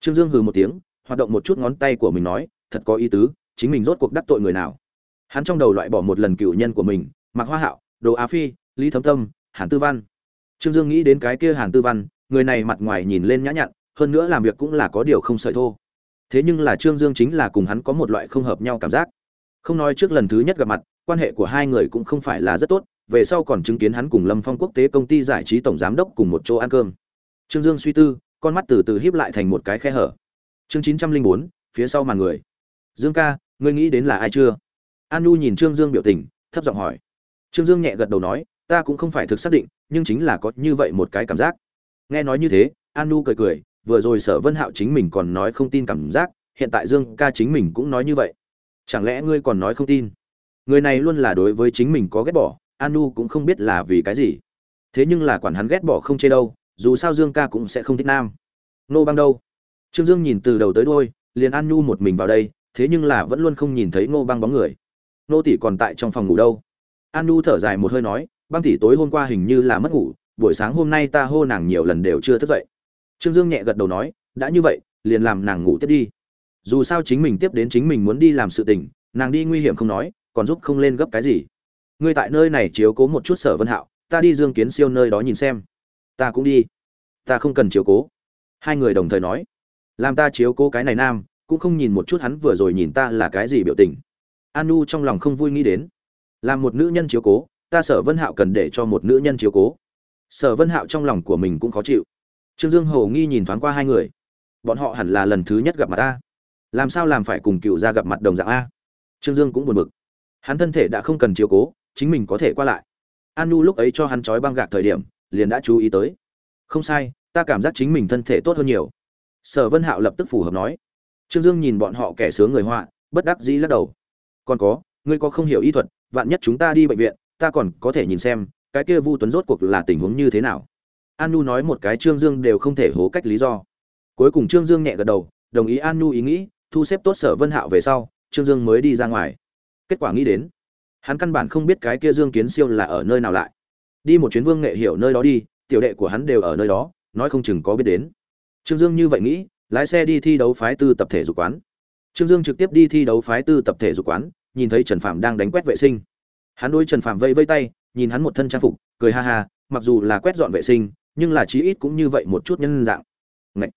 trương dương hừ một tiếng, hoạt động một chút ngón tay của mình nói, thật có ý tứ, chính mình rốt cuộc đắc tội người nào? Hắn trong đầu loại bỏ một lần cựu nhân của mình mặc hoa hạo, đồ á phi, lý thấm tâm, hàn tư văn. Trương dương nghĩ đến cái kia hàn tư văn, người này mặt ngoài nhìn lên nhã nhặn, hơn nữa làm việc cũng là có điều không sợi thô. Thế nhưng là trương dương chính là cùng hắn có một loại không hợp nhau cảm giác. Không nói trước lần thứ nhất gặp mặt, quan hệ của hai người cũng không phải là rất tốt, về sau còn chứng kiến hắn cùng lâm phong quốc tế công ty giải trí tổng giám đốc cùng một chỗ ăn cơm. Trương dương suy tư con mắt từ từ híp lại thành một cái khe hở. Chương chín trăm linh bốn, phía sau màn người. Dương ca, ngươi nghĩ đến là ai chưa? An nu nhìn trương dương biểu tình, thấp giọng hỏi. Trương dương nhẹ gật đầu nói, ta cũng không phải thực xác định, nhưng chính là có như vậy một cái cảm giác. Nghe nói như thế, an nu cười cười, vừa rồi sở vân hạo chính mình còn nói không tin cảm giác, hiện tại dương ca chính mình cũng nói như vậy. Chẳng lẽ ngươi còn nói không tin? Người này luôn là đối với chính mình có ghét bỏ, an nu cũng không biết là vì cái gì. Thế nhưng là quản hắn ghét bỏ không chê đâu dù sao dương ca cũng sẽ không thích nam. Nô băng đâu? Trương dương nhìn từ đầu tới đôi liền an nhu một mình vào đây, thế nhưng là vẫn luôn không nhìn thấy ngô băng bóng người. Nô tỷ còn tại trong phòng ngủ đâu? An nhu thở dài một hơi nói băng tỷ tối hôm qua hình như là mất ngủ, buổi sáng hôm nay ta hô nàng nhiều lần đều chưa thức dậy. Trương dương nhẹ gật đầu nói, đã như vậy, liền làm nàng ngủ tiếp đi. Dù sao chính mình tiếp đến chính mình muốn đi làm sự tình, nàng đi nguy hiểm không nói, còn giúp không lên gấp cái gì. Ngươi tại nơi này chiếu cố một chút sở vân hạo, ta đi dương kiến siêu nơi đó nhìn xem ta cũng đi. Ta không cần chiếu cố. Hai người đồng thời nói. Làm ta chiếu cố cái này nam, cũng không nhìn một chút hắn vừa rồi nhìn ta là cái gì biểu tình. Anu trong lòng không vui nghĩ đến. Làm một nữ nhân chiếu cố, ta sở vân hạo cần để cho một nữ nhân chiếu cố. Sở vân hạo trong lòng của mình cũng khó chịu. Trương dương hầu nghi nhìn thoáng qua hai người. Bọn họ hẳn là lần thứ nhất gặp mặt ta làm sao làm phải cùng cựu ra gặp mặt đồng dạng a? Trương dương cũng buồn bực. Hắn thân thể đã không cần chiếu cố, chính mình có thể qua lại. An lúc ấy cho hắn trói băng gạc thời điểm liền đã chú ý tới. Không sai, ta cảm giác chính mình thân thể tốt hơn nhiều. Sở vân hạo lập tức phù hợp nói. Trương dương nhìn bọn họ kẻ sướng người họa, bất đắc dĩ lắc đầu. Còn có, ngươi có không hiểu y thuật, vạn nhất chúng ta đi bệnh viện, ta còn có thể nhìn xem, cái kia vu tuấn rốt cuộc là tình huống như thế nào. An nu nói một cái trương dương đều không thể hố cách lý do. Cuối cùng trương dương nhẹ gật đầu, đồng ý an nu ý nghĩ, thu xếp tốt sở vân hạo về sau, trương dương mới đi ra ngoài. Kết quả nghĩ đến, hắn căn bản không biết cái kia dương kiến siêu là ở nơi nào lại đi một chuyến vương nghệ hiểu nơi đó đi, tiểu đệ của hắn đều ở nơi đó, nói không chừng có biết đến. Trương dương như vậy nghĩ, lái xe đi thi đấu phái tư tập thể dục quán. Trương dương trực tiếp đi thi đấu phái tư tập thể dục quán, nhìn thấy trần phạm đang đánh quét vệ sinh. Hắn đôi trần phạm vây vây tay, nhìn hắn một thân trang phục, cười ha ha, mặc dù là quét dọn vệ sinh, nhưng là chí ít cũng như vậy một chút nhân dạng. Ngậy.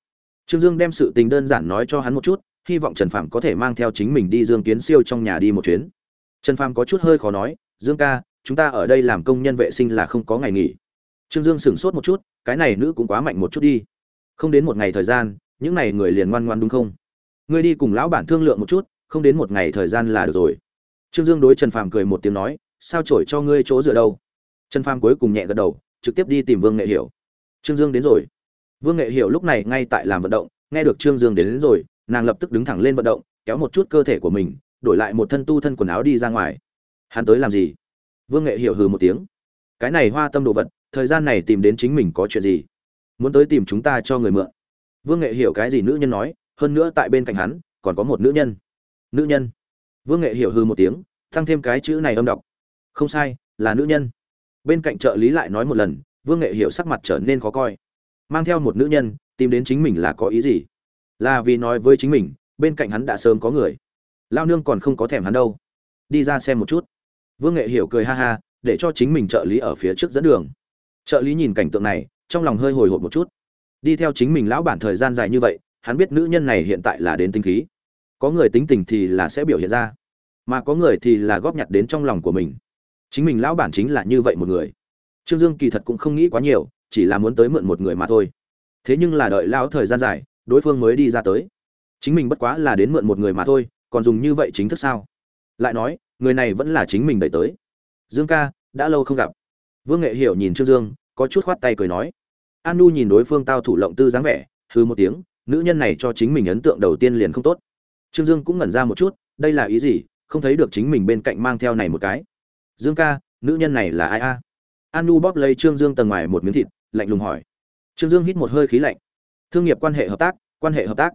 trương dương đem sự tình đơn giản nói cho hắn một chút, hy vọng trần phạm có thể mang theo chính mình đi dương kiến siêu trong nhà đi một chuyến. Trần phạm có chút hơi khó nói, dương ca chúng ta ở đây làm công nhân vệ sinh là không có ngày nghỉ. Trương dương sửng sốt một chút cái này nữ cũng quá mạnh một chút đi. Không đến một ngày thời gian những n à y người liền ngoan ngoan đúng không? Ngươi đi cùng lão bản thương lượng một chút không đến một ngày thời gian là được rồi. Trương dương đối trần phàm cười một tiếng nói sao trổi cho ngươi chỗ dựa đâu? Trần phàm cuối cùng nhẹ gật đầu trực tiếp đi tìm vương nghệ hiểu. Trương dương đến rồi. Vương nghệ hiểu lúc này ngay tại làm vận động nghe được trương dương đến, đến rồi nàng lập tức đứng thẳng lên vận động kéo một chút cơ thể của mình đổi lại một thân tu thân quần áo đi ra ngoài. Hắn tới làm gì? Vương nghệ hiểu hừ một tiếng. Cái này hoa tâm đồ vật, thời gian này tìm đến chính mình có chuyện gì? Muốn tới tìm chúng ta cho người mượn. Vương nghệ hiểu cái gì nữ nhân nói, hơn nữa tại bên cạnh hắn, còn có một nữ nhân. Nữ nhân. Vương nghệ hiểu hừ một tiếng tăng thêm cái chữ này âm đọc. Không sai, là nữ nhân. Bên cạnh trợ lý lại nói một lần, vương nghệ hiểu sắc mặt trở nên khó coi. Mang theo một nữ nhân, tìm đến chính mình là có ý gì? Là vì nói với chính mình, bên cạnh hắn đã sớm có người. Lao nương còn không có thèm hắn đâu. Đi ra xem một chút vương nghệ hiểu cười ha ha, để cho chính mình trợ lý ở phía trước dẫn đường. Trợ lý nhìn cảnh tượng này, trong lòng hơi hồi hộp một chút. Đi theo chính mình lão bản thời gian dài như vậy, hắn biết nữ nhân này hiện tại là đến tinh khí. Có người tính tình thì là sẽ biểu hiện ra, mà có người thì là góp nhặt đến trong lòng của mình. Chính mình lão bản chính là như vậy một người. Trương dương kỳ thật cũng không nghĩ quá nhiều, chỉ là muốn tới mượn một người mà thôi. Thế nhưng là đợi lão thời gian dài, đối phương mới đi ra tới. Chính mình bất quá là đến mượn một người mà thôi, còn dùng như vậy chính thức sao? Lại nói người này vẫn là chính mình đẩy tới. Dương ca, đã lâu không gặp. Vương nghệ hiểu nhìn trương dương, có chút khoát tay cười nói. An nu nhìn đối phương tao thủ lộng tư dáng vẻ hư một tiếng, nữ nhân này cho chính mình ấn tượng đầu tiên liền không tốt. Trương dương cũng ngẩn ra một chút, đây là ý gì, không thấy được chính mình bên cạnh mang theo này một cái. Dương ca, nữ nhân này là ai a? An nu bóp lấy trương dương tầng ngoài một miếng thịt, lạnh lùng hỏi. Trương dương hít một hơi khí lạnh. Thương nghiệp quan hệ hợp tác, quan hệ hợp tác.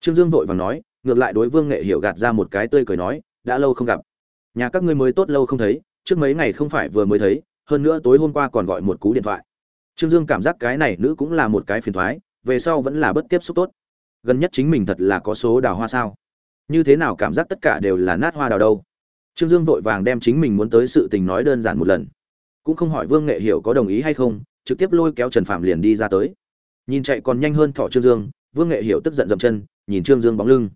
Trương dương vội vàng nói, ngược lại đối vương nghệ hiểu gạt ra một cái tươi cười nói, đã lâu không gặp nhà các ngươi mới tốt lâu không thấy, trước mấy ngày không phải vừa mới thấy, hơn nữa tối hôm qua còn gọi một cú điện thoại. Trương dương cảm giác cái này nữ cũng là một cái phiền thoái, về sau vẫn là bất tiếp xúc tốt. Gần nhất chính mình thật là có số đào hoa sao? Như thế nào cảm giác tất cả đều là nát hoa đào đâu? Trương dương vội vàng đem chính mình muốn tới sự tình nói đơn giản một lần. Cũng không hỏi vương nghệ hiểu có đồng ý hay không, trực tiếp lôi kéo trần phạm liền đi ra tới. Nhìn chạy còn nhanh hơn thọ trương dương, vương nghệ hiểu tức giận dậm chân, nhìn trương dương bóng lưng.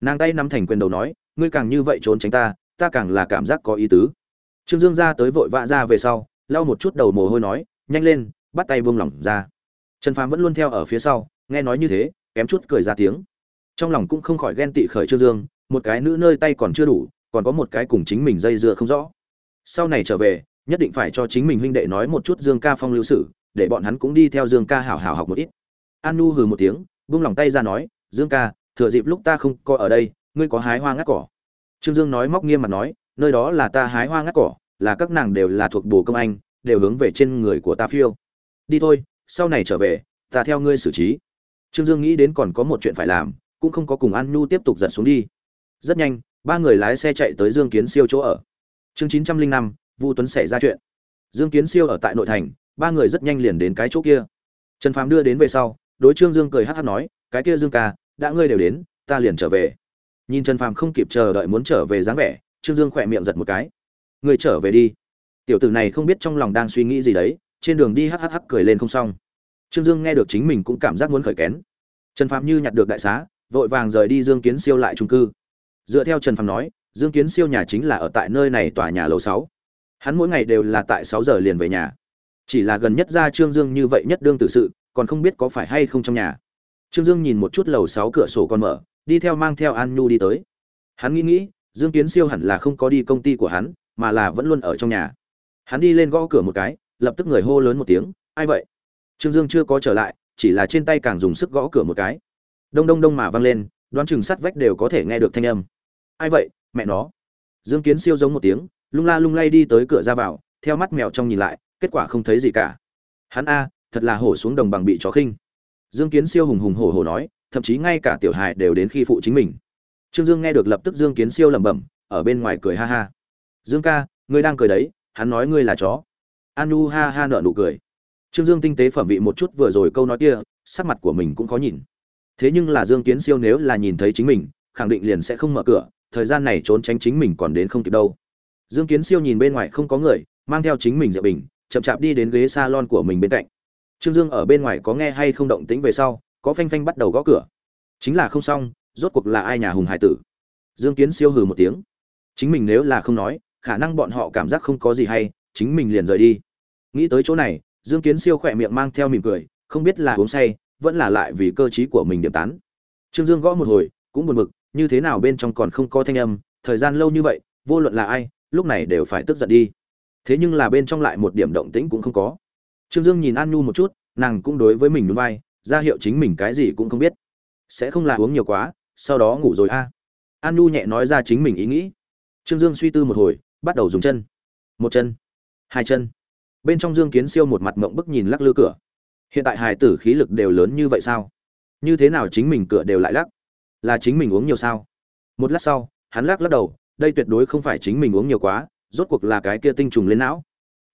Nàng tay nắm thành quyền đầu nói, ngươi càng như vậy trốn tránh ta ta càng là cảm giác có ý tứ. Trương dương ra tới vội vã ra về sau, lau một chút đầu mồ hôi nói, nhanh lên, bắt tay buông lỏng ra. Trần phàm vẫn luôn theo ở phía sau, nghe nói như thế, kém chút cười ra tiếng. Trong lòng cũng không khỏi ghen tị khởi trương dương, một cái nữ nơi tay còn chưa đủ, còn có một cái cùng chính mình dây dưa không rõ. Sau này trở về, nhất định phải cho chính mình huynh đệ nói một chút dương ca phong lưu sử để bọn hắn cũng đi theo dương ca hảo hảo học một ít. An nu hừ một tiếng, buông lòng tay ra nói, dương ca, thừa dịp lúc ta không có ở đây, ngươi có hái hoa ngắt cỏ trương dương nói móc nghiêm mặt nói, nơi đó là ta hái hoa ngắt cỏ, là các nàng đều là thuộc bổ công anh, đều hướng về trên người của ta phiêu. Đi thôi, sau này trở về, ta theo ngươi xử trí. Trương dương nghĩ đến còn có một chuyện phải làm, cũng không có cùng an nhu tiếp tục giật xuống đi. Rất nhanh, ba người lái xe chạy tới dương kiến siêu chỗ ở. Chương chín trăm linh năm, vu tuấn xảy ra chuyện. Dương kiến siêu ở tại nội thành, ba người rất nhanh liền đến cái chỗ kia. Trần phàm đưa đến về sau, đối trương dương cười hát hắc nói, cái kia dương ca, đã ngươi đều đến, ta liền trở về nhìn trần phàm không kịp chờ đợi muốn trở về dáng vẻ, trương dương khỏe miệng giật một cái. Người trở về đi. Tiểu tử này không biết trong lòng đang suy nghĩ gì đấy, trên đường đi hắc hắc hắc cười lên không xong. Trương dương nghe được chính mình cũng cảm giác muốn khởi kén. Trần phạm như nhặt được đại xá, vội vàng rời đi dương kiến siêu lại trung cư. Dựa theo trần phạm nói, dương kiến siêu nhà chính là ở tại nơi này tòa nhà lầu sáu. Hắn mỗi ngày đều là tại sáu giờ liền về nhà. Chỉ là gần nhất ra trương dương như vậy nhất đương tự sự, còn không biết có phải hay không trong nhà. Trương dương nhìn một chút lầu sáu cửa sổ còn mở đi theo mang theo an nhu đi tới. Hắn nghĩ nghĩ, dương kiến siêu hẳn là không có đi công ty của hắn, mà là vẫn luôn ở trong nhà. Hắn đi lên gõ cửa một cái, lập tức người hô lớn một tiếng, ai vậy? Trương dương chưa có trở lại, chỉ là trên tay càng dùng sức gõ cửa một cái. Đông đông đông mà văng lên, đoán chừng sắt vách đều có thể nghe được thanh âm. Ai vậy? Mẹ nó. Dương kiến siêu giống một tiếng, lung la lung lay đi tới cửa ra vào, theo mắt mèo trong nhìn lại, kết quả không thấy gì cả. Hắn a, thật là hổ xuống đồng bằng bị chó khinh. Dương kiến siêu hùng hùng hổ hổ nói thậm chí ngay cả tiểu hài đều đến khi phụ chính mình. Trương dương nghe được lập tức dương kiến siêu lẩm bẩm, ở bên ngoài cười ha ha. Dương ca, ngươi đang cười đấy, hắn nói ngươi là chó. Anu ha ha nợ nụ cười. Trương dương tinh tế phẩm vị một chút vừa rồi câu nói kia, sắc mặt của mình cũng khó nhìn. Thế nhưng là dương kiến siêu nếu là nhìn thấy chính mình, khẳng định liền sẽ không mở cửa, thời gian này trốn tránh chính mình còn đến không kịp đâu. Dương kiến siêu nhìn bên ngoài không có người, mang theo chính mình rượu bình, chậm chạp đi đến ghế salon của mình bên cạnh. Trương dương ở bên ngoài có nghe hay không động tĩnh về sau có phanh phanh bắt đầu gõ cửa. Chính là không xong, rốt cuộc là ai nhà hùng hải tử? Dương kiến siêu hừ một tiếng. Chính mình nếu là không nói, khả năng bọn họ cảm giác không có gì hay, chính mình liền rời đi. Nghĩ tới chỗ này, dương kiến siêu khỏe miệng mang theo mỉm cười, không biết là uống say, vẫn là lại vì cơ t của mình điểm tán. Trương dương gõ một hồi, cũng buồn bực, như thế nào bên trong còn không có thanh âm, thời gian lâu như vậy, vô luận là ai, lúc này đều phải tức giận đi. Thế nhưng là bên trong lại một điểm động tĩnh cũng không có. Trương dương nhìn an nhu một chút, nàng cũng đối với mình núi vai ra hiệu chính mình cái gì cũng không biết. Sẽ không là uống nhiều quá, sau đó ngủ rồi a. An nhu nhẹ nói ra chính mình ý nghĩ. Trương dương suy tư một hồi, bắt đầu dùng chân. Một chân, hai chân. Bên trong dương kiến siêu một mặt mộng bức nhìn lắc lư cửa. Hiện tại hài tử khí lực đều lớn như vậy sao? Như thế nào chính mình cửa đều lại lắc? Là chính mình uống nhiều sao? Một lát sau, hắn lắc lắc đầu, đây tuyệt đối không phải chính mình uống nhiều quá, rốt cuộc là cái kia tinh trùng lên não.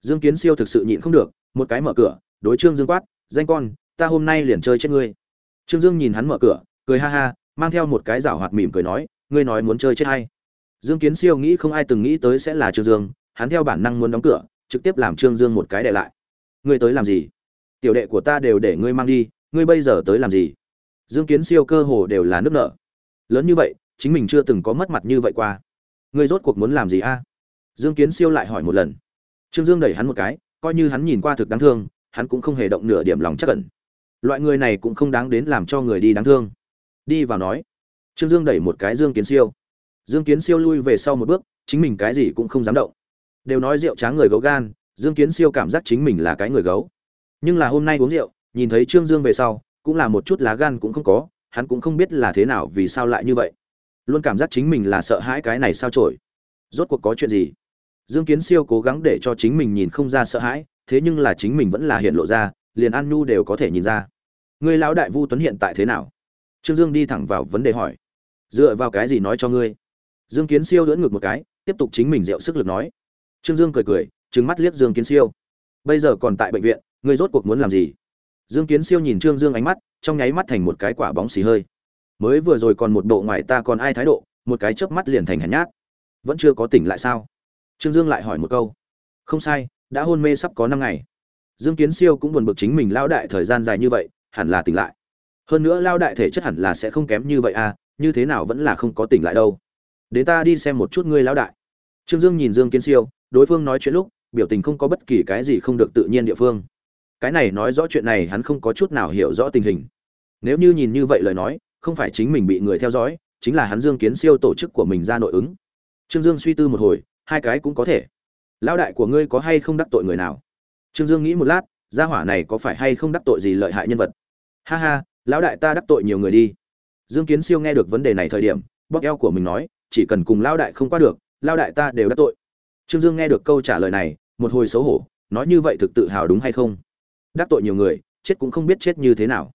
Dương kiến siêu thực sự nhịn không được, một cái mở cửa, đối trương dương quát, danh con ta hôm nay liền chơi chết ngươi. Trương dương nhìn hắn mở cửa, cười ha ha, mang theo một cái rảo hoạt mỉm cười nói, ngươi nói muốn chơi chết hay dương kiến siêu nghĩ không ai từng nghĩ tới sẽ là trương dương, hắn theo bản năng muốn đóng cửa, trực tiếp làm trương dương một cái để lại. Ngươi tới làm gì? Tiểu đệ của ta đều để ngươi mang đi, ngươi bây giờ tới làm gì? Dương kiến siêu cơ hồ đều là nước nợ lớn như vậy, chính mình chưa từng có mất mặt như vậy qua. Ngươi rốt cuộc muốn làm gì a? Dương kiến siêu lại hỏi một lần. Trương dương đẩy hắn một cái, coi như hắn nhìn qua thực đáng thương, hắn cũng không hề động nửa điểm lòng chắc cẩn loại người này cũng không đáng đến làm cho người đi đáng thương. Đi vào nói, trương dương đẩy một cái dương kiến siêu. Dương kiến siêu lui về sau một bước, chính mình cái gì cũng không dám động. Đều nói rượu tráng người gấu gan, dương kiến siêu cảm giác chính mình là cái người gấu. Nhưng là hôm nay uống rượu, nhìn thấy trương dương về sau, cũng là một chút lá gan cũng không có, hắn cũng không biết là thế nào vì sao lại như vậy. Luôn cảm giác chính mình là sợ hãi cái này sao trổi rốt cuộc có chuyện gì? Dương kiến siêu cố gắng để cho chính mình nhìn không ra sợ hãi, thế nhưng là chính mình vẫn là hiện lộ ra liền an nhu đều có thể nhìn ra. Người lão đại vu tuấn hiện tại thế nào? Trương dương đi thẳng vào vấn đề hỏi. Dựa vào cái gì nói cho ngươi? Dương kiến siêu lưỡn ngược một cái, tiếp tục chính mình dẹo sức lực nói. Trương dương cười cười, trừng mắt liếc dương kiến siêu. Bây giờ còn tại bệnh viện, ngươi rốt cuộc muốn làm gì? Dương kiến siêu nhìn trương dương ánh mắt, trong nháy mắt thành một cái quả bóng xì hơi. Mới vừa rồi còn một bộ ngoài ta còn ai thái độ, một cái chớp mắt liền thành hèn nhát. Vẫn chưa có tỉnh lại sao? Trương dương lại hỏi một câu. Không sai, đã hôn mê sắp có năm ngày dương kiến siêu cũng buồn bực chính mình lao đại thời gian dài như vậy, hẳn là tỉnh lại. Hơn nữa lao đại thể chất hẳn là sẽ không kém như vậy à như thế nào vẫn là không có tỉnh lại đâu. Đến ta đi xem một chút ngươi lao đại. Trương dương nhìn dương kiến siêu, đối phương nói chuyện lúc, biểu tình không có bất kỳ cái gì không được tự nhiên địa phương. Cái này nói rõ chuyện này hắn không có chút nào hiểu rõ tình hình. Nếu như nhìn như vậy lời nói, không phải chính mình bị người theo dõi, chính là hắn dương kiến siêu tổ chức của mình ra nội ứng. Trương dương suy tư một hồi, hai cái cũng có thể. Lão đại của ngươi có hay không đắc tội người nào? Trương dương nghĩ một lát, gia hỏa này có phải hay không đắc tội gì lợi hại nhân vật? Ha ha, lão đại ta đắc tội nhiều người đi. Dương kiến siêu nghe được vấn đề này thời điểm, bóp eo của mình nói, chỉ cần cùng lão đại không qua được, lão đại ta đều đắc tội. Trương dương nghe được câu trả lời này, một hồi xấu hổ, nói như vậy thực tự hào đúng hay không? Đắc tội nhiều người, chết cũng không biết chết như thế nào.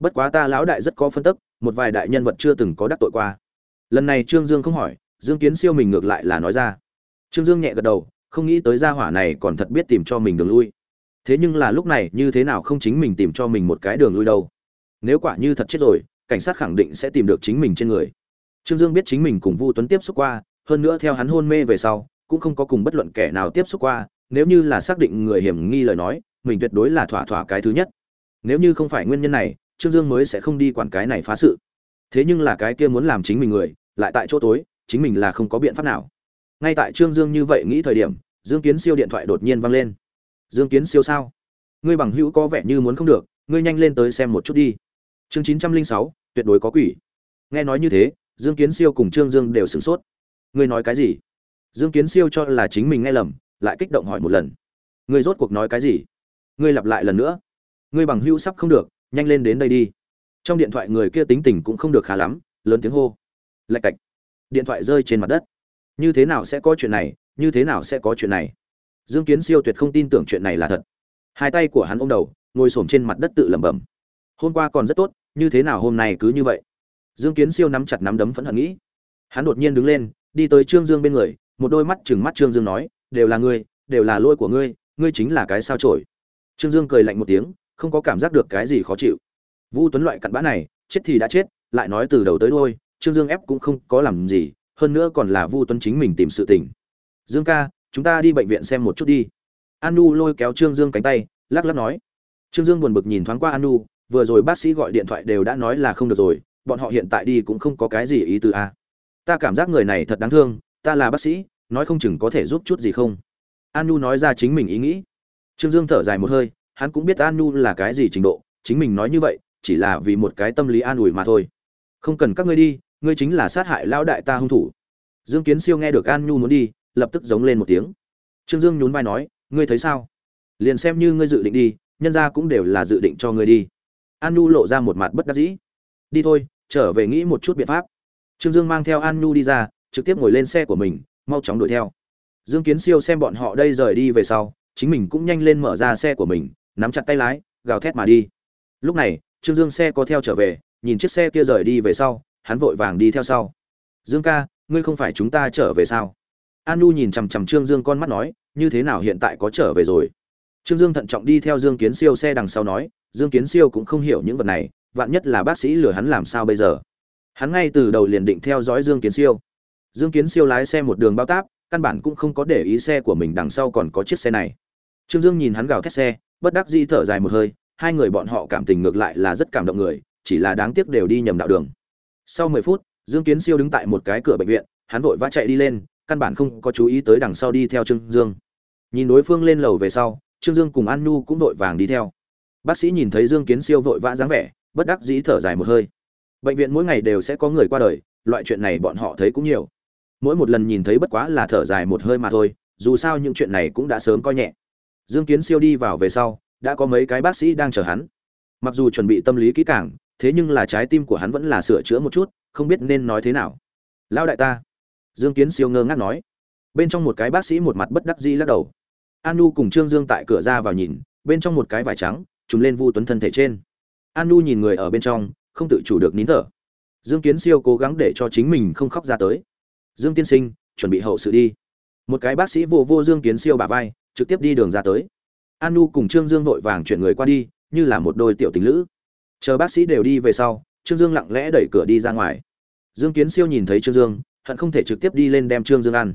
Bất quá ta lão đại rất có phân tức, một vài đại nhân vật chưa từng có đắc tội qua. Lần này trương dương không hỏi, dương kiến siêu mình ngược lại là nói ra. Trương dương nhẹ gật đầu, không nghĩ tới gia hỏa này còn thật biết tìm cho mình đường lui thế nhưng là lúc này như thế nào không chính mình tìm cho mình một cái đường lui đâu? Nếu quả như thật chết rồi, cảnh sát khẳng định sẽ tìm được chính mình trên người. Trương dương biết chính mình cùng vu tuấn tiếp xúc qua, hơn nữa theo hắn hôn mê về sau, cũng không có cùng bất luận kẻ nào tiếp xúc qua, nếu như là xác định người hiểm nghi lời nói, mình tuyệt đối là thỏa thỏa cái thứ nhất. Nếu như không phải nguyên nhân này, trương dương mới sẽ không đi quản cái này phá sự. Thế nhưng là cái kia muốn làm chính mình người, lại tại chỗ tối, chính mình là không có biện pháp nào. Ngay tại trương dương như vậy nghĩ thời điểm, dương kiến siêu điện thoại đột nhiên vang lên dương kiến siêu sao? Ngươi bằng hữu có vẻ như muốn không được, ngươi nhanh lên tới xem một chút đi. Chương chín trăm linh sáu, tuyệt đối có quỷ. Nghe nói như thế, dương kiến siêu cùng trương dương đều sửng sốt. Ngươi nói cái gì? Dương kiến siêu cho là chính mình nghe lầm, lại kích động hỏi một lần. Ngươi rốt cuộc nói cái gì? Ngươi lặp lại lần nữa. Ngươi bằng hữu sắp không được, nhanh lên đến đây đi. Trong điện thoại người kia tính tình cũng không được khá lắm, lớn tiếng hô. Lạch cạch. Điện thoại rơi trên mặt đất. Như thế nào sẽ có chuyện này? Như thế nào sẽ có chuyện này? Dương kiến siêu tuyệt không tin tưởng chuyện này là thật. Hai tay của hắn ôm đầu, ngồi s ổ m trên mặt đất tự lẩm bẩm. Hôm qua còn rất tốt, như thế nào hôm nay cứ như vậy? Dương kiến siêu nắm chặt nắm đấm phẫn hận nghĩ. Hắn đột nhiên đứng lên, đi tới trương dương bên người, một đôi mắt chừng mắt trương dương nói, đều là ngươi, đều là lỗi của ngươi ngươi chính là cái sao trổi trương dương cười lạnh một tiếng, không có cảm giác được cái gì khó chịu. Vu tuấn loại cặn bã này, chết thì đã chết, lại nói từ đầu tới đôi trương dương ép cũng không có làm gì, hơn nữa còn là vu tuấn chính mình tìm sự tình. Dương ca chúng ta đi bệnh viện xem một chút đi. Anu lôi kéo trương dương cánh tay, lắc lắc nói. Trương dương buồn bực nhìn thoáng qua anu, vừa rồi bác sĩ gọi điện thoại đều đã nói là không được rồi, bọn họ hiện tại đi cũng không có cái gì ý từ a à. ta cảm giác người này thật đáng thương, ta là bác sĩ, nói không chừng có thể giúp chút gì không? Anu nói ra chính mình ý nghĩ. Trương dương thở dài một hơi, hắn cũng biết anu là cái gì trình độ, chính mình nói như vậy, chỉ là vì một cái tâm lý an ủi mà thôi. Không cần các ngươi đi, ngươi chính là sát hại lão đại ta hung thủ. Dương kiến siêu nghe được an nhu muốn đi lập tức giống lên một tiếng. Trương dương nhún vai nói, ngươi thấy sao? Liền xem như ngươi dự định đi, nhân ra cũng đều là dự định cho ngươi đi. An nhu lộ ra một mặt bất đắc dĩ. Đi thôi, trở về nghĩ một chút biện pháp. Trương dương mang theo an nhu đi ra, trực tiếp ngồi lên xe của mình, mau chóng đuổi theo. Dương kiến siêu xem bọn họ đây rời đi về sau, chính mình cũng nhanh lên mở ra xe của mình, nắm chặt tay lái, gào thét mà đi. Lúc này, trương dương xe có theo trở về, nhìn chiếc xe kia rời đi về sau, hắn vội vàng đi theo sau. Dương ca, ngươi không phải chúng ta trở về sao? An nu nhìn chằm chằm trương dương con mắt nói, như thế nào hiện tại có trở về rồi? Trương dương thận trọng đi theo dương kiến siêu xe đằng sau nói, dương kiến siêu cũng không hiểu những vật này, vạn nhất là bác sĩ lừa hắn làm sao bây giờ? Hắn ngay từ đầu liền định theo dõi dương kiến siêu. Dương kiến siêu lái xe một đường bao táp, căn bản cũng không có để ý xe của mình đằng sau còn có chiếc xe này. Trương dương nhìn hắn gào thét xe, bất đắc dĩ thở dài một hơi, hai người bọn họ cảm tình ngược lại là rất cảm động người, chỉ là đáng tiếc đều đi nhầm đạo đường. Sau mười phút, dương kiến siêu đứng tại một cái cửa bệnh viện, hắn vội vã chạy đi lên căn bản không có chú ý tới đằng sau đi theo trương dương. Nhìn đối phương lên lầu về sau, trương dương cùng an nhu cũng vội vàng đi theo. Bác sĩ nhìn thấy dương kiến siêu vội vã dáng vẻ, bất đắc dĩ thở dài một hơi. Bệnh viện mỗi ngày đều sẽ có người qua đời, loại chuyện này bọn họ thấy cũng nhiều. Mỗi một lần nhìn thấy bất quá là thở dài một hơi mà thôi, dù sao những chuyện này cũng đã sớm coi nhẹ. Dương kiến siêu đi vào về sau, đã có mấy cái bác sĩ đang chờ hắn. Mặc dù chuẩn bị tâm lý kỹ càng, thế nhưng là trái tim của hắn vẫn là sửa chữa một chút, không biết nên nói thế nào. Lão đại ta dương kiến siêu ngơ ngác nói. Bên trong một cái bác sĩ một mặt bất đắc dĩ lắc đầu. An nu cùng trương dương tại cửa ra vào nhìn, bên trong một cái vải trắng, trùm lên vu tuấn thân thể trên. An nu nhìn người ở bên trong, không tự chủ được nín thở. Dương kiến siêu cố gắng để cho chính mình không khóc ra tới. Dương tiên sinh, chuẩn bị hậu sự đi. Một cái bác sĩ vô vô dương kiến siêu bà vai, trực tiếp đi đường ra tới. An nu cùng trương dương vội vàng chuyển người qua đi, như là một đôi tiểu tình lữ. Chờ bác sĩ đều đi về sau, trương dương lặng lẽ đẩy cửa đi ra ngoài. Dương kiến siêu nhìn thấy trương dương hận không thể trực tiếp đi lên đem trương dương ăn.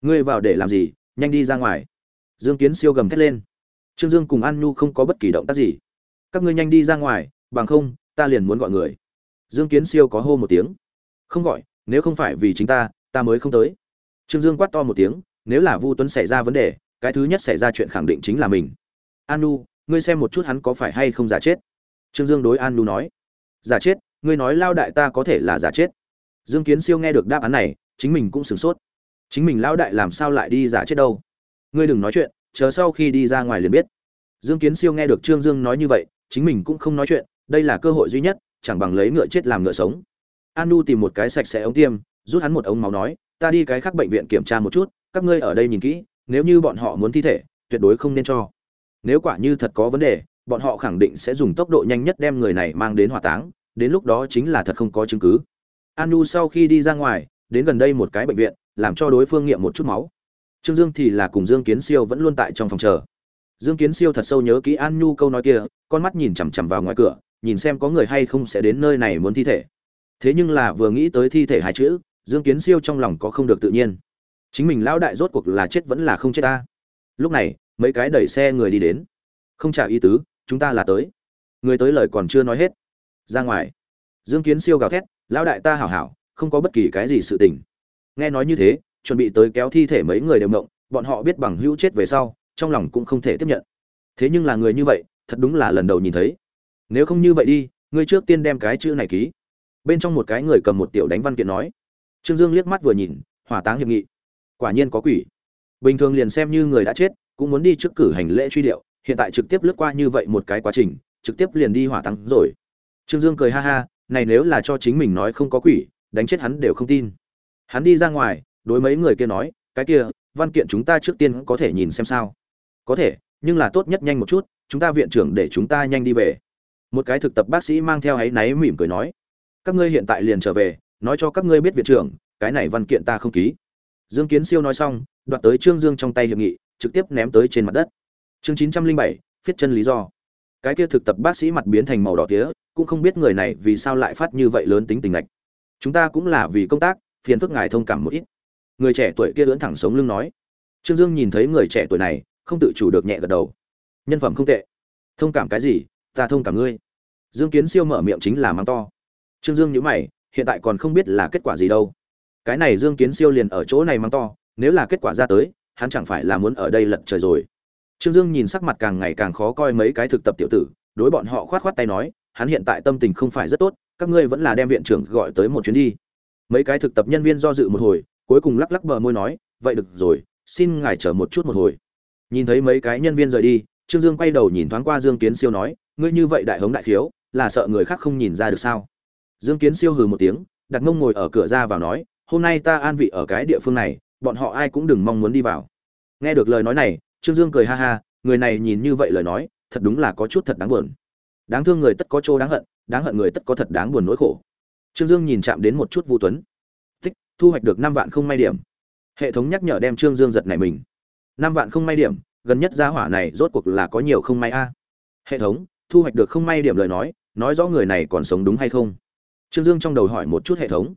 Ngươi vào để làm gì? Nhanh đi ra ngoài. Dương kiến siêu gầm thét lên. Trương dương cùng an nhu không có bất kỳ động tác gì. Các ngươi nhanh đi ra ngoài, bằng không, ta liền muốn gọi người. Dương kiến siêu có hô một tiếng. Không gọi, nếu không phải vì chính ta ta mới không tới. Trương dương quát to một tiếng, nếu là vu tuấn xảy ra vấn đề, cái thứ nhất xảy ra chuyện khẳng định chính là mình. An nu ngươi xem một chút hắn có phải hay không giả chết? Trương dương đối an nu nói. Giả chết, ngươi nói lao đại ta có thể là giả chết dương kiến siêu nghe được đáp án này, chính mình cũng sửng sốt. Chính mình lão đại làm sao lại đi giả chết đâu? Ngươi đừng nói chuyện, chờ sau khi đi ra ngoài liền biết. Dương kiến siêu nghe được trương dương nói như vậy, chính mình cũng không nói chuyện, đây là cơ hội duy nhất, chẳng bằng lấy ngựa chết làm ngựa sống. An nu tìm một cái sạch sẽ ống tiêm, rút hắn một ống máu nói, ta đi cái khác bệnh viện kiểm tra một chút, các ngươi ở đây nhìn kỹ, nếu như bọn họ muốn thi thể, tuyệt đối không nên cho. Nếu quả như thật có vấn đề, bọn họ khẳng định sẽ dùng tốc độ nhanh nhất đem người này mang đến hỏa táng, đến lúc đó chính là thật không có chứng cứ anu sau khi đi ra ngoài, đến gần đây một cái bệnh viện, làm cho đối phương nghiệm một chút máu. Trương dương thì là cùng dương kiến siêu vẫn luôn tại trong phòng chờ. Dương kiến siêu thật sâu nhớ kỹ an nhu câu nói kia, con mắt nhìn chằm chằm vào ngoài cửa, nhìn xem có người hay không sẽ đến nơi này muốn thi thể. Thế nhưng là vừa nghĩ tới thi thể hai chữ, dương kiến siêu trong lòng có không được tự nhiên. Chính mình lão đại rốt cuộc là chết vẫn là không chết ta. Lúc này, mấy cái đẩy xe người đi đến. Không trả ý tứ, chúng ta là tới. Người tới lời còn chưa nói hết. Ra ngoài. Dương kiến siêu gào thét lão đại ta hảo hảo, không có bất kỳ cái gì sự tình. Nghe nói như thế, chuẩn bị tới kéo thi thể mấy người đều mộng bọn họ biết bằng hữu chết về sau, trong lòng cũng không thể tiếp nhận. Thế nhưng là người như vậy, thật đúng là lần đầu nhìn thấy. Nếu không như vậy đi, ngươi trước tiên đem cái chữ này ký. Bên trong một cái người cầm một tiểu đánh văn kiện nói. Trương dương liếc mắt vừa nhìn, hỏa táng hiệp nghị. Quả nhiên có quỷ. Bình thường liền xem như người đã chết, cũng muốn đi trước cử hành lễ truy điệu, hiện tại trực tiếp lướt qua như vậy một cái quá trình, trực tiếp liền đi hỏa táng rồi. Trương dương cười ha ha này nếu là cho chính mình nói không có quỷ, đánh chết hắn đều không tin. Hắn đi ra ngoài, đối mấy người kia nói, cái kia, văn kiện chúng ta trước tiên có thể nhìn xem sao. Có thể, nhưng là tốt nhất nhanh một chút, chúng ta viện trưởng để chúng ta nhanh đi về. Một cái thực tập bác sĩ mang theo áy náy mỉm cười nói, các ngươi hiện tại liền trở về, nói cho các ngươi biết viện trưởng, cái này văn kiện ta không ký. Dương kiến siêu nói xong, đoạt tới trương dương trong tay hiệp nghị, trực tiếp ném tới trên mặt đất. Chương chín trăm linh bảy, phiết chân lý do cái kia thực tập bác sĩ mặt biến thành màu đỏ tía, cũng không biết người này vì sao lại phát như vậy lớn tính tình lệch chúng ta cũng là vì công tác, phiền phức ngài thông cảm một ít. Người trẻ tuổi kia lưỡn thẳng sống lưng nói. Trương dương nhìn thấy người trẻ tuổi này, không tự chủ được nhẹ gật đầu. Nhân phẩm không tệ. Thông cảm cái gì, ta thông cảm ngươi. Dương kiến siêu mở miệng chính là mắng to. Trương dương nhữ mày, hiện tại còn không biết là kết quả gì đâu. Cái này dương kiến siêu liền ở chỗ này mắng to, nếu là kết quả ra tới, hắn chẳng phải là muốn ở đây lật trời rồi trương dương nhìn sắc mặt càng ngày càng khó coi mấy cái thực tập tiểu tử, đối bọn họ khoát khoát tay nói, hắn hiện tại tâm tình không phải rất tốt, các ngươi vẫn là đem viện trưởng gọi tới một chuyến đi. Mấy cái thực tập nhân viên do dự một hồi, cuối cùng lắc lắc bờ môi nói, vậy được rồi, xin ngài chờ một chút một hồi. Nhìn thấy mấy cái nhân viên rời đi, trương dương quay đầu nhìn thoáng qua dương kiến siêu nói, ngươi như vậy đại hống đại khiếu, là sợ người khác không nhìn ra được sao? Dương kiến siêu hừ một tiếng, đặt ngông ngồi ở cửa ra vào nói, hôm nay ta an vị ở cái địa phương này, bọn họ ai cũng đừng mong muốn đi vào. Nghe được lời nói này trương dương cười ha ha, người này nhìn như vậy lời nói, thật đúng là có chút thật đáng buồn. Đáng thương người tất có chỗ đáng hận đáng hận người tất có thật đáng buồn nỗi khổ. Trương dương nhìn chạm đến một chút vu tuấn. Tích, thu hoạch được năm vạn không may điểm. Hệ thống nhắc nhở đem trương dương giật này mình. Năm vạn không may điểm, gần nhất gia hỏa này rốt cuộc là có nhiều không may a. Hệ thống, thu hoạch được không may điểm lời nói nói rõ người này còn sống đúng hay không? Trương dương trong đầu hỏi một chút hệ thống.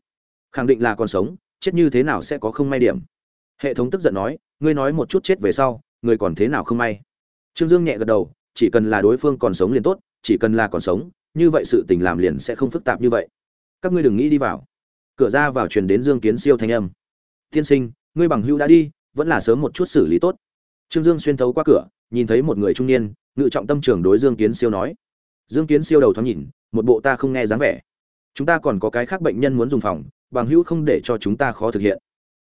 Khẳng định là còn sống, chết như thế nào sẽ có không may điểm? Hệ thống tức giận nói, ngươi nói một chút chết về sau người còn thế nào không may. Trương dương nhẹ gật đầu, chỉ cần là đối phương còn sống liền tốt, chỉ cần là còn sống, như vậy sự tình làm liền sẽ không phức tạp như vậy. Các ngươi đừng nghĩ đi vào. Cửa ra vào truyền đến dương kiến siêu thanh âm. Tiên sinh, ngươi bằng hữu đã đi, vẫn là sớm một chút xử lý tốt. Trương dương xuyên thấu qua cửa, nhìn thấy một người trung niên, ngự trọng tâm trưởng đối dương kiến siêu nói. Dương kiến siêu đầu thoáng nhìn, một bộ ta không nghe dáng vẻ. Chúng ta còn có cái khác bệnh nhân muốn dùng phòng, bằng hữu không để cho chúng ta khó thực hiện.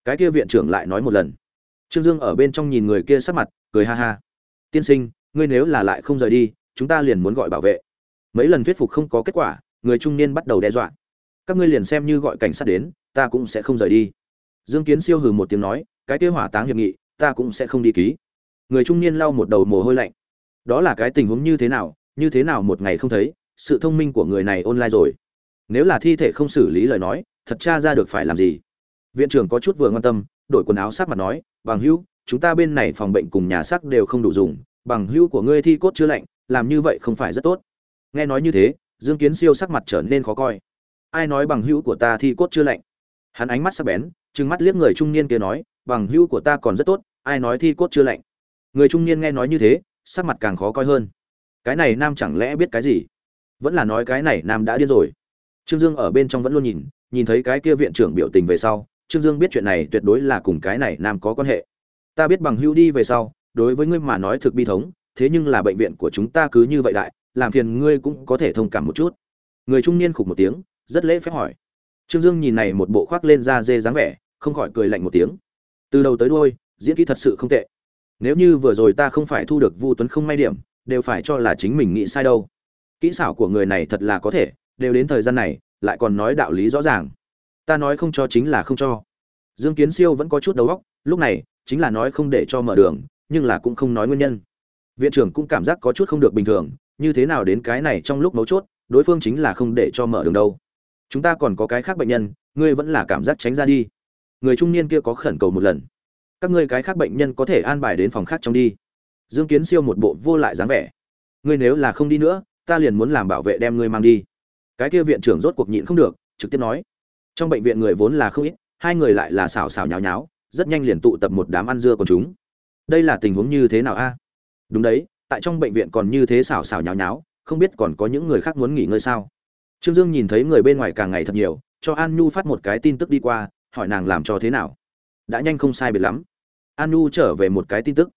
Cái kia viện trưởng lại nói một lần trương dương ở bên trong nhìn người kia sắc mặt, cười ha ha. Tiên sinh, ngươi nếu là lại không rời đi, chúng ta liền muốn gọi bảo vệ. Mấy lần thuyết phục không có kết quả, người trung niên bắt đầu đe dọa. Các ngươi liền xem như gọi cảnh sát đến, ta cũng sẽ không rời đi. Dương kiến siêu hừ một tiếng nói, cái kế hỏa táng hiệp nghị, ta cũng sẽ không đi ký. Người trung niên lau một đầu mồ hôi lạnh. Đó là cái tình huống như thế nào, như thế nào một ngày không thấy, sự thông minh của người này online rồi. Nếu là thi thể không xử lý lời nói, thật tra ra được phải làm gì? Viện trưởng có chút vừa quan tâm, đổi quần áo sát mặt nói, bằng hữu, chúng ta bên này phòng bệnh cùng nhà xác đều không đủ dùng, bằng hữu của ngươi thi cốt chưa lạnh, làm như vậy không phải rất tốt. Nghe nói như thế, dương kiến siêu sắc mặt trở nên khó coi. Ai nói bằng hữu của ta thi cốt chưa lạnh? Hắn ánh mắt sắc bén, trừng mắt liếc người trung niên kia nói, bằng hữu của ta còn rất tốt, ai nói thi cốt chưa lạnh? Người trung niên nghe nói như thế, sắc mặt càng khó coi hơn. Cái này nam chẳng lẽ biết cái gì? Vẫn là nói cái này nam đã điên rồi. Trương dương ở bên trong vẫn luôn nhìn nhìn thấy cái kia viện trưởng biểu tình về sau trương dương biết chuyện này tuyệt đối là cùng cái này nam có quan hệ. Ta biết bằng hữu đi về sau, đối với ngươi mà nói thực bi thống, thế nhưng là bệnh viện của chúng ta cứ như vậy đại, làm phiền ngươi cũng có thể thông cảm một chút. Người trung niên khục một tiếng, rất lễ phép hỏi. Trương dương nhìn này một bộ khoác lên da dê dáng vẻ, không khỏi cười lạnh một tiếng. Từ đầu tới đuôi, diễn kỹ thật sự không tệ. Nếu như vừa rồi ta không phải thu được vu tuấn không may điểm, đều phải cho là chính mình nghĩ sai đâu. Kỹ xảo của người này thật là có thể, đều đến thời gian này, lại còn nói đạo lý rõ ràng ta nói không cho chính là không cho. Dương kiến siêu vẫn có chút đầu óc, lúc này, chính là nói không để cho mở đường, nhưng là cũng không nói nguyên nhân. Viện trưởng cũng cảm giác có chút không được bình thường, như thế nào đến cái này trong lúc mấu chốt, đối phương chính là không để cho mở đường đâu. Chúng ta còn có cái khác bệnh nhân, ngươi vẫn là cảm giác tránh ra đi. Người trung niên kia có khẩn cầu một lần. Các ngươi cái khác bệnh nhân có thể an bài đến phòng khác trong đi. Dương kiến siêu một bộ vô lại dáng vẻ. Ngươi nếu là không đi nữa, ta liền muốn làm bảo vệ đem ngươi mang đi. Cái kia viện trưởng rốt cuộc nhịn không được, trực tiếp nói trong bệnh viện người vốn là không ít, hai người lại là xào xào nháo nháo, rất nhanh liền tụ tập một đám ăn dưa của chúng. Đây là tình huống như thế nào a? Đúng đấy, tại trong bệnh viện còn như thế xào xào nháo nháo, không biết còn có những người khác muốn nghỉ ngơi sao? Trương dương nhìn thấy người bên ngoài càng ngày thật nhiều, cho an nhu phát một cái tin tức đi qua, hỏi nàng làm cho thế nào. Đã nhanh không sai biệt lắm. An nhu trở về một cái tin tức.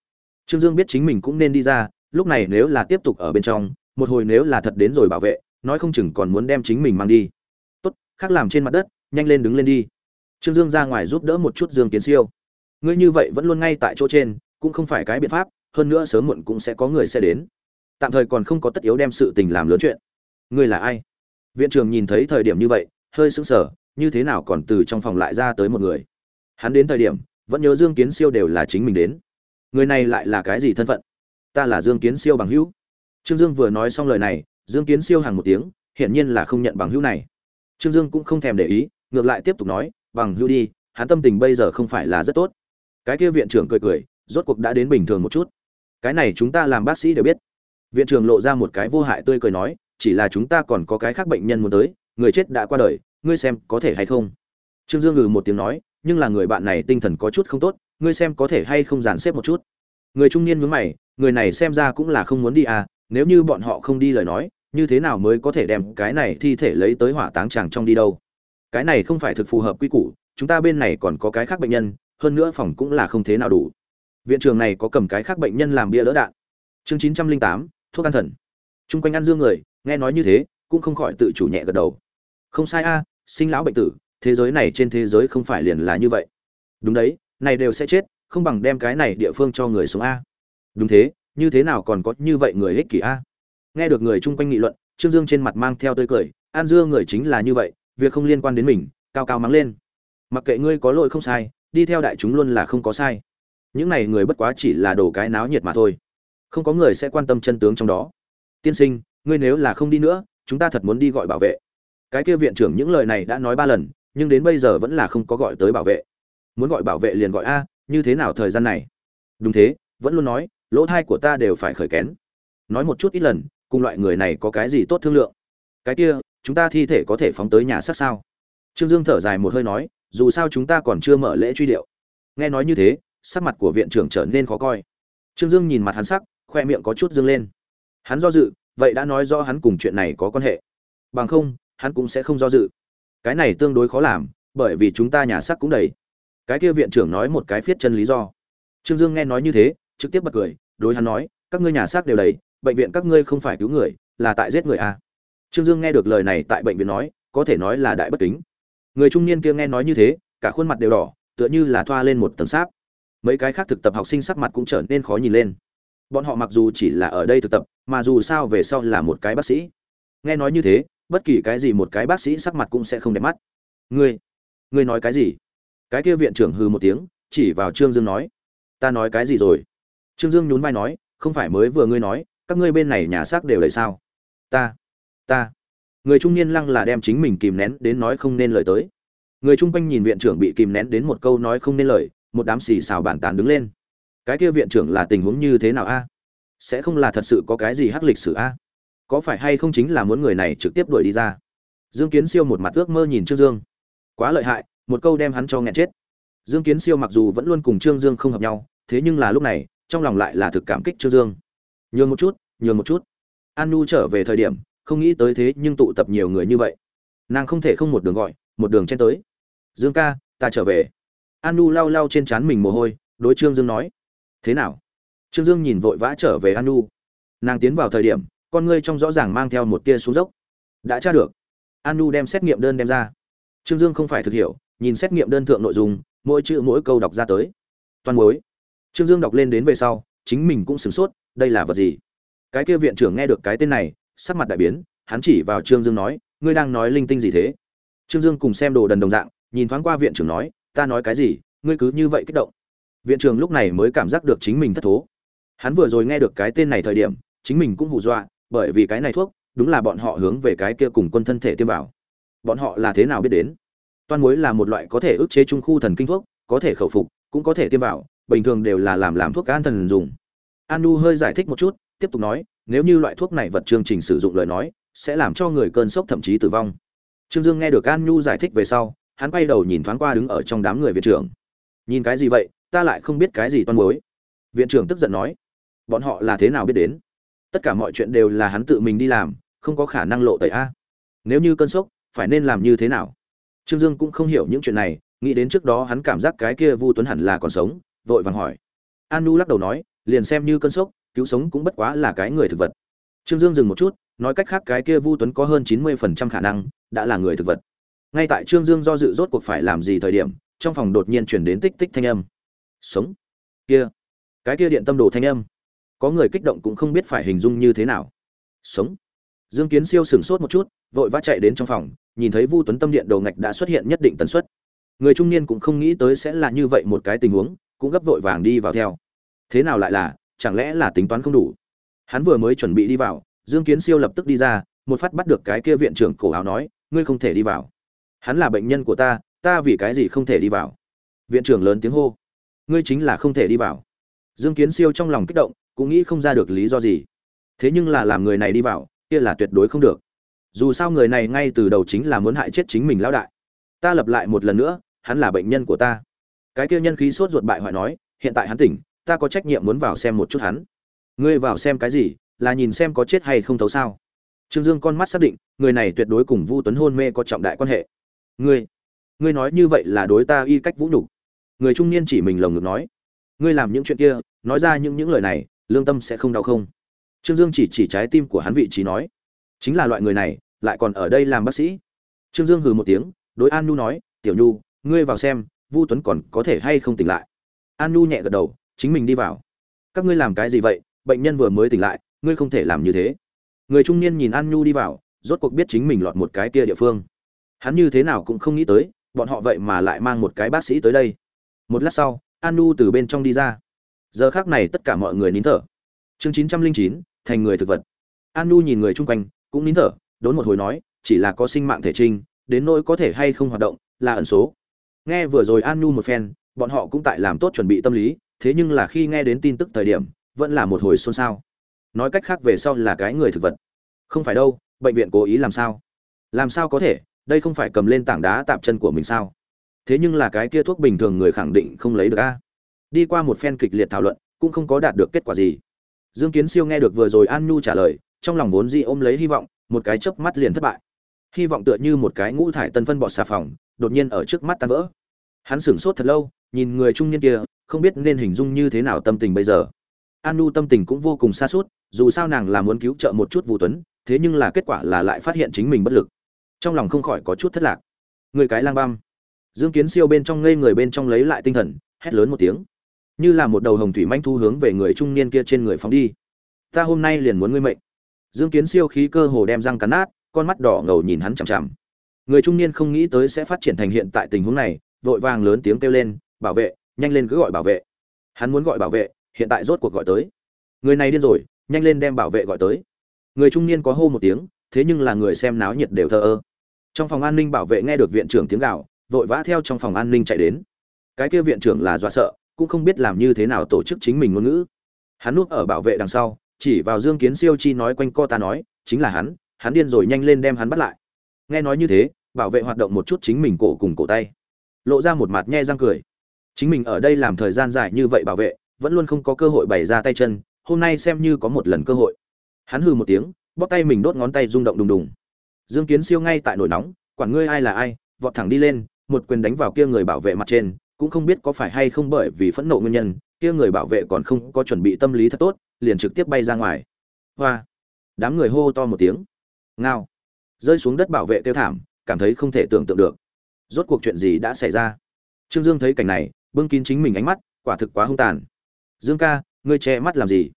Trương dương biết chính mình cũng nên đi ra, lúc này nếu là tiếp tục ở bên trong, một hồi nếu là thật đến rồi bảo vệ, nói không chừng còn muốn đem chính mình mang đi. Tốt, khác làm trên mặt đất nhanh lên đứng lên đi. Trương dương ra ngoài giúp đỡ một chút dương kiến siêu. Ngươi như vậy vẫn luôn ngay tại chỗ trên, cũng không phải cái biện pháp, hơn nữa sớm muộn cũng sẽ có người sẽ đến. Tạm thời còn không có tất yếu đem sự tình làm lớn chuyện. Ngươi là ai? Viện trưởng nhìn thấy thời điểm như vậy, hơi sững sờ, như thế nào còn từ trong phòng lại ra tới một người? Hắn đến thời điểm, vẫn nhớ dương kiến siêu đều là chính mình đến. Người này lại là cái gì thân phận? Ta là dương kiến siêu bằng hữu. Trương dương vừa nói xong lời này, dương kiến siêu hàng một tiếng, hiển nhiên là không nhận bằng hữu này. Trương dương cũng không thèm để ý ngược lại tiếp tục nói, bằng hữu đi, hắn tâm tình bây giờ không phải là rất tốt. Cái kia viện trưởng cười cười, rốt cuộc đã đến bình thường một chút. Cái này chúng ta làm bác sĩ đều biết. Viện trưởng lộ ra một cái vô hại tươi cười nói, chỉ là chúng ta còn có cái khác bệnh nhân muốn tới, người chết đã qua đời, ngươi xem có thể hay không? Trương dương ngừ một tiếng nói, nhưng là người bạn này tinh thần có chút không tốt, ngươi xem có thể hay không dàn xếp một chút? Người trung niên nhướng mày, người này xem ra cũng là không muốn đi à nếu như bọn họ không đi lời nói, như thế nào mới có thể đem cái này thi thể lấy tới hỏa táng chàng trong đi đâu? Cái này không phải thực phù hợp quy củ, chúng ta bên này còn có cái khác bệnh nhân, hơn nữa phòng cũng là không thế nào đủ. Viện trường này có cầm cái khác bệnh nhân làm bia đỡ đạn. Chương chín trăm linh tám, thuốc an thần. Chung quanh ăn dương người, nghe nói như thế, cũng không khỏi tự chủ nhẹ gật đầu. Không sai a, sinh lão bệnh tử, thế giới này trên thế giới không phải liền là như vậy. Đúng đấy, này đều sẽ chết, không bằng đem cái này địa phương cho người sống a. Đúng thế, như thế nào còn có như vậy người ích kỷ a? Nghe được người chung quanh nghị luận, trương dương trên mặt mang theo tươi cười, an dương người chính là như vậy việc không liên quan đến mình, cao cao mắng lên. Mặc kệ ngươi có lỗi không sai, đi theo đại chúng luôn là không có sai. Những này người bất quá chỉ là đồ cái náo nhiệt mà thôi. Không có người sẽ quan tâm chân tướng trong đó. Tiên sinh, ngươi nếu là không đi nữa, chúng ta thật muốn đi gọi bảo vệ. Cái kia viện trưởng những lời này đã nói ba lần, nhưng đến bây giờ vẫn là không có gọi tới bảo vệ. Muốn gọi bảo vệ liền gọi a, như thế nào thời gian này? Đúng thế, vẫn luôn nói, lỗ thai của ta đều phải khởi kén. Nói một chút ít lần, cùng loại người này có cái gì tốt thương lượng? Cái kia chúng ta thi thể có thể phóng tới nhà xác sao? Trương dương thở dài một hơi nói, dù sao chúng ta còn chưa mở lễ truy điệu. Nghe nói như thế, sắc mặt của viện trưởng trở nên khó coi. Trương dương nhìn mặt hắn sắc, khoe miệng có chút dương lên. Hắn do dự, vậy đã nói do hắn cùng chuyện này có quan hệ. Bằng không, hắn cũng sẽ không do dự. Cái này tương đối khó làm, bởi vì chúng ta nhà sắc cũng đầy. Cái kia viện trưởng nói một cái phiết chân lý do. Trương dương nghe nói như thế, trực tiếp bật cười, đối hắn nói, các ngươi nhà xác đều đầy, bệnh viện các ngươi không phải cứu người, là tại giết người à trương dương nghe được lời này tại bệnh viện nói, có thể nói là đại bất kính. Người trung niên kia nghe nói như thế, cả khuôn mặt đều đỏ, tựa như là thoa lên một tầng sáp. Mấy cái khác thực tập học sinh sắc mặt cũng trở nên khó nhìn lên. Bọn họ mặc dù chỉ là ở đây thực tập, mà dù sao về sau là một cái bác sĩ. Nghe nói như thế, bất kỳ cái gì một cái bác sĩ sắc mặt cũng sẽ không đẹp mắt. Ngươi ngươi nói cái gì? Cái kia viện trưởng hừ một tiếng, chỉ vào trương dương nói. Ta nói cái gì rồi? Trương dương nhún vai nói, không phải mới vừa ngươi nói, các ngươi bên này nhà xác đều đầy sao? Ta ta. Người trung niên lăng là đem chính mình kìm nén đến nói không nên lời tới. Người chung quanh nhìn viện trưởng bị kìm nén đến một câu nói không nên lời, một đám xì xào bàn tán đứng lên. Cái kia viện trưởng là tình huống như thế nào a? Sẽ không là thật sự có cái gì hắc lịch sử a? Có phải hay không chính là muốn người này trực tiếp đuổi đi ra? Dương kiến siêu một mặt ước mơ nhìn trương dương. Quá lợi hại, một câu đem hắn cho nghẹn chết. Dương kiến siêu mặc dù vẫn luôn cùng trương dương không hợp nhau, thế nhưng là lúc này, trong lòng lại là thực cảm kích trương dương. Nhường một chút, nhường một chút. An nu trở về thời điểm không nghĩ tới thế nhưng tụ tập nhiều người như vậy. Nàng không thể không một đường gọi, một đường chen tới. Dương ca, ta trở về. An nu lau lau trên trán mình mồ hôi, đối trương dương nói. Thế nào? Trương dương nhìn vội vã trở về an nu nàng tiến vào thời điểm, con ngươi trong rõ ràng mang theo một tia xuống dốc. Đã tra được. An nu đem xét nghiệm đơn đem ra. Trương dương không phải thực hiểu, nhìn xét nghiệm đơn thượng nội dung, mỗi chữ mỗi câu đọc ra tới. Toàn mối. Trương dương đọc lên đến về sau, chính mình cũng sửng sốt, đây là vật gì? Cái kia viện trưởng nghe được cái tên này sắc mặt đại biến, hắn chỉ vào trương dương nói, ngươi đang nói linh tinh gì thế? Trương dương cùng xem đồ đần đồng dạng, nhìn thoáng qua viện trưởng nói, ta nói cái gì, ngươi cứ như vậy kích động. Viện trưởng lúc này mới cảm giác được chính mình thất thố. Hắn vừa rồi nghe được cái tên này thời điểm, chính mình cũng hù dọa, bởi vì cái này thuốc, đúng là bọn họ hướng về cái kia cùng quân thân thể tiêm vào. Bọn họ là thế nào biết đến? Toan muối là một loại có thể ức chế trung khu thần kinh thuốc, có thể khẩu phục, cũng có thể tiêm vào, bình thường đều là làm làm thuốc an thần dùng. Anu hơi giải thích một chút, tiếp tục nói nếu như loại thuốc này vật chương trình sử dụng lời nói, sẽ làm cho người cơn sốc thậm chí tử vong. Trương dương nghe được an nhu giải thích về sau, hắn quay đầu nhìn thoáng qua đứng ở trong đám người viện trưởng. Nhìn cái gì vậy, ta lại không biết cái gì toan mối viện trưởng tức giận nói, bọn họ là thế nào biết đến? Tất cả mọi chuyện đều là hắn tự mình đi làm, không có khả năng lộ tẩy a. Nếu như cơn sốc, phải nên làm như thế nào? Trương dương cũng không hiểu những chuyện này, nghĩ đến trước đó hắn cảm giác cái kia vu tuấn hẳn là còn sống, vội vàng hỏi. An nu lắc đầu nói, liền xem như cơn sốc cứu sống cũng bất quá là cái người thực vật. Trương dương dừng một chút, nói cách khác cái kia vu tuấn có hơn chín mươi phần trăm khả năng đã là người thực vật. Ngay tại trương dương do dự rốt cuộc phải làm gì thời điểm, trong phòng đột nhiên chuyển đến tích tích thanh âm. Sống. Kia. Cái kia điện tâm đồ thanh âm. Có người kích động cũng không biết phải hình dung như thế nào. Sống. Dương kiến siêu sửng sốt một chút, vội vã chạy đến trong phòng, nhìn thấy vu tuấn tâm điện đồ ngạch đã xuất hiện nhất định tần suất. Người trung niên cũng không nghĩ tới sẽ là như vậy một cái tình huống, cũng gấp vội vàng đi vào theo. Thế nào lại là chẳng lẽ là tính toán không đủ? Hắn vừa mới chuẩn bị đi vào, dương kiến siêu lập tức đi ra, một phát bắt được cái kia viện trưởng cổ áo nói, ngươi không thể đi vào. Hắn là bệnh nhân của ta ta vì cái gì không thể đi vào? Viện trưởng lớn tiếng hô, ngươi chính là không thể đi vào. Dương kiến siêu trong lòng kích động, cũng nghĩ không ra được lý do gì. Thế nhưng là làm người này đi vào, kia là tuyệt đối không được. Dù sao người này ngay từ đầu chính là muốn hại chết chính mình lão đại. Ta lập lại một lần nữa, hắn là bệnh nhân của ta. Cái kia nhân khí sốt ruột bại hoại nói, hiện tại hắn tỉnh ta có trách nhiệm muốn vào xem một chút hắn. Ngươi vào xem cái gì, là nhìn xem có chết hay không thấu sao? Trương dương con mắt xác định, người này tuyệt đối cùng vu tuấn hôn mê có trọng đại quan hệ. Ngươi ngươi nói như vậy là đối ta y cách vũ nhục. Người trung niên chỉ mình lồng ngực nói. Ngươi làm những chuyện kia, nói ra những những lời này, lương tâm sẽ không đau không? Trương dương chỉ chỉ trái tim của hắn vị trí nói. Chính là loại người này, lại còn ở đây làm bác sĩ. Trương dương hừ một tiếng, đối an nhu nói, tiểu nhu, ngươi vào xem, vu tuấn còn có thể hay không tỉnh lại? An nhu nhẹ gật đầu chính mình đi vào. Các ngươi làm cái gì vậy? Bệnh nhân vừa mới tỉnh lại, ngươi không thể làm như thế. Người trung niên nhìn an nhu đi vào, rốt cuộc biết chính mình lọt một cái kia địa phương. Hắn như thế nào cũng không nghĩ tới, bọn họ vậy mà lại mang một cái bác sĩ tới đây. Một lát sau, an nhu từ bên trong đi ra. Giờ khác này tất cả mọi người nín thở. Chương chín trăm linh chín, thành người thực vật. An nhu nhìn người chung quanh, cũng nín thở, đốn một hồi nói, chỉ là có sinh mạng thể trinh, đến nỗi có thể hay không hoạt động, là ẩn số. Nghe vừa rồi an nhu một phen, bọn họ cũng tại làm tốt chuẩn bị tâm lý thế nhưng là khi nghe đến tin tức thời điểm, vẫn là một hồi xôn xao. Nói cách khác về sau là cái người thực vật. Không phải đâu, bệnh viện cố ý làm sao? Làm sao có thể? Đây không phải cầm lên tảng đá tạm chân của mình sao? Thế nhưng là cái kia thuốc bình thường người khẳng định không lấy được a. Đi qua một phen kịch liệt thảo luận, cũng không có đạt được kết quả gì. Dương kiến siêu nghe được vừa rồi an nhu trả lời, trong lòng vốn di ôm lấy hy vọng, một cái chớp mắt liền thất bại. Hy vọng tựa như một cái ngũ thải tân phân bọt xà phòng, đột nhiên ở trước mắt tan vỡ. Hắn sửng sốt thật lâu, nhìn người trung niên kia không biết nên hình dung như thế nào tâm tình bây giờ. Anu tâm tình cũng vô cùng xa suốt dù sao nàng là muốn cứu trợ một chút vũ tuấn, thế nhưng là kết quả là lại phát hiện chính mình bất lực. Trong lòng không khỏi có chút thất lạc. Người cái lang băm. Dương kiến siêu bên trong ngây người bên trong lấy lại tinh thần, hét lớn một tiếng. Như là một đầu hồng thủy manh thu hướng về người trung niên kia trên người phóng đi. Ta hôm nay liền muốn ngươi mệnh. Dương kiến siêu khí cơ hồ đem răng cắn nát, con mắt đỏ ngầu nhìn hắn chằm chằm. Người trung niên không nghĩ tới sẽ phát triển thành hiện tại tình huống này, vội vàng lớn tiếng kêu lên, bảo vệ nhanh lên cứ gọi bảo vệ. Hắn muốn gọi bảo vệ, hiện tại rốt cuộc gọi tới. Người này điên rồi, nhanh lên đem bảo vệ gọi tới. Người trung niên có hô một tiếng, thế nhưng là người xem náo nhiệt đều thờ ơ. Trong phòng an ninh bảo vệ nghe được viện trưởng tiếng gào, vội vã theo trong phòng an ninh chạy đến. Cái kia viện trưởng là do sợ, cũng không biết làm như thế nào tổ chức chính mình ngôn ngữ. Hắn núp ở bảo vệ đằng sau, chỉ vào dương kiến siêu chi nói quanh co ta nói, chính là hắn hắn điên rồi nhanh lên đem hắn bắt lại. Nghe nói như thế, bảo vệ hoạt động một chút chính mình cổ cùng cổ tay. Lộ ra một mặt nhe răng cười chính mình ở đây làm thời gian dài như vậy bảo vệ, vẫn luôn không có cơ hội bày ra tay chân, hôm nay xem như có một lần cơ hội. Hắn hừ một tiếng, bóp tay mình đốt ngón tay rung động đùng đùng. Dương kiến siêu ngay tại nổi nóng, quản ngươi ai là ai, vọt thẳng đi lên, một quyền đánh vào kia người bảo vệ mặt trên, cũng không biết có phải hay không bởi vì phẫn nộ nguyên nhân, kia người bảo vệ còn không có chuẩn bị tâm lý thật tốt, liền trực tiếp bay ra ngoài. Hoa! Đám người hô to một tiếng. Ngao! Rơi xuống đất bảo vệ tiêu thảm, cảm thấy không thể tưởng tượng được. Rốt cuộc chuyện gì đã xảy ra? Trương dương thấy cảnh này bưng kín chính mình ánh mắt, quả thực quá hung tàn. Dương ca, ngươi che mắt làm gì?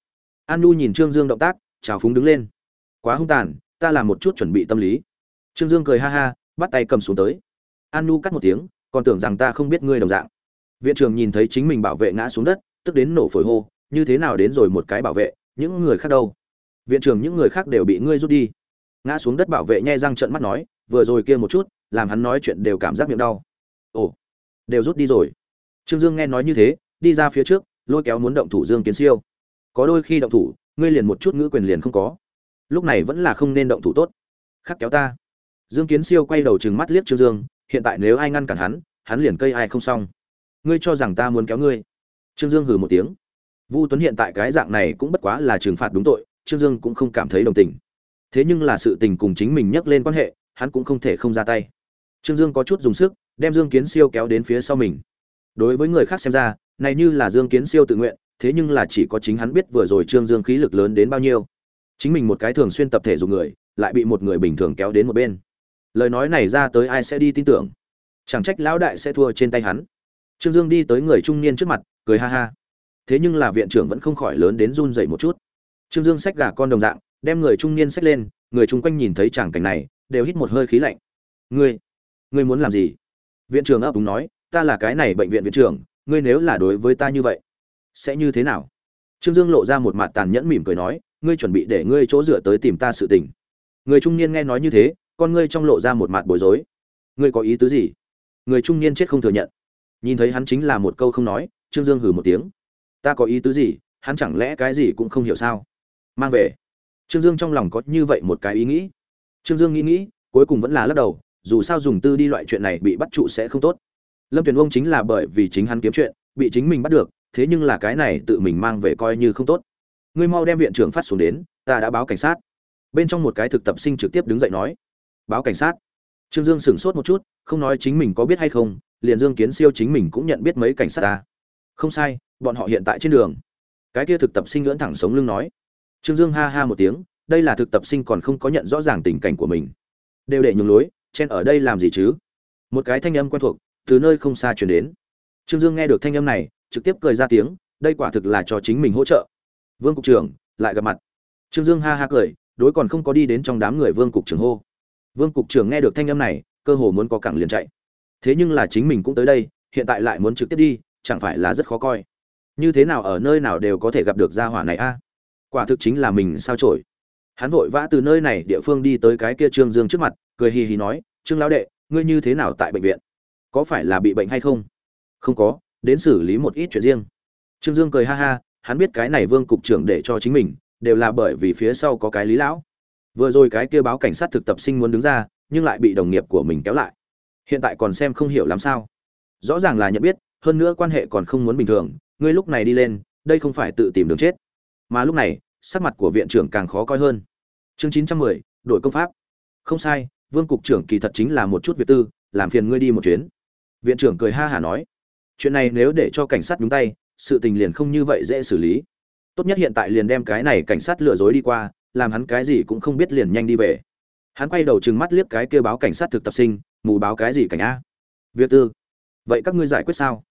An nu nhìn trương dương động tác, trào phúng đứng lên. Quá hung tàn, ta làm một chút chuẩn bị tâm lý. Trương dương cười ha ha, bắt tay cầm xuống tới. An nu cắt một tiếng, còn tưởng rằng ta không biết ngươi đồng dạng. Viện trưởng nhìn thấy chính mình bảo vệ ngã xuống đất, tức đến nổ phổi hô, như thế nào đến rồi một cái bảo vệ, những người khác đâu? Viện trưởng những người khác đều bị ngươi rút đi. Ngã xuống đất bảo vệ nhai răng trận mắt nói, vừa rồi kia một chút, làm hắn nói chuyện đều cảm giác miệng đau. Ồ, đều rút đi rồi trương dương nghe nói như thế, đi ra phía trước, lôi kéo muốn động thủ dương kiến siêu. Có đôi khi động thủ, ngươi liền một chút ngữ quyền liền không có. Lúc này vẫn là không nên động thủ tốt. Khắc kéo ta. Dương kiến siêu quay đầu trừng mắt liếc trương dương, hiện tại nếu ai ngăn cản hắn hắn liền cây ai không xong. Ngươi cho rằng ta muốn kéo ngươi? Trương dương hừ một tiếng. Vu tuấn hiện tại cái dạng này cũng bất quá là trừng phạt đúng tội, trương dương cũng không cảm thấy đồng tình. Thế nhưng là sự tình cùng chính mình nhắc lên quan hệ, hắn cũng không thể không ra tay. Trương dương có chút dùng sức, đem dương kiến siêu kéo đến phía sau mình đối với người khác xem ra, này như là dương kiến siêu tự nguyện, thế nhưng là chỉ có chính hắn biết vừa rồi trương dương khí lực lớn đến bao nhiêu. Chính mình một cái thường xuyên tập thể dùng người, lại bị một người bình thường kéo đến một bên. Lời nói này ra tới ai sẽ đi tin tưởng? Chẳng trách lão đại sẽ thua trên tay hắn. Trương dương đi tới người trung niên trước mặt, cười ha ha. Thế nhưng là viện trưởng vẫn không khỏi lớn đến run dậy một chút. Trương dương xách gà con đồng dạng, đem người trung niên xách lên, người chung quanh nhìn thấy tràng cảnh này, đều hít một hơi khí lạnh. Ngươi ngươi muốn làm gì? Viện trưởng ấp úng nói ta là cái này bệnh viện viện trưởng, ngươi nếu là đối với ta như vậy, sẽ như thế nào? Trương dương lộ ra một mặt tàn nhẫn mỉm cười nói, ngươi chuẩn bị để ngươi chỗ dựa tới tìm ta sự tình. Người trung niên nghe nói như thế, con ngươi trong lộ ra một mặt bối rối. Ngươi có ý tứ gì? Người trung niên chết không thừa nhận. Nhìn thấy hắn chính là một câu không nói, trương dương hừ một tiếng. Ta có ý tứ gì? Hắn chẳng lẽ cái gì cũng không hiểu sao? Mang về. Trương dương trong lòng có như vậy một cái ý nghĩ. Trương dương nghĩ nghĩ, cuối cùng vẫn là lắc đầu, dù sao dùng tư đi loại chuyện này bị bắt trụ sẽ không tốt lâm tuyền ông chính là bởi vì chính hắn kiếm chuyện, bị chính mình bắt được, thế nhưng là cái này tự mình mang về coi như không tốt. Ngươi mau đem viện trưởng phát xuống đến, ta đã báo cảnh sát. Bên trong một cái thực tập sinh trực tiếp đứng dậy nói, báo cảnh sát. Trương dương sửng sốt một chút, không nói chính mình có biết hay không, liền dương kiến siêu chính mình cũng nhận biết mấy cảnh sát ta. Không sai, bọn họ hiện tại trên đường. Cái kia thực tập sinh lưỡn thẳng sống lưng nói. Trương dương ha ha một tiếng, đây là thực tập sinh còn không có nhận rõ ràng tình cảnh của mình. Đều để nhường lối, chen ở đây làm gì chứ? Một cái thanh âm quen thuộc từ nơi không xa chuyển đến. Trương dương nghe được thanh âm này, trực tiếp cười ra tiếng, đây quả thực là cho chính mình hỗ trợ. Vương cục trưởng, lại gặp mặt. Trương dương ha ha cười, đối còn không có đi đến trong đám người vương cục trưởng hô. Vương cục trưởng nghe được thanh âm này, cơ hồ muốn có cẳng liền chạy. Thế nhưng là chính mình cũng tới đây, hiện tại lại muốn trực tiếp đi, chẳng phải là rất khó coi. Như thế nào ở nơi nào đều có thể gặp được gia hỏa này a? Quả thực chính là mình sao trổi hắn vội vã từ nơi này địa phương đi tới cái kia trương dương trước mặt, cười hì hì nói, trương lão đệ, ngươi như thế nào tại bệnh viện? Có phải là bị bệnh hay không? Không có, đến xử lý một ít chuyện riêng. Trương dương cười ha ha, hắn biết cái này vương cục trưởng để cho chính mình, đều là bởi vì phía sau có cái lý lão. Vừa rồi cái kia báo cảnh sát thực tập sinh muốn đứng ra, nhưng lại bị đồng nghiệp của mình kéo lại. Hiện tại còn xem không hiểu làm sao. Rõ ràng là nhận biết, hơn nữa quan hệ còn không muốn bình thường, ngươi lúc này đi lên, đây không phải tự tìm đường chết. Mà lúc này, sắc mặt của viện trưởng càng khó coi hơn. Chương chín trăm mười, đổi công pháp. Không sai, vương cục trưởng kỳ thật chính là một chút việc tư, làm phiền ngươi đi một chuyến viện trưởng cười ha hả nói, chuyện này nếu để cho cảnh sát nhúng tay, sự tình liền không như vậy dễ xử lý. Tốt nhất hiện tại liền đem cái này cảnh sát lừa dối đi qua, làm hắn cái gì cũng không biết liền nhanh đi về. Hắn quay đầu trừng mắt liếc cái kêu báo cảnh sát thực tập sinh, mù báo cái gì cảnh a? Việc tư, vậy các ngươi giải quyết sao?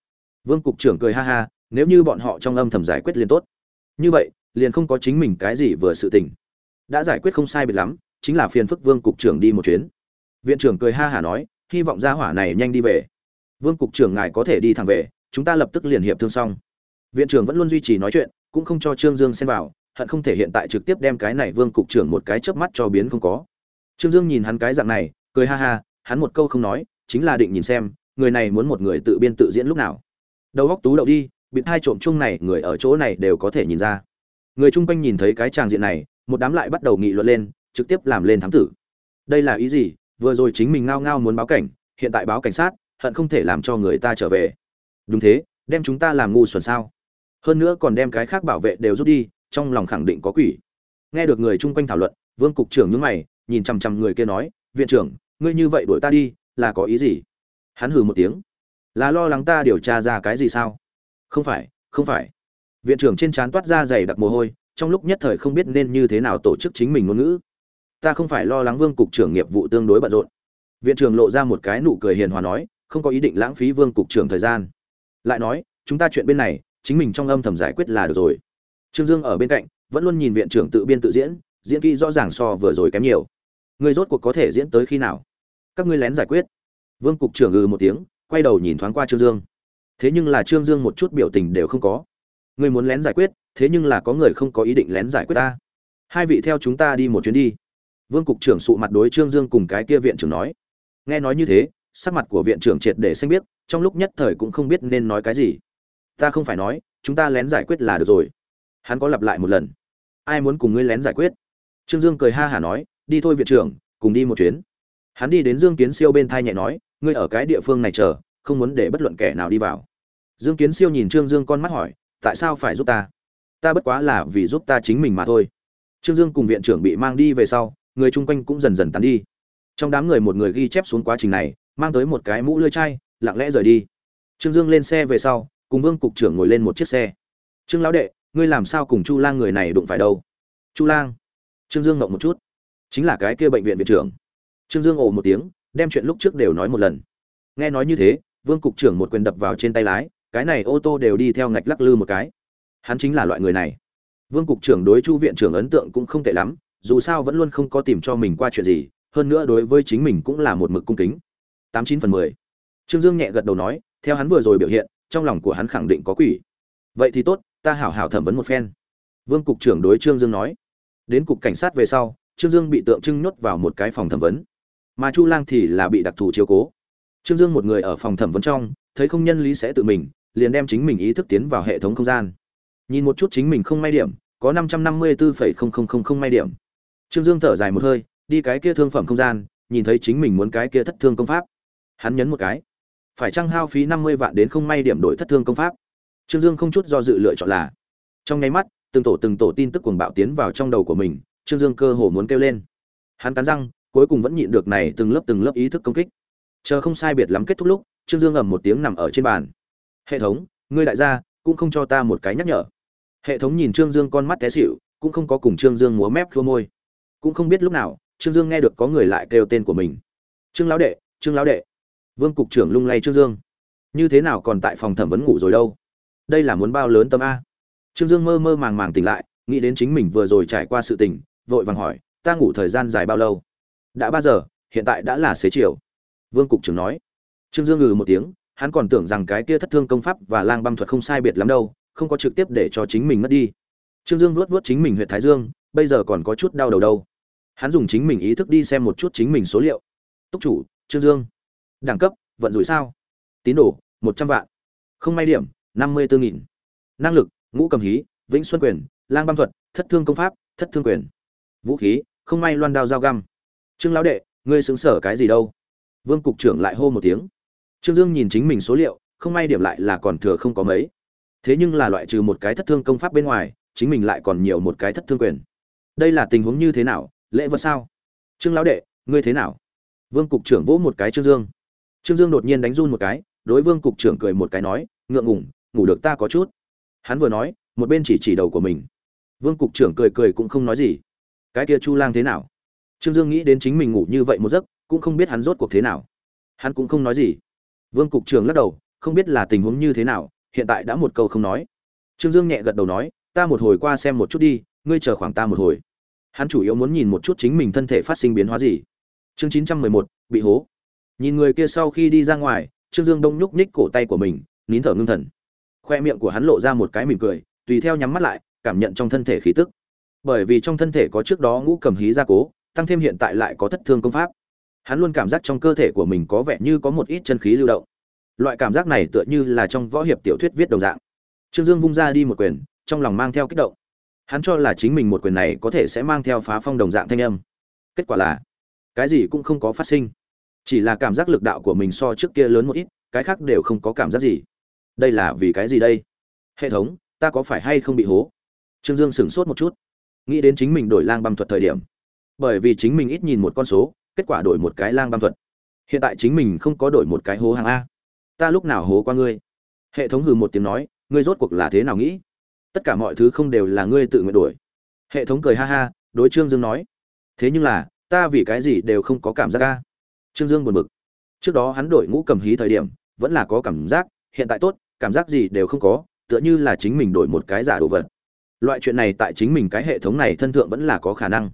Vương cục trưởng cười ha ha, nếu như bọn họ trong âm thầm giải quyết liền tốt. Như vậy, liền không có chính mình cái gì vừa sự tình. Đã giải quyết không sai biệt lắm, chính là phiền phức vương cục trưởng đi một chuyến. Viện trưởng cười ha hả nói, hy vọng gia hỏa này nhanh đi về vương cục trưởng ngài có thể đi thẳng về, chúng ta lập tức liền hiệp thương xong. Viện trưởng vẫn luôn duy trì nói chuyện, cũng không cho trương dương xen vào, hận không thể hiện tại trực tiếp đem cái này vương cục trưởng một cái chớp mắt cho biến không có. Trương dương nhìn hắn cái dạng này, cười ha ha, hắn một câu không nói, chính là định nhìn xem, người này muốn một người tự biên tự diễn lúc nào. Đầu góc tú đậu đi, bị hai trộm chung này, người ở chỗ này đều có thể nhìn ra. Người chung quanh nhìn thấy cái tràng diện này, một đám lại bắt đầu nghị luận lên, trực tiếp làm lên thám tử. Đây là ý gì? Vừa rồi chính mình ngao ngao muốn báo cảnh, hiện tại báo cảnh sát hận không thể làm cho người ta trở về. Đúng thế, đem chúng ta làm ngu xuẩn sao? Hơn nữa còn đem cái khác bảo vệ đều rút đi, trong lòng khẳng định có quỷ. Nghe được người chung quanh thảo luận, vương cục trưởng nhướng mày, nhìn chằm chằm người kia nói, viện trưởng, ngươi như vậy đuổi ta đi, là có ý gì? Hắn hừ một tiếng. Là lo lắng ta điều tra ra cái gì sao? Không phải không phải. Viện trưởng trên trán toát ra dày đặc mồ hôi, trong lúc nhất thời không biết nên như thế nào tổ chức chính mình ngôn ngữ. Ta không phải lo lắng vương cục trưởng nghiệp vụ tương đối bận rộn. Viện trưởng lộ ra một cái nụ cười hiền hòa nói không có ý định lãng phí vương cục trưởng thời gian. Lại nói, chúng ta chuyện bên này, chính mình trong âm thầm giải quyết là được rồi. Trương dương ở bên cạnh, vẫn luôn nhìn viện trưởng tự biên tự diễn diễn kỹ rõ ràng so vừa rồi kém nhiều. Người rốt cuộc có thể diễn tới khi nào? Các ngươi lén giải quyết. Vương cục trưởng ừ một tiếng, quay đầu nhìn thoáng qua trương dương. Thế nhưng là trương dương một chút biểu tình đều không có. Người muốn lén giải quyết, thế nhưng là có người không có ý định lén giải quyết ta. Hai vị theo chúng ta đi một chuyến đi. Vương cục trưởng sụ mặt đối trương dương cùng cái kia viện trưởng nói. Nghe nói như thế sắc mặt của viện trưởng triệt để xanh biết trong lúc nhất thời cũng không biết nên nói cái gì. Ta không phải nói, chúng ta lén giải quyết là được rồi. Hắn có lặp lại một lần. Ai muốn cùng ngươi lén giải quyết? Trương dương cười ha hả nói, đi thôi viện trưởng, cùng đi một chuyến. Hắn đi đến dương kiến siêu bên thai nhẹ nói, ngươi ở cái địa phương này chờ, không muốn để bất luận kẻ nào đi vào. Dương kiến siêu nhìn trương dương con mắt hỏi, tại sao phải giúp ta? Ta bất quá là vì giúp ta chính mình mà thôi. Trương dương cùng viện trưởng bị mang đi về sau, người chung quanh cũng dần dần tán đi. Trong đám người một người ghi chép xuống quá trình này mang tới một cái mũ lưỡi chai, lặng lẽ rời đi. Trương dương lên xe về sau, cùng vương cục trưởng ngồi lên một chiếc xe. Trương lão đệ, ngươi làm sao cùng chu lang người này đụng phải đâu? Chu lang. Trương dương ngậm một chút. Chính là cái kia bệnh viện viện trưởng. Trương dương ồ một tiếng, đem chuyện lúc trước đều nói một lần. Nghe nói như thế, vương cục trưởng một quyền đập vào trên tay lái, cái này ô tô đều đi theo ngạch lắc lư một cái. Hắn chính là loại người này. Vương cục trưởng đối chu viện trưởng ấn tượng cũng không tệ lắm, dù sao vẫn luôn không có tìm cho mình qua chuyện gì, hơn nữa đối với chính mình cũng là một mực cung kính tám chín phần mười. Trương dương nhẹ gật đầu nói, theo hắn vừa rồi biểu hiện, trong lòng của hắn khẳng định có quỷ. Vậy thì tốt, ta hảo hảo thẩm vấn một phen. Vương cục trưởng đối trương dương nói. Đến cục cảnh sát về sau, trương dương bị tượng trưng nhốt vào một cái phòng thẩm vấn. Mà chu lang thì là bị đặc thù chiếu cố. Trương dương một người ở phòng thẩm vấn trong, thấy không nhân lý sẽ tự mình, liền đem chính mình ý thức tiến vào hệ thống không gian. Nhìn một chút chính mình không may điểm, có năm trăm năm mươi bốn không may điểm. Trương dương thở dài một hơi, đi cái kia thương phẩm không gian, nhìn thấy chính mình muốn cái kia thất thương công pháp hắn nhấn một cái. Phải trăng hao phí năm mươi vạn đến không may điểm đổi thất thương công pháp? Trương dương không chút do dự lựa chọn là. Trong nháy mắt, từng tổ từng tổ tin tức cuồng bạo tiến vào trong đầu của mình, trương dương cơ hồ muốn kêu lên. Hắn cắn răng, cuối cùng vẫn nhịn được này từng lớp từng lớp ý thức công kích. Chờ không sai biệt lắm kết thúc lúc, trương dương ầm một tiếng nằm ở trên bàn. Hệ thống, ngươi đại gia, cũng không cho ta một cái nhắc nhở. Hệ thống nhìn trương dương con mắt té xịu cũng không có cùng trương dương múa mép khua môi. Cũng không biết lúc nào, trương dương nghe được có người lại kêu tên của mình. Trương lão đệ, trương lão đệ vương cục trưởng lung lay trương dương. Như thế nào còn tại phòng thẩm vấn ngủ rồi đâu? Đây là muốn bao lớn tâm a. Trương dương mơ mơ màng màng tỉnh lại, nghĩ đến chính mình vừa rồi trải qua sự tình, vội vàng hỏi, ta ngủ thời gian dài bao lâu? Đã ba giờ, hiện tại đã là xế chiều. Vương cục trưởng nói. Trương dương ngừ một tiếng, hắn còn tưởng rằng cái kia thất thương công pháp và lang băm thuật không sai biệt lắm đâu, không có trực tiếp để cho chính mình mất đi. Trương dương luốt vuốt chính mình huyện thái dương, bây giờ còn có chút đau đầu đâu. Hắn dùng chính mình ý thức đi xem một chút chính mình số liệu. Túc chủ, trương dương đẳng cấp, vận rủi sao? Tín đồ, một trăm vạn. Không may điểm, năm mươi bốn nghìn. Năng lực, ngũ cầm hí, vĩnh xuân quyền, lang băm thuật, thất thương công pháp, thất thương quyền. Vũ khí, không may loan đao dao găm. Trương lão đệ, ngươi xứng sở cái gì đâu? Vương cục trưởng lại hô một tiếng. Trương dương nhìn chính mình số liệu, không may điểm lại là còn thừa không có mấy. Thế nhưng là loại trừ một cái thất thương công pháp bên ngoài, chính mình lại còn nhiều một cái thất thương quyền. Đây là tình huống như thế nào? Lễ vật sao? Trương lão đệ, ngươi thế nào? Vương cục trưởng vỗ một cái trương dương trương dương đột nhiên đánh run một cái, đối vương cục trưởng cười một cái nói, ngượng ngủng ngủ được ta có chút. Hắn vừa nói, một bên chỉ chỉ đầu của mình. Vương cục trưởng cười cười cũng không nói gì. Cái kia chu lang thế nào? Trương dương nghĩ đến chính mình ngủ như vậy một giấc, cũng không biết hắn rốt cuộc thế nào. Hắn cũng không nói gì. Vương cục trưởng lắc đầu, không biết là tình huống như thế nào, hiện tại đã một câu không nói. Trương dương nhẹ gật đầu nói, ta một hồi qua xem một chút đi, ngươi chờ khoảng ta một hồi. Hắn chủ yếu muốn nhìn một chút chính mình thân thể phát sinh biến hóa gì. Chương chín trăm mười một, bị hố nhìn người kia sau khi đi ra ngoài, trương dương đông nhúc nhích cổ tay của mình, nín thở ngưng thần. Khoe miệng của hắn lộ ra một cái mỉm cười, tùy theo nhắm mắt lại, cảm nhận trong thân thể khí tức. Bởi vì trong thân thể có trước đó ngũ cầm hí gia cố, tăng thêm hiện tại lại có thất thương công pháp. Hắn luôn cảm giác trong cơ thể của mình có vẻ như có một ít chân khí lưu động. Loại cảm giác này tựa như là trong võ hiệp tiểu thuyết viết đồng dạng. Trương dương vung ra đi một quyền, trong lòng mang theo kích động. Hắn cho là chính mình một quyền này có thể sẽ mang theo phá phong đồng dạng thanh âm. Kết quả là, cái gì cũng không có phát sinh chỉ là cảm giác lực đạo của mình so trước kia lớn một ít, cái khác đều không có cảm giác gì. Đây là vì cái gì đây? Hệ thống, ta có phải hay không bị hố? Trương dương sửng sốt một chút. Nghĩ đến chính mình đổi lang băm thuật thời điểm. Bởi vì chính mình ít nhìn một con số, kết quả đổi một cái lang băm thuật. Hiện tại chính mình không có đổi một cái hố hàng a. Ta lúc nào hố qua ngươi? Hệ thống hừ một tiếng nói, ngươi rốt cuộc là thế nào nghĩ? Tất cả mọi thứ không đều là ngươi tự nguyện đổi. Hệ thống cười ha ha, đối trương dương nói, thế nhưng là, ta vì cái gì đều không có cảm giác ca trương dương buồn bực. Trước đó hắn đổi ngũ cầm hí thời điểm, vẫn là có cảm giác, hiện tại tốt, cảm giác gì đều không có, tựa như là chính mình đổi một cái giả đồ vật. Loại chuyện này tại chính mình cái hệ thống này thân thượng vẫn là có khả năng.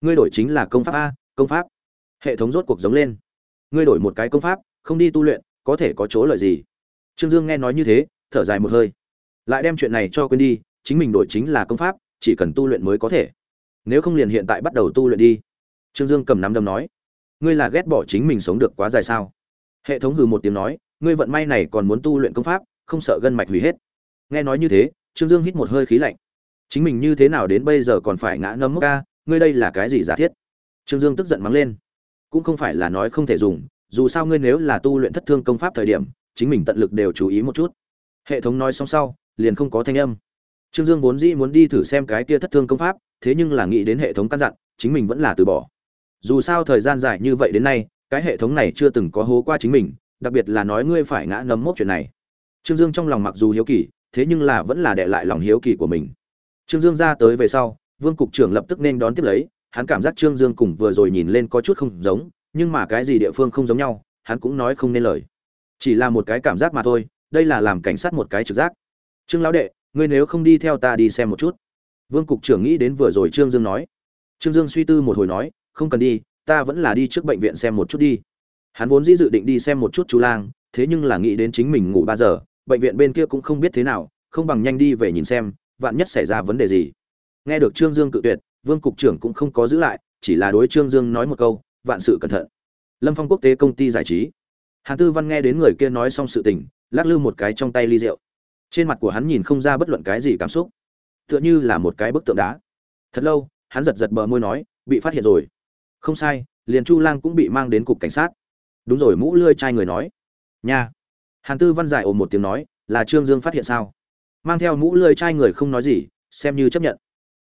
Ngươi đổi chính là công pháp a, công pháp. Hệ thống rốt cuộc giống lên. Ngươi đổi một cái công pháp, không đi tu luyện, có thể có chỗ lợi gì? Trương dương nghe nói như thế, thở dài một hơi. Lại đem chuyện này cho quên đi, chính mình đổi chính là công pháp, chỉ cần tu luyện mới có thể. Nếu không liền hiện tại bắt đầu tu luyện đi. Trương dương cầm nắm đấm nói ngươi là ghét bỏ chính mình sống được quá dài sao? Hệ thống hừ một tiếng nói, ngươi vận may này còn muốn tu luyện công pháp, không sợ gân mạch hủy hết. Nghe nói như thế, trương dương hít một hơi khí lạnh. Chính mình như thế nào đến bây giờ còn phải ngã ngâm mốc ca, ngươi đây là cái gì giả thiết? Trương dương tức giận mắng lên. Cũng không phải là nói không thể dùng, dù sao ngươi nếu là tu luyện thất thương công pháp thời điểm, chính mình tận lực đều chú ý một chút. Hệ thống nói xong sau, liền không có thanh âm. Trương dương vốn dĩ muốn đi thử xem cái kia thất thương công pháp, thế nhưng là nghĩ đến hệ thống căn dặn, chính mình vẫn là từ bỏ dù sao thời gian dài như vậy đến nay, cái hệ thống này chưa từng có hố qua chính mình, đặc biệt là nói ngươi phải ngã nấm mốc chuyện này. Trương dương trong lòng mặc dù hiếu kỳ, thế nhưng là vẫn là để lại lòng hiếu kỳ của mình. Trương dương ra tới về sau, vương cục trưởng lập tức nên đón tiếp lấy, hắn cảm giác trương dương cùng vừa rồi nhìn lên có chút không giống, nhưng mà cái gì địa phương không giống nhau, hắn cũng nói không nên lời. Chỉ là một cái cảm giác mà thôi, đây là làm cảnh sát một cái trực giác. Trương lão đệ, ngươi nếu không đi theo ta đi xem một chút. Vương cục trưởng nghĩ đến vừa rồi trương dương nói. Trương dương suy tư một hồi nói không cần đi, ta vẫn là đi trước bệnh viện xem một chút đi. Hắn vốn dĩ dự định đi xem một chút chú lang, thế nhưng là nghĩ đến chính mình ngủ ba giờ, bệnh viện bên kia cũng không biết thế nào, không bằng nhanh đi về nhìn xem, vạn nhất xảy ra vấn đề gì. Nghe được trương dương cự tuyệt, vương cục trưởng cũng không có giữ lại, chỉ là đối trương dương nói một câu, vạn sự cẩn thận. Lâm phong quốc tế công ty giải trí. Hàn tư văn nghe đến người kia nói xong sự tình, lắc lư một cái trong tay ly rượu. Trên mặt của hắn nhìn không ra bất luận cái gì cảm xúc. Tựa như là một cái bức tượng đá. Thật lâu, hắn giật giật bờ môi nói, bị phát hiện rồi không sai, liền chu lang cũng bị mang đến cục cảnh sát. Đúng rồi, mũ lươi trai người nói. Nha. Hàn tư văn giải ồ một tiếng nói, là trương dương phát hiện sao? Mang theo mũ lươi trai người không nói gì, xem như chấp nhận.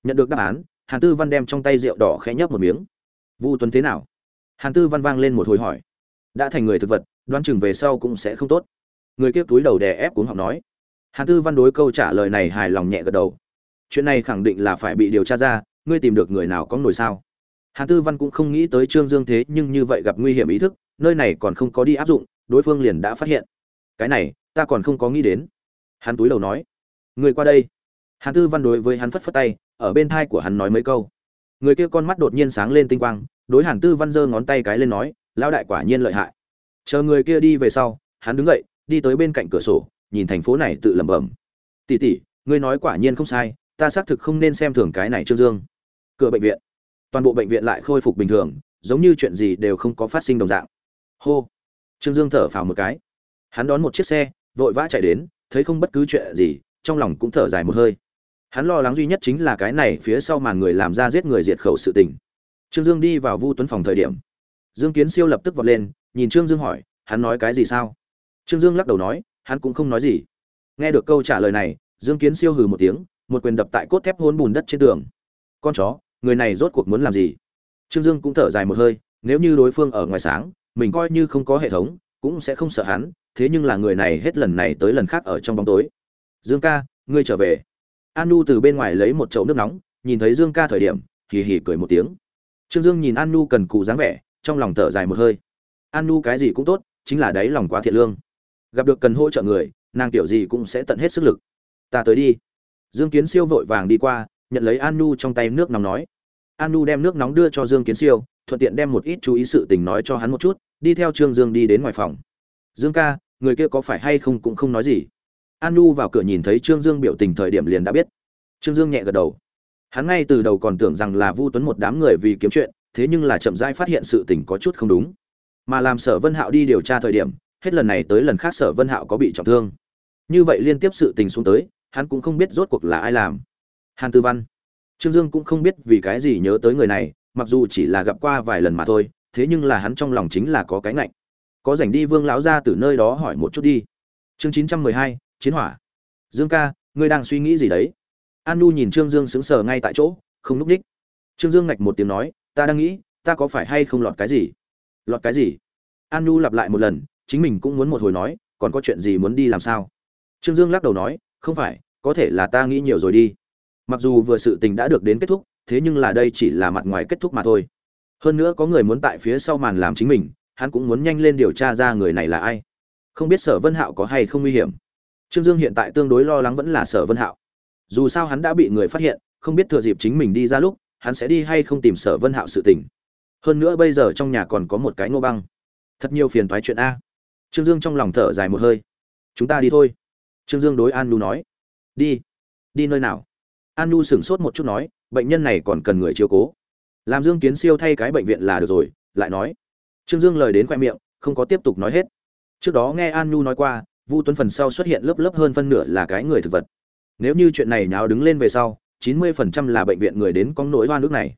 Nhận được đáp án, hàn tư văn đem trong tay rượu đỏ khẽ nhấp một miếng. Vu tuấn thế nào? Hàn tư văn vang lên một hồi hỏi. Đã thành người thực vật, đoán chừng về sau cũng sẽ không tốt. Người kia túi đầu đè ép cuống học nói. Hàn tư văn đối câu trả lời này hài lòng nhẹ gật đầu. Chuyện này khẳng định là phải bị điều tra ra, ngươi tìm được người nào có nổi sao? Hàn tư văn cũng không nghĩ tới trương dương thế nhưng như vậy gặp nguy hiểm ý thức, nơi này còn không có đi áp dụng, đối phương liền đã phát hiện. Cái này, ta còn không có nghĩ đến. Hắn túi đầu nói, người qua đây. Hàn tư văn đối với hắn phất phất tay, ở bên thai của hắn nói mấy câu. Người kia con mắt đột nhiên sáng lên tinh quang, đối hàn tư văn giơ ngón tay cái lên nói lao đại quả nhiên lợi hại. Chờ người kia đi về sau, hắn đứng dậy, đi tới bên cạnh cửa sổ, nhìn thành phố này tự lẩm bẩm. Tỉ tỉ ngươi nói quả nhiên không sai, ta xác thực không nên xem thường cái này trương dương. Cửa bệnh viện toàn bộ bệnh viện lại khôi phục bình thường, giống như chuyện gì đều không có phát sinh đồng dạng. Hô. Trương dương thở phào một cái. Hắn đón một chiếc xe, vội vã chạy đến, thấy không bất cứ chuyện gì, trong lòng cũng thở dài một hơi. Hắn lo lắng duy nhất chính là cái này phía sau màn người làm ra giết người diệt khẩu sự tình. Trương dương đi vào vu tuấn phòng thời điểm. Dương kiến siêu lập tức vọt lên, nhìn trương dương hỏi, hắn nói cái gì sao? Trương dương lắc đầu nói, hắn cũng không nói gì. Nghe được câu trả lời này, dương kiến siêu hừ một tiếng, một quyền đập tại cốt thép hôn bùn đất trên tường. Con chó người này rốt cuộc muốn làm gì? Trương dương cũng thở dài một hơi, nếu như đối phương ở ngoài sáng, mình coi như không có hệ thống, cũng sẽ không sợ hắn, thế nhưng là người này hết lần này tới lần khác ở trong bóng tối. Dương ca, ngươi trở về. An nu từ bên ngoài lấy một chậu nước nóng, nhìn thấy dương ca thời điểm, hì hì cười một tiếng. Trương dương nhìn an nu cần cù dáng vẻ, trong lòng thở dài một hơi. An nu cái gì cũng tốt, chính là đáy lòng quá thiện lương. Gặp được cần hỗ trợ người, nàng tiểu gì cũng sẽ tận hết sức lực. Ta tới đi. Dương kiến siêu vội vàng đi qua, nhận lấy an nu trong tay nước nóng nói anu đem nước nóng đưa cho dương kiến siêu, thuận tiện đem một ít chú ý sự tình nói cho hắn một chút, đi theo trương dương đi đến ngoài phòng. Dương ca, người kia có phải hay không cũng không nói gì. Anu vào cửa nhìn thấy trương dương biểu tình thời điểm liền đã biết. Trương dương nhẹ gật đầu. Hắn ngay từ đầu còn tưởng rằng là vu tuấn một đám người vì kiếm chuyện, thế nhưng là chậm rãi phát hiện sự tình có chút không đúng. Mà làm sở vân hạo đi điều tra thời điểm, hết lần này tới lần khác sở vân hạo có bị trọng thương. Như vậy liên tiếp sự tình xuống tới, hắn cũng không biết rốt cuộc là ai làm. Hàn tư văn trương dương cũng không biết vì cái gì nhớ tới người này, mặc dù chỉ là gặp qua vài lần mà thôi, thế nhưng là hắn trong lòng chính là có cái ngạnh. Có rảnh đi vương lão ra từ nơi đó hỏi một chút đi. Chương chín trăm mười hai, chiến hỏa. Dương ca, ngươi đang suy nghĩ gì đấy? An nu nhìn trương dương sững sờ ngay tại chỗ, không lúc đích. trương dương ngạch một tiếng nói, ta đang nghĩ, ta có phải hay không lọt cái gì? Lọt cái gì? An nu lặp lại một lần, chính mình cũng muốn một hồi nói, còn có chuyện gì muốn đi làm sao? Trương dương lắc đầu nói, không phải, có thể là ta nghĩ nhiều rồi đi mặc dù vừa sự tình đã được đến kết thúc, thế nhưng là đây chỉ là mặt ngoài kết thúc mà thôi. Hơn nữa có người muốn tại phía sau màn làm chính mình, hắn cũng muốn nhanh lên điều tra ra người này là ai. Không biết sở vân hạo có hay không nguy hiểm. Trương dương hiện tại tương đối lo lắng vẫn là sở vân hạo. Dù sao hắn đã bị người phát hiện, không biết thừa dịp chính mình đi ra lúc, hắn sẽ đi hay không tìm sở vân hạo sự tình. Hơn nữa bây giờ trong nhà còn có một cái ngô băng. Thật nhiều phiền thoái chuyện a. Trương dương trong lòng thở dài một hơi. Chúng ta đi thôi. Trương dương đối an lu nói. Đi. Đi nơi nào? An nu sửng sốt một chút nói, bệnh nhân này còn cần người chiếu cố. Làm dương kiến siêu thay cái bệnh viện là được rồi, lại nói. Trương dương lời đến khoe miệng, không có tiếp tục nói hết. Trước đó nghe an nu nói qua, vu tuấn phần sau xuất hiện lớp lớp hơn phân nửa là cái người thực vật. Nếu như chuyện này nháo đứng lên về sau, chín mươi phần trăm là bệnh viện người đến có nỗi oan nước này.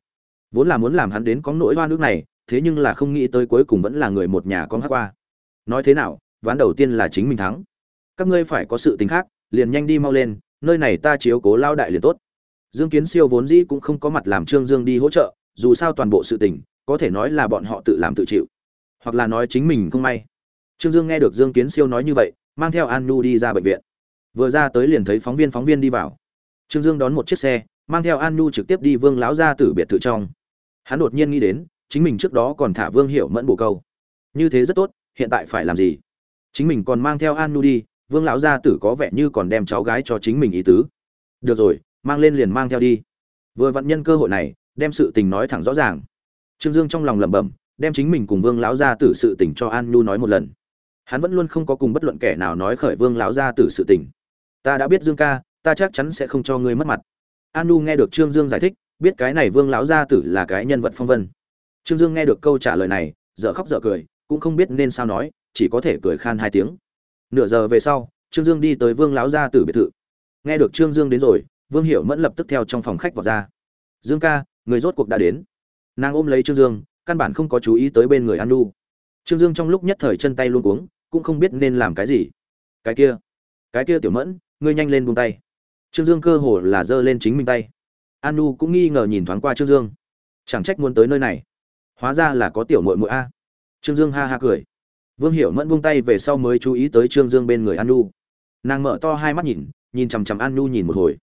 Vốn là muốn làm hắn đến có nỗi oan nước này, thế nhưng là không nghĩ tới cuối cùng vẫn là người một nhà con hát qua. Nói thế nào, ván đầu tiên là chính mình thắng. Các ngươi phải có sự tính khác, liền nhanh đi mau lên, nơi này ta chiếu cố lao đại liền tốt dương kiến siêu vốn dĩ cũng không có mặt làm trương dương đi hỗ trợ, dù sao toàn bộ sự tình, có thể nói là bọn họ tự làm tự chịu. Hoặc là nói chính mình không may. Trương dương nghe được dương kiến siêu nói như vậy, mang theo an nu đi ra bệnh viện. Vừa ra tới liền thấy phóng viên phóng viên đi vào. Trương dương đón một chiếc xe, mang theo an nu trực tiếp đi vương lão ra tử biệt thự trong. Hắn đột nhiên nghĩ đến, chính mình trước đó còn thả vương Hiểu mẫn bổ câu. Như thế rất tốt, hiện tại phải làm gì? Chính mình còn mang theo an nu đi, vương lão gia tử có vẻ như còn đem cháu gái cho chính mình ý tứ. Được rồi mang lên liền mang theo đi. Vừa vặn nhân cơ hội này, đem sự tình nói thẳng rõ ràng. Trương dương trong lòng lẩm bẩm, đem chính mình cùng vương lão gia tử sự tình cho an Nhu nói một lần. Hắn vẫn luôn không có cùng bất luận kẻ nào nói khởi vương lão gia tử sự tình. Ta đã biết dương ca, ta chắc chắn sẽ không cho ngươi mất mặt. An Nhu nghe được trương dương giải thích, biết cái này vương lão gia tử là cái nhân vật phong vân. Trương dương nghe được câu trả lời này, dở khóc dở cười, cũng không biết nên sao nói, chỉ có thể cười khan hai tiếng. Nửa giờ về sau, trương dương đi tới vương lão gia tử biệt thự. Nghe được trương dương đến rồi vương hiểu mẫn lập tức theo trong phòng khách vào ra. Dương ca, người rốt cuộc đã đến. Nàng ôm lấy trương dương, căn bản không có chú ý tới bên người an nu trương dương trong lúc nhất thời chân tay luôn cuống, cũng không biết nên làm cái gì. Cái kia cái kia tiểu mẫn, ngươi nhanh lên buông tay. Trương dương cơ hồ là giơ lên chính mình tay. An nu cũng nghi ngờ nhìn thoáng qua trương dương. Chẳng trách muốn tới nơi này. Hóa ra là có tiểu mội mội a. Trương dương ha ha cười. Vương hiểu mẫn buông tay về sau mới chú ý tới trương dương bên người an nu nàng mở to hai mắt nhìn nhìn chằm chằm an nu nhìn một hồi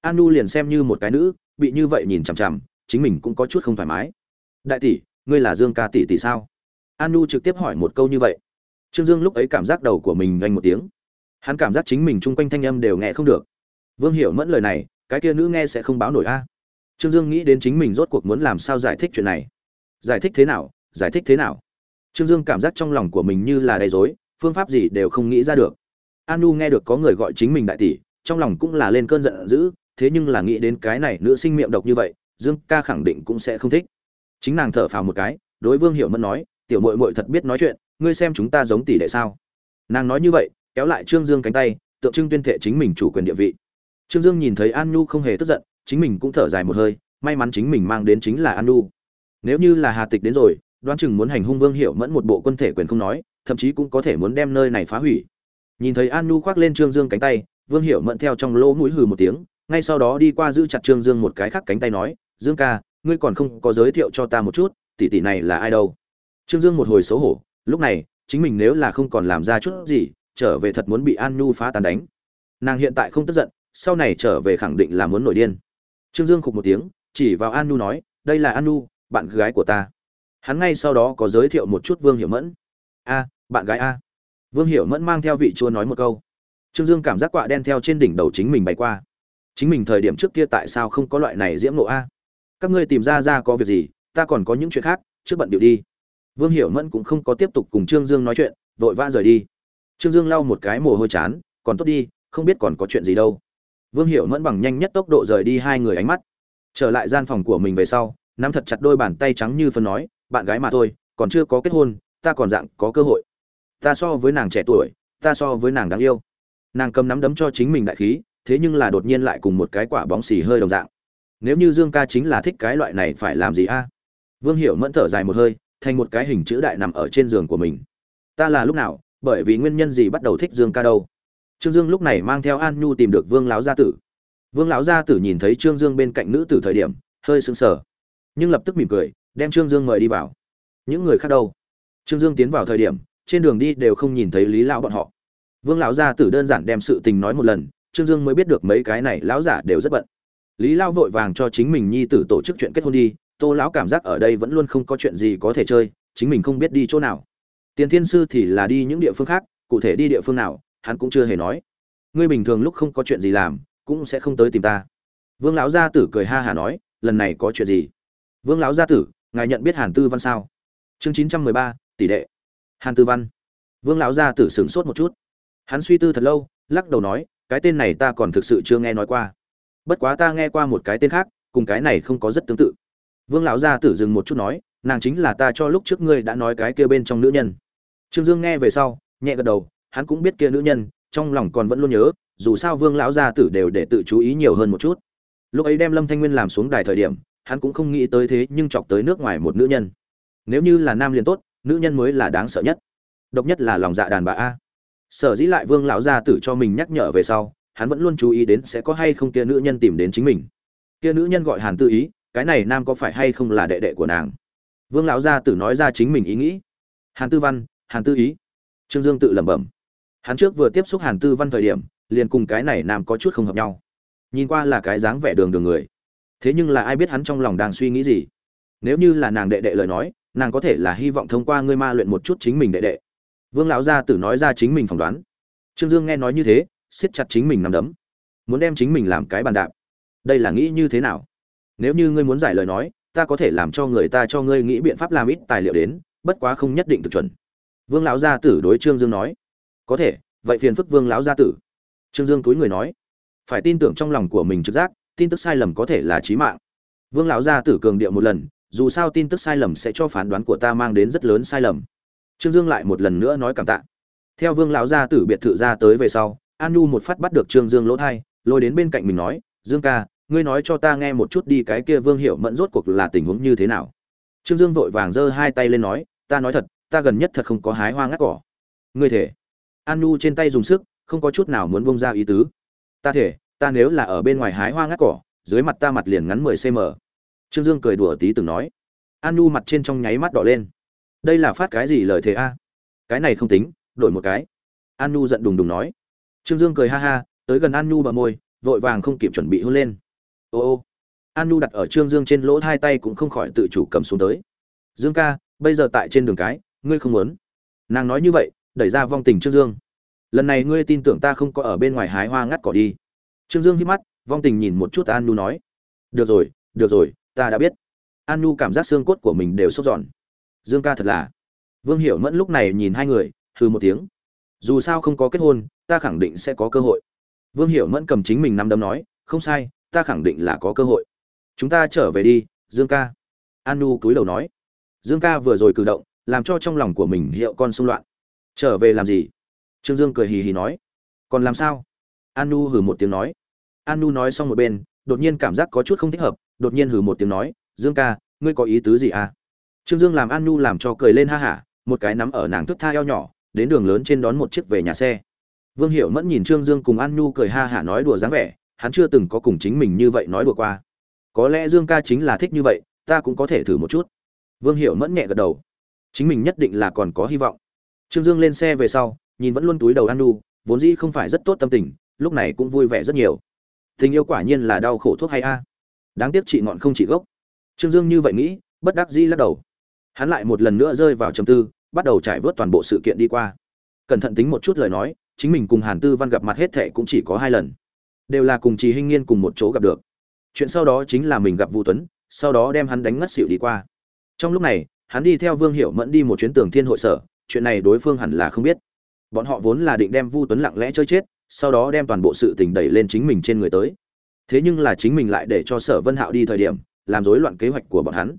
an nu liền xem như một cái nữ, bị như vậy nhìn chằm chằm, chính mình cũng có chút không thoải mái. Đại tỷ, ngươi là dương ca tỷ tỷ sao? An nu trực tiếp hỏi một câu như vậy. Trương dương lúc ấy cảm giác đầu của mình nhanh một tiếng. Hắn cảm giác chính mình chung quanh thanh âm đều nghe không được. Vương hiểu mẫn lời này, cái kia nữ nghe sẽ không báo nổi a. Trương dương nghĩ đến chính mình rốt cuộc muốn làm sao giải thích chuyện này. Giải thích thế nào, giải thích thế nào? Trương dương cảm giác trong lòng của mình như là đầy dối phương pháp gì đều không nghĩ ra được. An nu nghe được có người gọi chính mình đại tỷ, trong lòng cũng là lên cơn giận dữ thế nhưng là nghĩ đến cái này nữ sinh miệng độc như vậy, dương ca khẳng định cũng sẽ không thích. Chính nàng thở phào một cái, đối vương hiểu mẫn nói, tiểu mội mội thật biết nói chuyện, ngươi xem chúng ta giống tỷ đệ sao? Nàng nói như vậy, kéo lại trương dương cánh tay, tượng trưng tuyên thệ chính mình chủ quyền địa vị. Trương dương nhìn thấy an nhu không hề tức giận, chính mình cũng thở dài một hơi, may mắn chính mình mang đến chính là an nhu. Nếu như là hà tịch đến rồi, đoán chừng muốn hành hung vương hiểu mẫn một bộ quân thể quyền không nói, thậm chí cũng có thể muốn đem nơi này phá hủy. Nhìn thấy an nhu khoác lên trương dương cánh tay, vương hiểu mẫn theo trong lỗ mũi hừ một tiếng ngay sau đó đi qua giữ chặt trương dương một cái khác cánh tay nói, dương ca, ngươi còn không có giới thiệu cho ta một chút, tỷ tỷ này là ai đâu? Trương dương một hồi xấu hổ, lúc này, chính mình nếu là không còn làm ra chút gì, trở về thật muốn bị an nhu phá tán đánh. Nàng hiện tại không tức giận, sau này trở về khẳng định là muốn nổi điên. Trương dương khục một tiếng, chỉ vào an nhu nói, đây là an nhu, bạn gái của ta. Hắn ngay sau đó có giới thiệu một chút vương hiểu mẫn. A, bạn gái a. Vương hiểu mẫn mang theo vị chua nói một câu. Trương dương cảm giác quạ đen theo trên đỉnh đầu chính mình bay qua chính mình thời điểm trước kia tại sao không có loại này diễm nộ a? Các ngươi tìm ra ra có việc gì, ta còn có những chuyện khác, trước bận điệu đi. Vương hiểu mẫn cũng không có tiếp tục cùng trương dương nói chuyện, vội vã rời đi. Trương dương lau một cái mồ hôi chán, còn tốt đi, không biết còn có chuyện gì đâu. Vương hiểu mẫn bằng nhanh nhất tốc độ rời đi hai người ánh mắt. Trở lại gian phòng của mình về sau, nắm thật chặt đôi bàn tay trắng như phân nói, bạn gái mà thôi, còn chưa có kết hôn, ta còn dạng có cơ hội. Ta so với nàng trẻ tuổi, ta so với nàng đáng yêu. Nàng cầm nắm đấm cho chính mình đại khí thế nhưng là đột nhiên lại cùng một cái quả bóng xì hơi đồng dạng. Nếu như dương ca chính là thích cái loại này phải làm gì a? Vương hiểu mẫn thở dài một hơi, thành một cái hình chữ đại nằm ở trên giường của mình. Ta là lúc nào, bởi vì nguyên nhân gì bắt đầu thích dương ca đâu? Trương dương lúc này mang theo an nhu tìm được vương lão gia tử. Vương lão gia tử nhìn thấy trương dương bên cạnh nữ tử thời điểm, hơi sững sờ, nhưng lập tức mỉm cười, đem trương dương mời đi vào. Những người khác đâu? Trương dương tiến vào thời điểm, trên đường đi đều không nhìn thấy lý lão bọn họ. Vương lão gia tử đơn giản đem sự tình nói một lần trương dương mới biết được mấy cái này lão giả đều rất bận. Lý lao vội vàng cho chính mình nhi tử tổ chức chuyện kết hôn đi, tô lão cảm giác ở đây vẫn luôn không có chuyện gì có thể chơi, chính mình không biết đi chỗ nào. Tiền thiên sư thì là đi những địa phương khác, cụ thể đi địa phương nào, hắn cũng chưa hề nói. Ngươi bình thường lúc không có chuyện gì làm, cũng sẽ không tới tìm ta. Vương lão gia tử cười ha hả nói, lần này có chuyện gì? Vương lão gia tử, ngài nhận biết hàn tư văn sao? Chương chín trăm mười ba, tỷ đệ. Hàn tư văn. Vương lão gia tử sửng sốt một chút. Hắn suy tư thật lâu, lắc đầu nói cái tên này ta còn thực sự chưa nghe nói qua. Bất quá ta nghe qua một cái tên khác, cùng cái này không có rất tương tự. Vương lão gia tử dừng một chút nói, nàng chính là ta cho lúc trước ngươi đã nói cái kia bên trong nữ nhân. Trương dương nghe về sau, nhẹ gật đầu, hắn cũng biết kia nữ nhân, trong lòng còn vẫn luôn nhớ, dù sao vương lão gia tử đều để tự chú ý nhiều hơn một chút. Lúc ấy đem lâm thanh nguyên làm xuống đài thời điểm, hắn cũng không nghĩ tới thế nhưng chọc tới nước ngoài một nữ nhân. Nếu như là nam liền tốt, nữ nhân mới là đáng sợ nhất. Độc nhất là lòng dạ đàn bà a sở dĩ lại vương lão gia tử cho mình nhắc nhở về sau, hắn vẫn luôn chú ý đến sẽ có hay không kia nữ nhân tìm đến chính mình. Kia nữ nhân gọi hàn tư ý, cái này nam có phải hay không là đệ đệ của nàng? Vương lão gia tử nói ra chính mình ý nghĩ. Hàn tư văn, hàn tư ý. Trương dương tự lẩm bẩm. Hắn trước vừa tiếp xúc hàn tư văn thời điểm, liền cùng cái này nam có chút không hợp nhau. Nhìn qua là cái dáng vẻ đường đường người. Thế nhưng là ai biết hắn trong lòng đang suy nghĩ gì? Nếu như là nàng đệ đệ lời nói, nàng có thể là hy vọng thông qua ngươi ma luyện một chút chính mình đệ đệ vương lão gia tử nói ra chính mình phỏng đoán. Trương dương nghe nói như thế, siết chặt chính mình nằm đấm. Muốn đem chính mình làm cái bàn đạp. Đây là nghĩ như thế nào? Nếu như ngươi muốn giải lời nói, ta có thể làm cho người ta cho ngươi nghĩ biện pháp làm ít tài liệu đến, bất quá không nhất định thực chuẩn. Vương lão gia tử đối trương dương nói. Có thể, vậy phiền phức vương lão gia tử. Trương dương túi người nói. Phải tin tưởng trong lòng của mình trực giác, tin tức sai lầm có thể là chí mạng. Vương lão gia tử cường điệu một lần, dù sao tin tức sai lầm sẽ cho phán đoán của ta mang đến rất lớn sai lầm trương dương lại một lần nữa nói cảm tạ. Theo vương lão gia tử biệt thự ra tới về sau, an nhu một phát bắt được trương dương lỗ thai, lôi đến bên cạnh mình nói, dương ca, ngươi nói cho ta nghe một chút đi, cái kia vương hiệu mẫn rốt cuộc là tình huống như thế nào? Trương dương vội vàng giơ hai tay lên nói, ta nói thật, ta gần nhất thật không có hái hoa ngắt cỏ. Ngươi thể. An nhu trên tay dùng sức, không có chút nào muốn bông ra ý tứ. Ta thể, ta nếu là ở bên ngoài hái hoa ngắt cỏ, dưới mặt ta mặt liền ngắn mười cm trương dương cười đùa tí từng nói. An nhu mặt trên trong nháy mắt đỏ lên đây là phát cái gì lời thế a? Cái này không tính, đổi một cái. An nhu giận đùng đùng nói. Trương dương cười ha ha, tới gần an nhu bờ môi, vội vàng không kịp chuẩn bị hôn lên. Ô ô. An nhu đặt ở trương dương trên lỗ hai tay cũng không khỏi tự chủ cầm xuống tới. Dương ca, bây giờ tại trên đường cái, ngươi không muốn. Nàng nói như vậy, đẩy ra vong tình trương dương. Lần này ngươi tin tưởng ta không có ở bên ngoài hái hoa ngắt cỏ đi. Trương dương hít mắt, vong tình nhìn một chút an nhu nói. Được rồi được rồi, ta đã biết. An nhu cảm giác xương cốt của mình đều sốc giòn dương ca thật là. Vương hiểu mẫn lúc này nhìn hai người, hừ một tiếng. Dù sao không có kết hôn, ta khẳng định sẽ có cơ hội. Vương hiểu mẫn cầm chính mình năm đấm nói, không sai, ta khẳng định là có cơ hội. Chúng ta trở về đi, dương ca. An nu cúi đầu nói. Dương ca vừa rồi cử động, làm cho trong lòng của mình hiệu con xung loạn. Trở về làm gì? Trương dương cười hì hì nói. Còn làm sao? An nu hừ một tiếng nói. An nu nói xong một bên, đột nhiên cảm giác có chút không thích hợp, đột nhiên hừ một tiếng nói, dương ca, ngươi có ý tứ gì à? Trương dương làm an nu làm cho cười lên ha hả, một cái nắm ở nàng thức tha eo nhỏ, đến đường lớn trên đón một chiếc về nhà xe. Vương hiệu mẫn nhìn trương dương cùng an nu cười ha hả nói đùa dáng vẻ, hắn chưa từng có cùng chính mình như vậy nói đùa qua. Có lẽ dương ca chính là thích như vậy, ta cũng có thể thử một chút. Vương hiệu mẫn nhẹ gật đầu. Chính mình nhất định là còn có hy vọng. Trương dương lên xe về sau, nhìn vẫn luôn túi đầu an nu vốn dĩ không phải rất tốt tâm tình, lúc này cũng vui vẻ rất nhiều. Tình yêu quả nhiên là đau khổ thuốc hay a. Đáng tiếc chị ngọn không chỉ gốc. Trương dương như vậy nghĩ, bất đắc dĩ lắc đầu hắn lại một lần nữa rơi vào trầm tư, bắt đầu trải vớt toàn bộ sự kiện đi qua. Cẩn thận tính một chút lời nói, chính mình cùng hàn tư văn gặp mặt hết thệ cũng chỉ có hai lần. Đều là cùng trì hinh nghiên cùng một chỗ gặp được. Chuyện sau đó chính là mình gặp vũ tuấn, sau đó đem hắn đánh ngất xỉu đi qua. Trong lúc này, hắn đi theo vương hiệu mẫn đi một chuyến tường thiên hội sở, chuyện này đối phương hẳn là không biết. Bọn họ vốn là định đem vu tuấn lặng lẽ chơi chết, sau đó đem toàn bộ sự tình đẩy lên chính mình trên người tới. Thế nhưng là chính mình lại để cho sở vân hạo đi thời điểm, làm rối loạn kế hoạch của bọn hắn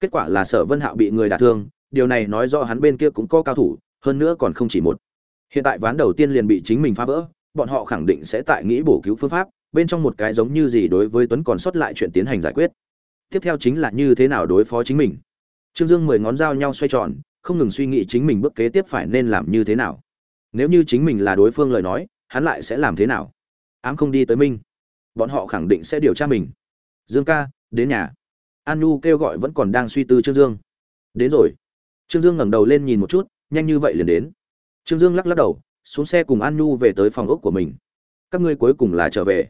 kết quả là sở vân hạo bị người đả thương, điều này nói rõ hắn bên kia cũng có cao thủ, hơn nữa còn không chỉ một. Hiện tại ván đầu tiên liền bị chính mình phá vỡ, bọn họ khẳng định sẽ tại nghĩ bổ cứu phương pháp, bên trong một cái giống như gì đối với tuấn còn sót lại chuyện tiến hành giải quyết. Tiếp theo chính là như thế nào đối phó chính mình. Trương dương mười ngón dao nhau xoay tròn, không ngừng suy nghĩ chính mình bước kế tiếp phải nên làm như thế nào. Nếu như chính mình là đối phương lời nói, hắn lại sẽ làm thế nào? Ám không đi tới minh bọn họ khẳng định sẽ điều tra mình. Dương ca, đến nhà an nu kêu gọi vẫn còn đang suy tư trương dương. Đến rồi. Trương dương ngẩng đầu lên nhìn một chút, nhanh như vậy liền đến. Trương dương lắc lắc đầu, xuống xe cùng an nu về tới phòng ốc của mình. Các ngươi cuối cùng là trở về.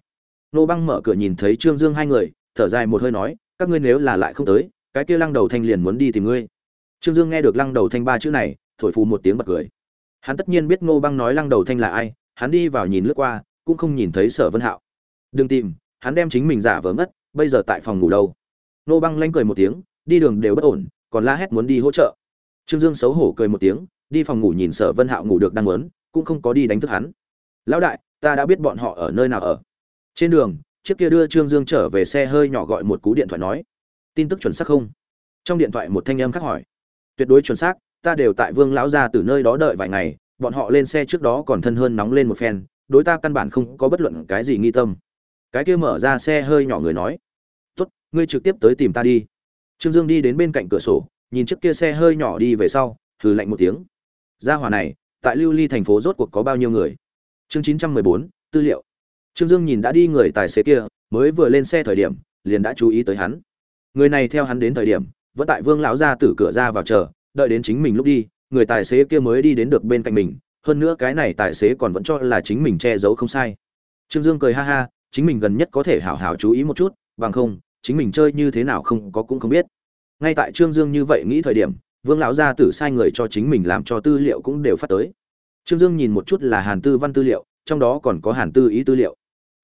Nô băng mở cửa nhìn thấy trương dương hai người, thở dài một hơi nói, các ngươi nếu là lại không tới, cái kia lăng đầu thanh liền muốn đi tìm ngươi. Trương dương nghe được lăng đầu thanh ba chữ này, thổi phù một tiếng bật cười. Hắn tất nhiên biết ngô băng nói lăng đầu thanh là ai, hắn đi vào nhìn lướt qua, cũng không nhìn thấy sở vân hạo. Đừng tìm, hắn đem chính mình giả vờ ngất bây giờ tại phòng ngủ đâu? Nô băng lanh cười một tiếng, đi đường đều bất ổn, còn la hét muốn đi hỗ trợ. Trương dương xấu hổ cười một tiếng, đi phòng ngủ nhìn sở vân hạo ngủ được đang muốn, cũng không có đi đánh thức hắn. Lão đại, ta đã biết bọn họ ở nơi nào ở. Trên đường, chiếc kia đưa trương dương trở về xe hơi nhỏ gọi một cú điện thoại nói. Tin tức chuẩn xác không? Trong điện thoại một thanh âm khác hỏi. Tuyệt đối chuẩn xác, ta đều tại vương lão gia từ nơi đó đợi vài ngày, bọn họ lên xe trước đó còn thân hơn nóng lên một phen, đối ta căn bản không có bất luận cái gì nghi tâm. Cái kia mở ra xe hơi nhỏ người nói tốt, ngươi trực tiếp tới tìm ta đi. Trương dương đi đến bên cạnh cửa sổ, nhìn chiếc kia xe hơi nhỏ đi về sau thử lạnh một tiếng. Gia hỏa này, tại lưu ly thành phố rốt cuộc có bao nhiêu người? Chương chín trăm mười bốn, tư liệu. Trương dương nhìn đã đi người tài xế kia, mới vừa lên xe thời điểm, liền đã chú ý tới hắn. Người này theo hắn đến thời điểm, vẫn tại vương lão ra từ cửa ra vào chờ, đợi đến chính mình lúc đi, người tài xế kia mới đi đến được bên cạnh mình, hơn nữa cái này tài xế còn vẫn cho là chính mình che giấu không sai. Trương dương cười ha ha, chính mình gần nhất có thể hảo hảo chú ý một chút, bằng không chính mình chơi như thế nào không có cũng không biết. Ngay tại trương dương như vậy nghĩ thời điểm, vương lão gia tử sai người cho chính mình làm cho tư liệu cũng đều phát tới. Trương dương nhìn một chút là hàn tư văn tư liệu, trong đó còn có hàn tư ý tư liệu.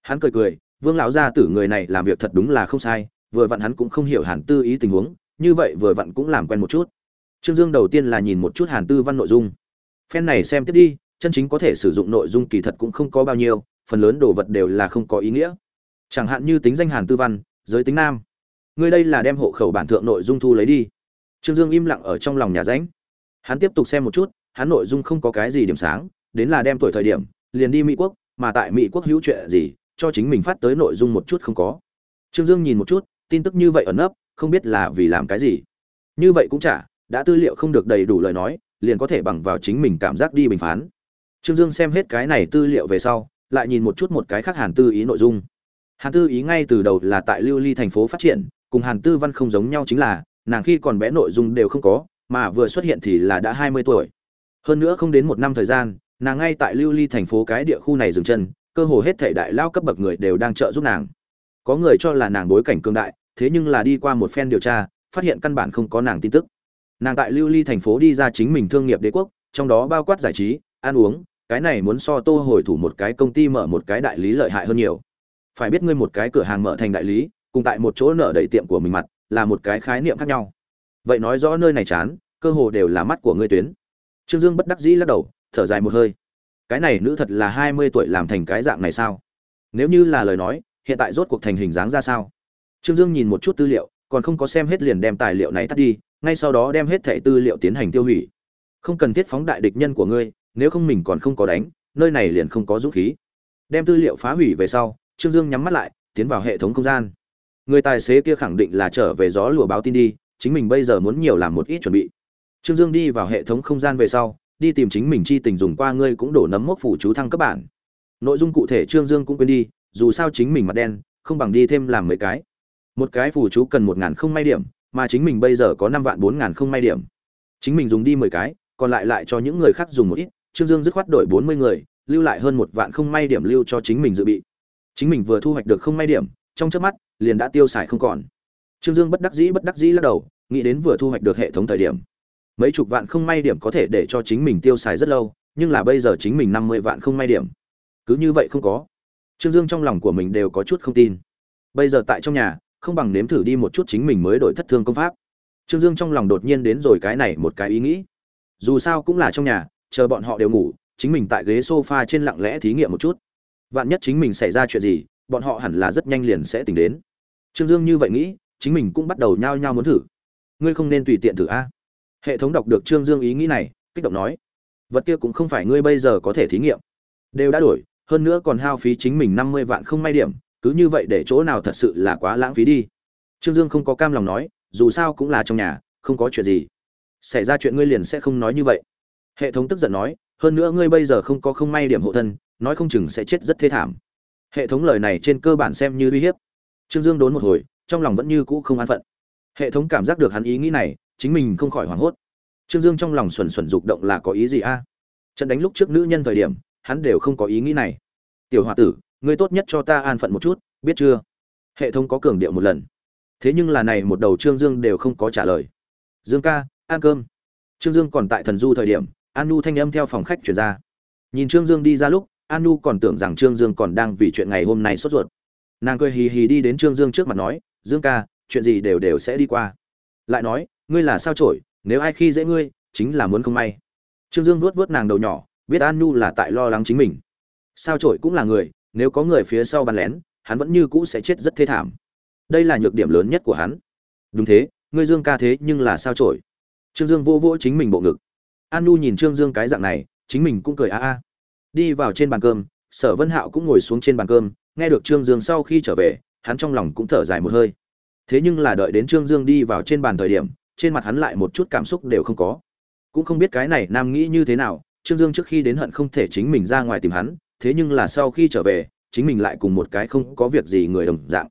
Hắn cười cười, vương lão gia tử người này làm việc thật đúng là không sai, vừa vặn hắn cũng không hiểu hàn tư ý tình huống, như vậy vừa vặn cũng làm quen một chút. Trương dương đầu tiên là nhìn một chút hàn tư văn nội dung. Phen này xem tiếp đi, chân chính có thể sử dụng nội dung kỳ thật cũng không có bao nhiêu, phần lớn đồ vật đều là không có ý nghĩa. Chẳng hạn như tính danh hàn tư văn giới tính nam. Ngươi đây là đem hộ khẩu bản thượng nội dung thu lấy đi. Trương dương im lặng ở trong lòng nhà ránh hắn tiếp tục xem một chút, hắn nội dung không có cái gì điểm sáng, đến là đem tuổi thời điểm, liền đi mỹ quốc, mà tại mỹ quốc hữu chuyện gì, cho chính mình phát tới nội dung một chút không có. Trương dương nhìn một chút, tin tức như vậy ẩn nấp, không biết là vì làm cái gì. Như vậy cũng chả, đã tư liệu không được đầy đủ lời nói, liền có thể bằng vào chính mình cảm giác đi bình phán. Trương dương xem hết cái này tư liệu về sau, lại nhìn một chút một cái khác hàn tư ý nội dung hàn tư ý ngay từ đầu là tại lưu ly thành phố phát triển, cùng hàn tư văn không giống nhau chính là, nàng khi còn bé nội dung đều không có, mà vừa xuất hiện thì là đã hai mươi tuổi. Hơn nữa không đến một năm thời gian, nàng ngay tại lưu ly thành phố cái địa khu này dừng chân, cơ hồ hết thể đại lao cấp bậc người đều đang trợ giúp nàng. Có người cho là nàng bối cảnh cương đại, thế nhưng là đi qua một phen điều tra, phát hiện căn bản không có nàng tin tức. Nàng tại lưu ly thành phố đi ra chính mình thương nghiệp đế quốc, trong đó bao quát giải trí, ăn uống, cái này muốn so tô hồi thủ một cái công ty mở một cái đại lý lợi hại hơn nhiều phải biết ngươi một cái cửa hàng mở thành đại lý, cùng tại một chỗ nợ đầy tiệm của mình mặt, là một cái khái niệm khác nhau. Vậy nói rõ nơi này chán, cơ hồ đều là mắt của ngươi tuyến. Trương dương bất đắc dĩ lắc đầu, thở dài một hơi. Cái này nữ thật là hai mươi tuổi làm thành cái dạng này sao? Nếu như là lời nói, hiện tại rốt cuộc thành hình dáng ra sao? Trương dương nhìn một chút tư liệu, còn không có xem hết liền đem tài liệu này tắt đi, ngay sau đó đem hết thẻ tư liệu tiến hành tiêu hủy. Không cần thiết phóng đại địch nhân của ngươi, nếu không mình còn không có đánh, nơi này liền không có dũng khí. Đem tư liệu phá hủy về sau trương dương nhắm mắt lại, tiến vào hệ thống không gian. Người tài xế kia khẳng định là trở về gió lùa báo tin đi, chính mình bây giờ muốn nhiều làm một ít chuẩn bị. Trương dương đi vào hệ thống không gian về sau, đi tìm chính mình chi tình dùng qua ngươi cũng đổ nấm mốc phủ chú thăng cấp bản. Nội dung cụ thể trương dương cũng quên đi, dù sao chính mình mặt đen, không bằng đi thêm làm mấy cái. Một cái phủ chú cần một ngàn không may điểm, mà chính mình bây giờ có năm vạn bốn ngàn không may điểm. Chính mình dùng đi mười cái, còn lại lại cho những người khác dùng một ít, trương dương dứt khoát đổi bốn mươi người, lưu lại hơn một vạn không may điểm lưu cho chính mình dự bị chính mình vừa thu hoạch được không may điểm, trong trước mắt, liền đã tiêu xài không còn. Trương dương bất đắc dĩ, bất đắc dĩ lắc đầu, nghĩ đến vừa thu hoạch được hệ thống thời điểm. Mấy chục vạn không may điểm có thể để cho chính mình tiêu xài rất lâu, nhưng là bây giờ chính mình năm mươi vạn không may điểm. Cứ như vậy không có. Trương dương trong lòng của mình đều có chút không tin. Bây giờ tại trong nhà, không bằng nếm thử đi một chút chính mình mới đổi thất thương công pháp. Trương dương trong lòng đột nhiên đến rồi cái này một cái ý nghĩ. Dù sao cũng là trong nhà, chờ bọn họ đều ngủ, chính mình tại ghế sofa trên lặng lẽ thí nghiệm một chút vạn nhất chính mình xảy ra chuyện gì, bọn họ hẳn là rất nhanh liền sẽ tỉnh đến. Trương dương như vậy nghĩ, chính mình cũng bắt đầu nhao nhao muốn thử. Ngươi không nên tùy tiện thử a. Hệ thống đọc được trương dương ý nghĩ này, kích động nói, vật kia cũng không phải ngươi bây giờ có thể thí nghiệm. Đều đã đổi, hơn nữa còn hao phí chính mình năm mươi vạn không may điểm, cứ như vậy để chỗ nào thật sự là quá lãng phí đi. Trương dương không có cam lòng nói, dù sao cũng là trong nhà, không có chuyện gì. Xảy ra chuyện ngươi liền sẽ không nói như vậy. Hệ thống tức giận nói, hơn nữa ngươi bây giờ không có không may điểm hộ thân nói không chừng sẽ chết rất thê thảm. Hệ thống lời này trên cơ bản xem như uy hiếp. Trương dương đốn một hồi, trong lòng vẫn như cũ không an phận. Hệ thống cảm giác được hắn ý nghĩ này, chính mình không khỏi hoảng hốt. Trương dương trong lòng xuẩn xuẩn rục động là có ý gì a? Trận đánh lúc trước nữ nhân thời điểm, hắn đều không có ý nghĩ này. Tiểu h o a tử, ngươi tốt nhất cho ta an phận một chút, biết chưa? Hệ thống có cường điệu một lần. Thế nhưng là này một đầu trương dương đều không có trả lời. Dương ca, ăn cơm. Trương dương còn tại thần du thời điểm, an nu thanh âm theo phòng khách chuyển ra. Nhìn trương dương đi ra lúc an nu còn tưởng rằng trương dương còn đang vì chuyện ngày hôm nay sốt ruột. Nàng cười hì hì đi đến trương dương trước mặt nói, dương ca, chuyện gì đều đều sẽ đi qua. Lại nói, ngươi là sao trổi? Nếu ai khi dễ ngươi, chính là muốn không may. Trương dương vuốt vuốt nàng đầu nhỏ, biết an nu là tại lo lắng chính mình. Sao trổi cũng là người, nếu có người phía sau bắn lén, hắn vẫn như cũ sẽ chết rất thê thảm. Đây là nhược điểm lớn nhất của hắn. Đúng thế, ngươi dương ca thế nhưng là sao trổi? Trương dương vô vỗ chính mình bộ ngực. An nu nhìn trương dương cái dạng này, chính mình cũng cười a a đi vào trên bàn cơm, sở vân hạo cũng ngồi xuống trên bàn cơm, nghe được trương dương sau khi trở về, hắn trong lòng cũng thở dài một hơi. Thế nhưng là đợi đến trương dương đi vào trên bàn thời điểm, trên mặt hắn lại một chút cảm xúc đều không có. Cũng không biết cái này nam nghĩ như thế nào, trương dương trước khi đến hận không thể chính mình ra ngoài tìm hắn, thế nhưng là sau khi trở về, chính mình lại cùng một cái không có việc gì người đồng dạng.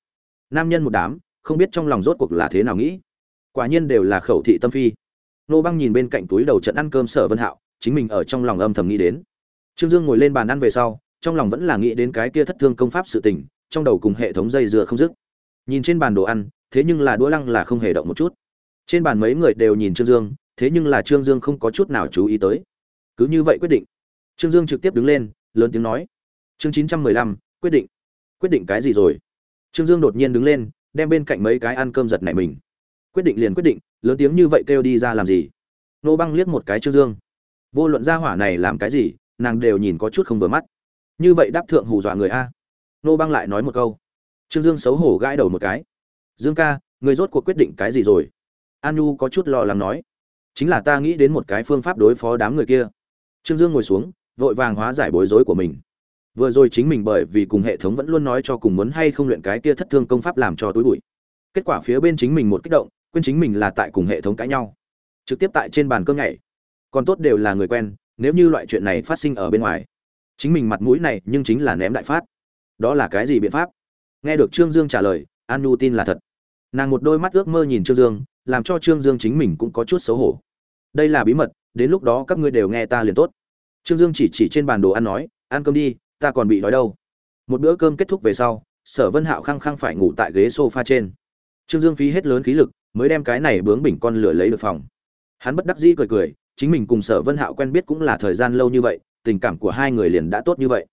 Nam nhân một đám, không biết trong lòng rốt cuộc là thế nào nghĩ. Quả nhiên đều là khẩu thị tâm phi. Nô băng nhìn bên cạnh túi đầu trận ăn cơm sở vân hạo, chính mình ở trong lòng âm thầm nghĩ đến trương dương ngồi lên bàn ăn về sau, trong lòng vẫn là nghĩ đến cái kia thất thương công pháp sự tình, trong đầu cùng hệ thống dây dưa không dứt. Nhìn trên bàn đồ ăn, thế nhưng là đũa lăng là không hề động một chút. Trên bàn mấy người đều nhìn trương dương, thế nhưng là trương dương không có chút nào chú ý tới. Cứ như vậy quyết định. Trương dương trực tiếp đứng lên, lớn tiếng nói. Chương chín trăm mười lăm, quyết định. Quyết định cái gì rồi? Trương dương đột nhiên đứng lên, đem bên cạnh mấy cái ăn cơm giật nảy mình. Quyết định liền quyết định, lớn tiếng như vậy kêu đi ra làm gì? Nô băng liếc một cái trương dương. Vô luận gia hỏa này làm cái gì nàng đều nhìn có chút không vừa mắt. Như vậy đáp thượng hù dọa người a. Nô băng lại nói một câu. Trương dương xấu hổ gãi đầu một cái. Dương ca, người rốt cuộc quyết định cái gì rồi? An nhu có chút lo lắng nói. Chính là ta nghĩ đến một cái phương pháp đối phó đám người kia. Trương dương ngồi xuống, vội vàng hóa giải bối rối của mình. Vừa rồi chính mình bởi vì cùng hệ thống vẫn luôn nói cho cùng muốn hay không luyện cái kia thất thương công pháp làm cho túi bụi. Kết quả phía bên chính mình một kích động, quên chính mình là tại cùng hệ thống cãi nhau. Trực tiếp tại trên bàn cơm nhảy. Còn tốt đều là người quen nếu như loại chuyện này phát sinh ở bên ngoài, chính mình mặt mũi này nhưng chính là ném đại phát. Đó là cái gì biện pháp? Nghe được trương dương trả lời, an nu tin là thật. Nàng một đôi mắt ước mơ nhìn trương dương, làm cho trương dương chính mình cũng có chút xấu hổ. Đây là bí mật, đến lúc đó các ngươi đều nghe ta liền tốt. Trương dương chỉ chỉ trên bàn đồ ăn nói, ăn cơm đi, ta còn bị đói đâu. Một bữa cơm kết thúc về sau, sở vân hạo khăng khăng phải ngủ tại ghế s o f a trên. Trương dương phí hết lớn khí lực, mới đem cái này bướng bỉnh con lửa lấy được phòng. Hắn bất đắc dĩ cười cười chính mình cùng sở vân hạo quen biết cũng là thời gian lâu như vậy, tình cảm của hai người liền đã tốt như vậy.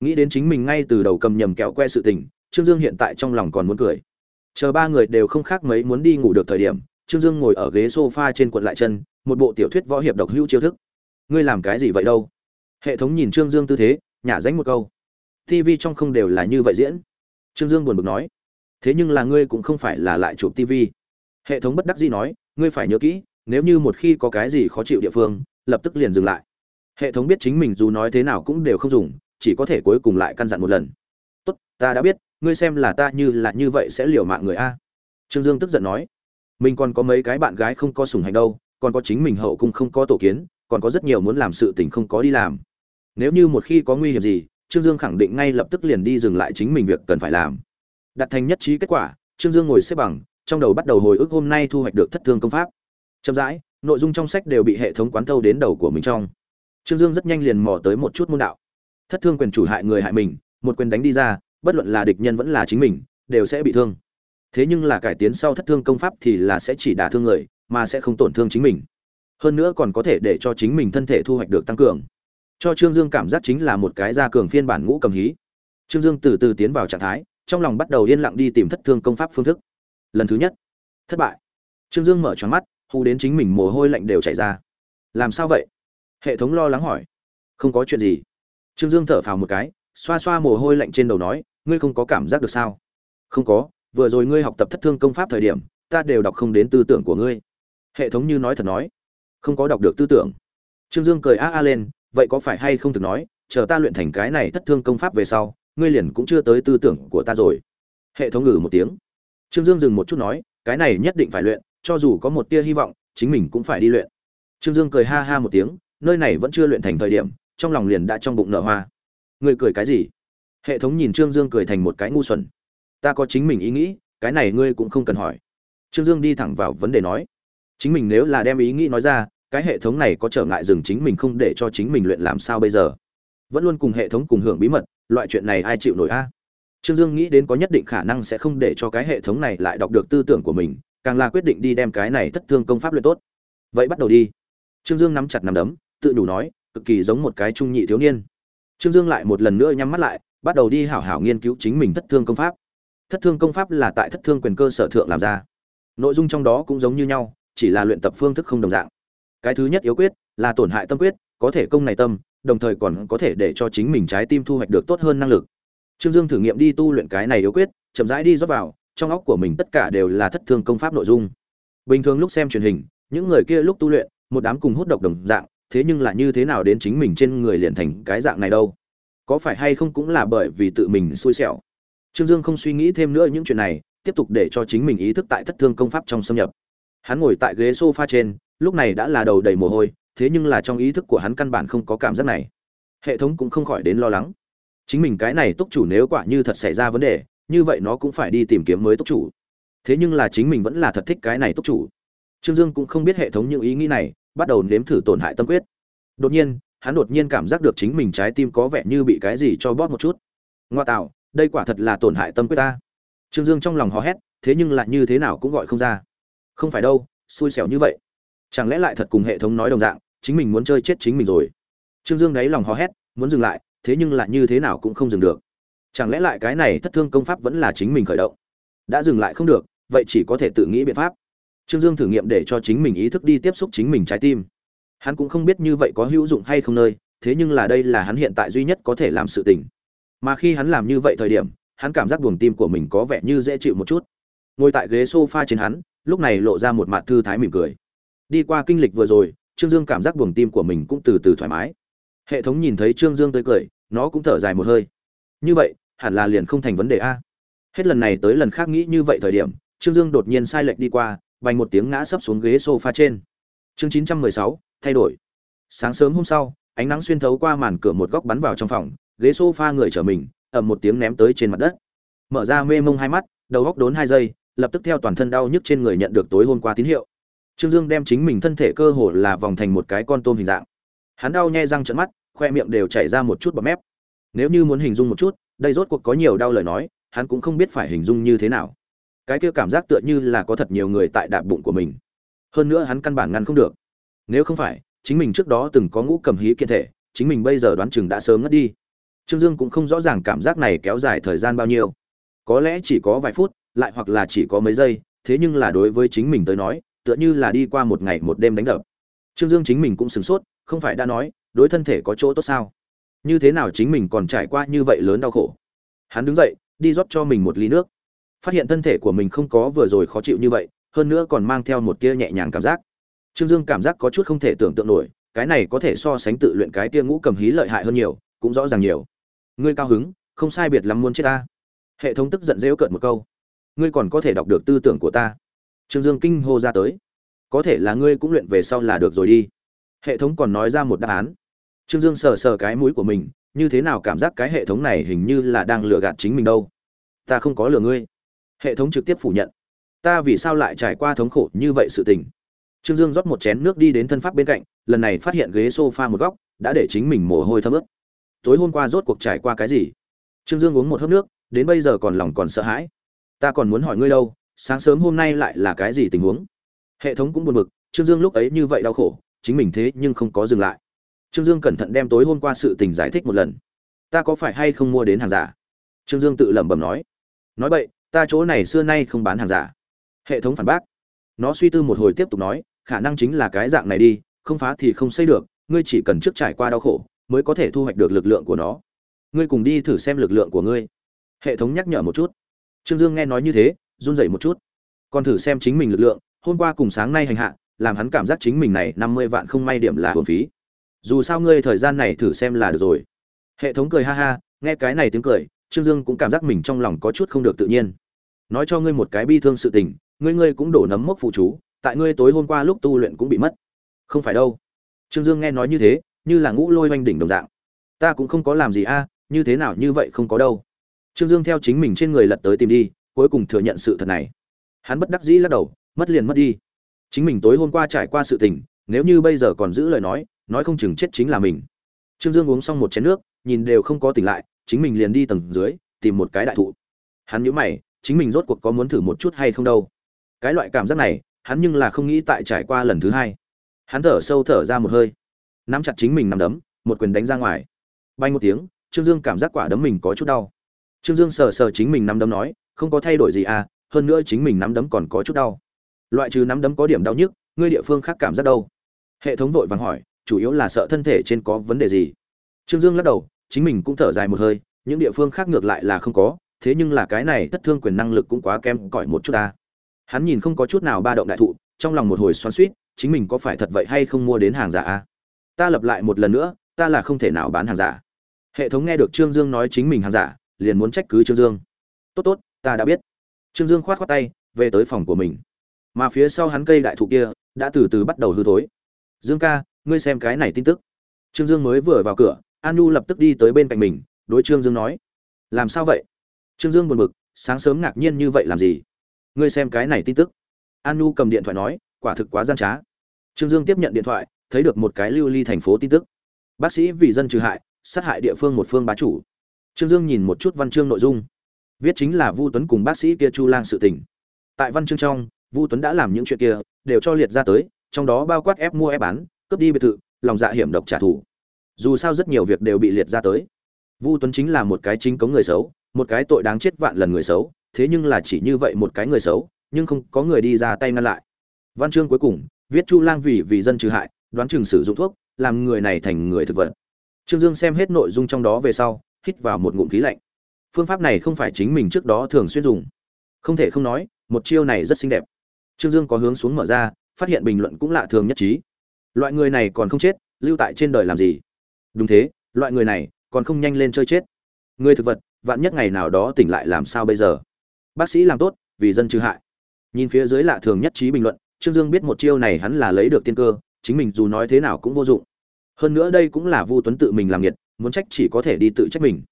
Nghĩ đến chính mình ngay từ đầu cầm nhầm kẹo que sự tình, trương dương hiện tại trong lòng còn muốn cười. Chờ ba người đều không khác mấy muốn đi ngủ được thời điểm, trương dương ngồi ở ghế s o f a trên quận lại chân, một bộ tiểu thuyết võ hiệp độc hữu chiêu thức. Ngươi làm cái gì vậy đâu? Hệ thống nhìn trương dương tư thế, nhả dánh một câu. Tv trong không đều là như vậy diễn. Trương dương buồn bực nói. Thế nhưng là ngươi cũng không phải là lại chụp tv hệ thống bất đắc dĩ nói, ngươi phải nhớ kỹ nếu như một khi có cái gì khó chịu địa phương, lập tức liền dừng lại. Hệ thống biết chính mình dù nói thế nào cũng đều không dùng, chỉ có thể cuối cùng lại căn dặn một lần. Tốt, ta đã biết, ngươi xem là ta như là như vậy sẽ liều mạng người a. Trương dương tức giận nói. Mình còn có mấy cái bạn gái không có sùng hành đâu, còn có chính mình hậu cung không có tổ kiến, còn có rất nhiều muốn làm sự tình không có đi làm. Nếu như một khi có nguy hiểm gì, trương dương khẳng định ngay lập tức liền đi dừng lại chính mình việc cần phải làm. Đặt thành nhất trí kết quả, trương dương ngồi xếp bằng, trong đầu bắt đầu hồi ức hôm nay thu hoạch được thất thương công pháp chậm rãi, nội dung trong sách đều bị hệ thống quán thâu đến đầu của mình trong. Trương dương rất nhanh liền mò tới một chút môn đạo. Thất thương quyền chủ hại người hại mình, một quyền đánh đi ra, bất luận là địch nhân vẫn là chính mình, đều sẽ bị thương. Thế nhưng là cải tiến sau thất thương công pháp thì là sẽ chỉ đả thương người, mà sẽ không tổn thương chính mình. Hơn nữa còn có thể để cho chính mình thân thể thu hoạch được tăng cường. Cho trương dương cảm giác chính là một cái gia cường phiên bản ngũ cầm hí. Trương dương từ từ tiến vào trạng thái, trong lòng bắt đầu yên lặng đi tìm thất thương công pháp phương thức. Lần thứ nhất, thất bại. Trương dương mở tròn mắt hù đến chính mình mồ hôi lạnh đều chảy ra. Làm sao vậy? Hệ thống lo lắng hỏi. Không có chuyện gì. Trương dương thở phào một cái, xoa xoa mồ hôi lạnh trên đầu nói, ngươi không có cảm giác được sao? Không có, vừa rồi ngươi học tập thất thương công pháp thời điểm, ta đều đọc không đến tư tưởng của ngươi. Hệ thống như nói thật nói. Không có đọc được tư tưởng. Trương dương cười a a lên, vậy có phải hay không thực nói, chờ ta luyện thành cái này thất thương công pháp về sau, ngươi liền cũng chưa tới tư tưởng của ta rồi. Hệ thống ngử một tiếng. Trương dương dừng một chút nói, cái này nhất định phải luyện cho dù có một tia hy vọng, chính mình cũng phải đi luyện. Trương dương cười ha ha một tiếng, nơi này vẫn chưa luyện thành thời điểm, trong lòng liền đã trong bụng nở hoa. Ngươi cười cái gì? Hệ thống nhìn trương dương cười thành một cái ngu xuẩn. Ta có chính mình ý nghĩ, cái này ngươi cũng không cần hỏi. Trương dương đi thẳng vào vấn đề nói. Chính mình nếu là đem ý nghĩ nói ra, cái hệ thống này có trở ngại dừng chính mình không để cho chính mình luyện làm sao bây giờ? Vẫn luôn cùng hệ thống cùng hưởng bí mật, loại chuyện này ai chịu nổi a? Trương dương nghĩ đến có nhất định khả năng sẽ không để cho cái hệ thống này lại đọc được tư tưởng của mình càng là quyết định đi đem cái này thất thương công pháp luyện tốt. Vậy bắt đầu đi. Trương dương nắm chặt nắm đấm, tự đủ nói, cực kỳ giống một cái trung nhị thiếu niên. Trương dương lại một lần nữa nhắm mắt lại, bắt đầu đi hảo hảo nghiên cứu chính mình thất thương công pháp. Thất thương công pháp là tại thất thương quyền cơ sở thượng làm ra. Nội dung trong đó cũng giống như nhau, chỉ là luyện tập phương thức không đồng dạng. Cái thứ nhất yếu quyết là tổn hại tâm quyết, có thể công này tâm, đồng thời còn có thể để cho chính mình trái tim thu hoạch được tốt hơn năng lực. Trương dương thử nghiệm đi tu luyện cái này yếu quyết, chậm rãi đi rót vào trong óc của mình tất cả đều là thất thương công pháp nội dung. Bình thường lúc xem truyền hình, những người kia lúc tu luyện, một đám cùng hút độc đồng dạng, thế nhưng là như thế nào đến chính mình trên người liền thành cái dạng này đâu? Có phải hay không cũng là bởi vì tự mình xui xẻo? Trương dương không suy nghĩ thêm nữa những chuyện này, tiếp tục để cho chính mình ý thức tại thất thương công pháp trong xâm nhập. Hắn ngồi tại ghế sofa trên, lúc này đã là đầu đầy mồ hôi, thế nhưng là trong ý thức của hắn căn bản không có cảm giác này. Hệ thống cũng không khỏi đến lo lắng. Chính mình cái này túc chủ nếu quả như thật xảy ra vấn đề như vậy nó cũng phải đi tìm kiếm mới túc chủ. Thế nhưng là chính mình vẫn là thật thích cái này túc chủ. Trương dương cũng không biết hệ thống những ý nghĩ này, bắt đầu nếm thử tổn hại tâm quyết. Đột nhiên, hắn đột nhiên cảm giác được chính mình trái tim có vẻ như bị cái gì cho bóp một chút. Ngoa tạo, đây quả thật là tổn hại tâm quyết ta. Trương dương trong lòng hò hét, thế nhưng lại như thế nào cũng gọi không ra. Không phải đâu, xui xẻo như vậy. Chẳng lẽ lại thật cùng hệ thống nói đồng dạng, chính mình muốn chơi chết chính mình rồi. Trương dương đáy lòng hò hét, muốn dừng lại, thế nhưng lại như thế nào cũng không dừng được chẳng lẽ lại cái này thất thương công pháp vẫn là chính mình khởi động? Đã dừng lại không được, vậy chỉ có thể tự nghĩ biện pháp. Trương dương thử nghiệm để cho chính mình ý thức đi tiếp xúc chính mình trái tim. Hắn cũng không biết như vậy có hữu dụng hay không nơi, thế nhưng là đây là hắn hiện tại duy nhất có thể làm sự tình. Mà khi hắn làm như vậy thời điểm, hắn cảm giác buồng tim của mình có vẻ như dễ chịu một chút. Ngồi tại ghế s o f a trên hắn, lúc này lộ ra một mặt thư thái mỉm cười. Đi qua kinh lịch vừa rồi, trương dương cảm giác buồng tim của mình cũng từ từ thoải mái. Hệ thống nhìn thấy trương dương tới cười, nó cũng thở dài một hơi. Như vậy hẳn là liền không thành vấn đề a. Hết lần này tới lần khác nghĩ như vậy thời điểm, trương dương đột nhiên sai lệch đi qua, vành một tiếng ngã sấp xuống ghế sofa trên. Chương chín trăm mười sáu, thay đổi. Sáng sớm hôm sau, ánh nắng xuyên thấu qua màn cửa một góc bắn vào trong phòng, ghế sofa người trở mình, ầm một tiếng ném tới trên mặt đất. Mở ra mê mông hai mắt, đầu góc đốn hai giây, lập tức theo toàn thân đau nhức trên người nhận được tối hôm qua tín hiệu. Trương dương đem chính mình thân thể cơ hồ là vòng thành một cái con tôm hình dạng. Hắn đau nhè răng trợn mắt, khoe miệng đều chảy ra một chút bọt mép nếu như muốn hình dung một chút, đây rốt cuộc có nhiều đau lời nói, hắn cũng không biết phải hình dung như thế nào. Cái kia cảm giác tựa như là có thật nhiều người tại đạp bụng của mình. Hơn nữa hắn căn bản ngăn không được. Nếu không phải, chính mình trước đó từng có ngũ cầm hí kiện thể, chính mình bây giờ đoán chừng đã sớm ngất đi. Trương dương cũng không rõ ràng cảm giác này kéo dài thời gian bao nhiêu. Có lẽ chỉ có vài phút, lại hoặc là chỉ có mấy giây, thế nhưng là đối với chính mình tới nói, tựa như là đi qua một ngày một đêm đánh đập. Trương dương chính mình cũng sửng sốt, không phải đã nói, đối thân thể có chỗ tốt sao? Như thế nào chính mình còn trải qua như vậy lớn đau khổ? Hắn đứng dậy, đi rót cho mình một ly nước. Phát hiện thân thể của mình không có vừa rồi khó chịu như vậy, hơn nữa còn mang theo một tia nhẹ nhàng cảm giác. Trương dương cảm giác có chút không thể tưởng tượng nổi, cái này có thể so sánh tự luyện cái tia ngũ cầm hí lợi hại hơn nhiều, cũng rõ ràng nhiều. Ngươi cao hứng, không sai biệt lắm muốn chết ta. Hệ thống tức giận rêu cợt một câu. Ngươi còn có thể đọc được tư tưởng của ta. Trương dương kinh hô ra tới. Có thể là ngươi cũng luyện về sau là được rồi đi. Hệ thống còn nói ra một đáp án trương dương sờ sờ cái mũi của mình, như thế nào cảm giác cái hệ thống này hình như là đang lừa gạt chính mình đâu? Ta không có lừa ngươi. Hệ thống trực tiếp phủ nhận. Ta vì sao lại trải qua thống khổ như vậy sự tình? Trương dương rót một chén nước đi đến thân pháp bên cạnh, lần này phát hiện ghế s o f a một góc, đã để chính mình mồ hôi thấm ướt. Tối hôm qua rốt cuộc trải qua cái gì? Trương dương uống một hớp nước, đến bây giờ còn lòng còn sợ hãi. Ta còn muốn hỏi ngươi đâu, sáng sớm hôm nay lại là cái gì tình huống? Hệ thống cũng buồn bực, trương dương lúc ấy như vậy đau khổ, chính mình thế nhưng không có dừng lại trương dương cẩn thận đem tối hôm qua sự tình giải thích một lần. Ta có phải hay không mua đến hàng giả? Trương dương tự lẩm bẩm nói. Nói vậy ta chỗ này xưa nay không bán hàng giả. Hệ thống phản bác. Nó suy tư một hồi tiếp tục nói, khả năng chính là cái dạng này đi, không phá thì không xây được, ngươi chỉ cần trước trải qua đau khổ, mới có thể thu hoạch được lực lượng của nó. Ngươi cùng đi thử xem lực lượng của ngươi. Hệ thống nhắc nhở một chút. Trương dương nghe nói như thế, run rẩy một chút. Còn thử xem chính mình lực lượng, hôm qua cùng sáng nay hành hạ, làm hắn cảm giác chính mình này năm mươi vạn không may điểm là uổng phí dù sao ngươi thời gian này thử xem là được rồi. Hệ thống cười ha ha, nghe cái này tiếng cười, trương dương cũng cảm giác mình trong lòng có chút không được tự nhiên. Nói cho ngươi một cái bi thương sự tình, ngươi ngươi cũng đổ nấm mốc phụ chú, tại ngươi tối hôm qua lúc tu luyện cũng bị mất. Không phải đâu. Trương dương nghe nói như thế, như là ngũ lôi oanh đỉnh đồng dạng. Ta cũng không có làm gì a, như thế nào như vậy không có đâu. Trương dương theo chính mình trên người lật tới tìm đi, cuối cùng thừa nhận sự thật này. Hắn bất đắc dĩ lắc đầu, mất liền mất đi. Chính mình tối hôm qua trải qua sự tình, nếu như bây giờ còn giữ lời nói nói không chừng chết chính là mình. Trương dương uống xong một chén nước, nhìn đều không có tỉnh lại, chính mình liền đi tầng dưới, tìm một cái đại thụ. Hắn nhíu mày, chính mình rốt cuộc có muốn thử một chút hay không đâu. Cái loại cảm giác này, hắn nhưng là không nghĩ tại trải qua lần thứ hai. Hắn thở sâu thở ra một hơi. Nắm chặt chính mình nằm đấm, một quyền đánh ra ngoài. Bay một tiếng, trương dương cảm giác quả đấm mình có chút đau. Trương dương sờ sờ chính mình nắm đấm nói, không có thay đổi gì à hơn nữa chính mình nắm đấm còn có chút đau. Loại trừ nắm đấm có điểm đau nhức, ngươi địa phương khác cảm giác đâu? Hệ thống vội vàng hỏi chủ yếu là sợ thân thể trên có vấn đề gì. Trương dương lắc đầu, chính mình cũng thở dài một hơi, những địa phương khác ngược lại là không có, thế nhưng là cái này thất thương quyền năng lực cũng quá kém, cỏi một chút ta. Hắn nhìn không có chút nào ba động đại thụ, trong lòng một hồi xoắn suýt chính mình có phải thật vậy hay không mua đến hàng giả a? Ta lập lại một lần nữa, ta là không thể nào bán hàng giả. Hệ thống nghe được trương dương nói chính mình hàng giả, liền muốn trách cứ trương dương. Tốt tốt, ta đã biết. Trương dương khoát khoát tay, về tới phòng của mình. Mà phía sau hắn cây đại thụ kia, đã từ từ bắt đầu hư thối. Dương ca ngươi xem cái này tin tức. Trương dương mới vừa vào cửa, an nu lập tức đi tới bên cạnh mình, đối trương dương nói, làm sao vậy? Trương dương buồn bực, sáng sớm ngạc nhiên như vậy làm gì? Ngươi xem cái này tin tức. An nu cầm điện thoại nói, quả thực quá gian trá. Trương dương tiếp nhận điện thoại, thấy được một cái lưu ly thành phố tin tức. Bác sĩ vì dân trừ hại, sát hại địa phương một phương bá chủ. Trương dương nhìn một chút văn chương nội dung. Viết chính là vu tuấn cùng bác sĩ kia chu lang sự tình. Tại văn chương trong, vu tuấn đã làm những chuyện kia, đều cho liệt ra tới, trong đó bao quát ép mua, ép bán cướp đi biệt thự, lòng dạ hiểm độc trả thù. Dù sao rất nhiều việc đều bị liệt ra tới. Vu tuấn chính là một cái chính cống người xấu, một cái tội đáng chết vạn lần người xấu, thế nhưng là chỉ như vậy một cái người xấu, nhưng không có người đi ra tay ngăn lại. Văn chương cuối cùng, viết chu lang vì vì dân trừ hại, đoán chừng sử dụng thuốc, làm người này thành người thực vật. Trương dương xem hết nội dung trong đó về sau, hít vào một ngụm khí lạnh. Phương pháp này không phải chính mình trước đó thường xuyên dùng. Không thể không nói, một chiêu này rất xinh đẹp. Trương dương có hướng xuống mở ra, phát hiện bình luận cũng lạ thường nhất trí loại người này còn không chết, lưu tại trên đời làm gì? Đúng thế, loại người này còn không nhanh lên chơi chết. Người thực vật, vạn nhất ngày nào đó tỉnh lại làm sao bây giờ? Bác sĩ làm tốt, vì dân trừ hại. Nhìn phía dưới lạ thường nhất trí bình luận, trương dương biết một chiêu này hắn là lấy được tiên cơ, chính mình dù nói thế nào cũng vô dụng. Hơn nữa đây cũng là vu tuấn tự mình làm nhiệt muốn trách chỉ có thể đi tự trách mình.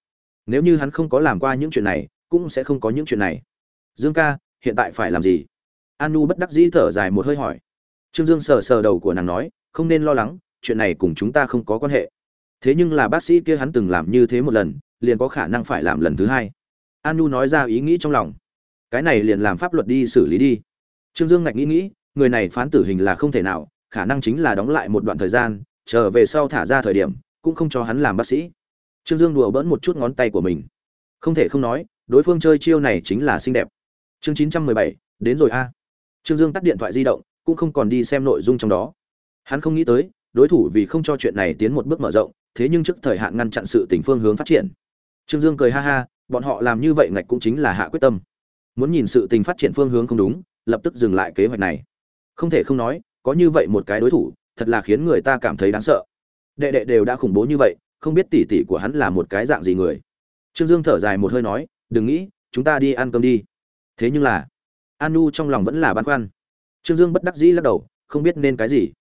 Nếu như hắn không có làm qua những chuyện này, cũng sẽ không có những chuyện này. Dương ca, hiện tại phải làm gì? Anu bất đắc dĩ thở dài một hơi hỏi. Trương dương sờ sờ đầu của nàng nói không nên lo lắng, chuyện này cùng chúng ta không có quan hệ. Thế nhưng là bác sĩ kia hắn từng làm như thế một lần, liền có khả năng phải làm lần thứ hai. An nu nói ra ý nghĩ trong lòng. Cái này liền làm pháp luật đi xử lý đi. Trương dương ngạch nghĩ nghĩ, người này phán tử hình là không thể nào, khả năng chính là đóng lại một đoạn thời gian trở về sau thả ra thời điểm, cũng không cho hắn làm bác sĩ. Trương dương đùa bỡn một chút ngón tay của mình. Không thể không nói, đối phương chơi chiêu này chính là xinh đẹp. Chương chín trăm mười bảy, đến rồi a. Trương dương tắt điện thoại di động, cũng không còn đi xem nội dung trong đó hắn không nghĩ tới, đối thủ vì không cho chuyện này tiến một bước mở rộng, thế nhưng trước thời hạn ngăn chặn sự tình phương hướng phát triển. Trương dương cười ha ha, bọn họ làm như vậy ngạch cũng chính là hạ quyết tâm. Muốn nhìn sự tình phát triển phương hướng không đúng, lập tức dừng lại kế hoạch này. Không thể không nói, có như vậy một cái đối thủ, thật là khiến người ta cảm thấy đáng sợ. Đệ đệ đều đã khủng bố như vậy, không biết tỷ tỷ của hắn là một cái dạng gì người. Trương dương thở dài một hơi nói, đừng nghĩ, chúng ta đi ăn cơm đi. Thế nhưng là an nu trong lòng vẫn là băn khoăn. Trương dương bất đắc dĩ lắc đầu, không biết nên cái gì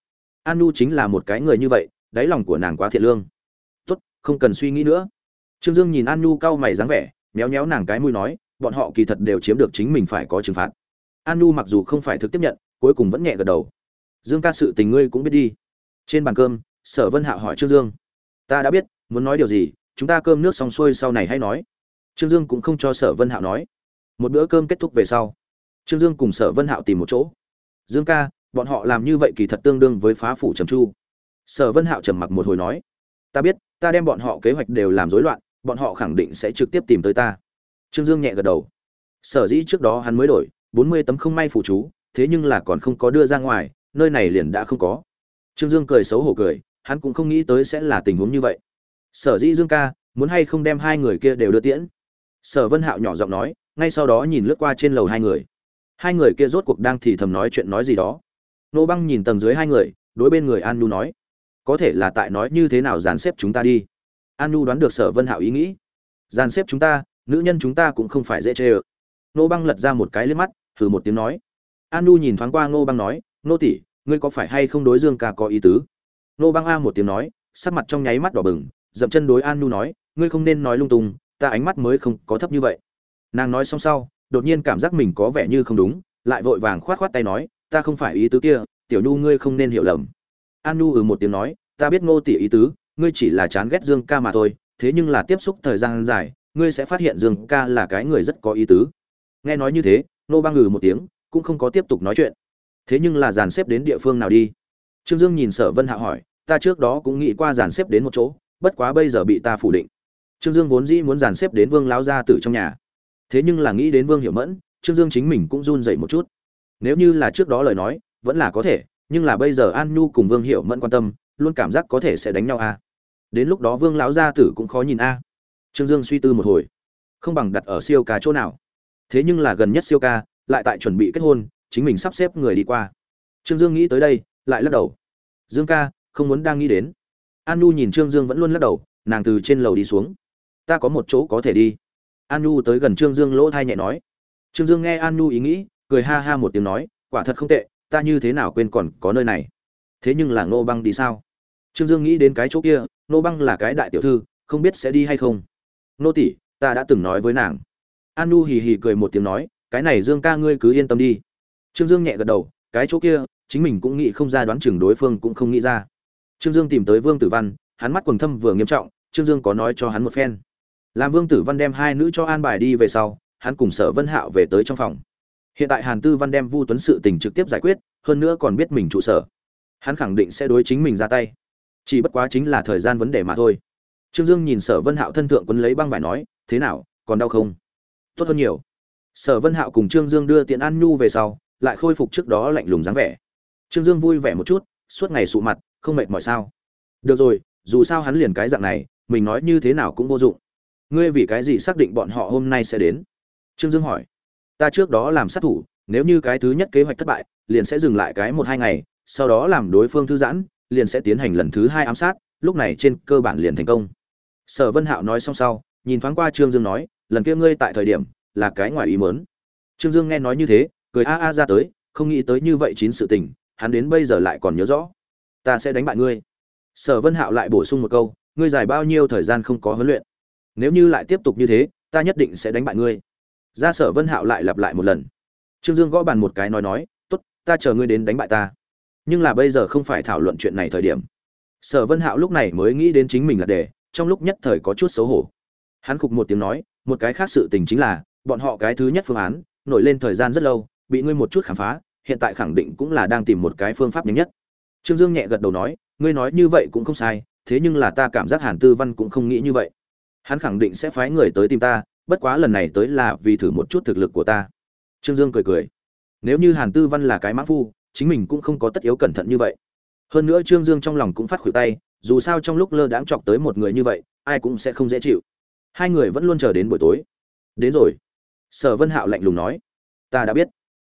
an nu chính là một cái người như vậy, đáy lòng của nàng quá thiện lương. Tốt, không cần suy nghĩ nữa. Trương dương nhìn an nu cau mày dáng vẻ, méo méo nàng cái mũi nói, bọn họ kỳ thật đều chiếm được chính mình phải có trừng phạt. An nu mặc dù không phải thực tiếp nhận, cuối cùng vẫn nhẹ gật đầu. Dương ca sự tình ngươi cũng biết đi. Trên bàn cơm, sở vân hạo hỏi trương dương. Ta đã biết, muốn nói điều gì, chúng ta cơm nước xong xuôi sau này hay nói. Trương dương cũng không cho sở vân hạo nói. Một bữa cơm kết thúc về sau, trương dương cùng sở vân hạo tìm một chỗ. Dương ca bọn họ làm như vậy kỳ thật tương đương với phá phủ trầm chu. Sở vân hạo trầm mặc một hồi nói, ta biết, ta đem bọn họ kế hoạch đều làm rối loạn, bọn họ khẳng định sẽ trực tiếp tìm tới ta. Trương dương nhẹ gật đầu. Sở dĩ trước đó hắn mới đổi, bốn mươi tấm không may phủ chú, thế nhưng là còn không có đưa ra ngoài, nơi này liền đã không có. Trương dương cười xấu hổ cười, hắn cũng không nghĩ tới sẽ là tình huống như vậy. Sở dĩ dương ca, muốn hay không đem hai người kia đều đưa tiễn? Sở vân hạo nhỏ giọng nói, ngay sau đó nhìn lướt qua trên lầu hai người. Hai người kia rốt cuộc đang thì thầm nói chuyện nói gì đó nô băng nhìn tầng dưới hai người, đối bên người an nu nói, có thể là tại nói như thế nào dàn xếp chúng ta đi. An nu đoán được sở vân hạo ý nghĩ. Dàn xếp chúng ta, nữ nhân chúng ta cũng không phải dễ chê ơ. Nô băng lật ra một cái liếc mắt thử một tiếng nói. An nu nhìn thoáng qua Nô băng nói, nô tỷ, ngươi có phải hay không đối dương ca có ý tứ? Nô băng a một tiếng nói, sắc mặt trong nháy mắt đỏ bừng, dậm chân đối an nu nói, ngươi không nên nói lung tung, ta ánh mắt mới không có thấp như vậy. Nàng nói xong sau, đột nhiên cảm giác mình có vẻ như không đúng, lại vội vàng khoát khoát tay nói ta không phải ý tứ kia, tiểu nhu ngươi không nên hiểu lầm. An nu ừ một tiếng nói, ta biết ngô tỷ ý tứ, ngươi chỉ là chán ghét dương ca mà thôi, thế nhưng là tiếp xúc thời gian dài, ngươi sẽ phát hiện dương ca là cái người rất có ý tứ. Nghe nói như thế nô băng ngừ một tiếng, cũng không có tiếp tục nói chuyện. Thế nhưng là dàn xếp đến địa phương nào đi? Trương dương nhìn sở vân hạ hỏi, ta trước đó cũng nghĩ qua dàn xếp đến một chỗ, bất quá bây giờ bị ta phủ định. Trương dương vốn dĩ muốn dàn xếp đến vương Láo gia tử trong nhà. Thế nhưng là nghĩ đến vương hiểu mẫn, trương dương chính mình cũng run dậy một chút nếu như là trước đó lời nói, vẫn là có thể, nhưng là bây giờ an nhu cùng vương hiểu mẫn quan tâm, luôn cảm giác có thể sẽ đánh nhau a. À. đến lúc đó vương lão gia tử cũng khó nhìn a. Trương dương suy tư một hồi. Không bằng đặt ở siêu ca chỗ nào. Thế nhưng là gần nhất siêu ca, lại tại chuẩn bị kết hôn, chính mình sắp xếp người đi qua. Trương dương nghĩ tới đây, lại lắc đầu. Dương ca, không muốn đang nghĩ đến. An nhu nhìn trương dương vẫn luôn lắc đầu, nàng từ trên lầu đi xuống. Ta có một chỗ có thể đi. An nhu tới gần trương dương lỗ thai nhẹ nói. Trương dương nghe an nhu ý nghĩ cười ha ha một tiếng nói, quả thật không tệ, ta như thế nào quên còn có nơi này. Thế nhưng là ngô băng đi sao? Trương dương nghĩ đến cái chỗ kia, ngô băng là cái đại tiểu thư, không biết sẽ đi hay không. Nô tỷ, ta đã từng nói với nàng. An hì hì cười một tiếng nói, cái này dương ca ngươi cứ yên tâm đi. Trương dương nhẹ gật đầu, cái chỗ kia, chính mình cũng nghĩ không ra đoán chừng đối phương cũng không nghĩ ra. Trương dương tìm tới vương tử văn, hắn mắt quần thâm vừa nghiêm trọng, trương dương có nói cho hắn một phen. Làm vương tử văn đem hai nữ cho an bài đi về sau, hắn cùng sở vân hạo về tới trong phòng hiện tại hàn tư văn đem vu tuấn sự tình trực tiếp giải quyết, hơn nữa còn biết mình trụ sở. Hắn khẳng định sẽ đối chính mình ra tay. Chỉ bất quá chính là thời gian vấn đề mà thôi. Trương dương nhìn sở vân hạo thân thượng quấn lấy băng vải nói, thế nào, còn đau không? Tốt hơn nhiều. Sở vân hạo cùng trương dương đưa tiện an nhu về sau, lại khôi phục trước đó lạnh lùng dáng vẻ. Trương dương vui vẻ một chút, suốt ngày sụ mặt, không mệt mỏi sao? Được rồi, dù sao hắn liền cái dạng này, mình nói như thế nào cũng vô dụng. Ngươi vì cái gì xác định bọn họ hôm nay sẽ đến? Trương dương hỏi ta trước đó làm sát thủ, nếu như cái thứ nhất kế hoạch thất bại, liền sẽ dừng lại cái một hai ngày, sau đó làm đối phương thư giãn, liền sẽ tiến hành lần thứ hai ám sát, lúc này trên cơ bản liền thành công. Sở vân hạo nói xong sau, nhìn thoáng qua trương dương nói, lần kia ngươi tại thời điểm, là cái ngoài ý mớn trương dương nghe nói như thế, cười a a ra tới, không nghĩ tới như vậy chín sự tình, hắn đến bây giờ lại còn nhớ rõ. Ta sẽ đánh bại ngươi. Sở vân hạo lại bổ sung một câu, ngươi dài bao nhiêu thời gian không có huấn luyện? Nếu như lại tiếp tục như thế, ta nhất định sẽ đánh bại ngươi ra sở vân hạo lại lặp lại một lần. Trương dương gõ bàn một cái nói nói t ố t ta chờ ngươi đến đánh bại ta. Nhưng là bây giờ không phải thảo luận chuyện này thời điểm. Sở vân hạo lúc này mới nghĩ đến chính mình là đề, trong lúc nhất thời có chút xấu hổ. Hắn khục một tiếng nói, một cái khác sự tình chính là, bọn họ cái thứ nhất phương án, nổi lên thời gian rất lâu, bị ngươi một chút khám phá, hiện tại khẳng định cũng là đang tìm một cái phương pháp nhanh nhất. Trương dương nhẹ gật đầu nói, ngươi nói như vậy cũng không sai, thế nhưng là ta cảm giác hàn tư văn cũng không nghĩ như vậy. Hắn khẳng định sẽ phái người tới tìm ta bất quá lần này tới là vì thử một chút thực lực của ta. Trương dương cười cười. Nếu như hàn tư văn là cái mã phu, chính mình cũng không có tất yếu cẩn thận như vậy. Hơn nữa trương dương trong lòng cũng phát khuỷu tay, dù sao trong lúc lơ đãng chọc tới một người như vậy, ai cũng sẽ không dễ chịu. Hai người vẫn luôn chờ đến buổi tối. Đến rồi. Sở vân hạo lạnh lùng nói. Ta đã biết.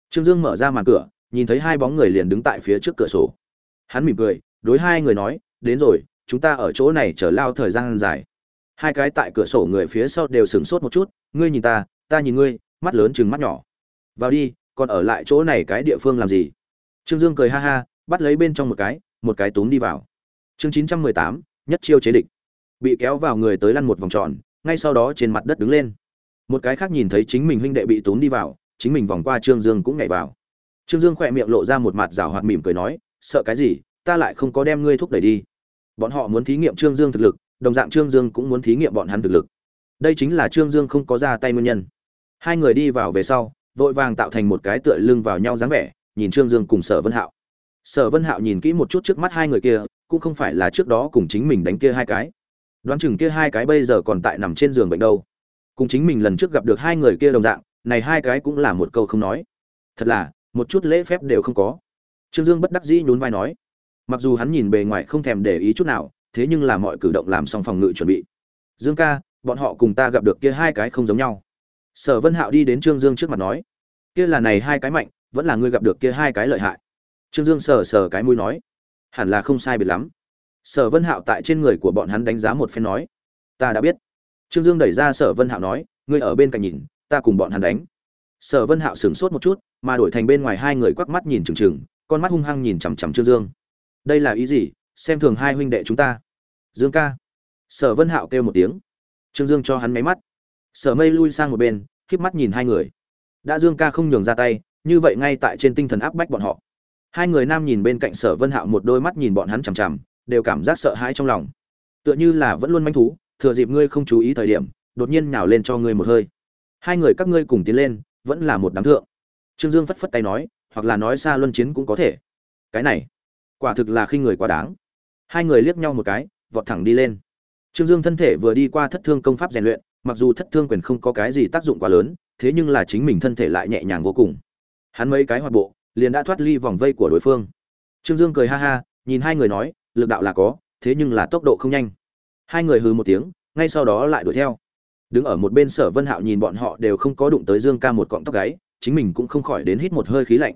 Trương dương mở ra màn cửa, nhìn thấy hai bóng người liền đứng tại phía trước cửa sổ. Hắn mỉm cười, đối hai người nói, đến rồi, chúng ta ở chỗ này chờ lao thời gian dài hai cái tại cửa sổ người phía sau đều sửng sốt một chút, ngươi nhìn ta ta nhìn ngươi, mắt lớn chừng mắt nhỏ. Vào đi, còn ở lại chỗ này cái địa phương làm gì? Trương dương cười ha ha, bắt lấy bên trong một cái một cái túm đi vào. Chương chín trăm mười tám, nhất chiêu chế địch. Bị kéo vào người tới lăn một vòng tròn, ngay sau đó trên mặt đất đứng lên. Một cái khác nhìn thấy chính mình huynh đệ bị túm đi vào, chính mình vòng qua trương dương cũng nhảy vào. Trương dương khỏe miệng lộ ra một mặt rào hoạt mỉm cười nói, sợ cái gì, ta lại không có đem ngươi thúc đẩy đi. Bọn họ muốn thí nghiệm trương dương thực lực đồng dạng trương dương cũng muốn thí nghiệm bọn hắn thực lực. Đây chính là trương dương không có ra tay nguyên nhân. Hai người đi vào về sau, vội vàng tạo thành một cái tựa lưng vào nhau dáng vẻ, nhìn trương dương cùng sở vân hạo. Sở vân hạo nhìn kỹ một chút trước mắt hai người kia, cũng không phải là trước đó cùng chính mình đánh kia hai cái. Đoán chừng kia hai cái bây giờ còn tại nằm trên giường bệnh đâu. Cùng chính mình lần trước gặp được hai người kia đồng dạng, này hai cái cũng là một câu không nói. Thật là, một chút lễ phép đều không có. Trương dương bất đắc dĩ nhún vai nói. Mặc dù hắn nhìn bề ngoài không thèm để ý chút nào thế nhưng là mọi cử động làm xong phòng ngự chuẩn bị. Dương ca, bọn họ cùng ta gặp được kia hai cái không giống nhau. Sở vân hạo đi đến trương dương trước mặt nói, kia là này hai cái mạnh, vẫn là ngươi gặp được kia hai cái lợi hại. Trương dương sờ sờ cái mũi nói, hẳn là không sai biệt lắm. Sở vân hạo tại trên người của bọn hắn đánh giá một phen nói, ta đã biết. Trương dương đẩy ra sở vân hạo nói, ngươi ở bên cạnh nhìn, ta cùng bọn hắn đánh. Sở vân hạo sửng sốt một chút, mà đổi thành bên ngoài hai người quắc mắt nhìn trừng trừng con mắt hung hăng nhìn chằm chằm trương dương. Đây là ý gì? Xem thường hai huynh đệ chúng ta dương ca. Sở vân hạo kêu một tiếng. Trương dương cho hắn máy mắt. Sở mây lui sang một bên híp mắt nhìn hai người. Đã dương ca không nhường ra tay, như vậy ngay tại trên tinh thần áp bách bọn họ. Hai người nam nhìn bên cạnh sở vân hạo một đôi mắt nhìn bọn hắn chằm chằm, đều cảm giác sợ hãi trong lòng. Tựa như là vẫn luôn manh thú, thừa dịp ngươi không chú ý thời điểm, đột nhiên nào lên cho ngươi một hơi. Hai người các ngươi cùng tiến lên, vẫn là một đám thượng. Trương dương phất phất tay nói, hoặc là nói xa luân chiến cũng có thể. Cái này, quả thực là khi người quá đáng. Hai người liếc nhau một cái vọt thẳng đi lên. Trương dương thân thể vừa đi qua thất thương công pháp rèn luyện, mặc dù thất thương quyền không có cái gì tác dụng quá lớn, thế nhưng là chính mình thân thể lại nhẹ nhàng vô cùng. Hắn mấy cái hoạt bộ, liền đã thoát ly vòng vây của đối phương. Trương dương cười ha ha, nhìn hai người nói, lực đạo là có, thế nhưng là tốc độ không nhanh. Hai người hừ một tiếng, ngay sau đó lại đuổi theo. Đứng ở một bên sở vân hạo nhìn bọn họ đều không có đụng tới dương ca một cọng tóc gáy, chính mình cũng không khỏi đến hít một hơi khí lạnh.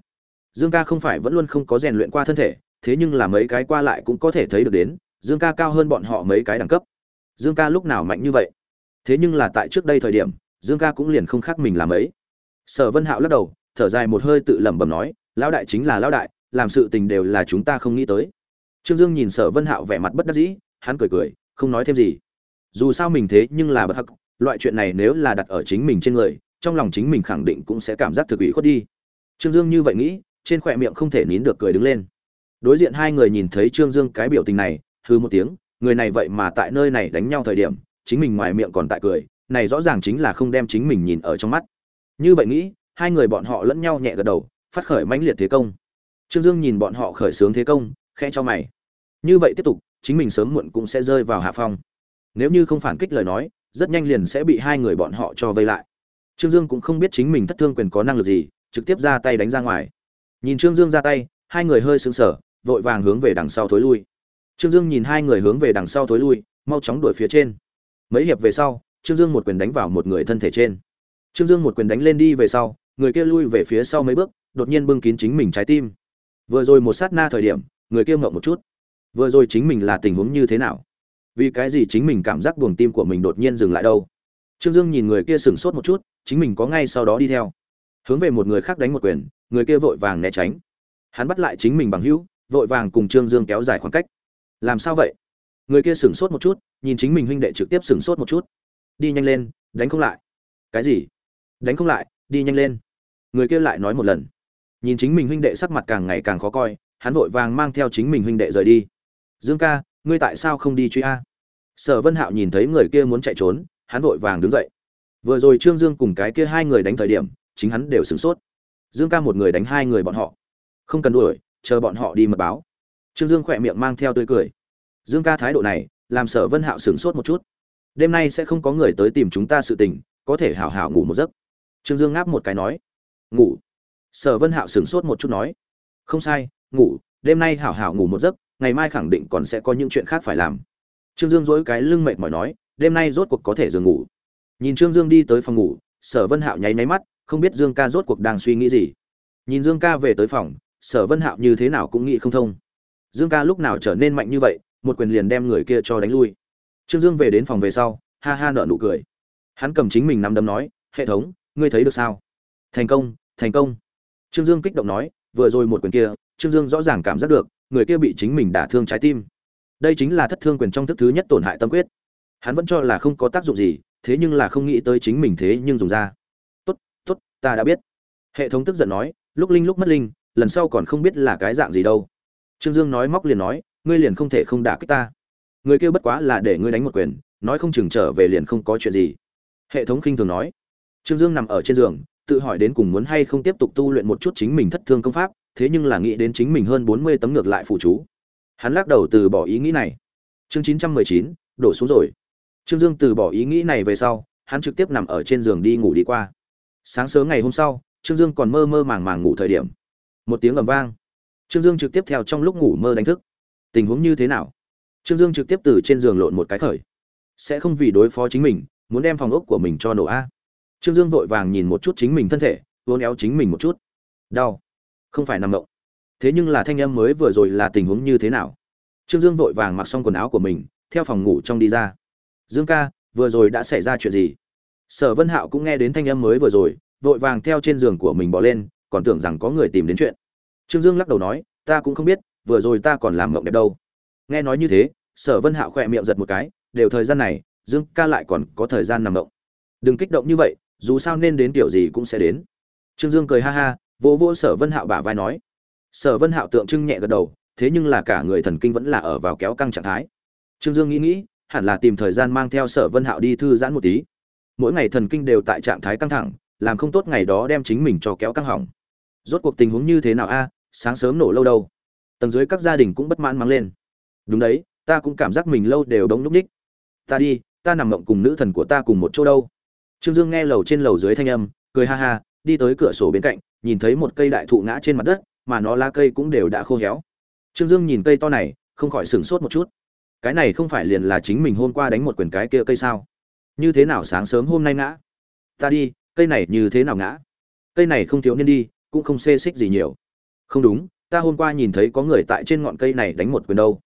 Dương ca không phải vẫn luôn không có rèn luyện qua thân thể, thế nhưng là mấy cái qua lại cũng có thể thấy được đến dương ca cao hơn bọn họ mấy cái đẳng cấp. Dương ca lúc nào mạnh như vậy? Thế nhưng là tại trước đây thời điểm, dương ca cũng liền không khác mình làm ấy sở vân hạo lắc đầu, thở dài một hơi tự lẩm bẩm nói, lão đại chính là lão đại, làm sự tình đều là chúng ta không nghĩ tới. Trương dương nhìn sở vân hạo vẻ mặt bất đắc dĩ, hắn cười cười, không nói thêm gì. Dù sao mình thế nhưng là bất hắc, loại chuyện này nếu là đặt ở chính mình trên người, trong lòng chính mình khẳng định cũng sẽ cảm giác thực ủy khuất đi. Trương dương như vậy nghĩ, trên khỏe miệng không thể nín được cười đứng lên. Đối diện hai người nhìn thấy trương dương cái biểu tình này hư một tiếng, người này vậy mà tại nơi này đánh nhau thời điểm, chính mình ngoài miệng còn tại cười, này rõ ràng chính là không đem chính mình nhìn ở trong mắt. Như vậy nghĩ, hai người bọn họ lẫn nhau nhẹ gật đầu, phát khởi mãnh liệt thế công. Trương dương nhìn bọn họ khởi xướng thế công khe cho mày. Như vậy tiếp tục, chính mình sớm muộn cũng sẽ rơi vào hạ phong. Nếu như không phản kích lời nói, rất nhanh liền sẽ bị hai người bọn họ cho vây lại. Trương dương cũng không biết chính mình thất thương quyền có năng lực gì, trực tiếp ra tay đánh ra ngoài. Nhìn trương dương ra tay, hai người hơi sững sờ, vội vàng hướng về đằng sau thối lui trương dương nhìn hai người hướng về đằng sau thối lui, mau chóng đuổi phía trên. Mấy hiệp về sau, trương dương một quyền đánh vào một người thân thể trên. Trương dương một quyền đánh lên đi về sau, người kia lui về phía sau mấy bước, đột nhiên bưng kín chính mình trái tim. Vừa rồi một sát na thời điểm, người kia ngậm một chút. Vừa rồi chính mình là tình huống như thế nào? Vì cái gì chính mình cảm giác buồng tim của mình đột nhiên dừng lại đâu? Trương dương nhìn người kia sửng sốt một chút, chính mình có ngay sau đó đi theo. Hướng về một người khác đánh một quyền, người kia vội vàng né tránh. Hắn bắt lại chính mình bằng hữu, vội vàng cùng trương dương kéo dài khoảng cách làm sao vậy? Người kia sửng sốt một chút, nhìn chính mình huynh đệ trực tiếp sửng sốt một chút. Đi nhanh lên, đánh không lại. Cái gì? Đánh không lại, đi nhanh lên. Người kia lại nói một lần. Nhìn chính mình huynh đệ sắc mặt càng ngày càng khó coi, hắn vội vàng mang theo chính mình huynh đệ rời đi. Dương ca, ngươi tại sao không đi truy a? Sở vân hạo nhìn thấy người kia muốn chạy trốn, hắn vội vàng đứng dậy. Vừa rồi trương dương cùng cái kia hai người đánh thời điểm, chính hắn đều sửng sốt. Dương ca một người đánh hai người bọn họ. Không cần đuổi, chờ bọn họ đi mật báo trương dương khỏe miệng mang theo tươi cười. Dương ca thái độ này, làm sở vân hạo sửng sốt một chút. Đêm nay sẽ không có người tới tìm chúng ta sự tình, có thể hảo hảo ngủ một giấc. Trương dương ngáp một cái nói. Ngủ. Sở vân hạo sửng sốt một chút nói. Không sai, ngủ, đêm nay hảo hảo ngủ một giấc, ngày mai khẳng định còn sẽ có những chuyện khác phải làm. Trương dương dỗi cái lưng mệt mỏi nói, đêm nay rốt cuộc có thể giường ngủ. Nhìn trương dương đi tới phòng ngủ, sở vân hạo nháy nháy mắt, không biết dương ca rốt cuộc đang suy nghĩ gì. Nhìn dương ca về tới phòng, sở vân hạo như thế nào cũng nghĩ không thông dương ca lúc nào trở nên mạnh như vậy, một quyền liền đem người kia cho đánh lui. Trương dương về đến phòng về sau, ha ha nở nụ cười. Hắn cầm chính mình nắm đấm nói, hệ thống, ngươi thấy được sao? Thành công thành công. Trương dương kích động nói, vừa rồi một quyền kia, trương dương rõ ràng cảm giác được, người kia bị chính mình đả thương trái tim. Đây chính là thất thương quyền trong thức thứ nhất tổn hại tâm quyết. Hắn vẫn cho là không có tác dụng gì, thế nhưng là không nghĩ tới chính mình thế nhưng dùng ra. Tốt tốt, ta đã biết. Hệ thống tức giận nói, lúc linh lúc mất linh, lần sau còn không biết là cái dạng gì đâu trương dương nói móc liền nói, ngươi liền không thể không đả kích ta. Người kia bất quá là để ngươi đánh một quyền, nói không chừng trở về liền không có chuyện gì. Hệ thống khinh thường nói. Trương dương nằm ở trên giường, tự hỏi đến cùng muốn hay không tiếp tục tu luyện một chút chính mình thất thương công pháp, thế nhưng là nghĩ đến chính mình hơn bốn mươi tấm ngược lại phụ chú. Hắn lắc đầu từ bỏ ý nghĩ này. Chương chín trăm mười chín, đổ xuống rồi. Trương dương từ bỏ ý nghĩ này về sau, hắn trực tiếp nằm ở trên giường đi ngủ đi qua. Sáng sớm ngày hôm sau, trương dương còn mơ mơ màng màng ngủ thời điểm. Một tiếng ầm vang trương dương trực tiếp theo trong lúc ngủ mơ đánh thức. Tình huống như thế nào? Trương dương trực tiếp từ trên giường lộn một cái khởi. Sẽ không vì đối phó chính mình, muốn đem phòng ốc của mình cho nổ a. Trương dương vội vàng nhìn một chút chính mình thân thể, uốn éo chính mình một chút. Đau. Không phải nằm động thế nhưng là thanh âm mới vừa rồi là tình huống như thế nào? Trương dương vội vàng mặc xong quần áo của mình, theo phòng ngủ trong đi ra. Dương ca, vừa rồi đã xảy ra chuyện gì? Sở vân hạo cũng nghe đến thanh âm mới vừa rồi, vội vàng theo trên giường của mình bỏ lên, còn tưởng rằng có người tìm đến chuyện trương dương lắc đầu nói, ta cũng không biết, vừa rồi ta còn làm mộng đẹp đâu. Nghe nói như thế, sở vân hạo khỏe miệng giật một cái, đều thời gian này, dương ca lại còn có thời gian nằm mộng. Đừng kích động như vậy, dù sao nên đến kiểu gì cũng sẽ đến. Trương dương cười ha ha, vỗ vỗ sở vân hạo bả vai nói. Sở vân hạo tượng trưng nhẹ gật đầu, thế nhưng là cả người thần kinh vẫn là ở vào kéo căng trạng thái. Trương dương nghĩ nghĩ, hẳn là tìm thời gian mang theo sở vân hạo đi thư giãn một tí. Mỗi ngày thần kinh đều tại trạng thái căng thẳng, làm không tốt ngày đó đem chính mình cho kéo căng hỏng rốt cuộc tình huống như thế nào a? Sáng sớm nổ lâu đâu. Tầng dưới các gia đình cũng bất mãn mang lên. Đúng đấy, ta cũng cảm giác mình lâu đều đống núp ních. Ta đi, ta nằm mộng cùng nữ thần của ta cùng một chỗ đâu. Trương dương nghe lầu trên lầu dưới thanh âm, cười ha ha, đi tới cửa sổ bên cạnh, nhìn thấy một cây đại thụ ngã trên mặt đất, mà nó lá cây cũng đều đã khô héo. Trương dương nhìn cây to này, không khỏi sửng sốt một chút. Cái này không phải liền là chính mình hôm qua đánh một quyển cái kia cây sao? Như thế nào sáng sớm hôm nay ngã? Ta đi, cây này như thế nào ngã? Cây này không thiếu niên đi cũng không xê xích gì nhiều. Không đúng, ta hôm qua nhìn thấy có người tại trên ngọn cây này đánh một quyền đâu.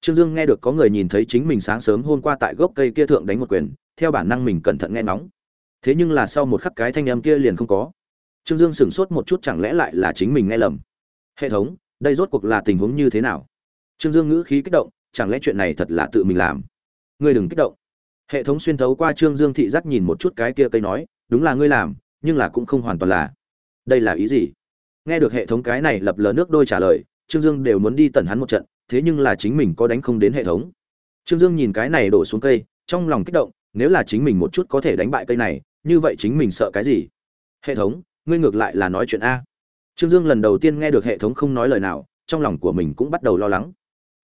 Trương dương nghe được có người nhìn thấy chính mình sáng sớm hôm qua tại gốc cây kia thượng đánh một quyền, theo bản năng mình cẩn thận nghe nóng thế nhưng là sau một khắc cái thanh âm kia liền không có. Trương dương sửng sốt một chút chẳng lẽ lại là chính mình nghe lầm. Hệ thống, đây rốt cuộc là tình huống như thế nào? Trương dương ngữ khí kích động, chẳng lẽ chuyện này thật là tự mình làm? Ngươi đừng kích động. Hệ thống xuyên thấu qua trương dương thị giác nhìn một chút cái kia cây nói, đúng là ngươi làm, nhưng là cũng không hoàn toàn là đây là ý gì? Nghe được hệ thống cái này lập lờ nước đôi trả lời, trương dương đều muốn đi tẩn hắn một trận, thế nhưng là chính mình có đánh không đến hệ thống. Trương dương nhìn cái này đổ xuống cây, trong lòng kích động, nếu là chính mình một chút có thể đánh bại cây này, như vậy chính mình sợ cái gì? Hệ thống, ngươi ngược lại là nói chuyện a. Trương dương lần đầu tiên nghe được hệ thống không nói lời nào, trong lòng của mình cũng bắt đầu lo lắng.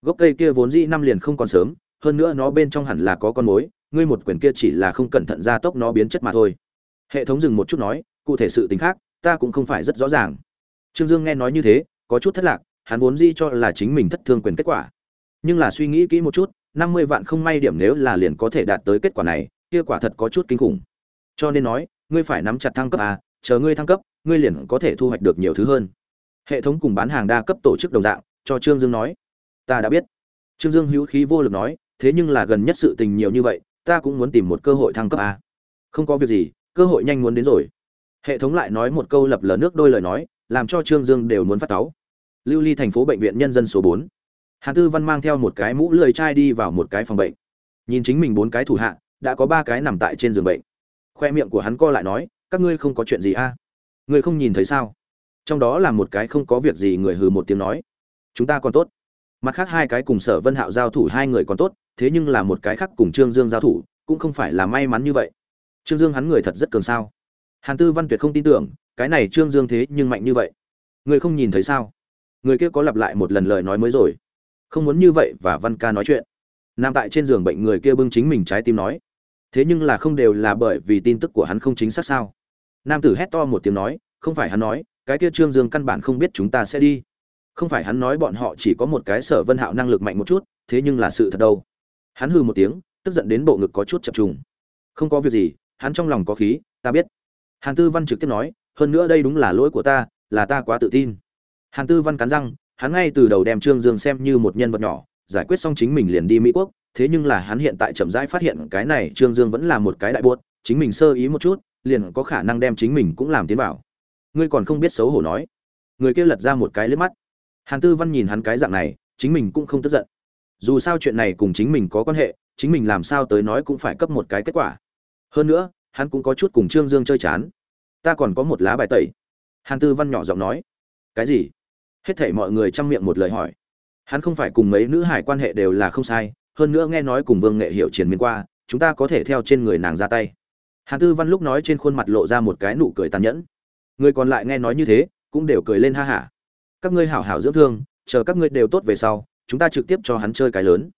Gốc cây kia vốn dĩ năm liền không còn sớm, hơn nữa nó bên trong hẳn là có con mối, ngươi một quyển kia chỉ là không cẩn thận ra tốc nó biến chất mà thôi. Hệ thống dừng một chút nói, cụ thể sự tính khác ta cũng không phải rất rõ ràng. Trương dương nghe nói như thế, có chút thất lạc, hắn vốn dĩ cho là chính mình thất thương quyền kết quả. Nhưng là suy nghĩ kỹ một chút, năm mươi vạn không may điểm nếu là liền có thể đạt tới kết quả này, kia quả thật có chút kinh khủng. Cho nên nói, ngươi phải nắm chặt thăng cấp à chờ ngươi thăng cấp, ngươi liền có thể thu hoạch được nhiều thứ hơn. Hệ thống cùng bán hàng đa cấp tổ chức đồng dạng, cho trương dương nói. Ta đã biết. Trương dương hữu khí vô lực nói, thế nhưng là gần nhất sự tình nhiều như vậy, ta cũng muốn tìm một cơ hội thăng cấp a không có việc gì, cơ hội nhanh muốn đến rồi hệ thống lại nói một câu lập lờ nước đôi lời nói, làm cho trương dương đều muốn phát cáu. Lưu ly thành phố bệnh viện nhân dân số bốn. Hàn tư văn mang theo một cái mũ lười chai đi vào một cái phòng bệnh. Nhìn chính mình bốn cái thủ hạ, đã có ba cái nằm tại trên giường bệnh. Khoe miệng của hắn co lại nói, các ngươi không có chuyện gì a? À? ngươi không nhìn thấy sao? Trong đó là một cái không có việc gì người hừ một tiếng nói, chúng ta còn tốt. Mặt khác hai cái cùng sở vân hạo giao thủ hai người còn tốt, thế nhưng là một cái khác cùng trương dương giao thủ, cũng không phải là may mắn như vậy. Trương dương hắn người thật rất cường sao? Hàn tư văn tuyệt không tin tưởng, cái này trương dương thế nhưng mạnh như vậy. Người không nhìn thấy sao? Người kia có lặp lại một lần lời nói mới rồi. Không muốn như vậy và văn ca nói chuyện. Nằm tại trên giường bệnh người kia bưng chính mình trái tim nói. Thế nhưng là không đều là bởi vì tin tức của hắn không chính xác sao? Nam tử hét to một tiếng nói, không phải hắn nói, cái kia trương dương căn bản không biết chúng ta sẽ đi. Không phải hắn nói bọn họ chỉ có một cái sở vân hạo năng lực mạnh một chút, thế nhưng là sự thật đâu. Hắn hừ một tiếng, tức giận đến bộ ngực có chút chập trùng. Không có việc gì, hắn trong lòng có khí, ta biết hàn tư văn trực tiếp nói, hơn nữa đây đúng là lỗi của ta, là ta quá tự tin. Hàn tư văn cắn răng, hắn ngay từ đầu đem trương dương xem như một nhân vật nhỏ, giải quyết xong chính mình liền đi mỹ quốc, thế nhưng là hắn hiện tại chậm rãi phát hiện cái này trương dương vẫn là một cái đại buốt, chính mình sơ ý một chút, liền có khả năng đem chính mình cũng làm tiến vào. Ngươi còn không biết xấu hổ nói. Người kia lật ra một cái liếc mắt. Hàn tư văn nhìn hắn cái dạng này, chính mình cũng không tức giận. Dù sao chuyện này cùng chính mình có quan hệ, chính mình làm sao tới nói cũng phải cấp một cái kết quả. Hơn nữa hắn cũng có chút cùng trương dương chơi chán. Ta còn có một lá bài tẩy. Hàn tư văn nhỏ giọng nói. Cái gì? Hết thảy mọi người chăm miệng một lời hỏi. Hắn không phải cùng mấy nữ hải quan hệ đều là không sai, hơn nữa nghe nói cùng vương nghệ hiệu triển miên qua, chúng ta có thể theo trên người nàng ra tay. Hàn tư văn lúc nói trên khuôn mặt lộ ra một cái nụ cười tàn nhẫn. Người còn lại nghe nói như thế, cũng đều cười lên ha hả. Các ngươi hảo hảo dưỡng thương, chờ các ngươi đều tốt về sau, chúng ta trực tiếp cho hắn chơi cái lớn.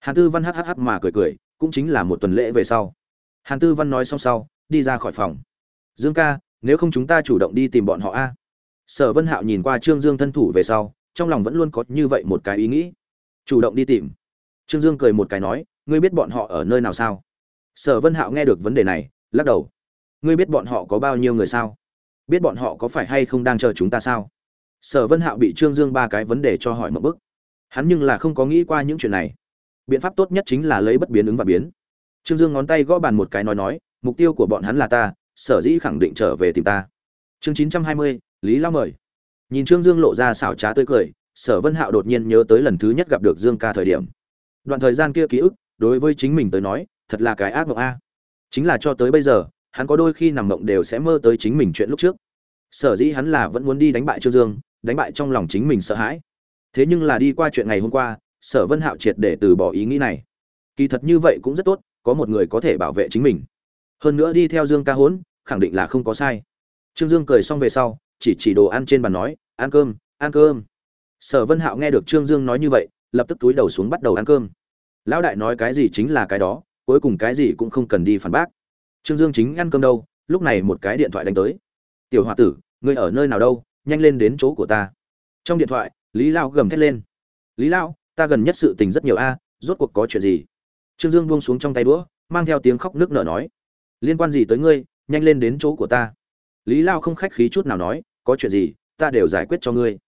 Hàn tư văn hhh mà cười cười, cũng chính là một tuần lễ về sau hàn tư văn nói xong sau, đi ra khỏi phòng. Dương ca, nếu không chúng ta chủ động đi tìm bọn họ a. Sở vân hạo nhìn qua trương dương thân thủ về sau, trong lòng vẫn luôn có như vậy một cái ý nghĩ. Chủ động đi tìm. Trương dương cười một cái nói, ngươi biết bọn họ ở nơi nào sao? Sở vân hạo nghe được vấn đề này, lắc đầu. Ngươi biết bọn họ có bao nhiêu người sao? Biết bọn họ có phải hay không đang chờ chúng ta sao? Sở vân hạo bị trương dương ba cái vấn đề cho hỏi một bức hắn nhưng là không có nghĩ qua những chuyện này. Biện pháp tốt nhất chính là lấy bất biến ứng và biến trương dương ngón tay gõ bàn một cái nói nói, mục tiêu của bọn hắn là ta, sở dĩ khẳng định trở về tìm ta. Chương chín trăm hai mươi, lý lao mời. Nhìn trương dương lộ ra xảo trá tươi cười, sở vân hạo đột nhiên nhớ tới lần thứ nhất gặp được dương ca thời điểm. Đoạn thời gian kia ký ức, đối với chính mình tới nói, thật là cái ác mộng a. Chính là cho tới bây giờ, hắn có đôi khi nằm mộng đều sẽ mơ tới chính mình chuyện lúc trước. Sở dĩ hắn là vẫn muốn đi đánh bại trương dương, đánh bại trong lòng chính mình sợ hãi. Thế nhưng là đi qua chuyện ngày hôm qua, sở vân hạo triệt để từ bỏ ý nghĩ này. Kỳ thật như vậy cũng rất tốt có một người có thể bảo vệ chính mình. Hơn nữa đi theo dương ca hốn khẳng định là không có sai. Trương dương cười xong về sau, chỉ chỉ đồ ăn trên bàn nói, ăn cơm ăn cơm. Sở vân hạo nghe được trương dương nói như vậy, lập tức túi đầu xuống bắt đầu ăn cơm. Lão đại nói cái gì chính là cái đó, cuối cùng cái gì cũng không cần đi phản bác. Trương dương chính ăn cơm đâu, lúc này một cái điện thoại đánh tới. Tiểu h o a tử, ngươi ở nơi nào đâu, nhanh lên đến chỗ của ta. Trong điện thoại, lý lao gầm thét lên. Lý lao, ta gần nhất sự tình rất nhiều a, rốt cuộc có chuyện gì? Trương dương buông xuống trong tay đũa, mang theo tiếng khóc nước nở nói, liên quan gì tới ngươi, nhanh lên đến chỗ của ta. Lý lao không khách khí chút nào nói, có chuyện gì, ta đều giải quyết cho ngươi.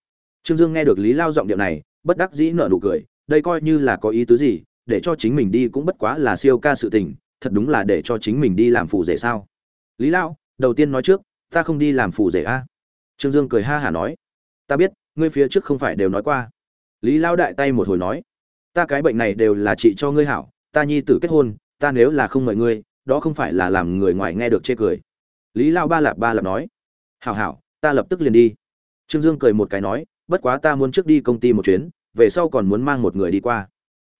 Trương dương nghe được lý lao giọng điệu này, bất đắc dĩ nở nụ cười, đây coi như là có ý tứ gì, để cho chính mình đi cũng bất quá là siêu ca sự tình, thật đúng là để cho chính mình đi làm phù rể sao? Lý lao, đầu tiên nói trước, ta không đi làm phù rể a. Trương dương cười ha hả nói, ta biết, ngươi phía trước không phải đều nói qua. Lý lao đại tay một hồi nói, ta cái bệnh này đều là trị cho ngươi hảo ta nhi tử kết hôn, ta nếu là không mời ngươi, đó không phải là làm người ngoài nghe được chê cười. Lý lao ba lạp ba lạp nói, hảo hảo, ta lập tức liền đi. Trương dương cười một cái nói, bất quá ta muốn trước đi công ty một chuyến, về sau còn muốn mang một người đi qua.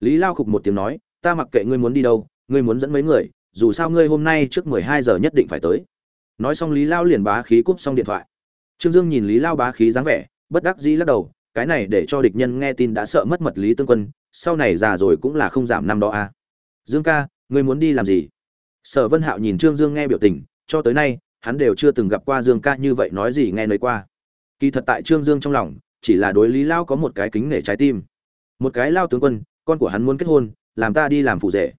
Lý lao khục một tiếng nói, ta mặc kệ ngươi muốn đi đâu, ngươi muốn dẫn mấy người, dù sao ngươi hôm nay trước mười hai giờ nhất định phải tới. Nói xong lý lao liền bá khí cúp xong điện thoại. Trương dương nhìn lý lao bá khí dáng vẻ, bất đắc dĩ lắc đầu, cái này để cho địch nhân nghe tin đã sợ mất mật lý tương quân, sau này già rồi cũng là không giảm năm đó a à dương ca, ngươi muốn đi làm gì? Sở vân hạo nhìn trương dương nghe biểu tình, cho tới nay, hắn đều chưa từng gặp qua dương ca như vậy nói gì nghe nơi qua. Kỳ thật tại trương dương trong lòng, chỉ là đối lý lao có một cái kính nể trái tim. Một cái lao tướng quân, con của hắn muốn kết hôn, làm ta đi làm phụ rể.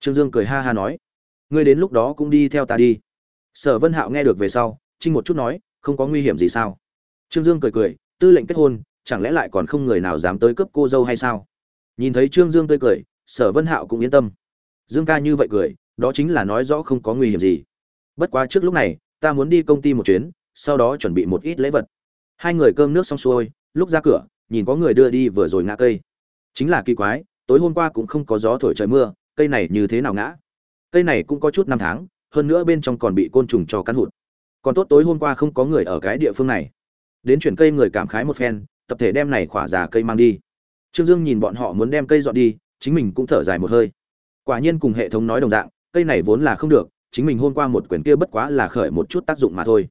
Trương dương cười ha ha nói, ngươi đến lúc đó cũng đi theo ta đi. Sở vân hạo nghe được về sau trinh một chút nói, không có nguy hiểm gì sao? Trương dương cười cười, tư lệnh kết hôn, chẳng lẽ lại còn không người nào dám tới cướp cô dâu hay sao? Nhìn thấy trương dương tươi cười, sở vân hạo cũng yên tâm dương ca như vậy cười, đó chính là nói rõ không có nguy hiểm gì. Bất quá trước lúc này, ta muốn đi công ty một chuyến, sau đó chuẩn bị một ít lễ vật. Hai người cơm nước xong xuôi, lúc ra cửa, nhìn có người đưa đi vừa rồi ngã cây. Chính là kỳ quái, tối hôm qua cũng không có gió thổi trời mưa, cây này như thế nào ngã? Cây này cũng có chút năm tháng, hơn nữa bên trong còn bị côn trùng cho cắn hụt. Còn tốt tối hôm qua không có người ở cái địa phương này. Đến chuyển cây người cảm khái một phen, tập thể đem này khỏa già cây mang đi. Trương dương nhìn bọn họ muốn đem cây dọn đi, chính mình cũng thở dài một hơi quả nhiên cùng hệ thống nói đồng dạng, cây này vốn là không được, chính mình hôm qua một quyển kia bất quá là khởi một chút tác dụng mà thôi.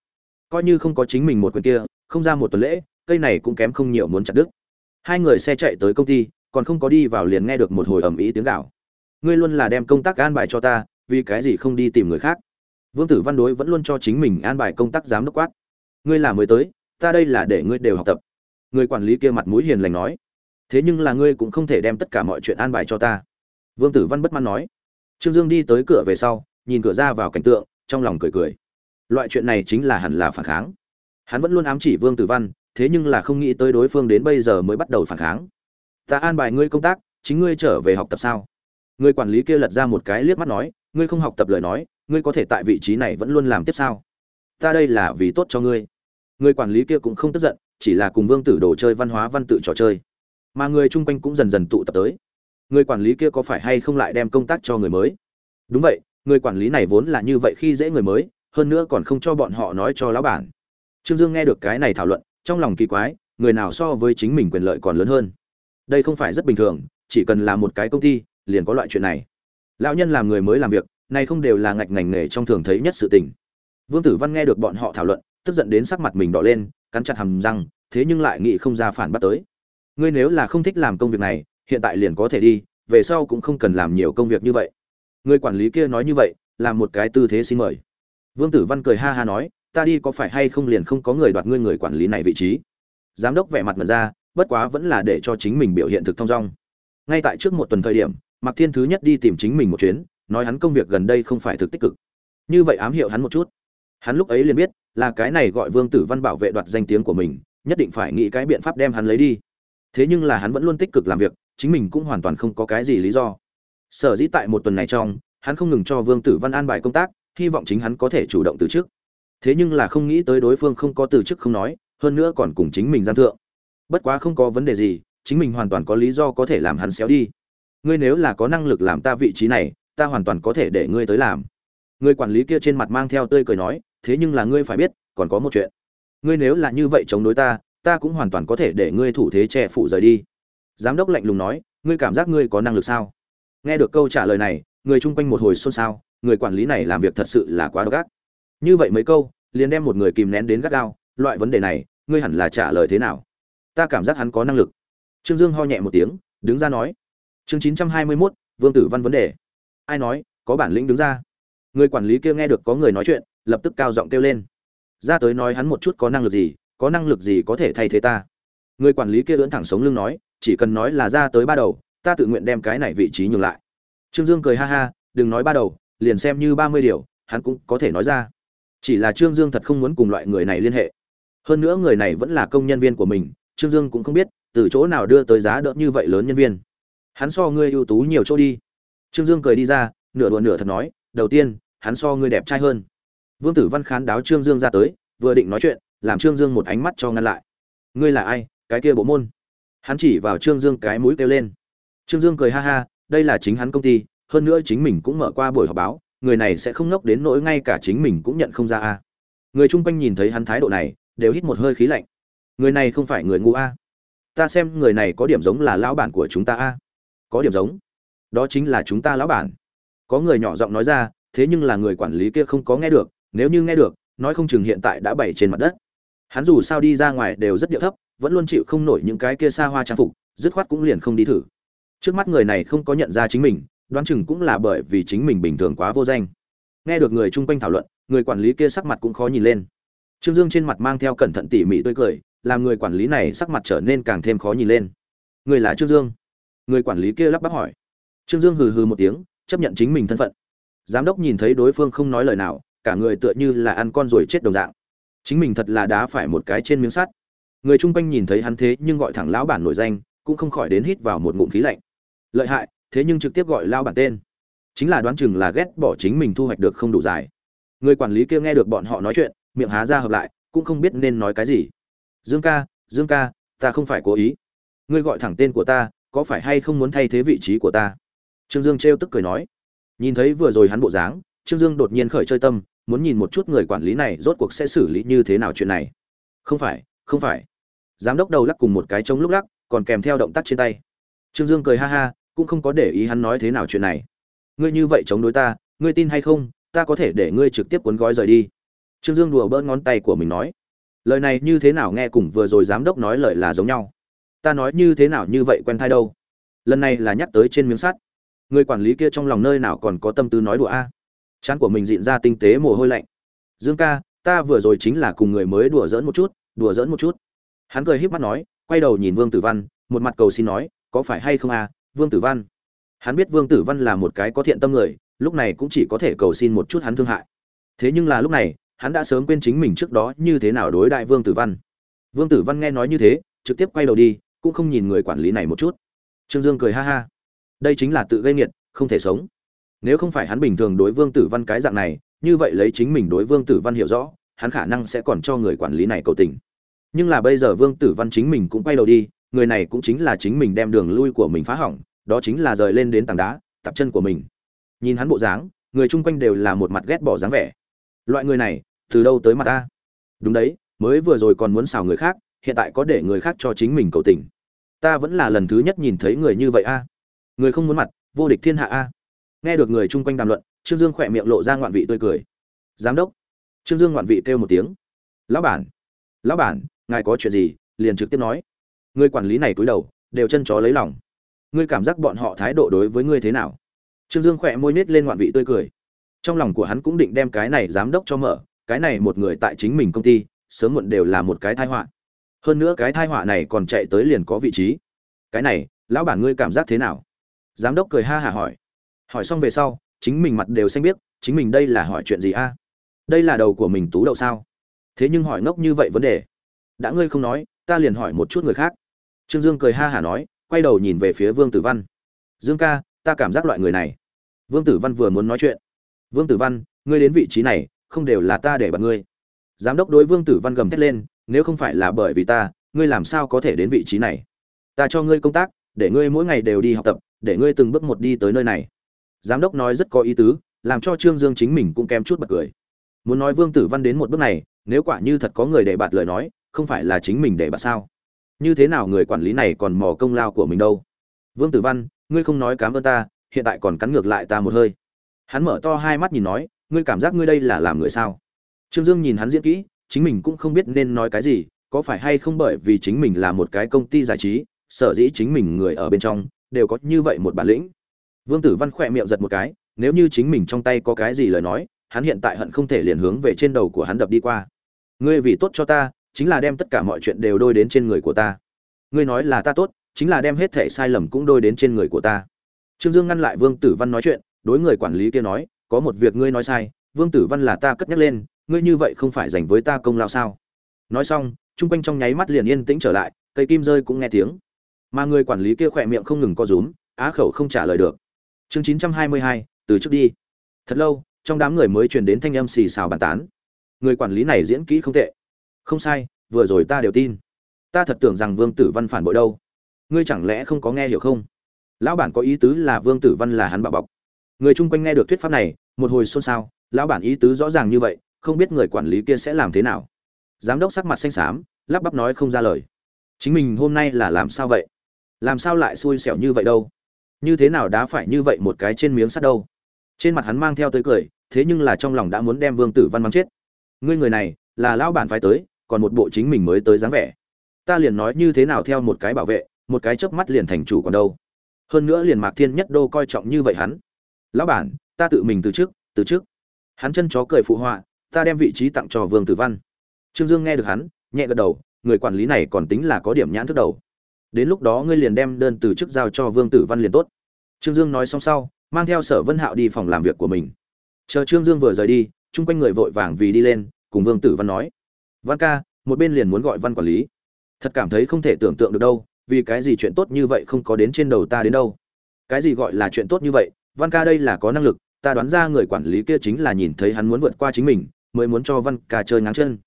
Coi như không có chính mình một quyển kia, không ra một tuần lễ, cây này cũng kém không nhiều muốn chặt đứt. Hai người xe chạy tới công ty, còn không có đi vào liền nghe được một hồi ầm ĩ tiếng gạo ngươi luôn là đem công tác an bài cho ta, vì cái gì không đi tìm người khác? Vương tử văn đối vẫn luôn cho chính mình an bài công tác giám đốc quát. Ngươi là mới tới, ta đây là để ngươi đều học tập. Người quản lý kia mặt mũi hiền lành nói. Thế nhưng là ngươi cũng không thể đem tất cả mọi chuyện an bài cho ta vương tử văn bất mãn nói. Trương dương đi tới cửa về sau, nhìn cửa ra vào cảnh tượng, trong lòng cười cười. Loại chuyện này chính là hẳn là phản kháng. Hắn vẫn luôn ám chỉ vương tử văn, thế nhưng là không nghĩ tới đối phương đến bây giờ mới bắt đầu phản kháng. Ta an bài ngươi công tác, chính ngươi trở về học tập sao? Người quản lý kia lật ra một cái liếc mắt nói, ngươi không học tập lời nói, ngươi có thể tại vị trí này vẫn luôn làm tiếp sao? Ta đây là vì tốt cho ngươi. Người quản lý kia cũng không tức giận, chỉ là cùng vương tử đồ chơi văn hóa văn tự trò chơi. Mà người chung quanh cũng dần dần tụ tập tới người quản lý kia có phải hay không lại đem công tác cho người mới? Đúng vậy, người quản lý này vốn là như vậy khi dễ người mới, hơn nữa còn không cho bọn họ nói cho lão bản. Trương dương nghe được cái này thảo luận, trong lòng kỳ quái, người nào so với chính mình quyền lợi còn lớn hơn? Đây không phải rất bình thường, chỉ cần là một cái công ty, liền có loại chuyện này. Lão nhân làm người mới làm việc, này không đều là ngạch ngành nghề trong thường thấy nhất sự tình. Vương tử văn nghe được bọn họ thảo luận, tức giận đến sắc mặt mình đỏ lên, cắn chặt hàm răng, thế nhưng lại nghĩ không ra phản bắt tới. Ngươi nếu là không thích làm công việc này hiện tại liền có thể đi, về sau cũng không cần làm nhiều công việc như vậy. Người quản lý kia nói như vậy, làm một cái tư thế xin mời. Vương tử văn cười ha ha nói, ta đi có phải hay không liền không có người đoạt ngươi người quản lý này vị trí? Giám đốc vẻ mặt mật ra, bất quá vẫn là để cho chính mình biểu hiện thực thong dong. Ngay tại trước một tuần thời điểm, mạc thiên thứ nhất đi tìm chính mình một chuyến, nói hắn công việc gần đây không phải thực tích cực. Như vậy ám hiệu hắn một chút. Hắn lúc ấy liền biết, là cái này gọi vương tử văn bảo vệ đoạt danh tiếng của mình, nhất định phải nghĩ cái biện pháp đem hắn lấy đi. Thế nhưng là hắn vẫn luôn tích cực làm việc chính mình cũng hoàn toàn không có cái gì lý do. Sở dĩ tại một tuần này trong, hắn không ngừng cho vương tử văn an bài công tác, hy vọng chính hắn có thể chủ động từ chức. Thế nhưng là không nghĩ tới đối phương không có từ chức không nói, hơn nữa còn cùng chính mình gian thượng. Bất quá không có vấn đề gì, chính mình hoàn toàn có lý do có thể làm hắn xéo đi. Ngươi nếu là có năng lực làm ta vị trí này, ta hoàn toàn có thể để ngươi tới làm. Người quản lý kia trên mặt mang theo tươi cười nói, thế nhưng là ngươi phải biết, còn có một chuyện. Ngươi nếu là như vậy chống đối ta ta cũng hoàn toàn có thể để ngươi thủ thế che phủ rời đi giám đốc lạnh lùng nói, ngươi cảm giác ngươi có năng lực sao? Nghe được câu trả lời này, người chung quanh một hồi xôn xao, người quản lý này làm việc thật sự là quá độc ác. Như vậy mấy câu, liền đem một người kìm nén đến gắt gao, loại vấn đề này, ngươi hẳn là trả lời thế nào? Ta cảm giác hắn có năng lực. Trương dương ho nhẹ một tiếng, đứng ra nói, chương chín trăm hai mươi mốt, vương tử văn vấn đề. Ai nói, có bản lĩnh đứng ra. Người quản lý kia nghe được có người nói chuyện, lập tức cao giọng kêu lên, ra tới nói hắn một chút có năng lực gì, có năng lực gì có thể thay thế ta? Người quản lý kia ưỡn thẳng sống lưng nói chỉ cần nói là ra tới ba đầu, ta tự nguyện đem cái này vị trí nhường lại. Trương dương cười ha ha, đừng nói ba đầu, liền xem như ba mươi điều, hắn cũng có thể nói ra. Chỉ là trương dương thật không muốn cùng loại người này liên hệ. Hơn nữa người này vẫn là công nhân viên của mình, trương dương cũng không biết, từ chỗ nào đưa tới giá đỡ như vậy lớn nhân viên. Hắn so ngươi ưu tú nhiều chỗ đi. Trương dương cười đi ra, nửa đùa nửa thật nói, đầu tiên, hắn so ngươi đẹp trai hơn. Vương tử văn khán đáo trương dương ra tới, vừa định nói chuyện, làm trương dương một ánh mắt cho ngăn lại. Ngươi là ai? Cái kia bộ môn hắn chỉ vào trương dương cái mũi kêu lên. Trương dương cười ha ha, đây là chính hắn công ty, hơn nữa chính mình cũng mở qua buổi họp báo, người này sẽ không ngốc đến nỗi ngay cả chính mình cũng nhận không ra a. Người chung quanh nhìn thấy hắn thái độ này, đều hít một hơi khí lạnh. Người này không phải người ngu a. Ta xem người này có điểm giống là lão bản của chúng ta a. Có điểm giống. Đó chính là chúng ta lão bản. Có người nhỏ giọng nói ra, thế nhưng là người quản lý kia không có nghe được, nếu như nghe được, nói không chừng hiện tại đã bày trên mặt đất. Hắn dù sao đi ra ngoài đều rất điệu thấp vẫn luôn chịu không nổi những cái kia xa hoa trang phục, dứt khoát cũng liền không đi thử. Trước mắt người này không có nhận ra chính mình, đoán chừng cũng là bởi vì chính mình bình thường quá vô danh. Nghe được người chung quanh thảo luận, người quản lý kia sắc mặt cũng khó nhìn lên. Trương dương trên mặt mang theo cẩn thận tỉ mỉ tươi cười, làm người quản lý này sắc mặt trở nên càng thêm khó nhìn lên. Người là trương dương. Người quản lý kia lắp bắp hỏi. Trương dương hừ hừ một tiếng, chấp nhận chính mình thân phận. Giám đốc nhìn thấy đối phương không nói lời nào, cả người tựa như là ăn con rồi chết đồng dạng. Chính mình thật là đá phải một cái trên miếng sắt người chung quanh nhìn thấy hắn thế nhưng gọi thẳng lão bản nổi danh, cũng không khỏi đến hít vào một ngụm khí lạnh. Lợi hại, thế nhưng trực tiếp gọi lao bản tên. Chính là đoán chừng là ghét bỏ chính mình thu hoạch được không đủ dài. Người quản lý kia nghe được bọn họ nói chuyện, miệng há ra hợp lại, cũng không biết nên nói cái gì. Dương ca dương ca, ta không phải cố ý. Ngươi gọi thẳng tên của ta, có phải hay không muốn thay thế vị trí của ta? Trương dương trêu tức cười nói. Nhìn thấy vừa rồi hắn bộ dáng, trương dương đột nhiên khởi chơi tâm, muốn nhìn một chút người quản lý này rốt cuộc sẽ xử lý như thế nào chuyện này. Không phải không phải giám đốc đầu lắc cùng một cái trống lúc lắc, còn kèm theo động tác trên tay. Trương dương cười ha ha, cũng không có để ý hắn nói thế nào chuyện này. Ngươi như vậy chống đối ta, ngươi tin hay không, ta có thể để ngươi trực tiếp cuốn gói rời đi. Trương dương đùa bỡn ngón tay của mình nói. Lời này như thế nào nghe cùng vừa rồi giám đốc nói lời là giống nhau. Ta nói như thế nào như vậy quen thai đâu. Lần này là nhắc tới trên miếng sắt. Người quản lý kia trong lòng nơi nào còn có tâm tư nói đùa a? Chán của mình dịn ra tinh tế mồ hôi lạnh. Dương ca, ta vừa rồi chính là cùng người mới đùa dỡn một chút, đùa dỡn một chút hắn cười híp mắt nói, quay đầu nhìn vương tử văn, một mặt cầu xin nói, có phải hay không à vương tử văn? Hắn biết vương tử văn là một cái có thiện tâm người, lúc này cũng chỉ có thể cầu xin một chút hắn thương hại. Thế nhưng là lúc này, hắn đã sớm quên chính mình trước đó như thế nào đối đại vương tử văn. Vương tử văn nghe nói như thế, trực tiếp quay đầu đi, cũng không nhìn người quản lý này một chút. Trương dương cười ha ha. Đây chính là tự gây nghiệt, không thể sống. Nếu không phải hắn bình thường đối vương tử văn cái dạng này, như vậy lấy chính mình đối vương tử văn hiểu rõ, hắn khả năng sẽ còn cho người quản lý này cầu tình nhưng là bây giờ vương tử văn chính mình cũng quay đầu đi, người này cũng chính là chính mình đem đường lui của mình phá hỏng, đó chính là rời lên đến tảng đá tập chân của mình. Nhìn hắn bộ dáng, người chung quanh đều là một mặt ghét bỏ dáng vẻ. Loại người này, từ đâu tới mặt ta? Đúng đấy, mới vừa rồi còn muốn xào người khác, hiện tại có để người khác cho chính mình cầu tình. Ta vẫn là lần thứ nhất nhìn thấy người như vậy a. Người không muốn mặt, vô địch thiên hạ a. Nghe được người chung quanh đàm luận, trương dương khỏe miệng lộ ra ngoạn vị tươi cười. Giám đốc. Trương dương ngoạn vị kêu một tiếng. Lão bản. Lão bản ngài có chuyện gì, liền trực tiếp nói. Người quản lý này cúi đầu, đều chân chó lấy lòng. Ngươi cảm giác bọn họ thái độ đối với ngươi thế nào? Trương dương khỏe môi nết lên ngoạn vị tươi cười. Trong lòng của hắn cũng định đem cái này giám đốc cho mở, cái này một người tại chính mình công ty, sớm muộn đều là một cái thai họa. Hơn nữa cái thai họa này còn chạy tới liền có vị trí. Cái này, lão bản ngươi cảm giác thế nào? Giám đốc cười ha hả hỏi. Hỏi xong về sau, chính mình mặt đều xanh biết chính mình đây là hỏi chuyện gì a? Đây là đầu của mình tú đậu sao? Thế nhưng hỏi ngốc như vậy vấn đề đã ngươi không nói, ta liền hỏi một chút người khác. Trương dương cười ha hả nói, quay đầu nhìn về phía vương tử văn. Dương ca, ta cảm giác loại người này. Vương tử văn vừa muốn nói chuyện. Vương tử văn, ngươi đến vị trí này, không đều là ta để bật ngươi. Giám đốc đối vương tử văn gầm thét lên, nếu không phải là bởi vì ta, ngươi làm sao có thể đến vị trí này? Ta cho ngươi công tác, để ngươi mỗi ngày đều đi học tập, để ngươi từng bước một đi tới nơi này. Giám đốc nói rất có ý tứ, làm cho trương dương chính mình cũng kém chút bật cười. Muốn nói vương tử văn đến một bước này, nếu quả như thật có người để bạt lời nói không phải là chính mình để bà sao? Như thế nào người quản lý này còn mò công lao của mình đâu? Vương tử văn, ngươi không nói cám ơn ta, hiện tại còn cắn ngược lại ta một hơi. Hắn mở to hai mắt nhìn nói, ngươi cảm giác ngươi đây là làm người sao? Trương dương nhìn hắn diễn kỹ, chính mình cũng không biết nên nói cái gì, có phải hay không bởi vì chính mình là một cái công ty giải trí, sở dĩ chính mình người ở bên trong, đều có như vậy một bản lĩnh? Vương tử văn khỏe miệng giật một cái, nếu như chính mình trong tay có cái gì lời nói, hắn hiện tại hận không thể liền hướng về trên đầu của hắn đập đi qua. Ngươi vì tốt cho ta chính là đem tất cả mọi chuyện đều đôi đến trên người của ta. Ngươi nói là ta tốt, chính là đem hết thể sai lầm cũng đôi đến trên người của ta. Trương dương ngăn lại vương tử văn nói chuyện, đối người quản lý kia nói, có một việc ngươi nói sai, vương tử văn là ta cất nhắc lên, ngươi như vậy không phải dành với ta công lao sao? Nói xong, chung quanh trong nháy mắt liền yên tĩnh trở lại, cây kim rơi cũng nghe tiếng. Mà người quản lý kia khỏe miệng không ngừng co rúm, á khẩu không trả lời được. Chương chín trăm hai mươi hai, từ trước đi. Thật lâu, trong đám người mới truyền đến thanh âm xì xào bàn tán. Người quản lý này diễn kỹ không tệ không sai, vừa rồi ta đều tin. Ta thật tưởng rằng vương tử văn phản bội đâu. Ngươi chẳng lẽ không có nghe hiểu không? Lão bản có ý tứ là vương tử văn là hắn bạo bọc. Người chung quanh nghe được thuyết pháp này, một hồi xôn xao, lão bản ý tứ rõ ràng như vậy, không biết người quản lý kia sẽ làm thế nào. Giám đốc sắc mặt xanh xám, lắp bắp nói không ra lời. Chính mình hôm nay là làm sao vậy? Làm sao lại xui xẻo như vậy đâu? Như thế nào đã phải như vậy một cái trên miếng sắt đâu? Trên mặt hắn mang theo tới cười, thế nhưng là trong lòng đã muốn đem vương tử văn mắng chết. Ngươi người này, là lão bản phải tới còn một bộ chính mình mới tới dáng vẻ. Ta liền nói như thế nào theo một cái bảo vệ, một cái chớp mắt liền thành chủ còn đâu. Hơn nữa liền mạc thiên nhất đô coi trọng như vậy hắn. Lão bản, ta tự mình từ trước từ trước. Hắn chân chó cười phụ họa, ta đem vị trí tặng cho vương tử văn. Trương dương nghe được hắn, nhẹ gật đầu, người quản lý này còn tính là có điểm nhãn thức đầu. Đến lúc đó ngươi liền đem đơn từ chức giao cho vương tử văn liền tốt. Trương dương nói xong sau, mang theo sở vân hạo đi phòng làm việc của mình. Chờ trương dương vừa rời đi, chung quanh người vội vàng vì đi lên, cùng vương tử văn nói văn ca, một bên liền muốn gọi văn quản lý. Thật cảm thấy không thể tưởng tượng được đâu, vì cái gì chuyện tốt như vậy không có đến trên đầu ta đến đâu. Cái gì gọi là chuyện tốt như vậy, văn ca đây là có năng lực, ta đoán ra người quản lý kia chính là nhìn thấy hắn muốn vượt qua chính mình, mới muốn cho văn ca chơi ngáng chân.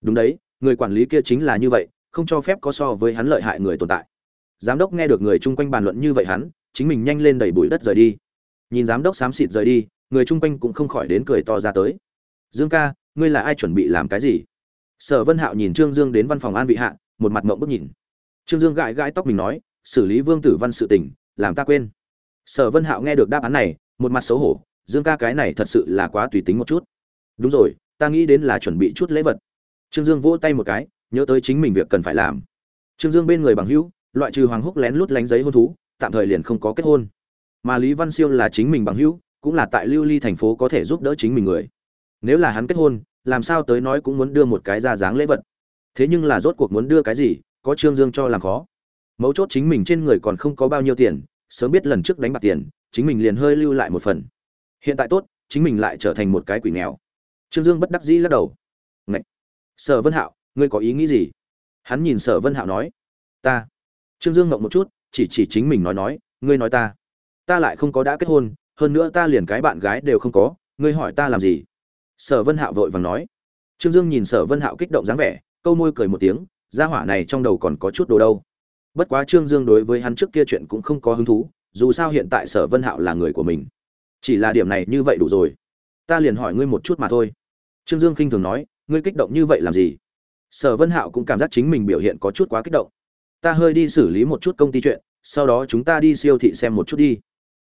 Đúng đấy, người quản lý kia chính là như vậy, không cho phép có so với hắn lợi hại người tồn tại. Giám đốc nghe được người chung quanh bàn luận như vậy hắn, chính mình nhanh lên đẩy bụi đất rời đi. Nhìn giám đốc xám xịt rời đi, người chung quanh cũng không khỏi đến cười to ra tới. Dương ca, ngươi là ai chuẩn bị làm cái gì? Sở vân hạo nhìn trương dương đến văn phòng an vị hạ, một mặt mộng bức nhìn. Trương dương gãi gãi tóc mình nói, xử lý vương tử văn sự tình, làm ta quên. Sở vân hạo nghe được đáp án này, một mặt xấu hổ, dương ca cái này thật sự là quá tùy tính một chút. Đúng rồi, ta nghĩ đến là chuẩn bị chút lễ vật. Trương dương vỗ tay một cái, nhớ tới chính mình việc cần phải làm. Trương dương bên người bằng hữu, loại trừ hoàng húc lén lút lánh giấy hôn thú, tạm thời liền không có kết hôn. Mà lý văn siêu là chính mình bằng hữu, cũng là tại lưu ly thành phố có thể giúp đỡ chính mình người. Nếu là hắn kết hôn làm sao tới nói cũng muốn đưa một cái ra dáng lễ vật. Thế nhưng là rốt cuộc muốn đưa cái gì, có trương dương cho làm khó. Mấu chốt chính mình trên người còn không có bao nhiêu tiền, sớm biết lần trước đánh bạc tiền, chính mình liền hơi lưu lại một phần. Hiện tại tốt, chính mình lại trở thành một cái quỷ nghèo. Trương dương bất đắc dĩ lắc đầu. Ngậy! sở vân hạo, ngươi có ý nghĩ gì? Hắn nhìn sở vân hạo nói. Ta. Trương dương ngậm một chút, chỉ chỉ chính mình nói nói, ngươi nói ta. Ta lại không có đã kết hôn, hơn nữa ta liền cái bạn gái đều không có, ngươi hỏi ta làm gì? Sở vân hạo vội vàng nói. Trương dương nhìn sở vân hạo kích động dáng vẻ, câu môi cười một tiếng, gia hỏa này trong đầu còn có chút đồ đâu. Bất quá trương dương đối với hắn trước kia chuyện cũng không có hứng thú, dù sao hiện tại sở vân hạo là người của mình. Chỉ là điểm này như vậy đủ rồi. Ta liền hỏi ngươi một chút mà thôi. Trương dương khinh thường nói, ngươi kích động như vậy làm gì? Sở vân hạo cũng cảm giác chính mình biểu hiện có chút quá kích động. Ta hơi đi xử lý một chút công ty chuyện, sau đó chúng ta đi siêu thị xem một chút đi.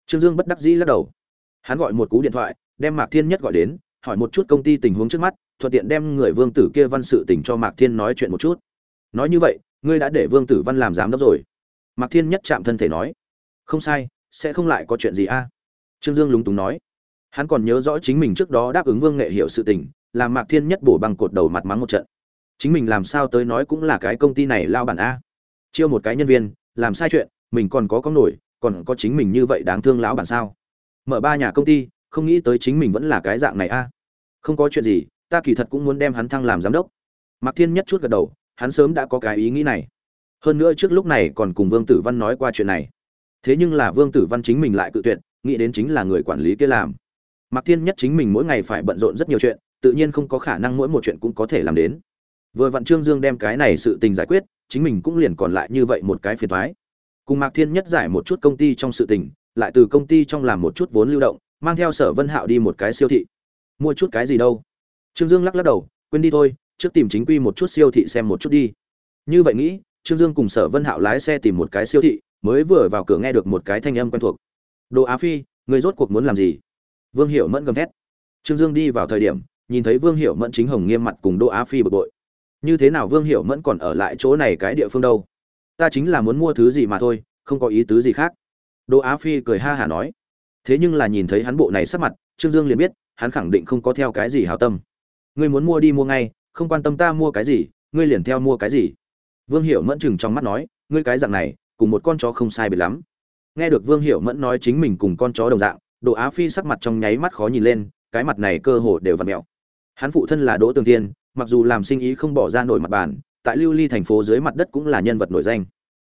Trương dương bất đắc dĩ lắc đầu. Hắn gọi một cú điện thoại, đem mạc thiên nhất gọi đến hỏi một chút công ty tình huống trước mắt, thuận tiện đem người vương tử kia văn sự tình cho mạc thiên nói chuyện một chút. Nói như vậy, ngươi đã để vương tử văn làm giám đốc rồi. Mạc thiên nhất chạm thân thể nói, không sai, sẽ không lại có chuyện gì a. Trương dương lúng túng nói, hắn còn nhớ rõ chính mình trước đó đáp ứng vương nghệ hiệu sự tình, làm mạc thiên nhất bổ bằng cột đầu mặt mắng một trận. Chính mình làm sao tới nói cũng là cái công ty này lao bản a. Chiêu một cái nhân viên, làm sai chuyện, mình còn có có nổi, còn có chính mình như vậy đáng thương lão bản sao? Mở ba nhà công ty không nghĩ tới chính mình vẫn là cái dạng này a. Không có chuyện gì, ta kỳ thật cũng muốn đem hắn thăng làm giám đốc. Mạc thiên nhất chút gật đầu, hắn sớm đã có cái ý nghĩ này. Hơn nữa trước lúc này còn cùng vương tử văn nói qua chuyện này. Thế nhưng là vương tử văn chính mình lại cự tuyệt, nghĩ đến chính là người quản lý kia làm. Mạc thiên nhất chính mình mỗi ngày phải bận rộn rất nhiều chuyện, tự nhiên không có khả năng mỗi một chuyện cũng có thể làm đến. Vừa vặn trương dương đem cái này sự tình giải quyết, chính mình cũng liền còn lại như vậy một cái phiền thoái cùng mạc thiên nhất giải một chút công ty trong sự tình, lại từ công ty trong làm một chút vốn lưu động mang theo sở vân hạo đi một cái siêu thị. Mua chút cái gì đâu? Trương dương lắc lắc đầu, quên đi thôi, trước tìm chính quy một chút siêu thị xem một chút đi. Như vậy nghĩ, trương dương cùng sở vân hạo lái xe tìm một cái siêu thị, mới vừa vào cửa nghe được một cái thanh âm quen thuộc. Đồ á phi, người rốt cuộc muốn làm gì? Vương hiệu mẫn gầm thét. Trương dương đi vào thời điểm, nhìn thấy vương hiệu mẫn chính hồng nghiêm mặt cùng đỗ á phi bực bội. Như thế nào vương hiệu mẫn còn ở lại chỗ này cái địa phương đâu? Ta chính là muốn mua thứ gì mà thôi, không có ý tứ gì khác. Đỗ á phi cười ha hả nói thế nhưng là nhìn thấy hắn bộ này sắc mặt trương dương liền biết hắn khẳng định không có theo cái gì hào tâm ngươi muốn mua đi mua ngay không quan tâm ta mua cái gì ngươi liền theo mua cái gì vương hiểu mẫn chừng trong mắt nói ngươi cái dạng này cùng một con chó không sai biệt lắm nghe được vương hiểu mẫn nói chính mình cùng con chó đồng dạng Đỗ Á Phi sắc mặt trong nháy mắt khó nhìn lên, cái mặt này cơ hồ đều vặn mẹo Hắn phụ thân là Đỗ Tường Thiên, mặc dù làm sinh ý không bỏ ra nổi mặt bàn, tại Lưu Ly thành phố dưới mặt đất cũng là nhân vật nổi danh.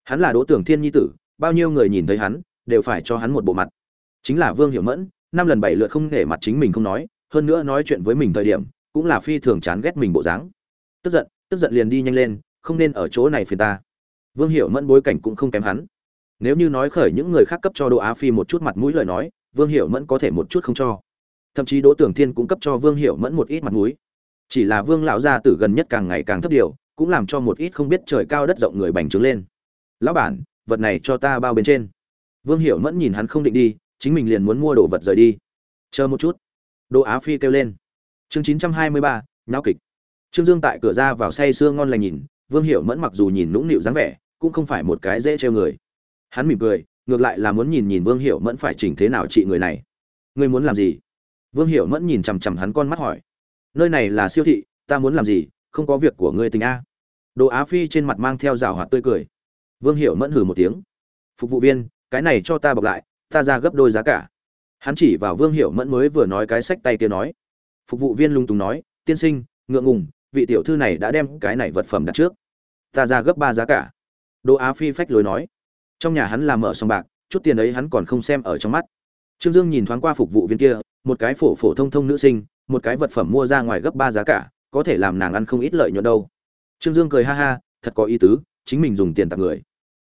Hắn là Đỗ Tường Thiên nhi tử, bao nhiêu người nhìn thấy hắn, đều phải cho hắn một bộ mặt. Chính là Vương Hiểu Mẫn, năm lần bảy lượt không nể mặt chính mình không nói, hơn nữa nói chuyện với mình thời điểm, cũng là phi thường chán ghét mình bộ dáng. Tức giận, tức giận liền đi nhanh lên, không nên ở chỗ này phiền ta. Vương Hiểu Mẫn bối cảnh cũng không kém hắn. Nếu như nói khởi những người khác cấp cho Đỗ Á Phi một chút mặt mũi lời nói, Vương Hiểu Mẫn có thể một chút không cho. Thậm chí Đỗ Tưởng Thiên cũng cấp cho Vương Hiểu Mẫn một ít mặt mũi. Chỉ là Vương lão gia tử gần nhất càng ngày càng thấp điều, cũng làm cho một ít không biết trời cao đất rộng người bành trướng lên. "Lão bản, vật này cho ta bao bên trên." Vương Hiểu Mẫn nhìn hắn không định đi, chính mình liền muốn mua đồ vật rời đi. "Chờ một chút." Đỗ Á Phi kêu lên. Chương 923, nháo kịch. Trương Dương tại cửa ra vào say sưa ngon lành nhìn, Vương Hiểu Mẫn mặc dù nhìn nũng nịu dáng vẻ, cũng không phải một cái dễ trêu người. Hắn mỉm cười, ngược lại là muốn nhìn nhìn Vương Hiểu Mẫn phải chỉnh thế nào trị người này. Ngươi muốn làm gì? Vương Hiểu Mẫn nhìn chằm chằm hắn con mắt hỏi. Nơi này là siêu thị, ta muốn làm gì, không có việc của ngươi tình a. Đồ Á Phi trên mặt mang theo rào hoạt tươi cười. Vương Hiểu Mẫn hừ một tiếng. Phục vụ viên, cái này cho ta bọc lại, ta ra gấp đôi giá cả. Hắn chỉ vào Vương Hiểu Mẫn mới vừa nói cái sách tay kia nói. Phục vụ viên lung tung nói, tiên sinh, ngượng ngùng, vị tiểu thư này đã đem cái này vật phẩm đặt trước. Ta ra gấp ba giá cả. Đỗ Á Phi phách lối nói trong nhà hắn làm mở sòng bạc chút tiền ấy hắn còn không xem ở trong mắt trương dương nhìn thoáng qua phục vụ viên kia một cái phổ phổ thông thông nữ sinh một cái vật phẩm mua ra ngoài gấp ba giá cả có thể làm nàng ăn không ít lợi nhuận đâu trương dương cười ha ha thật có ý tứ chính mình dùng tiền tặng người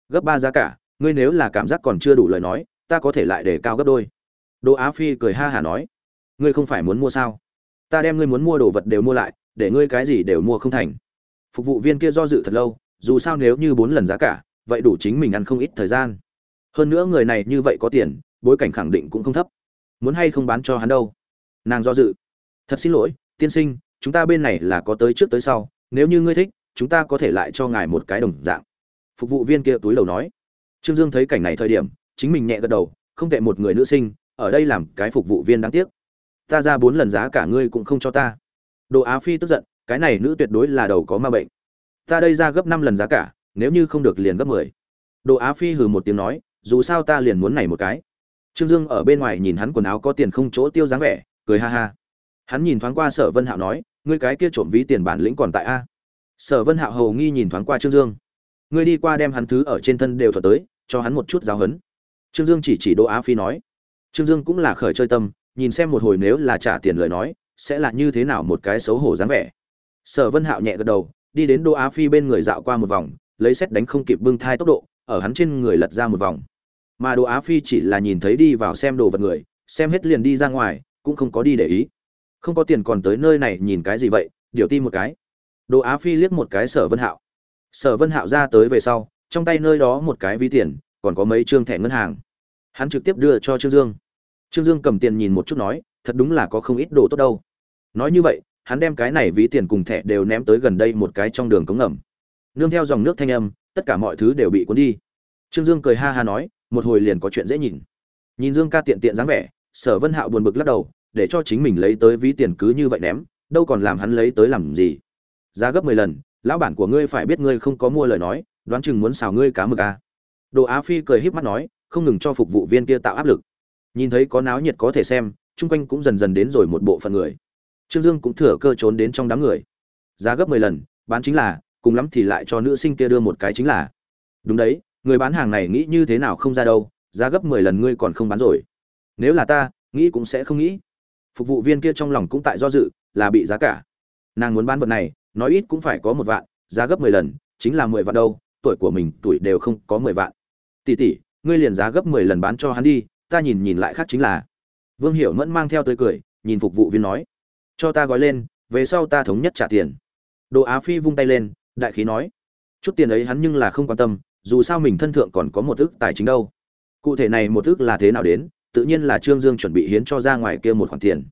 gấp ba giá cả ngươi nếu là cảm giác còn chưa đủ lời nói ta có thể lại để cao gấp đôi. Đỗ á phi cười ha hả nói, ngươi không phải muốn mua sao? Ta đem ngươi muốn mua đồ vật đều mua lại, để ngươi cái gì đều mua không thành. Phục vụ viên kia do dự thật lâu, dù sao nếu như bốn lần giá cả, vậy đủ chính mình ăn không ít thời gian. Hơn nữa người này như vậy có tiền, bối cảnh khẳng định cũng không thấp. Muốn hay không bán cho hắn đâu? Nàng do dự. Thật xin lỗi, tiên sinh, chúng ta bên này là có tới trước tới sau, nếu như ngươi thích, chúng ta có thể lại cho ngài một cái đồng dạng. Phục vụ viên kia túi đầu nói. Trương dương thấy cảnh này thời điểm chính mình nhẹ gật đầu, không tệ một người nữ sinh, ở đây làm cái phục vụ viên đáng tiếc. Ta ra bốn lần giá cả ngươi cũng không cho ta. Đồ á phi tức giận, cái này nữ tuyệt đối là đầu có ma bệnh. Ta đây ra gấp năm lần giá cả, nếu như không được liền gấp mười. Đồ á phi hừ một tiếng nói, dù sao ta liền muốn này một cái. Trương dương ở bên ngoài nhìn hắn quần áo có tiền không chỗ tiêu dáng vẻ, cười ha ha. Hắn nhìn thoáng qua sở vân hạo nói, ngươi cái kia trộm ví tiền bản lĩnh còn tại a? Sở vân hạo hầu nghi nhìn thoáng qua trương dương. Ngươi đi qua đem hắn thứ ở trên thân đều thuật tới, cho hắn một chút giáo hấn trương dương chỉ chỉ đỗ á phi nói. Trương dương cũng là khởi chơi tâm, nhìn xem một hồi nếu là trả tiền lời nói, sẽ là như thế nào một cái xấu hổ dáng vẻ. Sở vân hạo nhẹ gật đầu, đi đến đỗ á phi bên người dạo qua một vòng, lấy xét đánh không kịp bưng thai tốc độ, ở hắn trên người lật ra một vòng. Mà Đỗ á phi chỉ là nhìn thấy đi vào xem đồ vật người, xem hết liền đi ra ngoài, cũng không có đi để ý. Không có tiền còn tới nơi này nhìn cái gì vậy, điều ti một cái. Đỗ á phi liếc một cái sở vân hạo. Sở vân hạo ra tới về sau, trong tay nơi đó một cái ví tiền, còn có mấy trương thẻ ngân hàng hắn trực tiếp đưa cho trương dương. Trương dương cầm tiền nhìn một chút nói, thật đúng là có không ít đồ tốt đâu. Nói như vậy, hắn đem cái này ví tiền cùng thẻ đều ném tới gần đây một cái trong đường cống ngầm. Nương theo dòng nước thanh âm, tất cả mọi thứ đều bị cuốn đi. Trương dương cười ha ha nói, một hồi liền có chuyện dễ nhìn. Nhìn dương ca tiện tiện dáng vẻ, sở vân hạo buồn bực lắc đầu, để cho chính mình lấy tới ví tiền cứ như vậy ném, đâu còn làm hắn lấy tới làm gì? Giá gấp mười lần, lão bản của ngươi phải biết ngươi không có mua lời nói, đoán chừng muốn xào ngươi cá mực à. đồ á phi cười híp mắt nói không ngừng cho phục vụ viên kia tạo áp lực. Nhìn thấy có náo nhiệt có thể xem, chung quanh cũng dần dần đến rồi một bộ phận người. Trương dương cũng thừa cơ trốn đến trong đám người. Giá gấp mười lần, bán chính là, cùng lắm thì lại cho nữ sinh kia đưa một cái chính là. Đúng đấy, người bán hàng này nghĩ như thế nào không ra đâu, giá gấp mười lần ngươi còn không bán rồi. Nếu là ta, nghĩ cũng sẽ không nghĩ. Phục vụ viên kia trong lòng cũng tại do dự, là bị giá cả. Nàng muốn bán vật này, nói ít cũng phải có một vạn, giá gấp mười lần, chính là mười vạn đâu, tuổi của mình, tuổi đều không có mười vạn. Tỷ tỷ ngươi liền giá gấp mười lần bán cho hắn đi, ta nhìn nhìn lại khác chính là. Vương hiểu mẫn mang theo tươi cười, nhìn phục vụ viên nói, cho ta gói lên, về sau ta thống nhất trả tiền. Đồ á phi vung tay lên, đại khí nói, chút tiền ấy hắn nhưng là không quan tâm, dù sao mình thân thượng còn có một ức tài chính đâu. Cụ thể này một ức là thế nào đến, tự nhiên là trương dương chuẩn bị hiến cho ra ngoài kia một khoản tiền.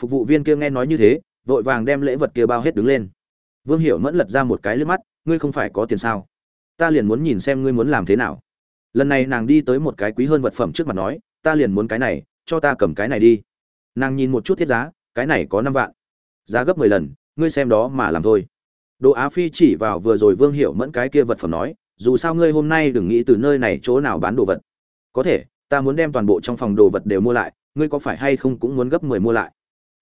Phục vụ viên kia nghe nói như thế, vội vàng đem lễ vật kia bao hết đứng lên. Vương hiểu mẫn lật ra một cái liếc mắt, ngươi không phải có tiền sao? Ta liền muốn nhìn xem ngươi muốn làm thế nào lần này nàng đi tới một cái quý hơn vật phẩm trước mặt nói ta liền muốn cái này cho ta cầm cái này đi nàng nhìn một chút thiết giá cái này có năm vạn giá gấp mười lần ngươi xem đó mà làm thôi Đỗ Á Phi chỉ vào vừa rồi Vương Hiểu Mẫn cái kia vật phẩm nói, dù sao ngươi hôm nay đừng nghĩ từ nơi này chỗ nào bán đồ vật. Có thể, ta muốn đem toàn bộ trong phòng đồ vật đều mua lại, ngươi có phải hay không cũng muốn gấp mười mua lại.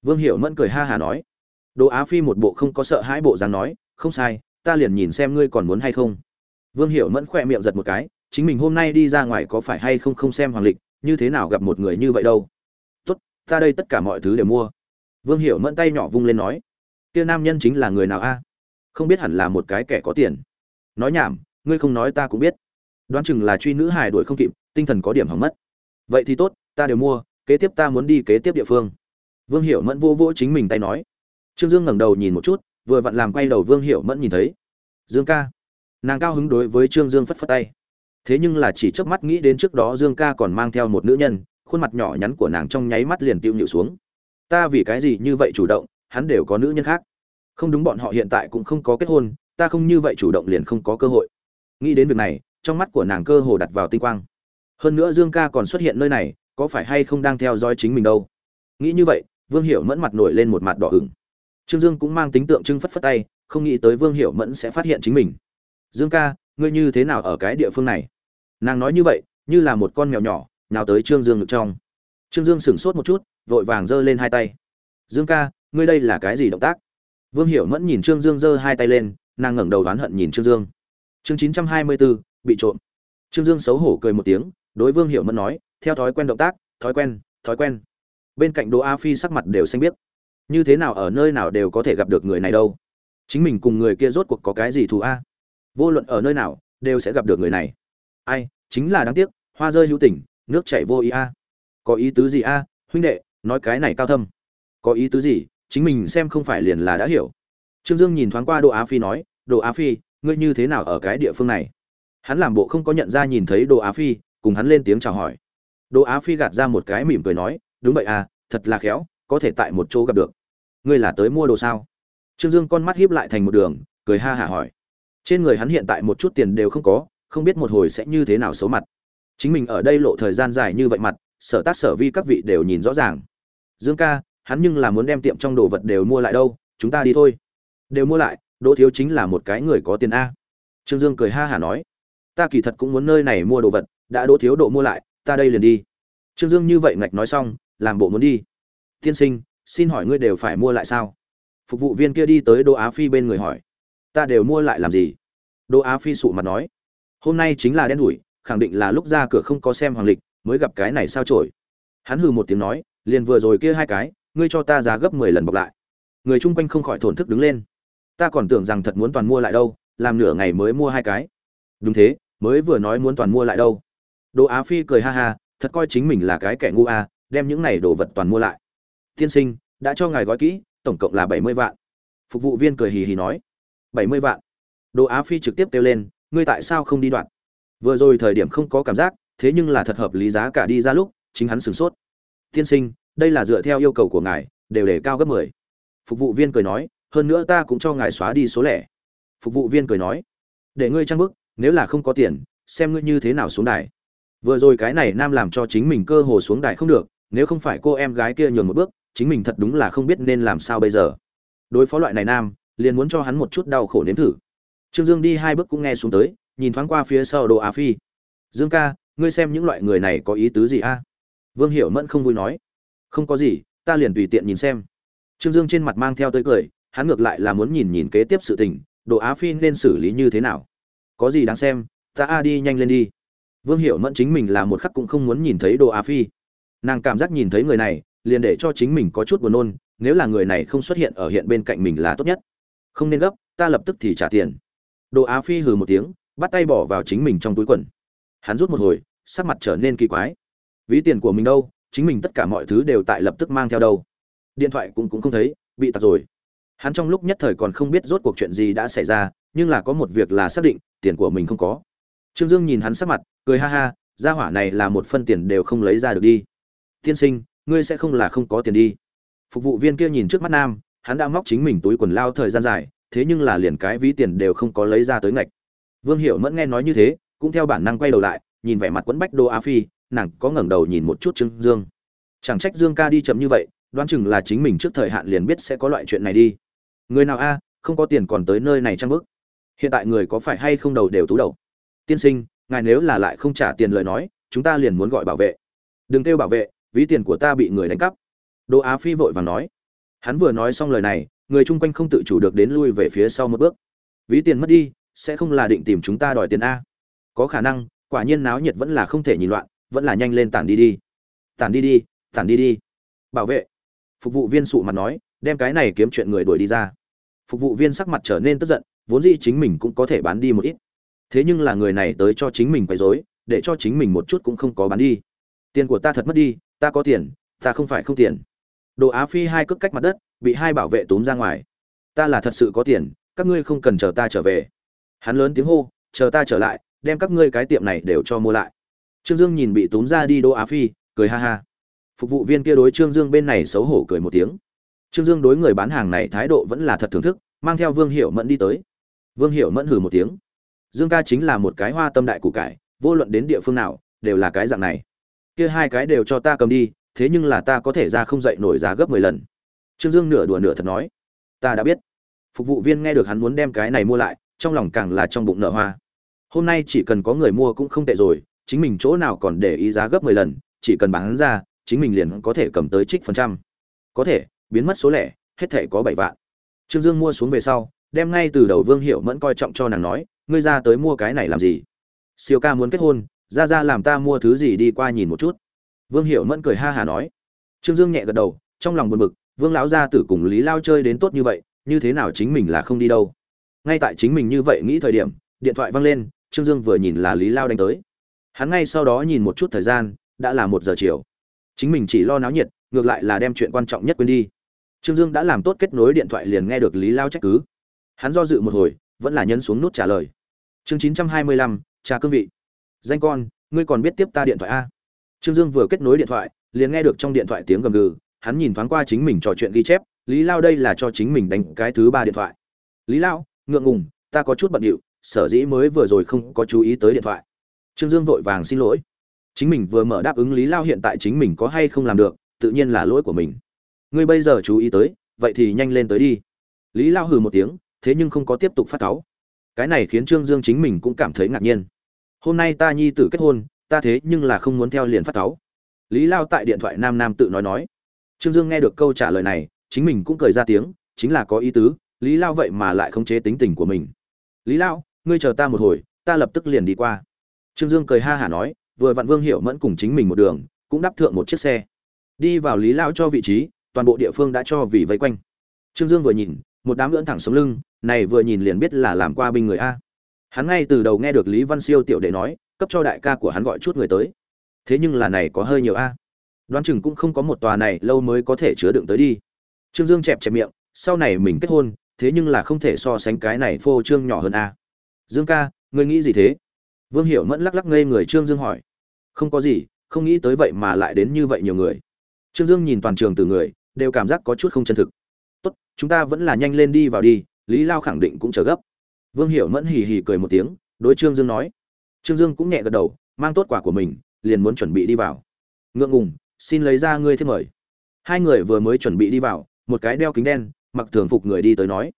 Vương Hiểu Mẫn cười ha hà nói. Đỗ Á Phi một bộ không có sợ hãi bộ dáng nói, không sai, ta liền nhìn xem ngươi còn muốn hay không. Vương Hiểu Mẫn khỏe miệng giật một cái, chính mình hôm nay đi ra ngoài có phải hay không không xem hoàng lịch, như thế nào gặp một người như vậy đâu. Tốt, ta đây tất cả mọi thứ đều mua. Vương Hiểu Mẫn tay nhỏ vung lên nói, kia nam nhân chính là người nào a? không biết hẳn là một cái kẻ có tiền. Nói nhảm ngươi không nói ta cũng biết. Đoán chừng là truy nữ hài đuổi không kịp tinh thần có điểm hỏng mất. Vậy thì tốt ta đều mua kế tiếp ta muốn đi kế tiếp địa phương. Vương hiểu mẫn vô vỗ chính mình tay nói. Trương dương ngẩng đầu nhìn một chút vừa vặn làm quay đầu vương hiểu mẫn nhìn thấy. Dương ca. Nàng cao hứng đối với trương dương phất phất tay thế nhưng là chỉ chớp mắt nghĩ đến trước đó dương ca còn mang theo một nữ nhân, khuôn mặt nhỏ nhắn của nàng trong nháy mắt liền tiêu nhịu xuống. Ta vì cái gì như vậy chủ động, hắn đều có nữ nhân khác. Không đúng bọn họ hiện tại cũng không có kết hôn, ta không như vậy chủ động liền không có cơ hội. Nghĩ đến việc này, trong mắt của nàng cơ hồ đặt vào tinh quang. Hơn nữa dương ca còn xuất hiện nơi này, có phải hay không đang theo dõi chính mình đâu? Nghĩ như vậy, vương hiểu mẫn mặt nổi lên một mặt đỏ ửng. Trương dương cũng mang tính tượng trưng phất phất tay, không nghĩ tới vương hiểu mẫn sẽ phát hiện chính mình. Dương ca, ngươi như thế nào ở cái địa phương này? Nàng nói như vậy như là một con mèo nhỏ nào tới trương dương ngực trong trương dương sửng sốt một chút vội vàng giơ lên hai tay dương ca ngươi đây là cái gì động tác Vương Hiểu Mẫn nhìn Trương Dương giơ hai tay lên, nàng ngẩng đầu đoán hận nhìn Trương Dương. Chương 924, bị trộm. Trương Dương xấu hổ cười một tiếng, đối Vương Hiểu Mẫn nói, theo thói quen động tác, thói quen, thói quen. Bên cạnh Đỗ A Phi sắc mặt đều xanh biếc. Như thế nào ở nơi nào đều có thể gặp được người này đâu? Chính mình cùng người kia rốt cuộc có cái gì thù a? Vô luận ở nơi nào, đều sẽ gặp được người này. Ai, chính là đáng tiếc, hoa rơi hữu tình, nước chảy vô ý a. Có ý tứ gì a, huynh đệ, nói cái này cao thâm. Có ý tứ gì, chính mình xem không phải liền là đã hiểu. Trương dương nhìn thoáng qua Đồ á phi nói Đồ á phi ngươi như thế nào ở cái địa phương này? Hắn làm bộ không có nhận ra nhìn thấy Đồ á phi cùng hắn lên tiếng chào hỏi. Đồ á phi gạt ra một cái mỉm cười nói đúng vậy à thật là khéo có thể tại một chỗ gặp được. Ngươi là tới mua đồ sao? Trương dương con mắt hiếp lại thành một đường cười ha hả hỏi. Trên người hắn hiện tại một chút tiền đều không có không biết một hồi sẽ như thế nào xấu mặt. Chính mình ở đây lộ thời gian dài như vậy mặt, sở tác sở vi các vị đều nhìn rõ ràng. Dương ca, hắn nhưng là muốn đem tiệm trong đồ vật đều mua lại đâu, chúng ta đi thôi. Đều mua lại, đỗ thiếu chính là một cái người có tiền a. Trương dương cười ha hả nói, ta kỳ thật cũng muốn nơi này mua đồ vật, đã đỗ thiếu độ mua lại, ta đây liền đi. Trương dương như vậy ngạch nói xong, làm bộ muốn đi. Tiên sinh, xin hỏi ngươi đều phải mua lại sao? Phục vụ viên kia đi tới đỗ á phi bên người hỏi, ta đều mua lại làm gì? Đỗ á phi sụ mặt nói hôm nay chính là đen đủi khẳng định là lúc ra cửa không có xem hoàng lịch mới gặp cái này sao trổi hắn hừ một tiếng nói liền vừa rồi kia hai cái ngươi cho ta giá gấp mười lần bọc lại. Người chung quanh không khỏi thổn thức đứng lên. Ta còn tưởng rằng thật muốn toàn mua lại đâu làm nửa ngày mới mua hai cái. Đúng thế mới vừa nói muốn toàn mua lại đâu. Đồ á phi cười ha ha thật coi chính mình là cái kẻ ngu à, đem những này đồ vật toàn mua lại. Tiên sinh đã cho ngài gói kỹ tổng cộng là bảy mươi vạn. Phục vụ viên cười hì hì nói. Bảy mươi vạn. Đồ á phi trực tiếp kêu lên ngươi tại sao không đi đoạn? Vừa rồi thời điểm không có cảm giác, thế nhưng là thật hợp lý giá cả đi ra lúc, chính hắn sửng sốt. Tiên sinh, đây là dựa theo yêu cầu của ngài, đều để cao gấp mười. Phục vụ viên cười nói, hơn nữa ta cũng cho ngài xóa đi số lẻ. Phục vụ viên cười nói, để ngươi trang bức, nếu là không có tiền, xem ngươi như thế nào xuống đài. Vừa rồi cái này nam làm cho chính mình cơ hồ xuống đài không được, nếu không phải cô em gái kia nhường một bước, chính mình thật đúng là không biết nên làm sao bây giờ. Đối phó loại này nam, liền muốn cho hắn một chút đau khổ nếm thử trương dương đi hai bước cũng nghe xuống tới, nhìn thoáng qua phía sau đồ á phi. Dương ca, ngươi xem những loại người này có ý tứ gì a? Vương hiểu mẫn không vui nói. Không có gì, ta liền tùy tiện nhìn xem. Trương dương trên mặt mang theo tới cười, hắn ngược lại là muốn nhìn nhìn kế tiếp sự tình đồ á phi nên xử lý như thế nào? Có gì đáng xem, ta a đi nhanh lên đi. Vương hiểu mẫn chính mình là một khắc cũng không muốn nhìn thấy đồ á phi. Nàng cảm giác nhìn thấy người này, liền để cho chính mình có chút buồn nôn, nếu là người này không xuất hiện ở hiện bên cạnh mình là tốt nhất. Không nên gấp, ta lập tức thì trả tiền đồ á phi hừ một tiếng, bắt tay bỏ vào chính mình trong túi quần. Hắn rút một hồi, sắc mặt trở nên kỳ quái. Ví tiền của mình đâu, chính mình tất cả mọi thứ đều tại lập tức mang theo đâu. Điện thoại cũng cũng không thấy, bị tạt rồi. Hắn trong lúc nhất thời còn không biết rốt cuộc chuyện gì đã xảy ra, nhưng là có một việc là xác định, tiền của mình không có. Trương dương nhìn hắn sắc mặt, cười ha ha, gia hỏa này là một phân tiền đều không lấy ra được đi. Tiên sinh, ngươi sẽ không là không có tiền đi. Phục vụ viên kia nhìn trước mắt nam, hắn đã móc chính mình túi quần lao thời gian dài thế nhưng là liền cái ví tiền đều không có lấy ra tới ngạch. Vương hiểu mẫn nghe nói như thế, cũng theo bản năng quay đầu lại, nhìn vẻ mặt quẫn bách đô a phi, nàng có ngẩng đầu nhìn một chút trương dương. Chẳng trách dương ca đi chậm như vậy, đoán chừng là chính mình trước thời hạn liền biết sẽ có loại chuyện này đi. Người nào a, không có tiền còn tới nơi này trang bức hiện tại người có phải hay không đầu đều tú đầu? Tiên sinh, ngài nếu là lại không trả tiền lời nói, chúng ta liền muốn gọi bảo vệ. Đừng kêu bảo vệ, ví tiền của ta bị người đánh cắp. Đỗ á phi vội vàng nói. Hắn vừa nói xong lời này người chung quanh không tự chủ được đến lui về phía sau một bước. Ví tiền mất đi, sẽ không là định tìm chúng ta đòi tiền a. Có khả năng, quả nhiên náo nhiệt vẫn là không thể nhìn loạn, vẫn là nhanh lên tản đi đi. Tản đi đi, tản đi đi. Bảo vệ. Phục vụ viên sụ mặt nói, đem cái này kiếm chuyện người đuổi đi ra. Phục vụ viên sắc mặt trở nên tức giận, vốn dĩ chính mình cũng có thể bán đi một ít. Thế nhưng là người này tới cho chính mình quấy rối, để cho chính mình một chút cũng không có bán đi. Tiền của ta thật mất đi, ta có tiền, ta không phải không tiền đồ á phi hai cước cách mặt đất, bị hai bảo vệ túm ra ngoài. Ta là thật sự có tiền, các ngươi không cần chờ ta trở về. Hắn lớn tiếng hô, chờ ta trở lại, đem các ngươi cái tiệm này đều cho mua lại. Trương dương nhìn bị túm ra đi đỗ á phi, cười ha ha. Phục vụ viên kia đối trương dương bên này xấu hổ cười một tiếng. Trương dương đối người bán hàng này thái độ vẫn là thật thưởng thức, mang theo vương Hiểu mẫn đi tới. Vương Hiểu mẫn hừ một tiếng. Dương ca chính là một cái hoa tâm đại củ cải, vô luận đến địa phương nào, đều là cái dạng này. Kia hai cái đều cho ta cầm đi thế nhưng là ta có thể ra không dậy nổi giá gấp mười lần. Trương dương nửa đùa nửa thật nói, ta đã biết. Phục vụ viên nghe được hắn muốn đem cái này mua lại, trong lòng càng là trong bụng nợ hoa. Hôm nay chỉ cần có người mua cũng không tệ rồi, chính mình chỗ nào còn để ý giá gấp mười lần, chỉ cần bán ra, chính mình liền có thể cầm tới trích phần trăm. Có thể, biến mất số lẻ, hết thể có bảy vạn. Trương dương mua xuống về sau, đem ngay từ đầu vương hiệu mẫn coi trọng cho nàng nói, ngươi ra tới mua cái này làm gì? Siêu ca muốn kết hôn, ra ra làm ta mua thứ gì đi qua nhìn một chút vương hiệu mẫn cười ha hà nói. Trương dương nhẹ gật đầu, trong lòng buồn bực, vương lão gia tử cùng lý lao chơi đến tốt như vậy, như thế nào chính mình là không đi đâu. Ngay tại chính mình như vậy nghĩ thời điểm, điện thoại văng lên, trương dương vừa nhìn là lý lao đánh tới. Hắn ngay sau đó nhìn một chút thời gian, đã là một giờ chiều. Chính mình chỉ lo náo nhiệt, ngược lại là đem chuyện quan trọng nhất quên đi. Trương dương đã làm tốt kết nối điện thoại liền nghe được lý lao trách cứ. Hắn do dự một hồi, vẫn là nhấn xuống nút trả lời. Chương chín trăm hai mươi lăm, trà cương vị. Danh con, ngươi còn biết tiếp ta điện thoại a? Trương dương vừa kết nối điện thoại liền nghe được trong điện thoại tiếng gầm gừ hắn nhìn thoáng qua chính mình trò chuyện ghi chép lý lao đây là cho chính mình đánh cái thứ ba điện thoại. Lý lao ngượng ngùng ta có chút bận rộn, sở dĩ mới vừa rồi không có chú ý tới điện thoại. Trương dương vội vàng xin lỗi. Chính mình vừa mở đáp ứng lý lao hiện tại chính mình có hay không làm được tự nhiên là lỗi của mình. Ngươi bây giờ chú ý tới vậy thì nhanh lên tới đi. Lý lao hừ một tiếng thế nhưng không có tiếp tục phát cáo. cái này khiến trương dương chính mình cũng cảm thấy ngạc nhiên. Hôm nay ta nhi tử kết hôn ta thế nhưng là không muốn theo liền phát cáu. Lý lao tại điện thoại nam nam tự nói nói. Trương dương nghe được câu trả lời này, chính mình cũng cười ra tiếng, chính là có ý tứ, lý lao vậy mà lại không chế tính tình của mình. Lý lao, ngươi chờ ta một hồi, ta lập tức liền đi qua. Trương dương cười ha hả nói, vừa vặn vương hiểu mẫn cùng chính mình một đường, cũng đắp thượng một chiếc xe. Đi vào lý lao cho vị trí, toàn bộ địa phương đã cho vì vây quanh. Trương dương vừa nhìn, một đám lưỡn thẳng sống lưng, này vừa nhìn liền biết là làm qua binh người a. Hắn ngay từ đầu nghe được lý văn siêu tiểu đệ nói cấp cho đại ca của hắn gọi chút người tới. Thế nhưng là này có hơi nhiều a. Đoán chừng cũng không có một tòa này lâu mới có thể chứa đựng tới đi. Trương dương chẹp chẹp miệng, sau này mình kết hôn, thế nhưng là không thể so sánh cái này phô trương nhỏ hơn a. Dương ca, ngươi nghĩ gì thế? Vương hiểu mẫn lắc lắc ngây người trương dương hỏi. Không có gì, không nghĩ tới vậy mà lại đến như vậy nhiều người. Trương dương nhìn toàn trường từ người, đều cảm giác có chút không chân thực. Tốt, chúng ta vẫn là nhanh lên đi vào đi, lý lao khẳng định cũng chờ gấp. Vương hiểu mẫn hì hì cười một tiếng, đối trương dương nói trương dương cũng nhẹ gật đầu, mang tốt quả của mình, liền muốn chuẩn bị đi vào. Ngượng ngùng, xin lấy ra ngươi thêm mời. Hai người vừa mới chuẩn bị đi vào, một cái đeo kính đen, mặc thường phục người đi tới nói.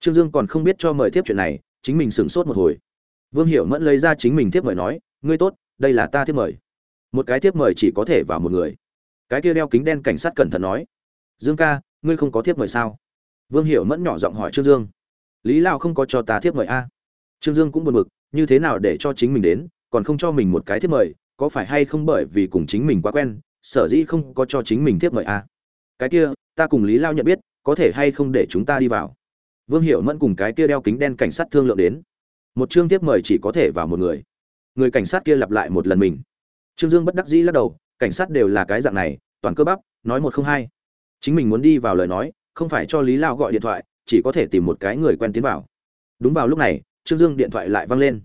Trương dương còn không biết cho mời tiếp chuyện này, chính mình sửng sốt một hồi. Vương hiểu mẫn lấy ra chính mình tiếp mời nói, ngươi tốt, đây là ta tiếp mời. Một cái tiếp mời chỉ có thể vào một người. Cái kia đeo kính đen cảnh sát cẩn thận nói, dương ca, ngươi không có tiếp mời sao? Vương hiểu mẫn nhỏ giọng hỏi trương dương, lý lao không có cho ta tiếp mời a? Trương dương cũng buồn bực như thế nào để cho chính mình đến, còn không cho mình một cái tiếp mời, có phải hay không bởi vì cùng chính mình quá quen, sở dĩ không có cho chính mình tiếp mời à? Cái kia, ta cùng lý lao nhận biết, có thể hay không để chúng ta đi vào? Vương hiệu mẫn cùng cái kia đeo kính đen cảnh sát thương lượng đến. Một chương tiếp mời chỉ có thể vào một người. Người cảnh sát kia lặp lại một lần mình. Trương dương bất đắc dĩ lắc đầu, cảnh sát đều là cái dạng này, toàn cơ bắp, nói một không hai. Chính mình muốn đi vào lời nói, không phải cho lý lao gọi điện thoại, chỉ có thể tìm một cái người quen tiến vào. Đúng vào lúc này trương dương điện thoại lại văng lên.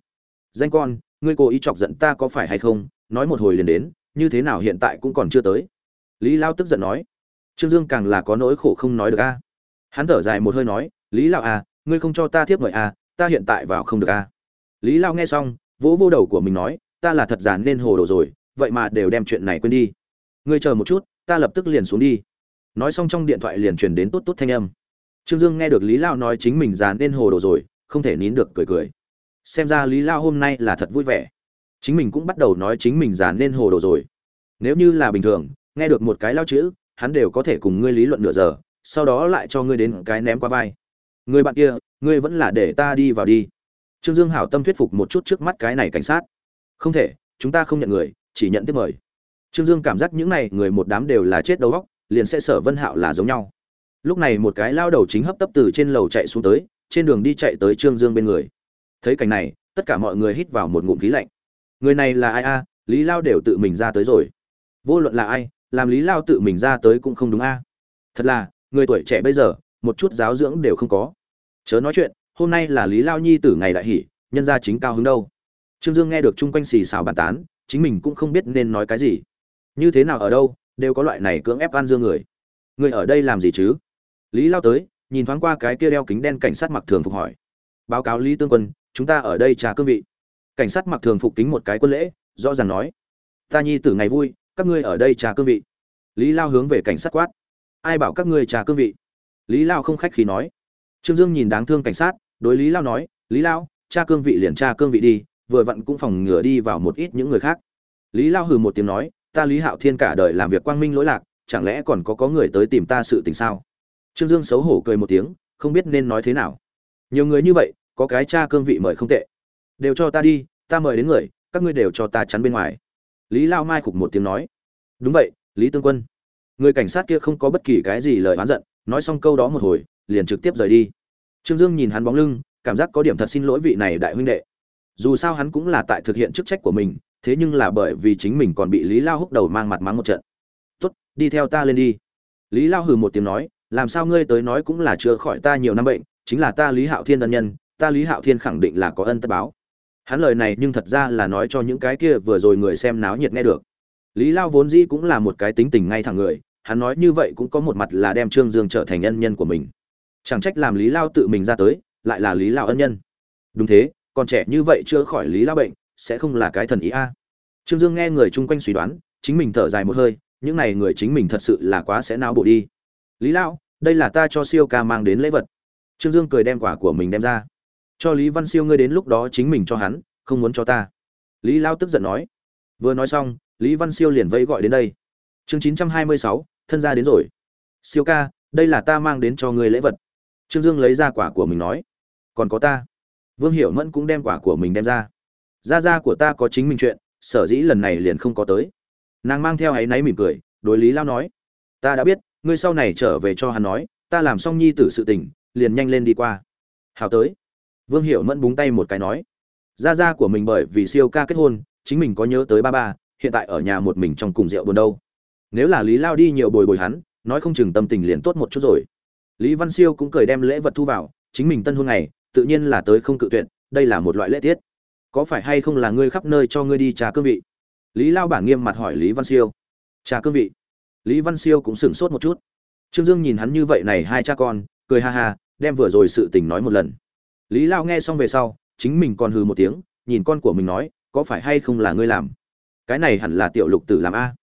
Danh con, ngươi cố ý chọc giận ta có phải hay không? Nói một hồi liền đến, như thế nào hiện tại cũng còn chưa tới. Lý lao tức giận nói. Trương dương càng là có nỗi khổ không nói được a. Hắn thở dài một hơi nói, lý lao à ngươi không cho ta tiếp mời à ta hiện tại vào không được à lý lao nghe xong, vỗ vô đầu của mình nói, ta là thật giản nên hồ đồ rồi, vậy mà đều đem chuyện này quên đi. Ngươi chờ một chút, ta lập tức liền xuống đi. Nói xong trong điện thoại liền truyền đến tốt tốt thanh âm. Trương dương nghe được lý lao nói chính mình giàn nên hồ đồ rồi không thể nín được cười cười. Xem ra lý lao hôm nay là thật vui vẻ. Chính mình cũng bắt đầu nói chính mình già nên hồ đồ rồi. Nếu như là bình thường, nghe được một cái lao chữ, hắn đều có thể cùng ngươi lý luận nửa giờ, sau đó lại cho ngươi đến cái ném qua vai. Người bạn kia, ngươi vẫn là để ta đi vào đi. Trương dương hảo tâm thuyết phục một chút trước mắt cái này cảnh sát. Không thể, chúng ta không nhận người, chỉ nhận tiếp mời. Trương dương cảm giác những này người một đám đều là chết đầu góc liền sẽ sở vân hạo là giống nhau. Lúc này một cái lao đầu chính hấp tấp từ trên lầu chạy xuống tới trên đường đi chạy tới trương dương bên người. Thấy cảnh này, tất cả mọi người hít vào một ngụm khí lạnh. Người này là ai a? Lý lao đều tự mình ra tới rồi. Vô luận là ai, làm lý lao tự mình ra tới cũng không đúng a. Thật là, người tuổi trẻ bây giờ, một chút giáo dưỡng đều không có. Chớ nói chuyện, hôm nay là lý lao nhi tử ngày đại hỷ, nhân gia chính cao hứng đâu. Trương dương nghe được chung quanh xì xào bàn tán, chính mình cũng không biết nên nói cái gì. Như thế nào ở đâu, đều có loại này cưỡng ép ăn dương người. Người ở đây làm gì chứ? Lý lao tới nhìn thoáng qua cái kia đeo kính đen cảnh sát mặc thường phục hỏi. Báo cáo lý tương quân, chúng ta ở đây trả cương vị. Cảnh sát mặc thường phục kính một cái quân lễ, rõ ràng nói. Ta nhi tử ngày vui, các ngươi ở đây trả cương vị. Lý lao hướng về cảnh sát quát. Ai bảo các ngươi trả cương vị? Lý lao không khách khí nói. Trương dương nhìn đáng thương cảnh sát, đối lý lao nói, lý lao cha cương vị liền cha cương vị đi, vừa vặn cũng phòng ngừa đi vào một ít những người khác. Lý lao hừ một tiếng nói, ta lý hạo thiên cả đời làm việc quang minh lỗi lạc, chẳng lẽ còn có có người tới tìm ta sự tình sao? Trương dương xấu hổ cười một tiếng, không biết nên nói thế nào. Nhiều người như vậy, có cái cha cương vị mời không tệ. Đều cho ta đi, ta mời đến người, các ngươi đều cho ta chắn bên ngoài. Lý lao mai khục một tiếng nói. Đúng vậy, lý tương quân. Người cảnh sát kia không có bất kỳ cái gì lời oán giận, nói xong câu đó một hồi, liền trực tiếp rời đi. Trương dương nhìn hắn bóng lưng, cảm giác có điểm thật xin lỗi vị này đại huynh đệ. Dù sao hắn cũng là tại thực hiện chức trách của mình, thế nhưng là bởi vì chính mình còn bị lý lao húc đầu mang mặt mắng một trận. Tốt, đi theo ta lên đi. Lý lao hừ một tiếng nói làm sao ngươi tới nói cũng là chữa khỏi ta nhiều năm bệnh, chính là ta lý hạo thiên ân nhân, ta lý hạo thiên khẳng định là có ân tất báo. Hắn lời này nhưng thật ra là nói cho những cái kia vừa rồi người xem náo nhiệt nghe được. Lý lao vốn dĩ cũng là một cái tính tình ngay thẳng người, hắn nói như vậy cũng có một mặt là đem trương dương trở thành ân nhân của mình. Chẳng trách làm lý lao tự mình ra tới, lại là lý lao ân nhân. Đúng thế, còn trẻ như vậy chưa khỏi lý lao bệnh, sẽ không là cái thần ý a. Trương dương nghe người chung quanh suy đoán, chính mình thở dài một hơi, những này người chính mình thật sự là quá sẽ nao bộ đi lý Lão, đây là ta cho siêu ca mang đến lễ vật. Trương dương cười đem quả của mình đem ra. Cho lý văn siêu ngươi đến lúc đó chính mình cho hắn không muốn cho ta. Lý lao tức giận nói. Vừa nói xong lý văn siêu liền vẫy gọi đến đây. Chương chín trăm hai mươi sáu thân gia đến rồi. Siêu ca đây là ta mang đến cho ngươi lễ vật. Trương dương lấy ra quả của mình nói. Còn có ta. Vương hiểu mẫn cũng đem quả của mình đem ra. Gia gia của ta có chính mình chuyện sở dĩ lần này liền không có tới. Nàng mang theo áy náy mỉm cười đối lý lao nói. Ta đã biết ngươi sau này trở về cho hắn nói, ta làm xong nhi tử sự tình, liền nhanh lên đi qua. Hào tới. Vương hiểu mẫn búng tay một cái nói. Gia gia của mình bởi vì siêu ca kết hôn, chính mình có nhớ tới ba ba, hiện tại ở nhà một mình trong cùng rượu buồn đâu. Nếu là lý lao đi nhiều bồi bồi hắn, nói không chừng tâm tình liền tốt một chút rồi. Lý văn siêu cũng cười đem lễ vật thu vào, chính mình tân hôn này tự nhiên là tới không cự tuyệt, đây là một loại lễ tiết. Có phải hay không là ngươi khắp nơi cho ngươi đi trà cương vị? Lý lao bản nghiêm mặt hỏi lý văn siêu. Trà cương vị? Lý văn siêu cũng sửng sốt một chút. Trương dương nhìn hắn như vậy này hai cha con, cười ha ha, đem vừa rồi sự tình nói một lần. Lý lao nghe xong về sau, chính mình còn hừ một tiếng, nhìn con của mình nói, có phải hay không là ngươi làm? Cái này hẳn là tiểu lục tử làm a.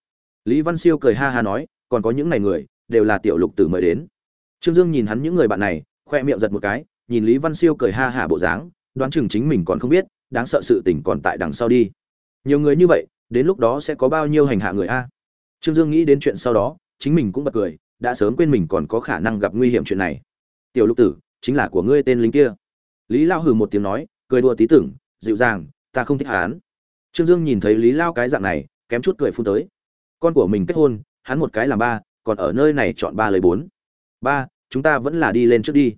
Lý văn siêu cười ha ha nói, còn có những này người, đều là tiểu lục tử mời đến. Trương dương nhìn hắn những người bạn này, khoe miệng giật một cái, nhìn lý văn siêu cười ha hả bộ dáng, đoán chừng chính mình còn không biết, đáng sợ sự tình còn tại đằng sau đi. Nhiều người như vậy, đến lúc đó sẽ có bao nhiêu hành hạ người a? Trương dương nghĩ đến chuyện sau đó, chính mình cũng bật cười, đã sớm quên mình còn có khả năng gặp nguy hiểm chuyện này. Tiểu lục tử, chính là của ngươi tên lính kia. Lý lao hừ một tiếng nói, cười đùa tí tưởng, dịu dàng, ta không thích hắn. Trương dương nhìn thấy lý lao cái dạng này, kém chút cười phun tới. Con của mình kết hôn, hắn một cái làm ba, còn ở nơi này chọn ba lấy bốn. Ba, chúng ta vẫn là đi lên trước đi.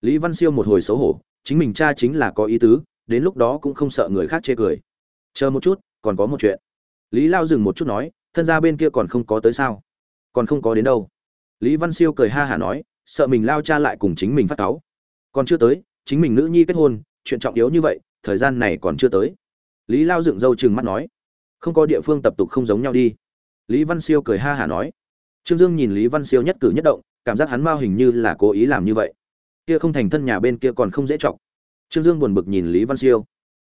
Lý văn siêu một hồi xấu hổ, chính mình cha chính là có ý tứ, đến lúc đó cũng không sợ người khác chê cười. Chờ một chút, còn có một chuyện. Lý lao dừng một chút nói thân gia bên kia còn không có tới sao? Còn không có đến đâu. Lý văn siêu cười ha hả nói, sợ mình lao cha lại cùng chính mình phát cáu. Còn chưa tới, chính mình nữ nhi kết hôn, chuyện trọng yếu như vậy, thời gian này còn chưa tới. Lý lao dựng râu chừng mắt nói, không có địa phương tập tục không giống nhau đi. Lý văn siêu cười ha hả nói, trương dương nhìn lý văn siêu nhất cử nhất động, cảm giác hắn mao hình như là cố ý làm như vậy. Kia không thành thân nhà bên kia còn không dễ chọc. Trương dương buồn bực nhìn lý văn siêu.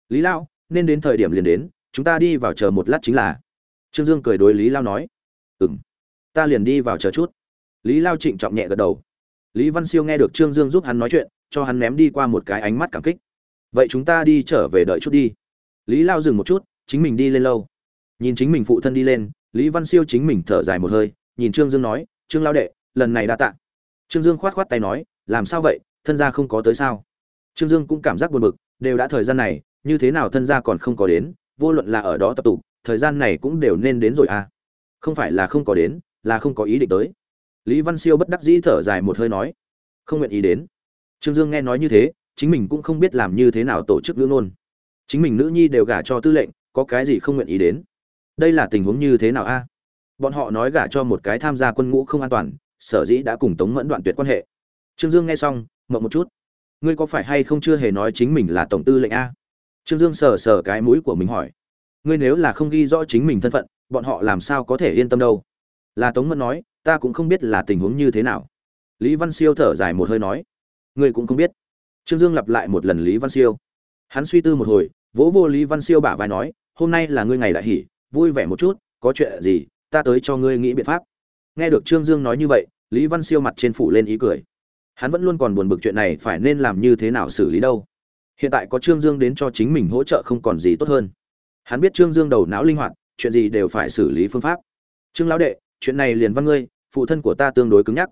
Lý lao, nên đến thời điểm liền đến, chúng ta đi vào chờ một lát chính là trương dương cười đối lý lao nói ừ m ta liền đi vào chờ chút. Lý lao trịnh trọng nhẹ gật đầu. Lý văn siêu nghe được trương dương giúp hắn nói chuyện, cho hắn ném đi qua một cái ánh mắt cảm kích. Vậy chúng ta đi trở về đợi chút đi. Lý lao dừng một chút, chính mình đi lên lâu. Nhìn chính mình phụ thân đi lên, lý văn siêu chính mình thở dài một hơi, nhìn trương dương nói, trương lao đệ, lần này đa tạ. Trương dương khoát khoát tay nói, làm sao vậy? Thân gia không có tới sao? Trương dương cũng cảm giác buồn bực, đều đã thời gian này, như thế nào thân gia còn không có đến? Vô luận là ở đó tập tụ thời gian này cũng đều nên đến rồi à. Không phải là không có đến, là không có ý định tới. Lý văn siêu bất đắc dĩ thở dài một hơi nói, không nguyện ý đến. Trương dương nghe nói như thế, chính mình cũng không biết làm như thế nào tổ chức ngữ nôn chính mình nữ nhi đều gả cho tư lệnh, có cái gì không nguyện ý đến? Đây là tình huống như thế nào a? Bọn họ nói gả cho một cái tham gia quân ngũ không an toàn, sở dĩ đã cùng tống mẫn đoạn tuyệt quan hệ. Trương dương nghe xong, mộng một chút. Ngươi có phải hay không chưa hề nói chính mình là tổng tư lệnh a? Trương dương sờ sờ cái mũi của mình hỏi ngươi nếu là không ghi rõ chính mình thân phận bọn họ làm sao có thể yên tâm đâu? Là tống mẫn nói ta cũng không biết là tình huống như thế nào. Lý văn siêu thở dài một hơi nói ngươi cũng không biết. Trương dương lặp lại một lần lý văn siêu. Hắn suy tư một hồi vỗ vô lý văn siêu bả vai nói hôm nay là ngươi ngày đại hỉ, vui vẻ một chút có chuyện gì ta tới cho ngươi nghĩ biện pháp. Nghe được trương dương nói như vậy lý văn siêu mặt trên phủ lên ý cười. Hắn vẫn luôn còn buồn bực chuyện này phải nên làm như thế nào xử lý đâu. Hiện tại có trương dương đến cho chính mình hỗ trợ không còn gì tốt hơn hắn biết trương dương đầu não linh hoạt, chuyện gì đều phải xử lý phương pháp. Trương lão đệ, chuyện này liền văn ngươi, phụ thân của ta tương đối cứng nhắc.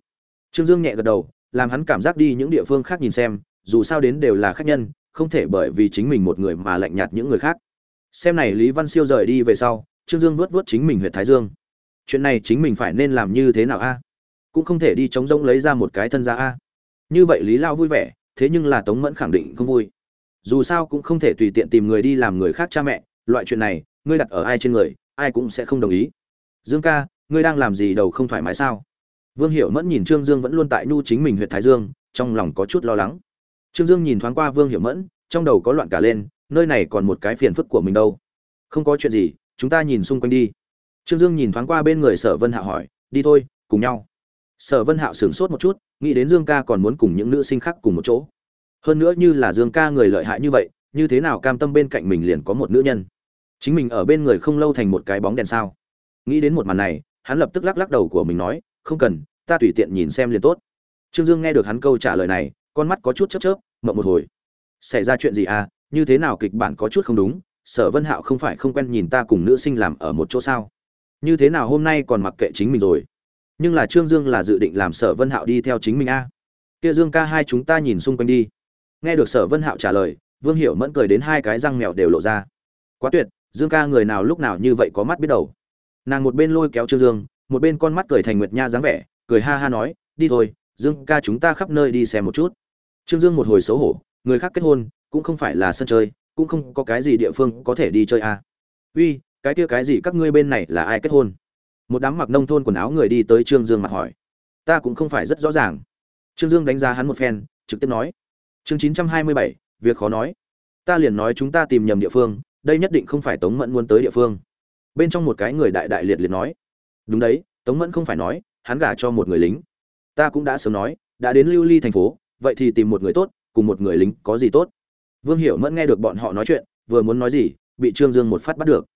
Trương dương nhẹ gật đầu, làm hắn cảm giác đi những địa phương khác nhìn xem, dù sao đến đều là khách nhân, không thể bởi vì chính mình một người mà lạnh nhạt những người khác. Xem này lý văn siêu rời đi về sau, trương dương vuốt vuốt chính mình huyện thái dương. Chuyện này chính mình phải nên làm như thế nào a? Cũng không thể đi chống rông lấy ra một cái thân ra a. Như vậy lý lao vui vẻ, thế nhưng là tống mẫn khẳng định không vui. Dù sao cũng không thể tùy tiện tìm người đi làm người khác cha mẹ loại chuyện này, ngươi đặt ở ai trên người, ai cũng sẽ không đồng ý. Dương ca, ngươi đang làm gì đầu không thoải mái sao? Vương hiểu mẫn nhìn trương dương vẫn luôn tại nhu chính mình huyện thái dương, trong lòng có chút lo lắng. Trương dương nhìn thoáng qua vương hiểu mẫn, trong đầu có loạn cả lên, nơi này còn một cái phiền phức của mình đâu. Không có chuyện gì, chúng ta nhìn xung quanh đi. Trương dương nhìn thoáng qua bên người sở vân hạo hỏi, đi thôi, cùng nhau. Sở vân hạo sửng sốt một chút, nghĩ đến dương ca còn muốn cùng những nữ sinh khác cùng một chỗ. Hơn nữa như là dương ca người lợi hại như vậy, như thế nào cam tâm bên cạnh mình liền có một nữ nhân chính mình ở bên người không lâu thành một cái bóng đèn sao? Nghĩ đến một màn này, hắn lập tức lắc lắc đầu của mình nói, không cần, ta tùy tiện nhìn xem liền tốt. Trương dương nghe được hắn câu trả lời này, con mắt có chút chớp chớp, mộng một hồi. Xảy ra chuyện gì à? Như thế nào kịch bản có chút không đúng? Sở vân hạo không phải không quen nhìn ta cùng nữ sinh làm ở một chỗ sao? Như thế nào hôm nay còn mặc kệ chính mình rồi? Nhưng là trương dương là dự định làm sở vân hạo đi theo chính mình a. À. kia dương ca hai chúng ta nhìn xung quanh đi. Nghe được sở vân hạo trả lời, vương hiểu mẫn cười đến hai cái răng mèo đều lộ ra. Quá tuyệt dương ca người nào lúc nào như vậy có mắt biết đầu. Nàng một bên lôi kéo trương dương, một bên con mắt cười thành nguyệt nha dáng vẻ, cười ha ha nói, đi thôi, dương ca chúng ta khắp nơi đi xem một chút. Trương dương một hồi xấu hổ, người khác kết hôn, cũng không phải là sân chơi, cũng không có cái gì địa phương có thể đi chơi à. uy, cái kia cái gì các ngươi bên này là ai kết hôn? Một đám mặc nông thôn quần áo người đi tới trương dương mặt hỏi. Ta cũng không phải rất rõ ràng. Trương dương đánh giá hắn một phen, trực tiếp nói. Chương chín trăm hai mươi bảy, việc khó nói. Ta liền nói chúng ta tìm nhầm địa phương đây nhất định không phải tống mẫn muốn tới địa phương. Bên trong một cái người đại đại liệt liệt nói. Đúng đấy, tống mẫn không phải nói, hắn gả cho một người lính. Ta cũng đã sớm nói, đã đến lưu ly thành phố, vậy thì tìm một người tốt, cùng một người lính có gì tốt? Vương hiểu mẫn nghe được bọn họ nói chuyện, vừa muốn nói gì, bị trương dương một phát bắt được.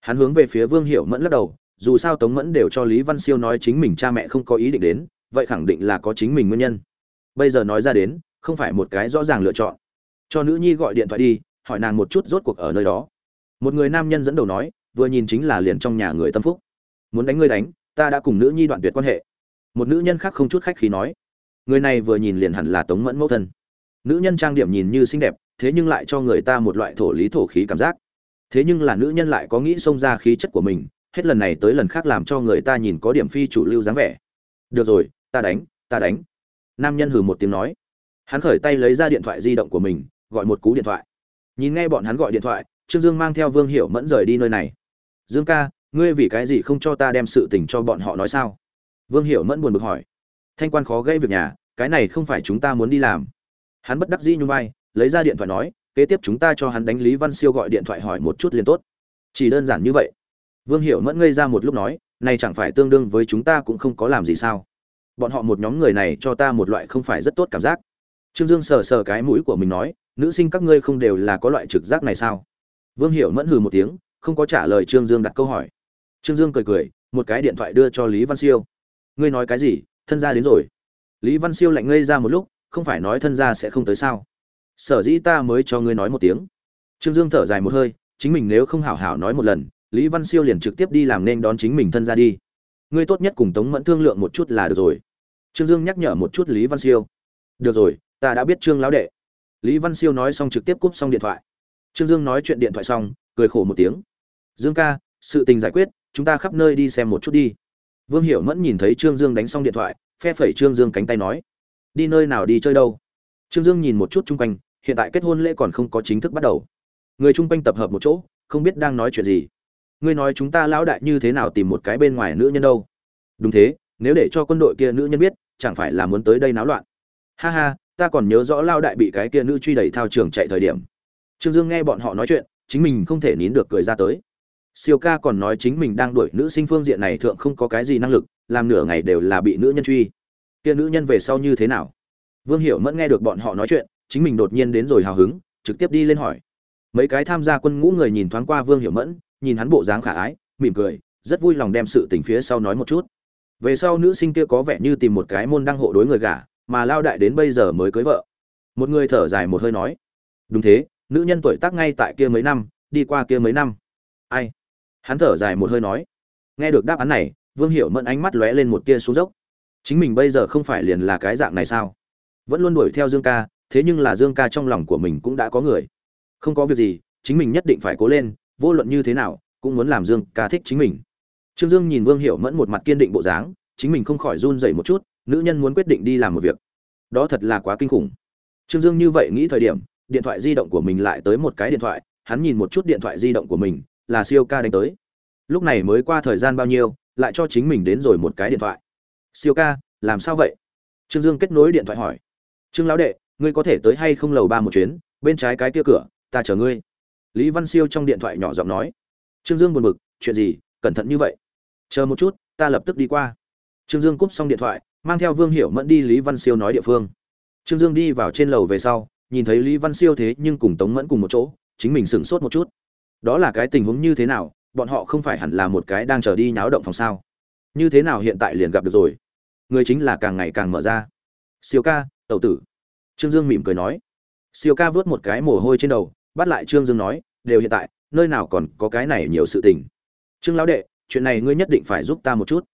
Hắn hướng về phía vương hiểu mẫn lắc đầu, dù sao tống mẫn đều cho lý văn siêu nói chính mình cha mẹ không có ý định đến, vậy khẳng định là có chính mình nguyên nhân. Bây giờ nói ra đến, không phải một cái rõ ràng lựa chọn. Cho nữ nhi gọi điện thoại đi, hỏi nàng một chút rốt cuộc ở nơi đó một người nam nhân dẫn đầu nói, vừa nhìn chính là liền trong nhà người tâm phúc. Muốn đánh ngươi đánh, ta đã cùng nữ nhi đoạn tuyệt quan hệ. Một nữ nhân khác không chút khách khí nói, người này vừa nhìn liền hẳn là tống mẫn mẫu thân. Nữ nhân trang điểm nhìn như xinh đẹp, thế nhưng lại cho người ta một loại thổ lý thổ khí cảm giác. Thế nhưng là nữ nhân lại có nghĩ xông ra khí chất của mình, hết lần này tới lần khác làm cho người ta nhìn có điểm phi chủ lưu dáng vẻ. Được rồi, ta đánh ta đánh. Nam nhân hừ một tiếng nói. Hắn khởi tay lấy ra điện thoại di động của mình, gọi một cú điện thoại. Nhìn nghe bọn hắn gọi điện thoại trương dương mang theo vương hiểu mẫn rời đi nơi này. Dương ca, ngươi vì cái gì không cho ta đem sự tình cho bọn họ nói sao? Vương hiểu mẫn buồn bực hỏi. Thanh quan khó gây việc nhà, cái này không phải chúng ta muốn đi làm. Hắn bất đắc dĩ nhún vai, lấy ra điện thoại nói, kế tiếp chúng ta cho hắn đánh lý văn siêu gọi điện thoại hỏi một chút liền tốt. Chỉ đơn giản như vậy. Vương hiểu mẫn ngây ra một lúc nói, này chẳng phải tương đương với chúng ta cũng không có làm gì sao? Bọn họ một nhóm người này cho ta một loại không phải rất tốt cảm giác. Trương dương sờ sờ cái mũi của mình nói, nữ sinh các ngươi không đều là có loại trực giác này sao? Vương hiểu mẫn hừ một tiếng, không có trả lời trương dương đặt câu hỏi. Trương dương cười cười, một cái điện thoại đưa cho lý văn siêu. Ngươi nói cái gì? Thân gia đến rồi. Lý văn siêu lạnh ngây ra một lúc, không phải nói thân gia sẽ không tới sao? Sở dĩ ta mới cho ngươi nói một tiếng. Trương dương thở dài một hơi, chính mình nếu không hảo hảo nói một lần, lý văn siêu liền trực tiếp đi làm nên đón chính mình thân gia đi. Ngươi tốt nhất cùng tống mẫn thương lượng một chút là được rồi. Trương dương nhắc nhở một chút lý văn siêu. Được rồi, ta đã biết trương lão đệ. Lý văn siêu nói xong trực tiếp cúp xong điện thoại trương dương nói chuyện điện thoại xong, cười khổ một tiếng. Dương ca, sự tình giải quyết, chúng ta khắp nơi đi xem một chút đi. Vương hiểu mẫn nhìn thấy trương dương đánh xong điện thoại, phe phẩy trương dương cánh tay nói, đi nơi nào đi chơi đâu? Trương dương nhìn một chút chung quanh, hiện tại kết hôn lễ còn không có chính thức bắt đầu. Người chung quanh tập hợp một chỗ, không biết đang nói chuyện gì. Ngươi nói chúng ta lão đại như thế nào tìm một cái bên ngoài nữ nhân đâu? Đúng thế, nếu để cho quân đội kia nữ nhân biết, chẳng phải là muốn tới đây náo loạn. Ha ha, ta còn nhớ rõ lao đại bị cái kia nữ truy đẩy thao trường chạy thời điểm trương dương nghe bọn họ nói chuyện, chính mình không thể nín được cười ra tới. Siêu ca còn nói chính mình đang đuổi nữ sinh phương diện này thượng không có cái gì năng lực, làm nửa ngày đều là bị nữ nhân truy. Kia nữ nhân về sau như thế nào? Vương hiểu mẫn nghe được bọn họ nói chuyện, chính mình đột nhiên đến rồi hào hứng, trực tiếp đi lên hỏi. Mấy cái tham gia quân ngũ người nhìn thoáng qua vương hiểu mẫn, nhìn hắn bộ dáng khả ái, mỉm cười, rất vui lòng đem sự tình phía sau nói một chút. Về sau nữ sinh kia có vẻ như tìm một cái môn đăng hộ đối người gả, mà lao đại đến bây giờ mới cưới vợ. Một người thở dài một hơi nói, đúng thế nữ nhân tuổi tác ngay tại kia mấy năm, đi qua kia mấy năm. Ai? Hắn thở dài một hơi nói. Nghe được đáp án này, vương hiểu mẫn ánh mắt lóe lên một tia xuống dốc. Chính mình bây giờ không phải liền là cái dạng này sao? Vẫn luôn đuổi theo dương ca, thế nhưng là dương ca trong lòng của mình cũng đã có người. Không có việc gì, chính mình nhất định phải cố lên, vô luận như thế nào, cũng muốn làm dương ca thích chính mình. Trương dương nhìn vương hiểu mẫn một mặt kiên định bộ dáng, chính mình không khỏi run dậy một chút, nữ nhân muốn quyết định đi làm một việc. Đó thật là quá kinh khủng. Trương dương như vậy nghĩ thời điểm điện thoại di động của mình lại tới một cái điện thoại, hắn nhìn một chút điện thoại di động của mình, là siêu ca đánh tới. Lúc này mới qua thời gian bao nhiêu, lại cho chính mình đến rồi một cái điện thoại. Siêu ca, làm sao vậy? Trương dương kết nối điện thoại hỏi. Trương lão đệ, ngươi có thể tới hay không lầu ba một chuyến, bên trái cái kia cửa, ta chờ ngươi. Lý văn siêu trong điện thoại nhỏ giọng nói. Trương dương buồn bực, chuyện gì, cẩn thận như vậy? Chờ một chút, ta lập tức đi qua. Trương dương cúp xong điện thoại, mang theo vương hiểu mẫn đi lý văn siêu nói địa phương. Trương dương đi vào trên lầu về sau nhìn thấy lý văn siêu thế nhưng cùng tống mẫn cùng một chỗ, chính mình sửng sốt một chút. Đó là cái tình huống như thế nào, bọn họ không phải hẳn là một cái đang chờ đi nháo động phòng sao? Như thế nào hiện tại liền gặp được rồi? Người chính là càng ngày càng mở ra. Siêu ca, tẩu tử. Trương dương mỉm cười nói. Siêu ca vớt một cái mồ hôi trên đầu, bắt lại trương dương nói, đều hiện tại, nơi nào còn có cái này nhiều sự tình. Trương lão đệ, chuyện này ngươi nhất định phải giúp ta một chút.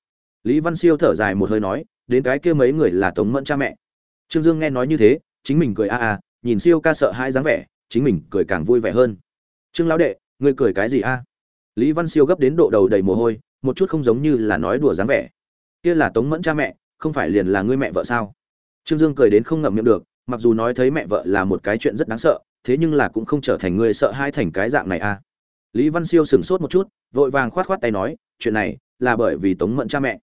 Lý văn siêu thở dài một hơi nói, đến cái kia mấy người là tống mẫn cha mẹ. Trương dương nghe nói như thế, chính mình cười a a nhìn siêu ca sợ hãi dáng vẻ, chính mình cười càng vui vẻ hơn. Trương lão đệ, ngươi cười cái gì a? Lý văn siêu gấp đến độ đầu đầy mồ hôi, một chút không giống như là nói đùa dáng vẻ. Kia là tống mẫn cha mẹ, không phải liền là ngươi mẹ vợ sao? Trương dương cười đến không ngậm miệng được, mặc dù nói thấy mẹ vợ là một cái chuyện rất đáng sợ, thế nhưng là cũng không trở thành ngươi sợ hai thành cái dạng này a. Lý văn siêu sửng sốt một chút, vội vàng khoát khoát tay nói, chuyện này là bởi vì tống mẫn cha mẹ.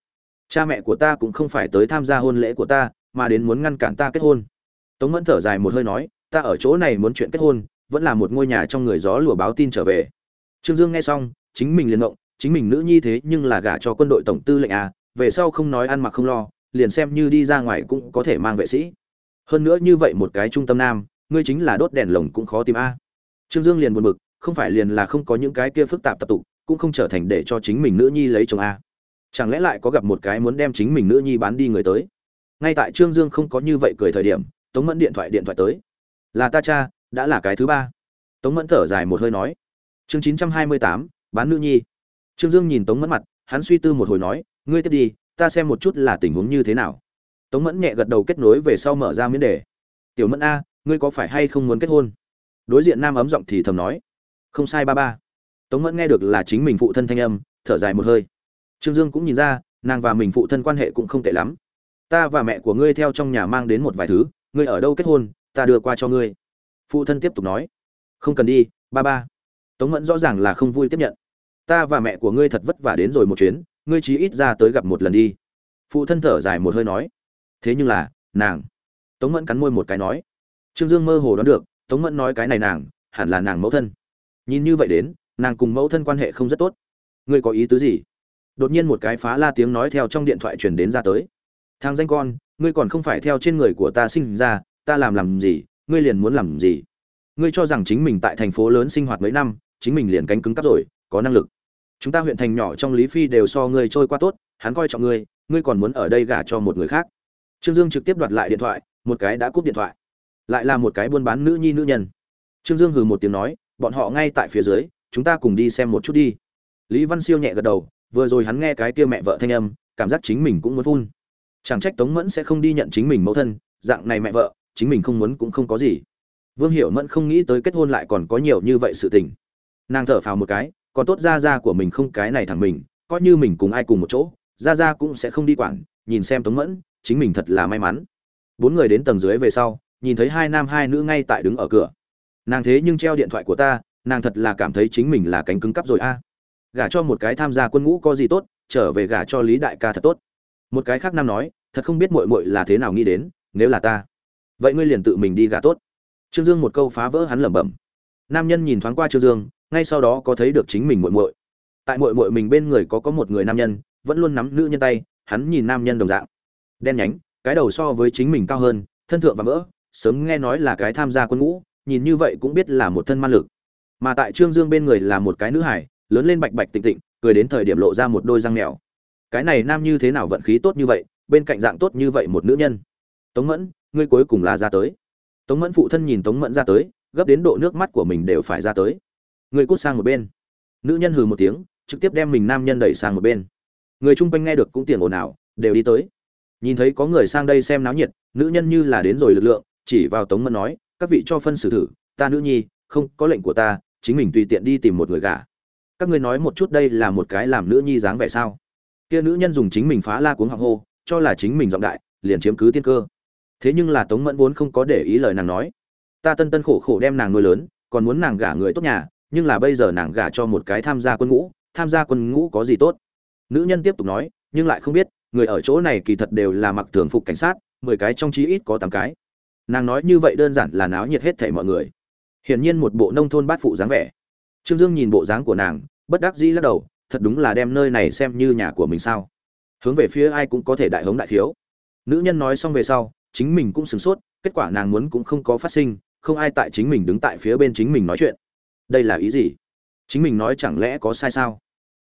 Cha mẹ của ta cũng không phải tới tham gia hôn lễ của ta, mà đến muốn ngăn cản ta kết hôn tống mẫn thở dài một hơi nói, ta ở chỗ này muốn chuyện kết hôn, vẫn là một ngôi nhà trong người gió lùa báo tin trở về. Trương dương nghe xong, chính mình liền động chính mình nữ nhi thế nhưng là gả cho quân đội tổng tư lệnh à về sau không nói ăn mặc không lo, liền xem như đi ra ngoài cũng có thể mang vệ sĩ. Hơn nữa như vậy một cái trung tâm nam, ngươi chính là đốt đèn lồng cũng khó tìm a. Trương dương liền buồn bực, không phải liền là không có những cái kia phức tạp tập tục, cũng không trở thành để cho chính mình nữ nhi lấy chồng a. Chẳng lẽ lại có gặp một cái muốn đem chính mình nữ nhi bán đi người tới? Ngay tại trương dương không có như vậy cười thời điểm tống mẫn điện thoại điện thoại tới. Là ta cha, đã là cái thứ ba. Tống mẫn thở dài một hơi nói. Chương chín trăm hai mươi tám, bán nữ nhi. Trương dương nhìn tống mẫn mặt, hắn suy tư một hồi nói, ngươi tiếp đi, ta xem một chút là tình huống như thế nào. Tống mẫn nhẹ gật đầu kết nối về sau mở ra miễn đề. Tiểu mẫn a, ngươi có phải hay không muốn kết hôn? Đối diện nam ấm giọng thì thầm nói. Không sai ba ba. Tống mẫn nghe được là chính mình phụ thân thanh âm, thở dài một hơi. Trương dương cũng nhìn ra, nàng và mình phụ thân quan hệ cũng không tệ lắm. Ta và mẹ của ngươi theo trong nhà mang đến một vài thứ ngươi ở đâu kết hôn, ta đưa qua cho ngươi. Phụ thân tiếp tục nói. Không cần đi, ba ba. Tống mẫn rõ ràng là không vui tiếp nhận. Ta và mẹ của ngươi thật vất vả đến rồi một chuyến, ngươi chí ít ra tới gặp một lần đi. Phụ thân thở dài một hơi nói. Thế nhưng là, nàng. Tống mẫn cắn môi một cái nói. Trương dương mơ hồ đoán được, tống mẫn nói cái này nàng, hẳn là nàng mẫu thân. Nhìn như vậy đến, nàng cùng mẫu thân quan hệ không rất tốt. Ngươi có ý tứ gì? Đột nhiên một cái phá la tiếng nói theo trong điện thoại truyền đến ra tới. Thang danh con ngươi còn không phải theo trên người của ta sinh ra, ta làm làm gì, ngươi liền muốn làm gì? Ngươi cho rằng chính mình tại thành phố lớn sinh hoạt mấy năm, chính mình liền cánh cứng cắp rồi, có năng lực. Chúng ta huyện thành nhỏ trong lý phi đều so ngươi trôi qua tốt, hắn coi trọng ngươi ngươi còn muốn ở đây gả cho một người khác. Trương dương trực tiếp đoạt lại điện thoại, một cái đã cúp điện thoại. Lại là một cái buôn bán nữ nhi nữ nhân. Trương dương hừ một tiếng nói, bọn họ ngay tại phía dưới, chúng ta cùng đi xem một chút đi. Lý văn siêu nhẹ gật đầu, vừa rồi hắn nghe cái kia mẹ vợ thanh âm, cảm giác chính mình cũng muốn phun chẳng trách tống mẫn sẽ không đi nhận chính mình mẫu thân, dạng này mẹ vợ, chính mình không muốn cũng không có gì. Vương hiểu mẫn không nghĩ tới kết hôn lại còn có nhiều như vậy sự tình. Nàng thở phào một cái, còn tốt ra ra của mình không cái này thẳng mình, coi như mình cùng ai cùng một chỗ ra ra cũng sẽ không đi quản, nhìn xem tống mẫn, chính mình thật là may mắn. Bốn người đến tầng dưới về sau, nhìn thấy hai nam hai nữ ngay tại đứng ở cửa. Nàng thế nhưng treo điện thoại của ta, nàng thật là cảm thấy chính mình là cánh cứng cắp rồi a. Gả cho một cái tham gia quân ngũ có gì tốt, trở về gả cho lý đại ca thật tốt. Một cái khác nam nói thật không biết muội muội là thế nào nghĩ đến, nếu là ta, vậy ngươi liền tự mình đi gả tốt. Trương dương một câu phá vỡ hắn lẩm bẩm. Nam nhân nhìn thoáng qua trương dương, ngay sau đó có thấy được chính mình muội muội. Tại muội muội mình bên người có có một người nam nhân, vẫn luôn nắm nữ nhân tay, hắn nhìn nam nhân đồng dạng. Đen nhánh, cái đầu so với chính mình cao hơn, thân thượng và vỡ, sớm nghe nói là cái tham gia quân ngũ, nhìn như vậy cũng biết là một thân man lực. Mà tại trương dương bên người là một cái nữ hải, lớn lên bạch bạch tịnh tịnh, cười đến thời điểm lộ ra một đôi răng mèo cái này nam như thế nào vận khí tốt như vậy bên cạnh dạng tốt như vậy một nữ nhân. Tống mẫn, ngươi cuối cùng là ra tới. Tống mẫn phụ thân nhìn tống mẫn ra tới, gấp đến độ nước mắt của mình đều phải ra tới. Người cút sang một bên. Nữ nhân hừ một tiếng, trực tiếp đem mình nam nhân đẩy sang một bên. Người chung quanh nghe được cũng tiền ồn ào, đều đi tới. Nhìn thấy có người sang đây xem náo nhiệt, nữ nhân như là đến rồi lực lượng, chỉ vào tống mẫn nói, các vị cho phân xử thử, ta nữ nhi, không có lệnh của ta, chính mình tùy tiện đi tìm một người gả. Các ngươi nói một chút đây là một cái làm nữ nhi dáng vẻ sao? Kia nữ nhân dùng chính mình phá la cuống họng hô cho là chính mình giọng đại, liền chiếm cứ tiên cơ. Thế nhưng là tống mẫn vốn không có để ý lời nàng nói. Ta tân tân khổ khổ đem nàng nuôi lớn, còn muốn nàng gả người tốt nhà, nhưng là bây giờ nàng gả cho một cái tham gia quân ngũ, tham gia quân ngũ có gì tốt? Nữ nhân tiếp tục nói, nhưng lại không biết, người ở chỗ này kỳ thật đều là mặc thường phục cảnh sát, mười cái trong chí ít có tám cái. Nàng nói như vậy đơn giản là náo nhiệt hết thảy mọi người. Hiển nhiên một bộ nông thôn bát phụ dáng vẻ. Trương dương nhìn bộ dáng của nàng, bất đắc dĩ lắc đầu, thật đúng là đem nơi này xem như nhà của mình sao? Hướng về phía ai cũng có thể đại hống đại thiếu. Nữ nhân nói xong về sau, chính mình cũng sửng sốt, kết quả nàng muốn cũng không có phát sinh, không ai tại chính mình đứng tại phía bên chính mình nói chuyện. Đây là ý gì? Chính mình nói chẳng lẽ có sai sao?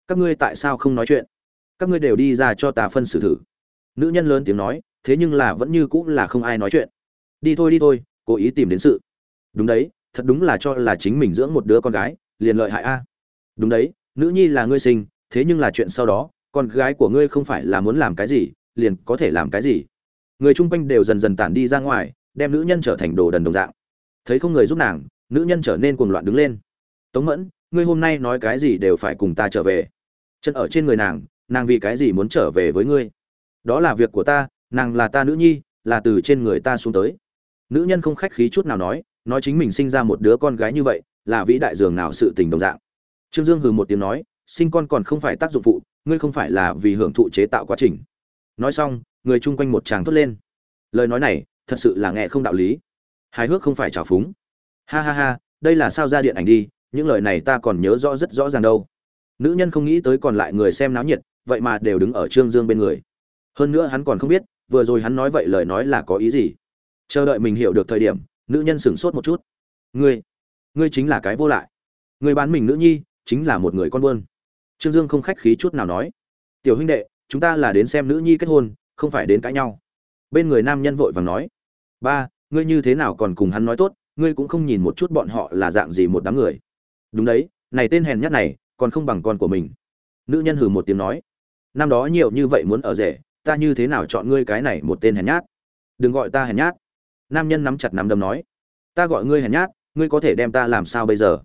Các ngươi tại sao không nói chuyện? Các ngươi đều đi ra cho tà phân xử thử. Nữ nhân lớn tiếng nói, thế nhưng là vẫn như cũng là không ai nói chuyện. Đi thôi đi thôi, cố ý tìm đến sự. Đúng đấy, thật đúng là cho là chính mình dưỡng một đứa con gái, liền lợi hại a. Đúng đấy, nữ nhi là ngươi sinh, thế nhưng là chuyện sau đó con gái của ngươi không phải là muốn làm cái gì, liền có thể làm cái gì. Người chung quanh đều dần dần tản đi ra ngoài, đem nữ nhân trở thành đồ đần đồng dạng. Thấy không người giúp nàng, nữ nhân trở nên cuồng loạn đứng lên. Tống mẫn, ngươi hôm nay nói cái gì đều phải cùng ta trở về. Chân ở trên người nàng nàng vì cái gì muốn trở về với ngươi? Đó là việc của ta, nàng là ta nữ nhi, là từ trên người ta xuống tới. Nữ nhân không khách khí chút nào nói nói chính mình sinh ra một đứa con gái như vậy, là vĩ đại dường nào sự tình đồng dạng. Trương dương hừ một tiếng nói, sinh con còn không phải tác dụng phụ ngươi không phải là vì hưởng thụ chế tạo quá trình. Nói xong, người chung quanh một tràng thốt lên. Lời nói này, thật sự là nghe không đạo lý. Hài hước không phải trào phúng. Ha ha ha, đây là sao ra điện ảnh đi, những lời này ta còn nhớ rõ rất rõ ràng đâu. Nữ nhân không nghĩ tới còn lại người xem náo nhiệt, vậy mà đều đứng ở trương dương bên người. Hơn nữa hắn còn không biết, vừa rồi hắn nói vậy lời nói là có ý gì. Chờ đợi mình hiểu được thời điểm, nữ nhân sửng sốt một chút. Ngươi ngươi chính là cái vô lại. Ngươi bán mình nữ nhi, chính là một người con buôn trương dương không khách khí chút nào nói, tiểu huynh đệ, chúng ta là đến xem nữ nhi kết hôn, không phải đến cãi nhau. Bên người nam nhân vội vàng nói, ba, ngươi như thế nào còn cùng hắn nói tốt, ngươi cũng không nhìn một chút bọn họ là dạng gì một đám người. Đúng đấy, này tên hèn nhát này, còn không bằng con của mình. Nữ nhân hừ một tiếng nói, năm đó nhiều như vậy muốn ở rể, ta như thế nào chọn ngươi cái này một tên hèn nhát? Đừng gọi ta hèn nhát. Nam nhân nắm chặt nắm đấm nói, ta gọi ngươi hèn nhát, ngươi có thể đem ta làm sao bây giờ?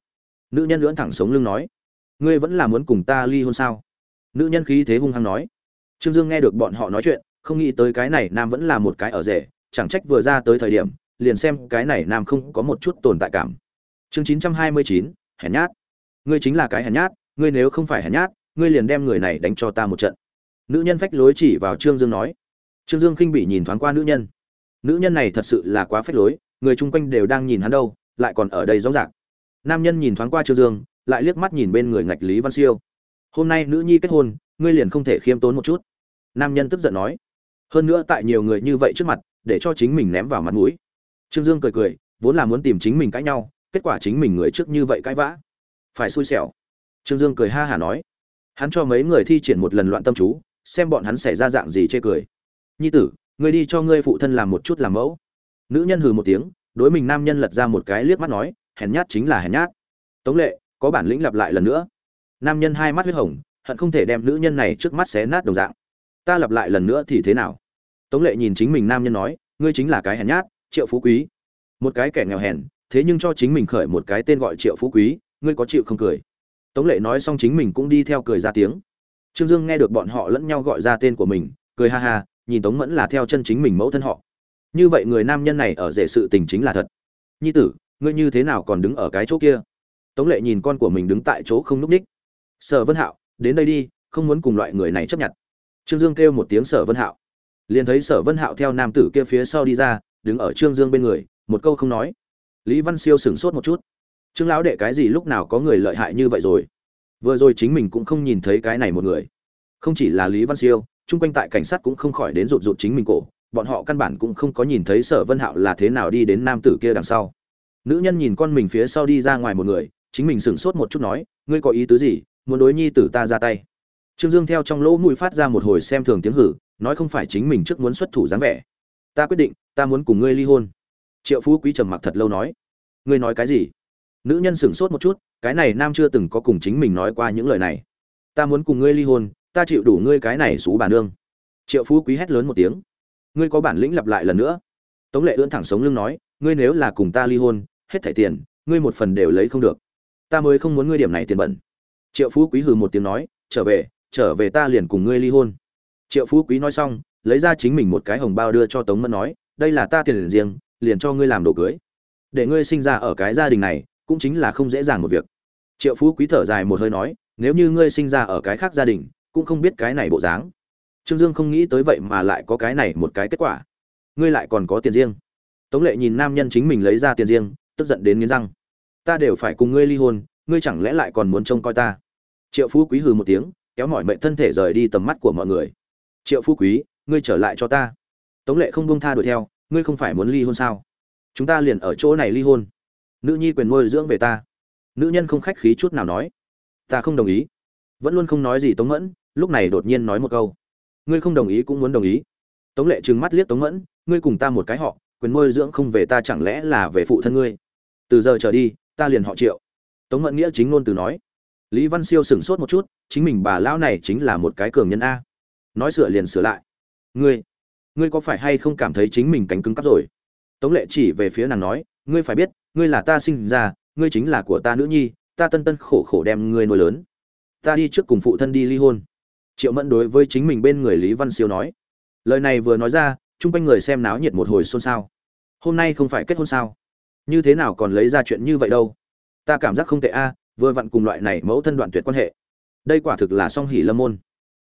Nữ nhân lưỡn thẳng sống lưng nói ngươi vẫn là muốn cùng ta ly hôn sao? Nữ nhân khí thế hung hăng nói. Trương dương nghe được bọn họ nói chuyện, không nghĩ tới cái này nam vẫn là một cái ở rể, chẳng trách vừa ra tới thời điểm, liền xem cái này nam không có một chút tồn tại cảm. Chương chín trăm hai mươi chín, hèn nhát. Ngươi chính là cái hèn nhát, ngươi nếu không phải hèn nhát, ngươi liền đem người này đánh cho ta một trận. Nữ nhân phách lối chỉ vào trương dương nói. Trương dương khinh bị nhìn thoáng qua nữ nhân. Nữ nhân này thật sự là quá phách lối, người chung quanh đều đang nhìn hắn đâu, lại còn ở đây rõ ràng. Nam nhân nhìn thoáng qua trương dương lại liếc mắt nhìn bên người ngạch lý văn siêu. Hôm nay nữ nhi kết hôn, ngươi liền không thể khiêm tốn một chút. Nam nhân tức giận nói. Hơn nữa tại nhiều người như vậy trước mặt, để cho chính mình ném vào mặt mũi. Trương dương cười cười, vốn là muốn tìm chính mình cãi nhau, kết quả chính mình người trước như vậy cãi vã. Phải xui xẻo. Trương dương cười ha hả nói. Hắn cho mấy người thi triển một lần loạn tâm chú, xem bọn hắn xảy ra dạng gì chê cười. Nhi tử, ngươi đi cho ngươi phụ thân làm một chút làm mẫu. Nữ nhân hừ một tiếng, đối mình nam nhân lật ra một cái liếc mắt nói, hèn nhát chính là hèn nhát. Tống lệ có bản lĩnh lặp lại lần nữa. Nam nhân hai mắt huyết hồng, hận không thể đem nữ nhân này trước mắt xé nát đồng dạng. Ta lặp lại lần nữa thì thế nào? Tống lệ nhìn chính mình nam nhân nói, ngươi chính là cái hèn nhát, triệu phú quý. Một cái kẻ nghèo hèn, thế nhưng cho chính mình khởi một cái tên gọi triệu phú quý, ngươi có chịu không cười? Tống lệ nói xong chính mình cũng đi theo cười ra tiếng. Trương dương nghe được bọn họ lẫn nhau gọi ra tên của mình, cười ha ha, nhìn tống mẫn là theo chân chính mình mẫu thân họ. Như vậy người nam nhân này ở rể sự tình chính là thật. Nhi tử, ngươi như thế nào còn đứng ở cái chỗ kia? Tống lệ nhìn con của mình đứng tại chỗ không núp ních. Sở vân hạo, đến đây đi, không muốn cùng loại người này chấp nhận. Trương dương kêu một tiếng sở vân hạo. Liền thấy sở vân hạo theo nam tử kia phía sau đi ra, đứng ở trương dương bên người, một câu không nói. Lý văn siêu sửng sốt một chút. Trương lão đệ, cái gì lúc nào có người lợi hại như vậy rồi? Vừa rồi chính mình cũng không nhìn thấy cái này một người. Không chỉ là lý văn siêu, chung quanh tại cảnh sát cũng không khỏi đến rụt rụt chính mình cổ, bọn họ căn bản cũng không có nhìn thấy sở vân hạo là thế nào đi đến nam tử kia đằng sau. Nữ nhân nhìn con mình phía sau đi ra ngoài một người chính mình sửng sốt một chút nói, ngươi có ý tứ gì? Muốn đối nhi tử ta ra tay. Trương dương theo trong lỗ mũi phát ra một hồi xem thường tiếng hử, nói không phải chính mình trước muốn xuất thủ dáng vẻ. Ta quyết định, ta muốn cùng ngươi ly hôn. Triệu phú quý trầm mặc thật lâu nói, ngươi nói cái gì? Nữ nhân sửng sốt một chút, cái này nam chưa từng có cùng chính mình nói qua những lời này. Ta muốn cùng ngươi ly hôn, ta chịu đủ ngươi cái này xú bà nương. Triệu phú quý hét lớn một tiếng, ngươi có bản lĩnh lặp lại lần nữa. Tống lệ ưỡn thẳng sống lưng nói, ngươi nếu là cùng ta ly hôn, hết thẻ tiền, ngươi một phần đều lấy không được ta mới không muốn ngươi điểm này tiền bẩn. Triệu phú quý hừ một tiếng nói, trở về trở về ta liền cùng ngươi ly hôn. Triệu phú quý nói xong, lấy ra chính mình một cái hồng bao đưa cho tống mẫn nói, đây là ta tiền riêng, liền cho ngươi làm đồ cưới. Để ngươi sinh ra ở cái gia đình này, cũng chính là không dễ dàng một việc. Triệu phú quý thở dài một hơi nói, nếu như ngươi sinh ra ở cái khác gia đình, cũng không biết cái này bộ dáng. Trương dương không nghĩ tới vậy mà lại có cái này một cái kết quả. Ngươi lại còn có tiền riêng. Tống lệ nhìn nam nhân chính mình lấy ra tiền riêng, tức giận đến nghiến răng ta đều phải cùng ngươi ly hôn, ngươi chẳng lẽ lại còn muốn trông coi ta? Triệu phú quý hừ một tiếng, kéo mỏi mệnh thân thể rời đi tầm mắt của mọi người. Triệu phú quý, ngươi trở lại cho ta. Tống lệ không bông tha đuổi theo, ngươi không phải muốn ly hôn sao? Chúng ta liền ở chỗ này ly hôn. Nữ nhi quyền nuôi dưỡng về ta. Nữ nhân không khách khí chút nào nói. Ta không đồng ý. Vẫn luôn không nói gì tống mẫn, lúc này đột nhiên nói một câu. Ngươi không đồng ý cũng muốn đồng ý. Tống lệ trừng mắt liếc tống mẫn, ngươi cùng ta một cái họ, quyền nuôi dưỡng không về ta chẳng lẽ là về phụ thân ngươi? Từ giờ trở đi ta liền họ triệu. Tống mẫn nghĩa chính ngôn từ nói. Lý văn siêu sửng sốt một chút, chính mình bà lão này chính là một cái cường nhân a. Nói sửa liền sửa lại. Ngươi ngươi có phải hay không cảm thấy chính mình cánh cứng cắp rồi? Tống lệ chỉ về phía nàng nói, ngươi phải biết, ngươi là ta sinh ra, ngươi chính là của ta nữ nhi, ta tân tân khổ khổ đem ngươi nuôi lớn. Ta đi trước cùng phụ thân đi ly hôn. Triệu mẫn đối với chính mình bên người lý văn siêu nói. Lời này vừa nói ra, chung quanh người xem náo nhiệt một hồi xôn xao. Hôm nay không phải kết hôn sao? Như thế nào còn lấy ra chuyện như vậy đâu? Ta cảm giác không tệ a, vừa vặn cùng loại này mẫu thân đoạn tuyệt quan hệ. Đây quả thực là song hỉ lâm môn.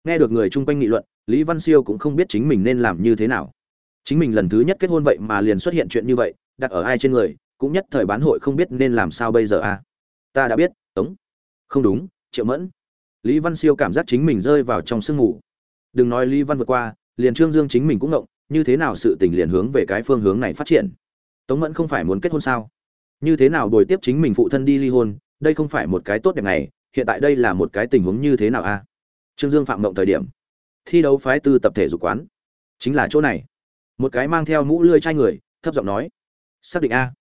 Nghe được người chung quanh nghị luận, lý văn siêu cũng không biết chính mình nên làm như thế nào. Chính mình lần thứ nhất kết hôn vậy mà liền xuất hiện chuyện như vậy, đặt ở ai trên người, cũng nhất thời bán hội không biết nên làm sao bây giờ a. Ta đã biết, tống. Không đúng, triệu mẫn. Lý văn siêu cảm giác chính mình rơi vào trong sương ngủ đừng nói lý văn vượt qua, liền trương dương chính mình cũng ngộng, như thế nào sự tình liền hướng về cái phương hướng này phát triển tống mẫn không phải muốn kết hôn sao? Như thế nào đổi tiếp chính mình phụ thân đi ly hôn, đây không phải một cái tốt đẹp này, hiện tại đây là một cái tình huống như thế nào a? Trương dương phạm mộng thời điểm. Thi đấu phái tư tập thể dục quán. Chính là chỗ này. Một cái mang theo mũ lươi chai người, thấp giọng nói. Xác định a.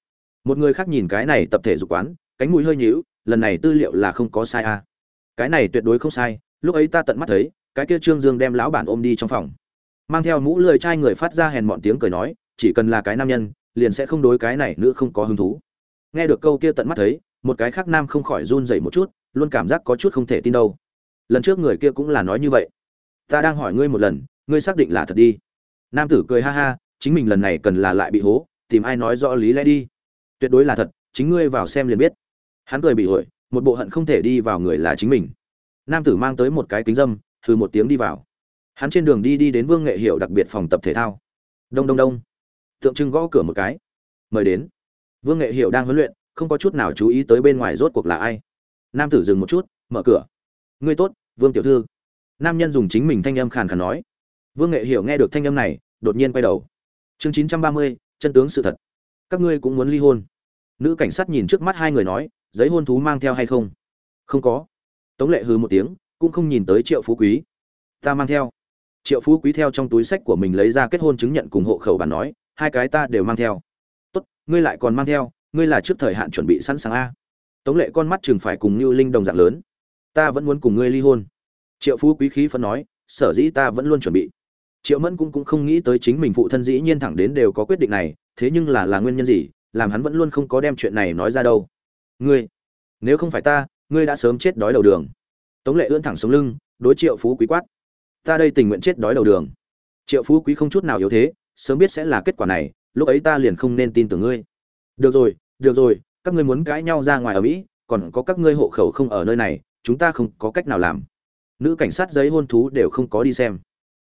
Một người khác nhìn cái này tập thể dục quán, cánh mũi hơi nhíu, lần này tư liệu là không có sai a. Cái này tuyệt đối không sai, lúc ấy ta tận mắt thấy, cái kia trương dương đem lão bản ôm đi trong phòng. Mang theo mũ lười trai người phát ra hèn mọn tiếng cười nói, chỉ cần là cái nam nhân liền sẽ không đối cái này nữa không có hứng thú. Nghe được câu kia tận mắt thấy, một cái khác nam không khỏi run rẩy một chút, luôn cảm giác có chút không thể tin đâu. Lần trước người kia cũng là nói như vậy. Ta đang hỏi ngươi một lần, ngươi xác định là thật đi. Nam tử cười ha ha, chính mình lần này cần là lại bị hố, tìm ai nói rõ lý lẽ đi. Tuyệt đối là thật, chính ngươi vào xem liền biết. Hắn cười bị ổi một bộ hận không thể đi vào người là chính mình. Nam tử mang tới một cái kính dâm, hừ một tiếng đi vào. Hắn trên đường đi đi đến vương nghệ hiệu đặc biệt phòng tập thể thao. Đông đông đông tượng trưng gõ cửa một cái. Mời đến. Vương nghệ hiệu đang huấn luyện, không có chút nào chú ý tới bên ngoài rốt cuộc là ai. Nam tử dừng một chút, mở cửa. Ngươi tốt, vương tiểu thư. Nam nhân dùng chính mình thanh âm khàn khàn nói. Vương nghệ hiểu nghe được thanh âm này, đột nhiên quay đầu. Chương chín trăm ba mươi, chân tướng sự thật. Các ngươi cũng muốn ly hôn. Nữ cảnh sát nhìn trước mắt hai người nói, giấy hôn thú mang theo hay không? Không có. Tống lệ hừ một tiếng, cũng không nhìn tới triệu phú quý. Ta mang theo. Triệu phú quý theo trong túi sách của mình lấy ra kết hôn chứng nhận cùng hộ khẩu bản nói hai cái ta đều mang theo. Tốt, ngươi lại còn mang theo, ngươi là trước thời hạn chuẩn bị sẵn sàng a. Tống lệ con mắt chừng phải cùng như linh đồng dạng lớn. Ta vẫn muốn cùng ngươi ly hôn. Triệu phú quý khí phân nói, sở dĩ ta vẫn luôn chuẩn bị. Triệu mẫn cũng cũng không nghĩ tới chính mình phụ thân dĩ nhiên thẳng đến đều có quyết định này, thế nhưng là là nguyên nhân gì, làm hắn vẫn luôn không có đem chuyện này nói ra đâu. Ngươi, nếu không phải ta, ngươi đã sớm chết đói đầu đường. Tống lệ ưỡn thẳng sống lưng, đối triệu phú quý quát. Ta đây tình nguyện chết đói đầu đường. Triệu phú quý không chút nào yếu thế sớm biết sẽ là kết quả này, lúc ấy ta liền không nên tin tưởng ngươi. Được rồi được rồi, các ngươi muốn cãi nhau ra ngoài ở mỹ, còn có các ngươi hộ khẩu không ở nơi này, chúng ta không có cách nào làm. Nữ cảnh sát giấy hôn thú đều không có đi xem.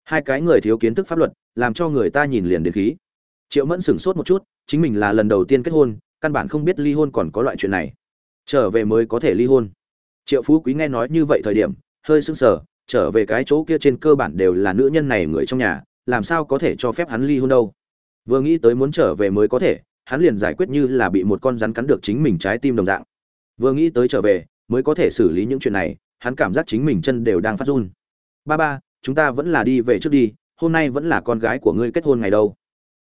Hai cái người thiếu kiến thức pháp luật, làm cho người ta nhìn liền đến khí. Triệu mẫn sửng sốt một chút, chính mình là lần đầu tiên kết hôn, căn bản không biết ly hôn còn có loại chuyện này. Trở về mới có thể ly hôn. Triệu phú quý nghe nói như vậy thời điểm, hơi sưng sờ, trở về cái chỗ kia trên cơ bản đều là nữ nhân này người trong nhà làm sao có thể cho phép hắn ly hôn đâu? Vừa nghĩ tới muốn trở về mới có thể, hắn liền giải quyết như là bị một con rắn cắn được chính mình trái tim đồng dạng. Vừa nghĩ tới trở về, mới có thể xử lý những chuyện này, hắn cảm giác chính mình chân đều đang phát run. Ba ba, chúng ta vẫn là đi về trước đi, hôm nay vẫn là con gái của ngươi kết hôn ngày đâu?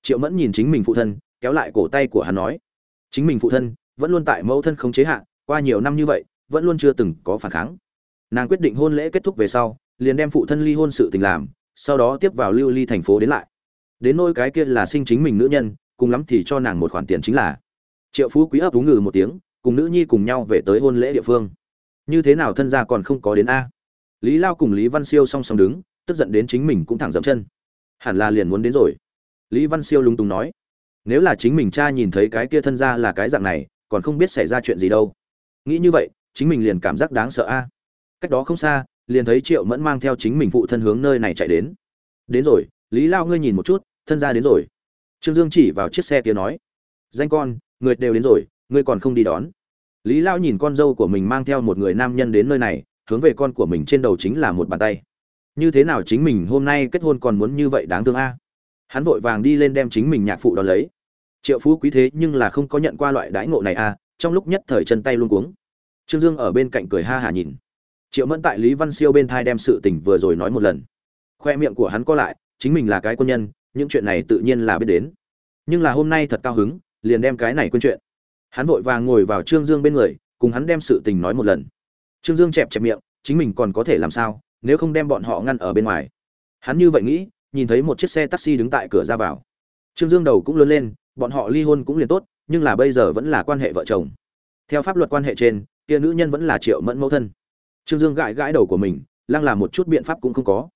Triệu mẫn nhìn chính mình phụ thân, kéo lại cổ tay của hắn nói. Chính mình phụ thân, vẫn luôn tại mẫu thân không chế hạn qua nhiều năm như vậy, vẫn luôn chưa từng có phản kháng. Nàng quyết định hôn lễ kết thúc về sau, liền đem phụ thân ly hôn sự tình làm sau đó tiếp vào lưu ly thành phố đến lại. Đến nôi cái kia là sinh chính mình nữ nhân, cùng lắm thì cho nàng một khoản tiền chính là. Triệu phú quý ấp đúng ngừ một tiếng, cùng nữ nhi cùng nhau về tới hôn lễ địa phương. Như thế nào thân gia còn không có đến a? Lý lao cùng lý văn siêu song song đứng, tức giận đến chính mình cũng thẳng dậm chân. Hẳn là liền muốn đến rồi. Lý văn siêu lúng túng nói. Nếu là chính mình cha nhìn thấy cái kia thân gia là cái dạng này, còn không biết xảy ra chuyện gì đâu. Nghĩ như vậy, chính mình liền cảm giác đáng sợ a. Cách đó không xa liền thấy triệu mẫn mang theo chính mình phụ thân hướng nơi này chạy đến. Đến rồi, lý lao ngươi nhìn một chút, thân gia đến rồi. Trương dương chỉ vào chiếc xe kia nói, danh con, người đều đến rồi, ngươi còn không đi đón. Lý lao nhìn con dâu của mình mang theo một người nam nhân đến nơi này, hướng về con của mình trên đầu chính là một bàn tay. Như thế nào chính mình hôm nay kết hôn còn muốn như vậy đáng thương a? Hắn vội vàng đi lên đem chính mình nhạc phụ đón lấy. Triệu phú quý thế nhưng là không có nhận qua loại đãi ngộ này a, trong lúc nhất thời chân tay luôn cuống. Trương dương ở bên cạnh cười ha hả nhìn triệu mẫn tại lý văn siêu bên thai đem sự tình vừa rồi nói một lần. Khoe miệng của hắn có lại, chính mình là cái quân nhân, những chuyện này tự nhiên là biết đến. Nhưng là hôm nay thật cao hứng, liền đem cái này quên chuyện. Hắn vội vàng ngồi vào trương dương bên người, cùng hắn đem sự tình nói một lần. Trương dương chẹp chẹp miệng, chính mình còn có thể làm sao, nếu không đem bọn họ ngăn ở bên ngoài. Hắn như vậy nghĩ, nhìn thấy một chiếc xe taxi đứng tại cửa ra vào. Trương dương đầu cũng lớn lên, bọn họ ly hôn cũng liền tốt, nhưng là bây giờ vẫn là quan hệ vợ chồng. Theo pháp luật quan hệ trên, kia nữ nhân vẫn là triệu mẫn mẫu thân trương dương gãi gãi đầu của mình, lăng làm một chút biện pháp cũng không có.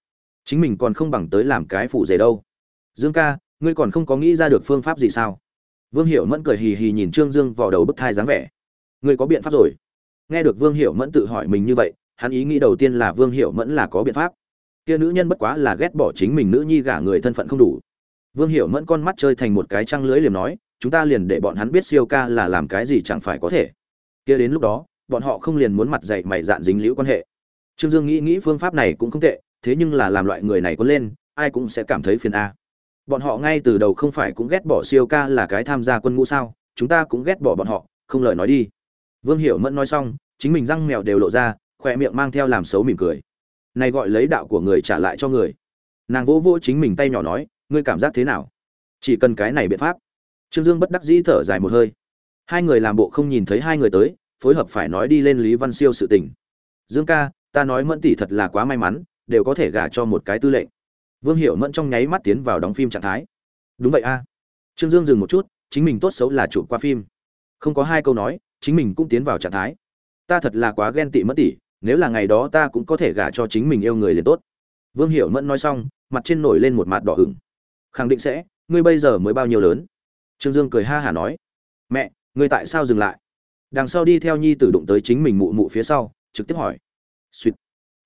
Chính mình còn không bằng tới làm cái phụ rể đâu. Dương ca, ngươi còn không có nghĩ ra được phương pháp gì sao? Vương hiểu mẫn cười hì hì nhìn trương dương vào đầu bức thai dáng vẻ. Ngươi có biện pháp rồi. Nghe được vương hiểu mẫn tự hỏi mình như vậy, hắn ý nghĩ đầu tiên là vương hiểu mẫn là có biện pháp. Kia nữ nhân bất quá là ghét bỏ chính mình nữ nhi gả người thân phận không đủ. Vương hiểu mẫn con mắt chơi thành một cái trăng lưới liềm nói, chúng ta liền để bọn hắn biết siêu ca là làm cái gì chẳng phải có thể. Kia đến lúc đó bọn họ không liền muốn mặt dạy mày dạn dính liễu quan hệ. Trương dương nghĩ nghĩ phương pháp này cũng không tệ, thế nhưng là làm loại người này có lên, ai cũng sẽ cảm thấy phiền a. Bọn họ ngay từ đầu không phải cũng ghét bỏ siêu ca là cái tham gia quân ngũ sao, chúng ta cũng ghét bỏ bọn họ, không lời nói đi. Vương hiểu mẫn nói xong, chính mình răng mèo đều lộ ra, khỏe miệng mang theo làm xấu mỉm cười. Này gọi lấy đạo của người trả lại cho người. Nàng vỗ vỗ chính mình tay nhỏ nói, ngươi cảm giác thế nào? Chỉ cần cái này biện pháp. Trương dương bất đắc dĩ thở dài một hơi. Hai người làm bộ không nhìn thấy hai người tới phối hợp phải nói đi lên lý văn siêu sự tình. Dương ca, ta nói mẫn tỷ thật là quá may mắn, đều có thể gả cho một cái tư lệnh. Vương hiểu mẫn trong nháy mắt tiến vào đóng phim trạng thái. Đúng vậy a. Trương dương dừng một chút, chính mình tốt xấu là chụp qua phim. Không có hai câu nói, chính mình cũng tiến vào trạng thái. Ta thật là quá ghen tị Mẫn tỷ, nếu là ngày đó ta cũng có thể gả cho chính mình yêu người liền tốt. Vương hiểu mẫn nói xong, mặt trên nổi lên một mặt đỏ hửng khẳng định sẽ, ngươi bây giờ mới bao nhiêu lớn? Trương dương cười ha hả nói. Mẹ, ngươi tại sao dừng lại? Đằng sau đi theo nhi tử đụng tới chính mình mụ mụ phía sau, trực tiếp hỏi. Suýt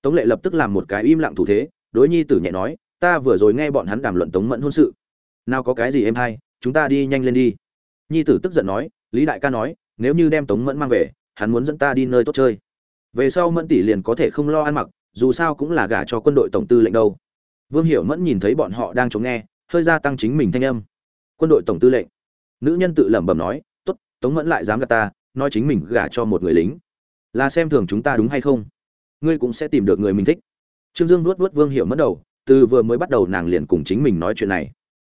tống lệ lập tức làm một cái im lặng thủ thế, đối nhi tử nhẹ nói, ta vừa rồi nghe bọn hắn đàm luận tống mẫn hôn sự. Nào có cái gì em hay, chúng ta đi nhanh lên đi. Nhi tử tức giận nói, lý đại ca nói, nếu như đem tống mẫn mang về, hắn muốn dẫn ta đi nơi tốt chơi. Về sau mẫn tỷ liền có thể không lo ăn mặc, dù sao cũng là gả cho quân đội tổng tư lệnh đâu. Vương hiểu mẫn nhìn thấy bọn họ đang chống nghe, hơi gia tăng chính mình thanh âm. Quân đội tổng tư lệnh? Nữ nhân tự lẩm bẩm nói t ố t tống mẫn lại dám gạt ta nói chính mình gả cho một người lính. Là xem thường chúng ta đúng hay không? Ngươi cũng sẽ tìm được người mình thích. Trương dương luốt luốt vương hiểu mẫn đầu, từ vừa mới bắt đầu nàng liền cùng chính mình nói chuyện này.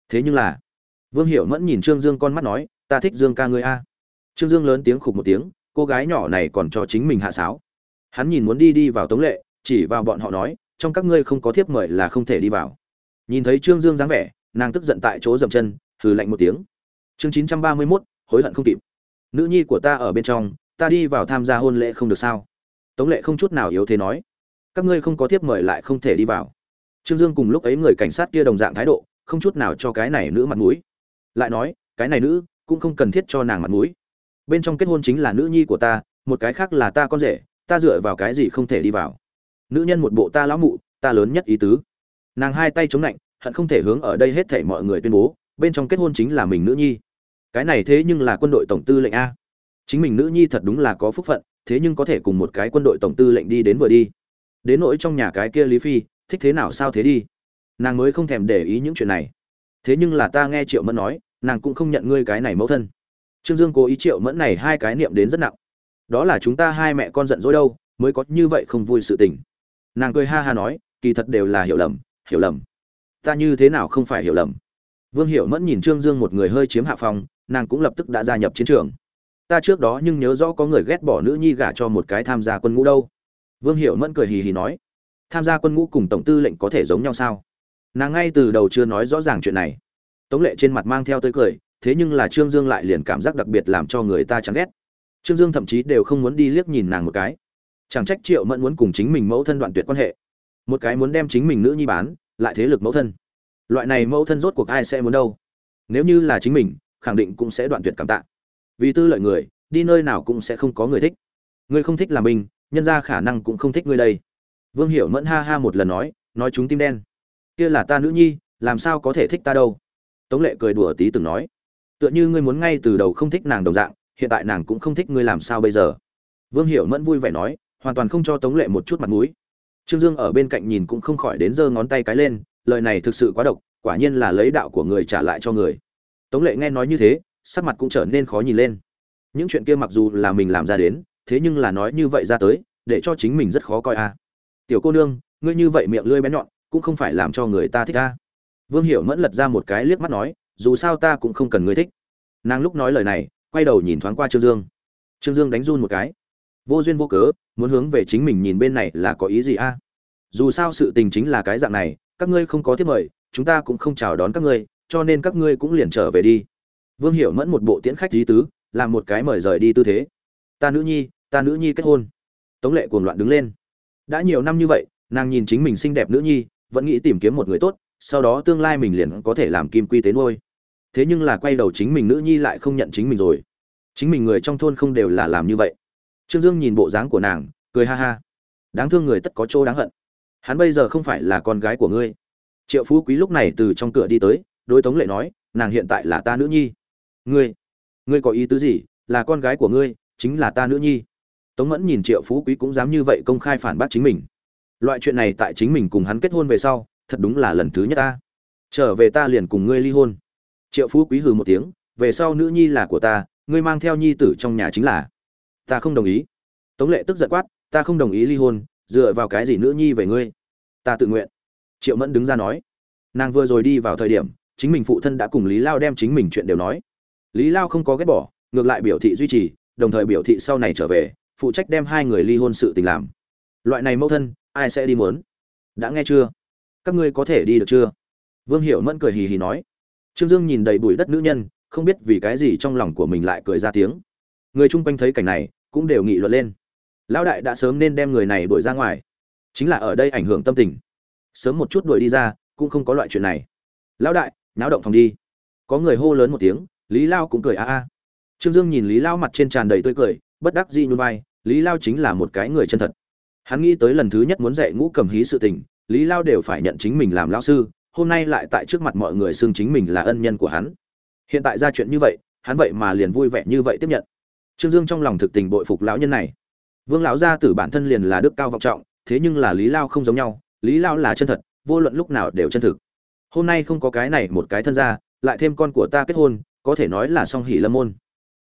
Thế nhưng là, vương hiểu mẫn nhìn trương dương con mắt nói, ta thích dương ca ngươi a. Trương dương lớn tiếng khục một tiếng, cô gái nhỏ này còn cho chính mình hạ sáo. Hắn nhìn muốn đi đi vào tống lệ, chỉ vào bọn họ nói, trong các ngươi không có thiếp mời là không thể đi vào. Nhìn thấy trương dương dáng vẻ, nàng tức giận tại chỗ dậm chân, hừ lạnh một tiếng. Chương chín trăm ba mươi mốt, hối hận không kịp nữ nhi của ta ở bên trong, ta đi vào tham gia hôn lễ không được sao? Tống lệ không chút nào yếu thế nói. Các ngươi không có thiếp mời lại không thể đi vào. Trương dương cùng lúc ấy người cảnh sát kia đồng dạng thái độ, không chút nào cho cái này nữ mặt mũi. Lại nói, cái này nữ cũng không cần thiết cho nàng mặt mũi. Bên trong kết hôn chính là nữ nhi của ta, một cái khác là ta con rể, ta dựa vào cái gì không thể đi vào? Nữ nhân một bộ ta lão mụ, ta lớn nhất ý tứ. Nàng hai tay chống lạnh hận không thể hướng ở đây hết thảy mọi người tuyên bố, bên trong kết hôn chính là mình nữ nhi cái này thế nhưng là quân đội tổng tư lệnh a. Chính mình nữ nhi thật đúng là có phúc phận, thế nhưng có thể cùng một cái quân đội tổng tư lệnh đi đến vừa đi. Đến nỗi trong nhà cái kia lý phi, thích thế nào sao thế đi? Nàng mới không thèm để ý những chuyện này. Thế nhưng là ta nghe triệu mẫn nói, nàng cũng không nhận ngươi cái này mẫu thân. Trương dương cố ý triệu mẫn này hai cái niệm đến rất nặng. Đó là chúng ta hai mẹ con giận dỗi đâu, mới có như vậy không vui sự tình. Nàng cười ha ha nói, kỳ thật đều là hiểu lầm hiểu lầm. Ta như thế nào không phải hiểu lầm? Vương hiểu mẫn nhìn trương dương một người hơi chiếm hạ phòng nàng cũng lập tức đã gia nhập chiến trường. Ta trước đó nhưng nhớ rõ có người ghét bỏ nữ nhi gả cho một cái tham gia quân ngũ đâu. Vương hiểu mẫn cười hì hì nói, tham gia quân ngũ cùng tổng tư lệnh có thể giống nhau sao? Nàng ngay từ đầu chưa nói rõ ràng chuyện này. Tống lệ trên mặt mang theo tới cười, thế nhưng là trương dương lại liền cảm giác đặc biệt làm cho người ta chán ghét. Trương dương thậm chí đều không muốn đi liếc nhìn nàng một cái. Chẳng trách triệu mẫn muốn cùng chính mình mẫu thân đoạn tuyệt quan hệ. Một cái muốn đem chính mình nữ nhi bán, lại thế lực mẫu thân. Loại này mẫu thân rốt cuộc ai sẽ muốn đâu? Nếu như là chính mình khẳng định cũng sẽ đoạn tuyệt cảm tạ. Vì tư lợi người, đi nơi nào cũng sẽ không có người thích. Người không thích làm mình, nhân ra khả năng cũng không thích ngươi đây. Vương hiểu mẫn ha ha một lần nói nói chúng tim đen. Kia là ta nữ nhi, làm sao có thể thích ta đâu? Tống lệ cười đùa tí từng nói. Tựa như ngươi muốn ngay từ đầu không thích nàng đồng dạng, hiện tại nàng cũng không thích ngươi làm sao bây giờ? Vương hiểu mẫn vui vẻ nói, hoàn toàn không cho tống lệ một chút mặt mũi. Trương dương ở bên cạnh nhìn cũng không khỏi đến giơ ngón tay cái lên, lời này thực sự quá độc, quả nhiên là lấy đạo của người trả lại cho người tống lệ nghe nói như thế, sắc mặt cũng trở nên khó nhìn lên. Những chuyện kia mặc dù là mình làm ra đến, thế nhưng là nói như vậy ra tới, để cho chính mình rất khó coi a à. tiểu cô nương, ngươi như vậy miệng lưỡi bén nhọn, cũng không phải làm cho người ta thích a vương hiểu mẫn lật ra một cái liếc mắt nói, dù sao ta cũng không cần ngươi thích. Nàng lúc nói lời này, quay đầu nhìn thoáng qua trương dương. Trương dương đánh run một cái. Vô duyên vô cớ, muốn hướng về chính mình nhìn bên này là có ý gì a dù sao sự tình chính là cái dạng này, các ngươi không có thiết mời, chúng ta cũng không chào đón các ngươi cho nên các ngươi cũng liền trở về đi. Vương hiểu mẫn một bộ tiễn khách lý tứ, làm một cái mời rời đi tư thế. Ta nữ nhi, ta nữ nhi kết hôn. Tống lệ cuồng loạn đứng lên. Đã nhiều năm như vậy, nàng nhìn chính mình xinh đẹp nữ nhi, vẫn nghĩ tìm kiếm một người tốt, sau đó tương lai mình liền có thể làm kim quy tế nuôi. Thế nhưng là quay đầu chính mình nữ nhi lại không nhận chính mình rồi. Chính mình người trong thôn không đều là làm như vậy. Trương dương nhìn bộ dáng của nàng, cười ha ha. Đáng thương người tất có chỗ đáng hận. Hắn bây giờ không phải là con gái của ngươi. Triệu phú quý lúc này từ trong cửa đi tới đối tống lệ nói, nàng hiện tại là ta nữ nhi. Ngươi ngươi có ý tứ gì? Là con gái của ngươi, chính là ta nữ nhi. Tống mẫn nhìn triệu phú quý cũng dám như vậy công khai phản bác chính mình. Loại chuyện này tại chính mình cùng hắn kết hôn về sau, thật đúng là lần thứ nhất ta. Trở về ta liền cùng ngươi ly hôn. Triệu phú quý hừ một tiếng, về sau nữ nhi là của ta, ngươi mang theo nhi tử trong nhà chính là. Ta không đồng ý. Tống lệ tức giận quát, ta không đồng ý ly hôn, dựa vào cái gì nữ nhi về ngươi? Ta tự nguyện. Triệu mẫn đứng ra nói. Nàng vừa rồi đi vào thời điểm chính mình phụ thân đã cùng lý lao đem chính mình chuyện đều nói. Lý lao không có ghét bỏ, ngược lại biểu thị duy trì, đồng thời biểu thị sau này trở về, phụ trách đem hai người ly hôn sự tình làm. Loại này mẫu thân, ai sẽ đi muốn? Đã nghe chưa? Các ngươi có thể đi được chưa? Vương hiểu mẫn cười hì hì nói. Trương dương nhìn đầy bụi đất nữ nhân, không biết vì cái gì trong lòng của mình lại cười ra tiếng. Người chung quanh thấy cảnh này, cũng đều nghị luận lên. Lão đại đã sớm nên đem người này đuổi ra ngoài. Chính là ở đây ảnh hưởng tâm tình. Sớm một chút đuổi đi ra, cũng không có loại chuyện này. Lão đại náo động phòng đi. Có người hô lớn một tiếng, lý lao cũng cười a a. Trương dương nhìn lý lao mặt trên tràn đầy tươi cười, bất đắc dĩ nhún vai, lý lao chính là một cái người chân thật. Hắn nghĩ tới lần thứ nhất muốn dạy ngũ cầm hí sự tình, lý lao đều phải nhận chính mình làm lao sư, hôm nay lại tại trước mặt mọi người xưng chính mình là ân nhân của hắn. Hiện tại ra chuyện như vậy, hắn vậy mà liền vui vẻ như vậy tiếp nhận. Trương dương trong lòng thực tình bội phục lão nhân này. Vương lão gia tử bản thân liền là đức cao vọng trọng, thế nhưng là lý lao không giống nhau, lý lao là chân thật, vô luận lúc nào đều chân thực hôm nay không có cái này một cái thân gia, lại thêm con của ta kết hôn, có thể nói là song hỷ lâm môn.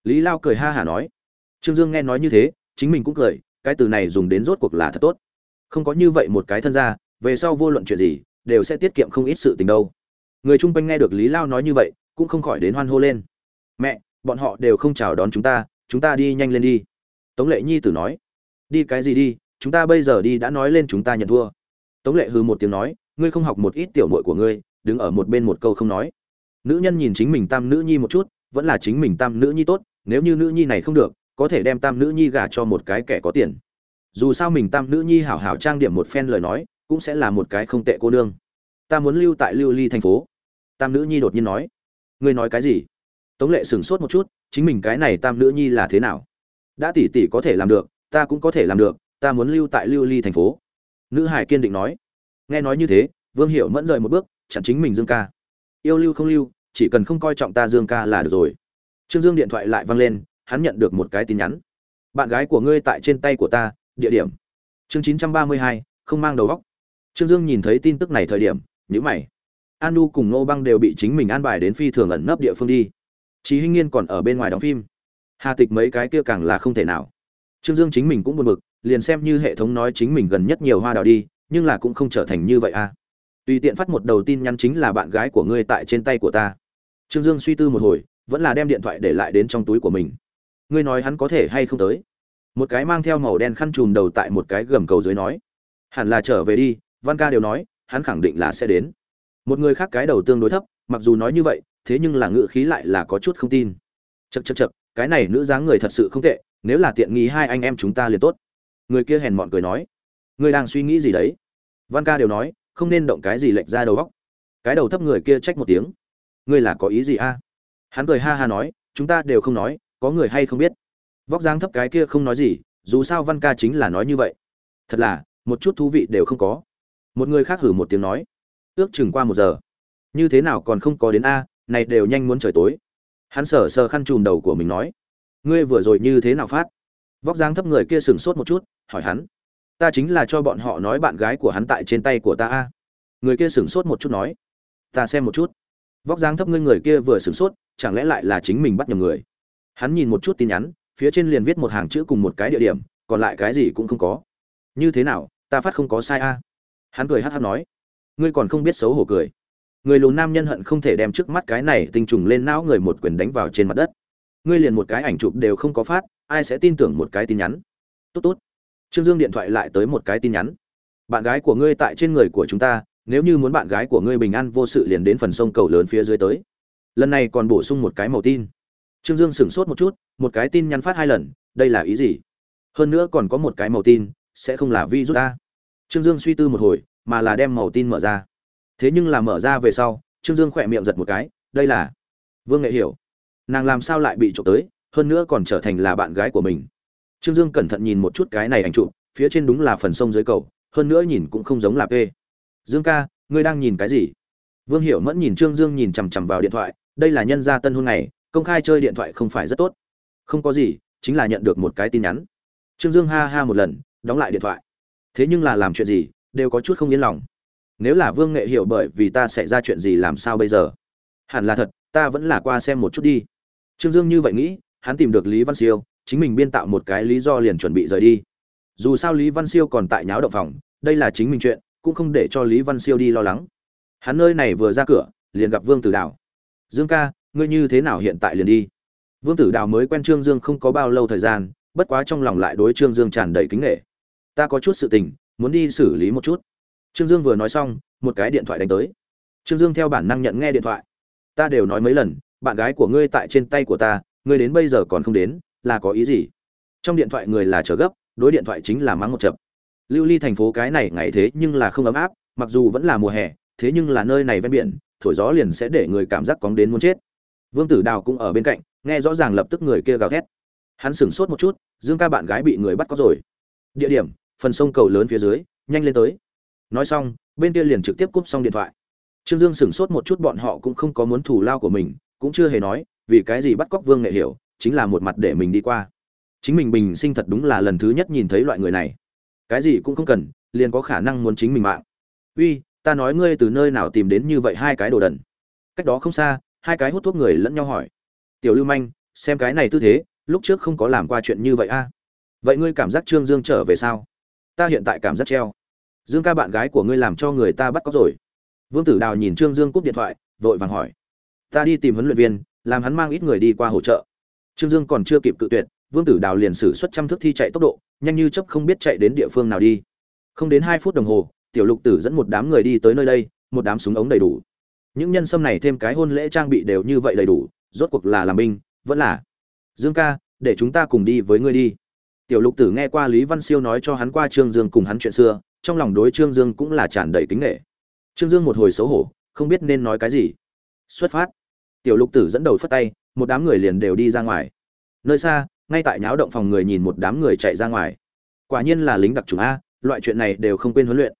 Lý lao cười ha hả nói. Trương dương nghe nói như thế, chính mình cũng cười, cái từ này dùng đến rốt cuộc là thật tốt. Không có như vậy một cái thân gia, về sau vô luận chuyện gì, đều sẽ tiết kiệm không ít sự tình đâu. Người chung quanh nghe được lý lao nói như vậy, cũng không khỏi đến hoan hô lên. Mẹ, bọn họ đều không chào đón chúng ta chúng ta đi nhanh lên đi. Tống lệ nhi tử nói. Đi cái gì đi, chúng ta bây giờ đi đã nói lên chúng ta nhận thua. Tống lệ hư một tiếng nói. Ngươi không học một ít tiểu muội của ngươi đứng ở một bên một câu không nói. Nữ nhân nhìn chính mình tam nữ nhi một chút, vẫn là chính mình tam nữ nhi tốt, nếu như nữ nhi này không được, có thể đem tam nữ nhi gả cho một cái kẻ có tiền. Dù sao mình tam nữ nhi hảo hảo trang điểm một phen lời nói, cũng sẽ là một cái không tệ cô nương. Ta muốn lưu tại lưu ly thành phố. Tam nữ nhi đột nhiên nói. Ngươi nói cái gì? Tống lệ sửng sốt một chút, chính mình cái này tam nữ nhi là thế nào? Đã tỷ tỷ có thể làm được, ta cũng có thể làm được, ta muốn lưu tại lưu ly thành phố. Nữ hải kiên định nói. Nghe nói như thế, vương Hiểu mẫn rời một bước chặn chính mình dương ca yêu lưu không lưu chỉ cần không coi trọng ta dương ca là được rồi trương dương điện thoại lại vang lên hắn nhận được một cái tin nhắn bạn gái của ngươi tại trên tay của ta địa điểm chương chín trăm ba mươi hai không mang đầu óc. trương dương nhìn thấy tin tức này thời điểm nhíu mày an cùng nô băng đều bị chính mình an bài đến phi thường ẩn nấp địa phương đi Chí Hinh Nghiên còn ở bên ngoài đóng phim. Hà Tịch mấy cái kia càng là không thể nào. Trương Dương chính mình cũng buồn bực, liền xem như hệ thống nói chính mình gần nhất nhiều hoa đào đi, nhưng là cũng không trở thành như vậy a. À. Tùy tiện phát một đầu tin nhắn chính là bạn gái của ngươi tại trên tay của ta. Trương Dương suy tư một hồi, vẫn là đem điện thoại để lại đến trong túi của mình. Ngươi nói hắn có thể hay không tới? Một cái mang theo màu đen khăn trùm đầu tại một cái gầm cầu dưới nói, hẳn là trở về đi, Văn Ca đều nói, hắn khẳng định là sẽ đến. Một người khác cái đầu tương đối thấp, mặc dù nói như vậy, thế nhưng là ngự khí lại là có chút không tin chật chật chật cái này nữ dáng người thật sự không tệ nếu là tiện nghi hai anh em chúng ta liền tốt người kia hèn mọn cười nói ngươi đang suy nghĩ gì đấy văn ca đều nói không nên động cái gì lệch ra đầu góc. Cái đầu thấp người kia trách một tiếng. Ngươi là có ý gì a? Hắn cười ha ha nói, chúng ta đều không nói, có người hay không biết. Vóc dáng thấp cái kia không nói gì, dù sao văn ca chính là nói như vậy. Thật là, một chút thú vị đều không có. Một người khác hử một tiếng nói, ước chừng qua một giờ. Như thế nào còn không có đến a, này đều nhanh muốn trời tối. Hắn sờ sờ khăn chùm đầu của mình nói, ngươi vừa rồi như thế nào phát? Vóc dáng thấp người kia sừng sốt một chút, hỏi hắn ta chính là cho bọn họ nói bạn gái của hắn tại trên tay của ta a. Người kia sửng sốt một chút nói, ta xem một chút. Vóc dáng thấp ngươi người kia vừa sửng sốt, chẳng lẽ lại là chính mình bắt nhầm người? Hắn nhìn một chút tin nhắn, phía trên liền viết một hàng chữ cùng một cái địa điểm, còn lại cái gì cũng không có. Như thế nào, ta phát không có sai a? Hắn cười hát hát nói, ngươi còn không biết xấu hổ cười. Người lùn nam nhân hận không thể đem trước mắt cái này tinh trùng lên não người một quyền đánh vào trên mặt đất. Ngươi liền một cái ảnh chụp đều không có phát, ai sẽ tin tưởng một cái tin nhắn? Tốt tốt trương dương điện thoại lại tới một cái tin nhắn. Bạn gái của ngươi tại trên người của chúng ta, nếu như muốn bạn gái của ngươi bình an vô sự liền đến phần sông cầu lớn phía dưới tới. Lần này còn bổ sung một cái màu tin. Trương dương sửng sốt một chút, một cái tin nhắn phát hai lần, đây là ý gì? Hơn nữa còn có một cái màu tin, sẽ không là vi rút ta. Trương dương suy tư một hồi, mà là đem màu tin mở ra. Thế nhưng là mở ra về sau, trương dương khỏe miệng giật một cái, đây là vương nghệ hiểu. Nàng làm sao lại bị trộm tới, hơn nữa còn trở thành là bạn gái của mình trương dương cẩn thận nhìn một chút cái này ảnh chụp, phía trên đúng là phần sông dưới cầu, hơn nữa nhìn cũng không giống là p. Dương ca, ngươi đang nhìn cái gì? Vương hiểu mẫn nhìn trương dương nhìn chằm chằm vào điện thoại, đây là nhân gia tân hôn này công khai chơi điện thoại không phải rất tốt. Không có gì, chính là nhận được một cái tin nhắn. Trương dương ha ha một lần, đóng lại điện thoại. Thế nhưng là làm chuyện gì, đều có chút không yên lòng. Nếu là vương nghệ hiểu bởi vì ta sẽ ra chuyện gì làm sao bây giờ? Hẳn là thật, ta vẫn là qua xem một chút đi. Trương dương như vậy nghĩ, hắn tìm được lý văn siêu chính mình biên tạo một cái lý do liền chuẩn bị rời đi. Dù sao lý văn siêu còn tại nháo động phòng đây là chính mình chuyện cũng không để cho lý văn siêu đi lo lắng. Hắn nơi này vừa ra cửa liền gặp vương tử đào. Dương ca ngươi như thế nào hiện tại liền đi? Vương tử đào mới quen trương dương không có bao lâu thời gian bất quá trong lòng lại đối trương dương tràn đầy kính nghệ. Ta có chút sự tình muốn đi xử lý một chút. Trương Dương vừa nói xong, một cái điện thoại đánh tới. Trương Dương theo bản năng nhận nghe điện thoại. Ta đều nói mấy lần, bạn gái của ngươi tại trên tay của ta, ngươi đến bây giờ còn không đến, là có ý gì? Trong điện thoại người là chờ gấp, đối điện thoại chính là mắng một chập. Lưu Ly thành phố cái này ngày thế nhưng là không ấm áp, mặc dù vẫn là mùa hè, thế nhưng là nơi này ven biển, thổi gió liền sẽ để người cảm giác cóng đến muốn chết. vương tử đào cũng ở bên cạnh nghe rõ ràng lập tức người kia gào thét hắn sửng sốt một chút dương ca bạn gái bị người bắt có rồi địa điểm phần sông cầu lớn phía dưới nhanh lên tới nói xong bên kia liền trực tiếp cúp xong điện thoại trương dương sửng sốt một chút bọn họ cũng không có muốn thủ lao của mình cũng chưa hề nói vì cái gì bắt cóc vương nghệ hiểu chính là một mặt để mình đi qua. Chính mình bình sinh thật đúng là lần thứ nhất nhìn thấy loại người này. Cái gì cũng không cần, liền có khả năng muốn chính mình mạng. Uy, ta nói ngươi từ nơi nào tìm đến như vậy hai cái đồ đần? Cách đó không xa, hai cái hút thuốc người lẫn nhau hỏi. Tiểu lưu manh, xem cái này tư thế, lúc trước không có làm qua chuyện như vậy a vậy ngươi cảm giác trương dương trở về sao? Ta hiện tại cảm giác treo. Dương ca bạn gái của ngươi làm cho người ta bắt cóc rồi. Vương tử đào nhìn trương dương cúp điện thoại, vội vàng hỏi. Ta đi tìm huấn luyện viên, làm hắn mang ít người đi qua hỗ trợ trương dương còn chưa kịp cự tuyệt, vương tử đào liền sử xuất trăm thước thi chạy tốc độ, nhanh như chấp không biết chạy đến địa phương nào đi. Không đến hai phút đồng hồ, tiểu lục tử dẫn một đám người đi tới nơi đây, một đám súng ống đầy đủ. Những nhân sâm này thêm cái hôn lễ trang bị đều như vậy đầy đủ, rốt cuộc là làm binh, vẫn là. Dương ca, để chúng ta cùng đi với ngươi đi. Tiểu lục tử nghe qua lý văn siêu nói cho hắn qua trương dương cùng hắn chuyện xưa, trong lòng đối trương dương cũng là tràn đầy kính nghệ. Trương dương một hồi xấu hổ, không biết nên nói cái gì. Xuất phát. Tiểu lục tử dẫn đầu phất tay một đám người liền đều đi ra ngoài. Nơi xa, ngay tại nháo động phòng người nhìn một đám người chạy ra ngoài. Quả nhiên là lính đặc trùng a, loại chuyện này đều không quên huấn luyện.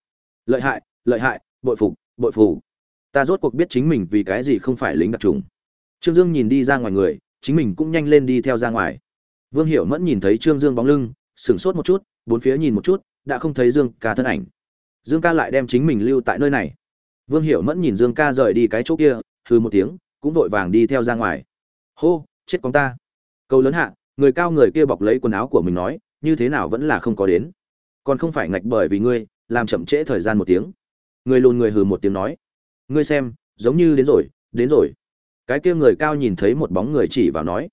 Lợi hại lợi hại, bội phục bội phục. Ta rốt cuộc biết chính mình vì cái gì không phải lính đặc trùng trương dương nhìn đi ra ngoài người, chính mình cũng nhanh lên đi theo ra ngoài. Vương hiểu mẫn nhìn thấy trương dương bóng lưng, sửng sốt một chút, bốn phía nhìn một chút, đã không thấy dương ca thân ảnh. Dương ca lại đem chính mình lưu tại nơi này. Vương hiểu mẫn nhìn dương ca rời đi cái chỗ kia hư một tiếng, cũng vội vàng đi theo ra ngoài hô, chết con ta. Câu lớn hạ, người cao người kia bọc lấy quần áo của mình nói, như thế nào vẫn là không có đến. Còn không phải ngạch bởi vì ngươi, làm chậm trễ thời gian một tiếng. Người lùn người hừ một tiếng nói, ngươi xem, giống như đến rồi đến rồi. Cái kia người cao nhìn thấy một bóng người chỉ vào nói,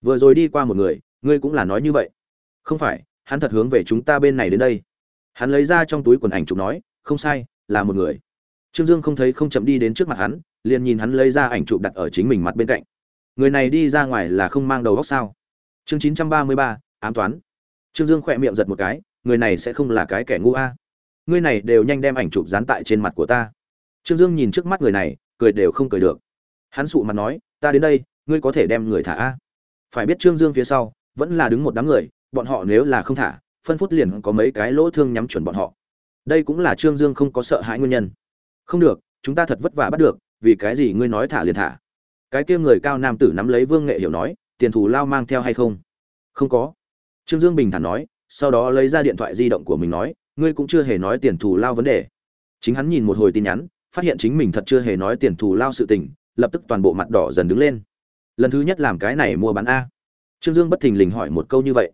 vừa rồi đi qua một người, ngươi cũng là nói như vậy. Không phải, hắn thật hướng về chúng ta bên này đến đây. Hắn lấy ra trong túi quần ảnh chụp nói, không sai, là một người. Trương dương không thấy không chậm đi đến trước mặt hắn, liền nhìn hắn lấy ra ảnh chụp đặt ở chính mình mặt bên cạnh người này đi ra ngoài là không mang đầu góc sao? Chương chín trăm ba mươi ba, ám toán. Trương dương khỏe miệng giật một cái, người này sẽ không là cái kẻ ngu a. Ngươi này đều nhanh đem ảnh chụp dán tại trên mặt của ta. Trương dương nhìn trước mắt người này, cười đều không cười được. Hắn sụ mặt nói, ta đến đây, ngươi có thể đem người thả a. Phải biết trương dương phía sau, vẫn là đứng một đám người, bọn họ nếu là không thả, phân phút liền có mấy cái lỗ thương nhắm chuẩn bọn họ. Đây cũng là trương dương không có sợ hãi nguyên nhân. Không được, chúng ta thật vất vả bắt được, vì cái gì ngươi nói thả liền thả? Cái kia người cao nam tử nắm lấy vương nghệ hiểu nói tiền thù lao mang theo hay không? Không có. Trương dương bình thản nói sau đó lấy ra điện thoại di động của mình nói ngươi cũng chưa hề nói tiền thù lao vấn đề. Chính hắn nhìn một hồi tin nhắn phát hiện chính mình thật chưa hề nói tiền thù lao sự tình lập tức toàn bộ mặt đỏ dần đứng lên. Lần thứ nhất làm cái này mua bán a. Trương dương bất thình lình hỏi một câu như vậy.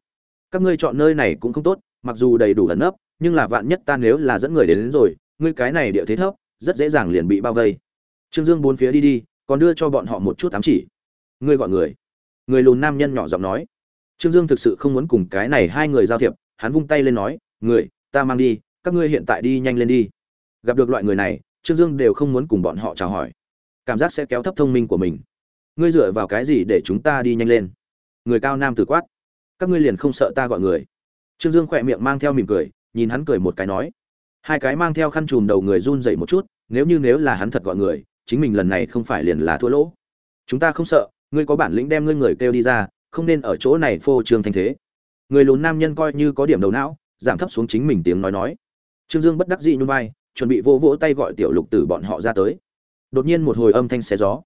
Các ngươi chọn nơi này cũng không tốt mặc dù đầy đủ ẩn nấp nhưng là vạn nhất ta nếu là dẫn người đến, đến rồi ngươi cái này địa thế thấp rất dễ dàng liền bị bao vây. Trương dương bốn phía đi đi còn đưa cho bọn họ một chút ám chỉ. Ngươi gọi người. Người lùn nam nhân nhỏ giọng nói. Trương dương thực sự không muốn cùng cái này hai người giao thiệp, hắn vung tay lên nói, người, ta mang đi, các ngươi hiện tại đi nhanh lên đi. Gặp được loại người này, trương dương đều không muốn cùng bọn họ chào hỏi. Cảm giác sẽ kéo thấp thông minh của mình. Ngươi dựa vào cái gì để chúng ta đi nhanh lên? Người cao nam tử quát. Các ngươi liền không sợ ta gọi người? Trương dương khỏe miệng mang theo mỉm cười, nhìn hắn cười một cái nói. Hai cái mang theo khăn chùm đầu người run dậy một chút, nếu như nếu là hắn thật gọi người chính mình lần này không phải liền là thua lỗ. Chúng ta không sợ, ngươi có bản lĩnh đem ngươi người kêu đi ra, không nên ở chỗ này phô trương thanh thế. Người lùn nam nhân coi như có điểm đầu não, giảm thấp xuống chính mình tiếng nói nói. Trương dương bất đắc dĩ nhún vai, chuẩn bị vỗ vỗ tay gọi tiểu lục tử bọn họ ra tới. Đột nhiên một hồi âm thanh xé gió.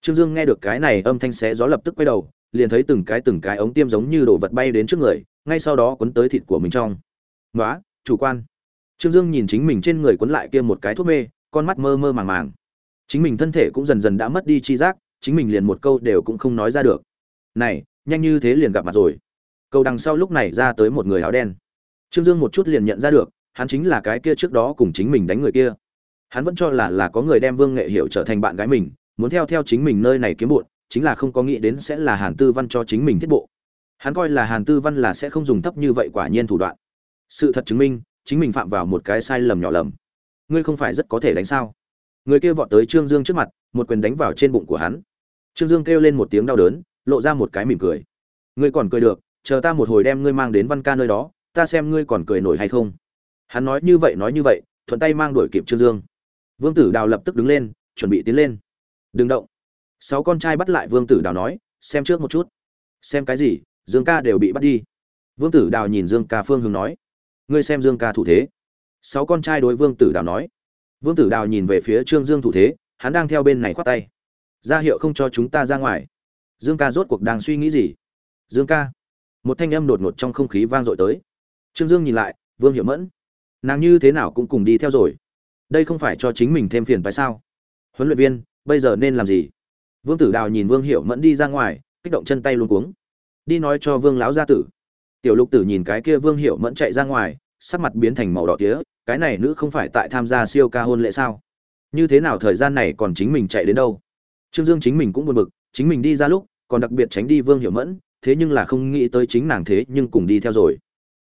Trương dương nghe được cái này âm thanh xé gió lập tức quay đầu, liền thấy từng cái từng cái ống tiêm giống như đồ vật bay đến trước người, ngay sau đó quấn tới thịt của mình trong. Nói chủ quan. Trương dương nhìn chính mình trên người quấn lại kia một cái thuốc mê, con mắt mơ mơ màng màng chính mình thân thể cũng dần dần đã mất đi chi giác, chính mình liền một câu đều cũng không nói ra được. Này, nhanh như thế liền gặp mặt rồi. Cầu đằng sau lúc này ra tới một người áo đen. Trương dương một chút liền nhận ra được, hắn chính là cái kia trước đó cùng chính mình đánh người kia. Hắn vẫn cho là là có người đem vương nghệ hiểu trở thành bạn gái mình, muốn theo theo chính mình nơi này kiếm bụn chính là không có nghĩ đến sẽ là hàn tư văn cho chính mình thiết bộ. Hắn coi là hàn tư văn là sẽ không dùng thấp như vậy quả nhiên thủ đoạn. Sự thật chứng minh, chính mình phạm vào một cái sai lầm nhỏ lầm. Ngươi không phải rất có thể đánh sao? Người kia vọt tới trương dương trước mặt, một quyền đánh vào trên bụng của hắn. Trương dương kêu lên một tiếng đau đớn, lộ ra một cái mỉm cười. Ngươi còn cười được, chờ ta một hồi đem ngươi mang đến văn ca nơi đó, ta xem ngươi còn cười nổi hay không. Hắn nói như vậy nói như vậy, thuận tay mang đuổi kịp trương dương. Vương tử đào lập tức đứng lên, chuẩn bị tiến lên. Đừng động. Sáu con trai bắt lại vương tử đào nói, xem trước một chút. Xem cái gì? Dương ca đều bị bắt đi. Vương tử đào nhìn dương ca phương hướng nói. Ngươi xem dương ca thủ thế. Sáu con trai đối vương tử đào nói vương tử đào nhìn về phía trương dương thủ thế, hắn đang theo bên này khoát tay. Ra hiệu không cho chúng ta ra ngoài. Dương ca rốt cuộc đang suy nghĩ gì? Dương ca. Một thanh âm đột ngột trong không khí vang dội tới. Trương dương nhìn lại, vương hiểu mẫn. Nàng như thế nào cũng cùng đi theo rồi. Đây không phải cho chính mình thêm phiền phải sao? Huấn luyện viên, bây giờ nên làm gì? Vương tử đào nhìn vương hiểu mẫn đi ra ngoài, kích động chân tay luôn cuống. Đi nói cho vương Lão gia tử. Tiểu lục tử nhìn cái kia vương hiểu mẫn chạy ra ngoài sắc mặt biến thành màu đỏ tía, cái này nữ không phải tại tham gia siêu ca hôn lễ sao? Như thế nào thời gian này còn chính mình chạy đến đâu? Trương dương chính mình cũng buồn bực, chính mình đi ra lúc, còn đặc biệt tránh đi vương hiểu mẫn, thế nhưng là không nghĩ tới chính nàng thế nhưng cùng đi theo rồi.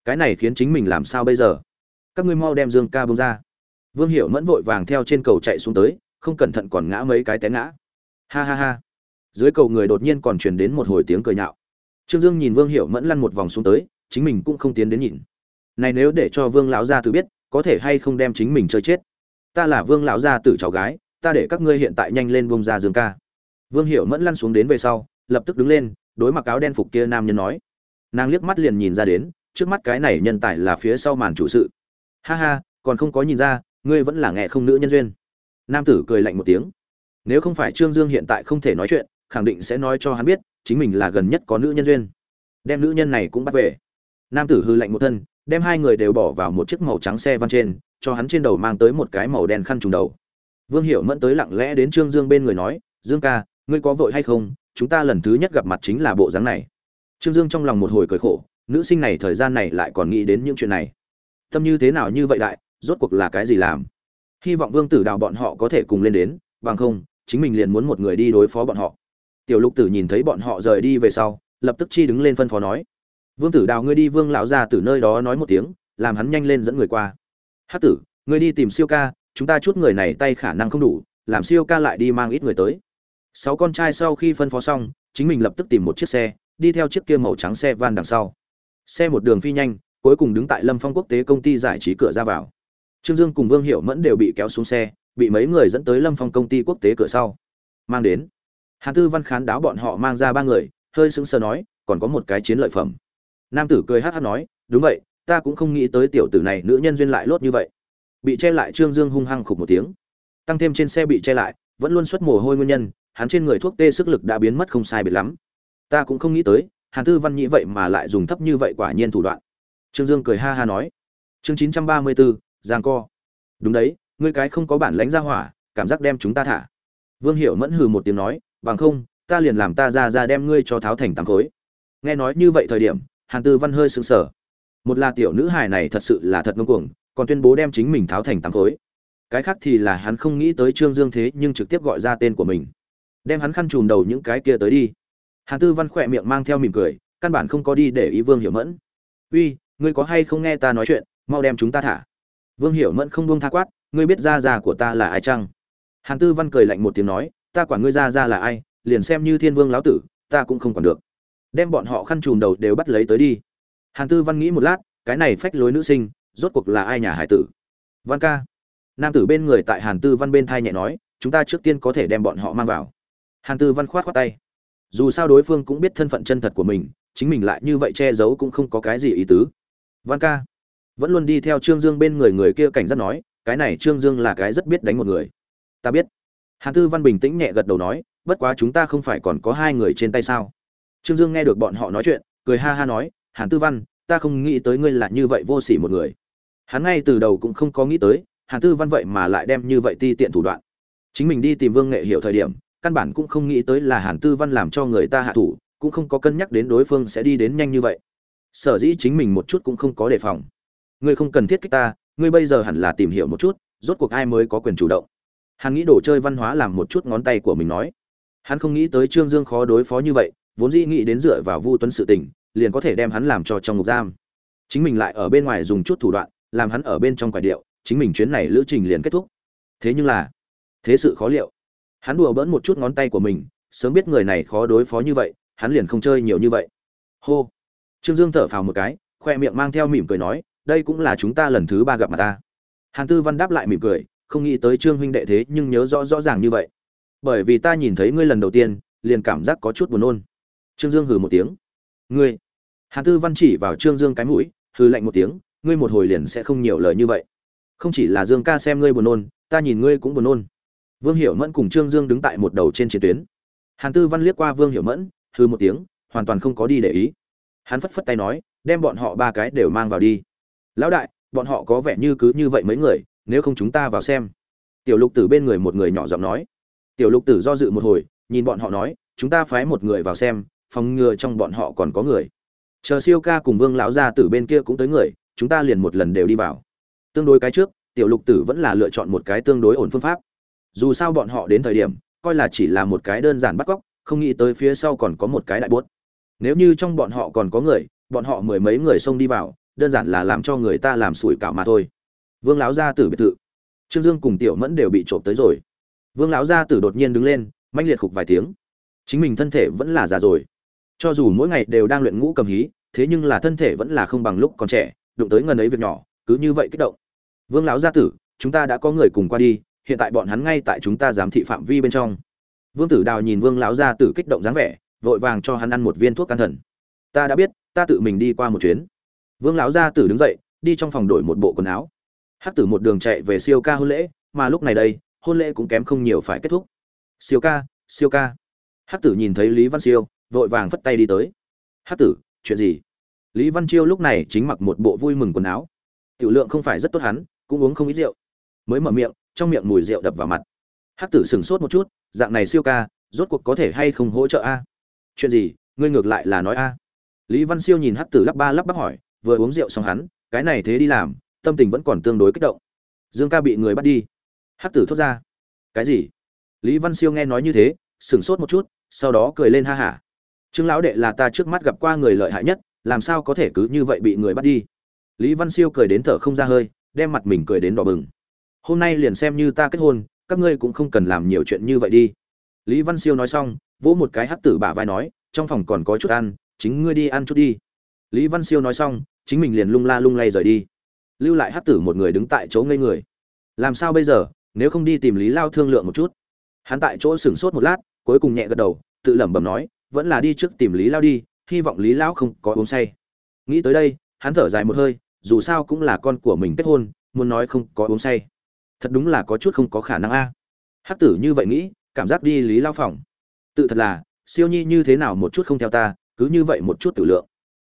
Cái này khiến chính mình làm sao bây giờ? Các ngươi mau đem dương ca bông ra. Vương hiểu mẫn vội vàng theo trên cầu chạy xuống tới, không cẩn thận còn ngã mấy cái té ngã. Ha ha ha. Dưới cầu người đột nhiên còn truyền đến một hồi tiếng cười nhạo. Trương dương nhìn vương hiểu mẫn lăn một vòng xuống tới, chính mình cũng không tiến đến nhìn này nếu để cho vương lão gia tử biết, có thể hay không đem chính mình chơi chết? Ta là vương lão gia tử cháu gái, ta để các ngươi hiện tại nhanh lên bông ra dương ca. Vương hiểu mẫn lăn xuống đến về sau, lập tức đứng lên, đối mặc áo đen phục kia nam nhân nói. Nàng liếc mắt liền nhìn ra đến, trước mắt cái này nhân tài là phía sau màn chủ sự. Ha ha, còn không có nhìn ra, ngươi vẫn là nghe không nữ nhân duyên. Nam tử cười lạnh một tiếng. Nếu không phải trương dương hiện tại không thể nói chuyện, khẳng định sẽ nói cho hắn biết, chính mình là gần nhất có nữ nhân duyên. Đem nữ nhân này cũng bắt về. Nam tử hư lạnh một thân đem hai người đều bỏ vào một chiếc màu trắng xe văn trên, cho hắn trên đầu mang tới một cái màu đen khăn trùng đầu. Vương hiểu mẫn tới lặng lẽ đến trương dương bên người nói, dương ca, ngươi có vội hay không? Chúng ta lần thứ nhất gặp mặt chính là bộ dáng này. Trương dương trong lòng một hồi cười khổ, nữ sinh này thời gian này lại còn nghĩ đến những chuyện này. Tâm như thế nào như vậy đại, rốt cuộc là cái gì làm? Hy vọng vương tử đào bọn họ có thể cùng lên đến, bằng không, chính mình liền muốn một người đi đối phó bọn họ. Tiểu lục tử nhìn thấy bọn họ rời đi về sau, lập tức chi đứng lên phân phó nói vương tử đào ngươi đi vương lão ra từ nơi đó nói một tiếng, làm hắn nhanh lên dẫn người qua. Hát tử, ngươi đi tìm siêu ca, chúng ta chút người này tay khả năng không đủ, làm siêu ca lại đi mang ít người tới. Sáu con trai sau khi phân phó xong, chính mình lập tức tìm một chiếc xe, đi theo chiếc kia màu trắng xe van đằng sau. Xe một đường phi nhanh, cuối cùng đứng tại lâm phong quốc tế công ty giải trí cửa ra vào. Trương dương cùng vương hiệu mẫn đều bị kéo xuống xe, bị mấy người dẫn tới lâm phong công ty quốc tế cửa sau. Mang đến. Hàn tư văn khán đáo bọn họ mang ra ba người, hơi sững sờ nói, còn có một cái chiến lợi phẩm nam tử cười hát hát nói, đúng vậy, ta cũng không nghĩ tới tiểu tử này nữ nhân duyên lại lốt như vậy. Bị che lại trương dương hung hăng khục một tiếng. Tăng thêm trên xe bị che lại, vẫn luôn xuất mồ hôi nguyên nhân, hắn trên người thuốc tê sức lực đã biến mất không sai biệt lắm. Ta cũng không nghĩ tới, hàn tư văn nhĩ vậy mà lại dùng thấp như vậy quả nhiên thủ đoạn. Trương dương cười ha ha nói, chương chín trăm ba mươi bốn giang co. Đúng đấy, ngươi cái không có bản lánh ra hỏa, cảm giác đem chúng ta thả. Vương hiểu mẫn hừ một tiếng nói, bằng không, ta liền làm ta ra ra đem ngươi cho tháo thành tám khối. Nghe nói như vậy thời điểm hàn tư văn hơi sững sờ. Một là tiểu nữ hài này thật sự là thật ngông cuồng, còn tuyên bố đem chính mình tháo thành tám khối. Cái khác thì là hắn không nghĩ tới trương dương thế nhưng trực tiếp gọi ra tên của mình. Đem hắn khăn trùm đầu những cái kia tới đi. Hàn tư văn khỏe miệng mang theo mỉm cười, căn bản không có đi để ý vương hiểu mẫn. Uy, ngươi có hay không nghe ta nói chuyện, mau đem chúng ta thả. Vương hiểu mẫn không buông tha quát, ngươi biết ra già của ta là ai chăng? Hàn tư văn cười lạnh một tiếng nói, ta quản ngươi ra ra là ai, liền xem như thiên vương lão tử, ta cũng không còn được đem bọn họ khăn trùm đầu đều bắt lấy tới đi. Hàn tư văn nghĩ một lát, cái này phách lối nữ sinh, rốt cuộc là ai nhà hải tử? Văn ca. Nam tử bên người tại hàn tư văn bên thai nhẹ nói, chúng ta trước tiên có thể đem bọn họ mang vào. Hàn tư văn khoát khoát tay. Dù sao đối phương cũng biết thân phận chân thật của mình, chính mình lại như vậy che giấu cũng không có cái gì ý tứ. Văn ca. Vẫn luôn đi theo trương dương bên người người kia cảnh giác nói, cái này trương dương là cái rất biết đánh một người. Ta biết. Hàn tư văn bình tĩnh nhẹ gật đầu nói, bất quá chúng ta không phải còn có hai người trên tay sao? Trương dương nghe được bọn họ nói chuyện, cười ha ha nói, hàn tư văn, ta không nghĩ tới ngươi là như vậy vô sỉ một người. Hắn ngay từ đầu cũng không có nghĩ tới, hàn tư văn vậy mà lại đem như vậy ti tiện thủ đoạn. Chính mình đi tìm vương nghệ hiểu thời điểm, căn bản cũng không nghĩ tới là hàn tư văn làm cho người ta hạ thủ, cũng không có cân nhắc đến đối phương sẽ đi đến nhanh như vậy. Sở dĩ chính mình một chút cũng không có đề phòng. Ngươi không cần thiết kích ta, ngươi bây giờ hẳn là tìm hiểu một chút, rốt cuộc ai mới có quyền chủ động. Hắn nghĩ đồ chơi văn hóa làm một chút ngón tay của mình nói. Hắn không nghĩ tới trương dương khó đối phó như vậy vốn dĩ nghĩ đến dựa vào vu tuấn sự tình, liền có thể đem hắn làm cho trong ngục giam. Chính mình lại ở bên ngoài dùng chút thủ đoạn, làm hắn ở bên trong quải điệu, chính mình chuyến này lữ trình liền kết thúc. Thế nhưng là, thế sự khó liệu. Hắn đùa bỡn một chút ngón tay của mình, sớm biết người này khó đối phó như vậy, hắn liền không chơi nhiều như vậy. Hô. Trương dương thở phào một cái, khoe miệng mang theo mỉm cười nói, đây cũng là chúng ta lần thứ ba gặp mặt ta. Hàn tư văn đáp lại mỉm cười, không nghĩ tới trương huynh đệ thế nhưng nhớ rõ rõ ràng như vậy. Bởi vì ta nhìn thấy ngươi lần đầu tiên, liền cảm giác có chút buồn nôn trương dương hừ một tiếng. Ngươi. Hàn tư văn chỉ vào trương dương cái mũi, hừ lạnh một tiếng, ngươi một hồi liền sẽ không nhiều lời như vậy. Không chỉ là dương ca xem ngươi buồn nôn, ta nhìn ngươi cũng buồn nôn. Vương hiểu mẫn cùng trương dương đứng tại một đầu trên chiến tuyến. Hàn tư văn liếc qua vương hiểu mẫn, hừ một tiếng, hoàn toàn không có đi để ý. Hắn phất phất tay nói, đem bọn họ ba cái đều mang vào đi. Lão đại, bọn họ có vẻ như cứ như vậy mấy người, nếu không chúng ta vào xem. Tiểu lục tử bên người một người nhỏ giọng nói. Tiểu lục tử do dự một hồi, nhìn bọn họ nói, chúng ta phái một người vào xem phòng ngừa trong bọn họ còn có người. Chờ siêu ca cùng vương lão gia tử bên kia cũng tới người, chúng ta liền một lần đều đi vào. Tương đối cái trước, tiểu lục tử vẫn là lựa chọn một cái tương đối ổn phương pháp. Dù sao bọn họ đến thời điểm, coi là chỉ là một cái đơn giản bắt cóc, không nghĩ tới phía sau còn có một cái đại bốt. Nếu như trong bọn họ còn có người, bọn họ mười mấy người xông đi vào, đơn giản là làm cho người ta làm sủi cảo mà thôi. Vương lão gia tử biệt thự. Trương dương cùng tiểu mẫn đều bị trộm tới rồi. Vương lão gia tử đột nhiên đứng lên manh liệt khục vài tiếng. Chính mình thân thể vẫn là già rồi cho dù mỗi ngày đều đang luyện ngũ cầm hí, thế nhưng là thân thể vẫn là không bằng lúc còn trẻ, đụng tới ngần ấy việc nhỏ, cứ như vậy kích động. Vương lão gia tử, chúng ta đã có người cùng qua đi, hiện tại bọn hắn ngay tại chúng ta giám thị phạm vi bên trong. Vương tử đào nhìn vương lão gia tử kích động dáng vẻ, vội vàng cho hắn ăn một viên thuốc can thần. Ta đã biết, ta tự mình đi qua một chuyến. Vương lão gia tử đứng dậy, đi trong phòng đổi một bộ quần áo. Hắc tử một đường chạy về siêu ca hôn lễ, mà lúc này đây, hôn lễ cũng kém không nhiều phải kết thúc. Siêu ca siêu ca. Hắc tử nhìn thấy lý văn siêu vội vàng phất tay đi tới. Hắc tử, chuyện gì? Lý văn chiêu lúc này chính mặc một bộ vui mừng quần áo. Tiểu lượng không phải rất tốt hắn, cũng uống không ít rượu. Mới mở miệng, trong miệng mùi rượu đập vào mặt. Hắc tử sửng sốt một chút, dạng này siêu ca, rốt cuộc có thể hay không hỗ trợ a? Chuyện gì, ngươi ngược lại là nói a? Lý văn siêu nhìn hắc tử lắp ba lắp bắp hỏi, vừa uống rượu xong hắn, cái này thế đi làm, tâm tình vẫn còn tương đối kích động. Dương ca bị người bắt đi. Hắc tử thốt ra, cái gì? Lý văn siêu nghe nói như thế, sửng sốt một chút, sau đó cười lên ha hả trương lão đệ là ta trước mắt gặp qua người lợi hại nhất, làm sao có thể cứ như vậy bị người bắt đi? Lý văn siêu cười đến thở không ra hơi, đem mặt mình cười đến đỏ bừng. Hôm nay liền xem như ta kết hôn, các ngươi cũng không cần làm nhiều chuyện như vậy đi. Lý văn siêu nói xong, vỗ một cái hắc tử bả vai nói, trong phòng còn có chút ăn, chính ngươi đi ăn chút đi. Lý văn siêu nói xong, chính mình liền lung la lung lay rời đi. Lưu lại hắc tử một người đứng tại chỗ ngây người. Làm sao bây giờ, nếu không đi tìm lý lao thương lượng một chút. Hắn tại chỗ sửng sốt một lát, cuối cùng nhẹ gật đầu, tự lẩm bẩm nói vẫn là đi trước tìm lý lao đi, hy vọng lý lão không có uống say. Nghĩ tới đây, hắn thở dài một hơi, dù sao cũng là con của mình kết hôn, muốn nói không có uống say. Thật đúng là có chút không có khả năng a. Hắc tử như vậy nghĩ, cảm giác đi lý lao phòng. Tự thật là, siêu nhi như thế nào một chút không theo ta, cứ như vậy một chút tự lượng.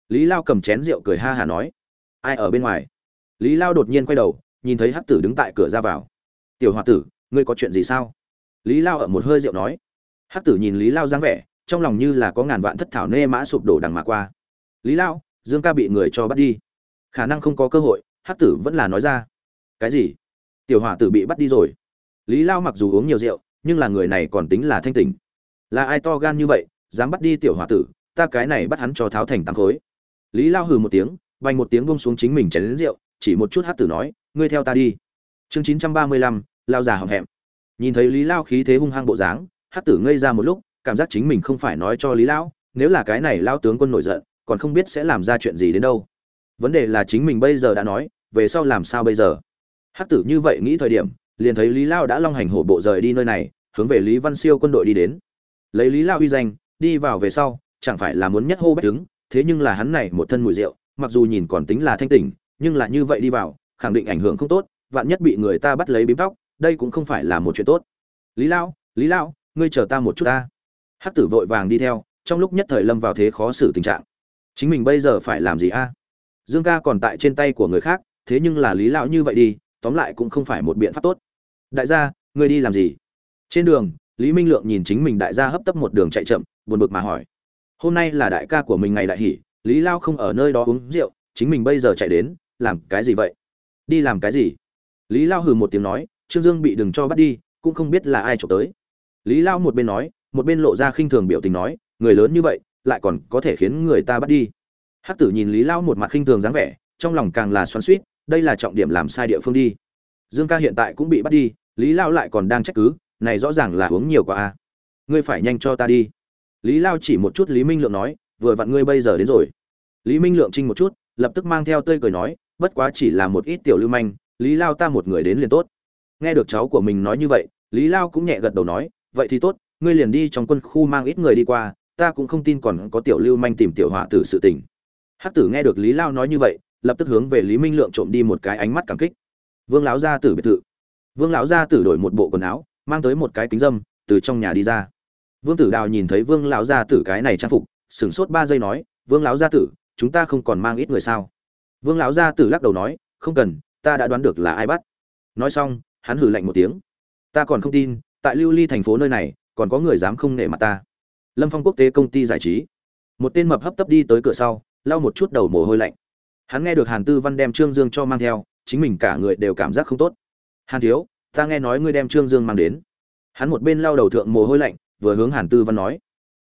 Lý lao cầm chén rượu cười ha hà nói. Ai ở bên ngoài? Lý lao đột nhiên quay đầu, nhìn thấy hắc tử đứng tại cửa ra vào. Tiểu h o a tử, ngươi có chuyện gì sao? Lý lao ở một hơi rượu nói. Hắc tử nhìn lý lao dáng vẻ trong lòng như là có ngàn vạn thất thảo nê mã sụp đổ đằng mà qua. Lý lao dương ca bị người cho bắt đi. Khả năng không có cơ hội, hắc tử vẫn là nói ra. Cái gì? Tiểu hỏa tử bị bắt đi rồi. Lý lao mặc dù uống nhiều rượu, nhưng là người này còn tính là thanh tỉnh. Là ai to gan như vậy, dám bắt đi tiểu hỏa tử, ta cái này bắt hắn cho tháo thành tám khối. Lý lao hừ một tiếng vành một tiếng bông xuống chính mình chén đến rượu, chỉ một chút hát tử nói, ngươi theo ta đi. Chương chín trăm ba mươi lăm lao già hậm hẹm. Nhìn thấy lý lao khí thế hung hăng bộ dáng hát tử ngây ra một lúc cảm giác chính mình không phải nói cho lý lão, nếu là cái này lao tướng quân nổi giận, còn không biết sẽ làm ra chuyện gì đến đâu. Vấn đề là chính mình bây giờ đã nói, về sau làm sao bây giờ? Hắc tử như vậy nghĩ thời điểm, liền thấy lý lao đã long hành hổ bộ rời đi nơi này, hướng về lý văn siêu quân đội đi đến. Lấy lý lao uy danh, đi vào về sau, chẳng phải là muốn nhất hô bách đứng, thế nhưng là hắn này một thân mùi rượu, mặc dù nhìn còn tính là thanh tỉnh, nhưng là như vậy đi vào, khẳng định ảnh hưởng không tốt, vạn nhất bị người ta bắt lấy bím tóc, đây cũng không phải là một chuyện tốt. Lý lao lý lao ngươi chờ ta một chút ta hắc tử vội vàng đi theo, trong lúc nhất thời lâm vào thế khó xử tình trạng. Chính mình bây giờ phải làm gì a? Dương ca còn tại trên tay của người khác, thế nhưng là lý lão như vậy đi, tóm lại cũng không phải một biện pháp tốt. Đại gia, ngươi đi làm gì? Trên đường, lý minh lượng nhìn chính mình đại gia hấp tấp một đường chạy chậm, buồn bực mà hỏi. Hôm nay là đại ca của mình ngày đại hỷ, lý lao không ở nơi đó uống rượu, chính mình bây giờ chạy đến, làm cái gì vậy? Đi làm cái gì? Lý lao hừ một tiếng nói, trương dương bị đừng cho bắt đi, cũng không biết là ai trộm tới. Lý lao một bên nói một bên lộ ra khinh thường biểu tình nói, người lớn như vậy, lại còn có thể khiến người ta bắt đi. Hắc tử nhìn lý lao một mặt khinh thường dáng vẻ, trong lòng càng là xoắn suýt đây là trọng điểm làm sai địa phương đi. Dương ca hiện tại cũng bị bắt đi, lý lao lại còn đang trách cứ, này rõ ràng là uống nhiều quá a. Ngươi phải nhanh cho ta đi. Lý lao chỉ một chút lý minh lượng nói, vừa vặn ngươi bây giờ đến rồi. Lý minh lượng trinh một chút, lập tức mang theo tươi cười nói, bất quá chỉ là một ít tiểu lưu manh, lý lao ta một người đến liền tốt. Nghe được cháu của mình nói như vậy, lý lao cũng nhẹ gật đầu nói, vậy thì tốt ngươi liền đi trong quân khu mang ít người đi qua, ta cũng không tin còn có tiểu lưu manh tìm tiểu họa tử sự tình. Hắc tử nghe được lý lao nói như vậy, lập tức hướng về lý minh lượng trộm đi một cái ánh mắt cảm kích. Vương lão gia tử biệt thự. Vương lão gia tử đổi một bộ quần áo, mang tới một cái kính dâm, từ trong nhà đi ra. Vương tử đào nhìn thấy vương lão gia tử cái này trang phục, sửng sốt ba giây nói, vương lão gia tử, chúng ta không còn mang ít người sao? Vương lão gia tử lắc đầu nói, không cần, ta đã đoán được là ai bắt. Nói xong, hắn hử lạnh một tiếng. Ta còn không tin, tại lưu ly thành phố nơi này còn có người dám không nể mặt ta. Lâm phong quốc tế công ty giải trí. Một tên mập hấp tấp đi tới cửa sau, lau một chút đầu mồ hôi lạnh. Hắn nghe được hàn tư văn đem trương dương cho mang theo, chính mình cả người đều cảm giác không tốt. Hàn thiếu, ta nghe nói ngươi đem trương dương mang đến. Hắn một bên lau đầu thượng mồ hôi lạnh, vừa hướng hàn tư văn nói,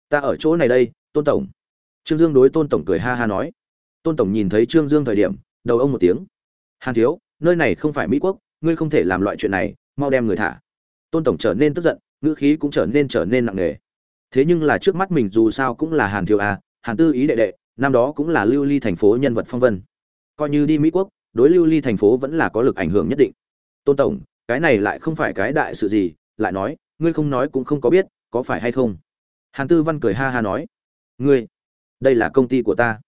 ta ở chỗ này đây, tôn tổng. Trương dương đối tôn tổng cười ha ha nói. Tôn tổng nhìn thấy trương dương thời điểm, đầu ông một tiếng. Hàn thiếu, nơi này không phải mỹ quốc, ngươi không thể làm loại chuyện này, mau đem người thả. Tôn tổng trở nên tức giận ngữ khí cũng trở nên trở nên nặng nề. Thế nhưng là trước mắt mình dù sao cũng là hàn thiếu a, hàn tư ý đệ đệ, năm đó cũng là lưu ly thành phố nhân vật phong vân. Coi như đi mỹ quốc, đối lưu ly thành phố vẫn là có lực ảnh hưởng nhất định. Tôn tổng, cái này lại không phải cái đại sự gì, lại nói, ngươi không nói cũng không có biết, có phải hay không? Hàn tư văn cười ha ha nói, ngươi, đây là công ty của ta.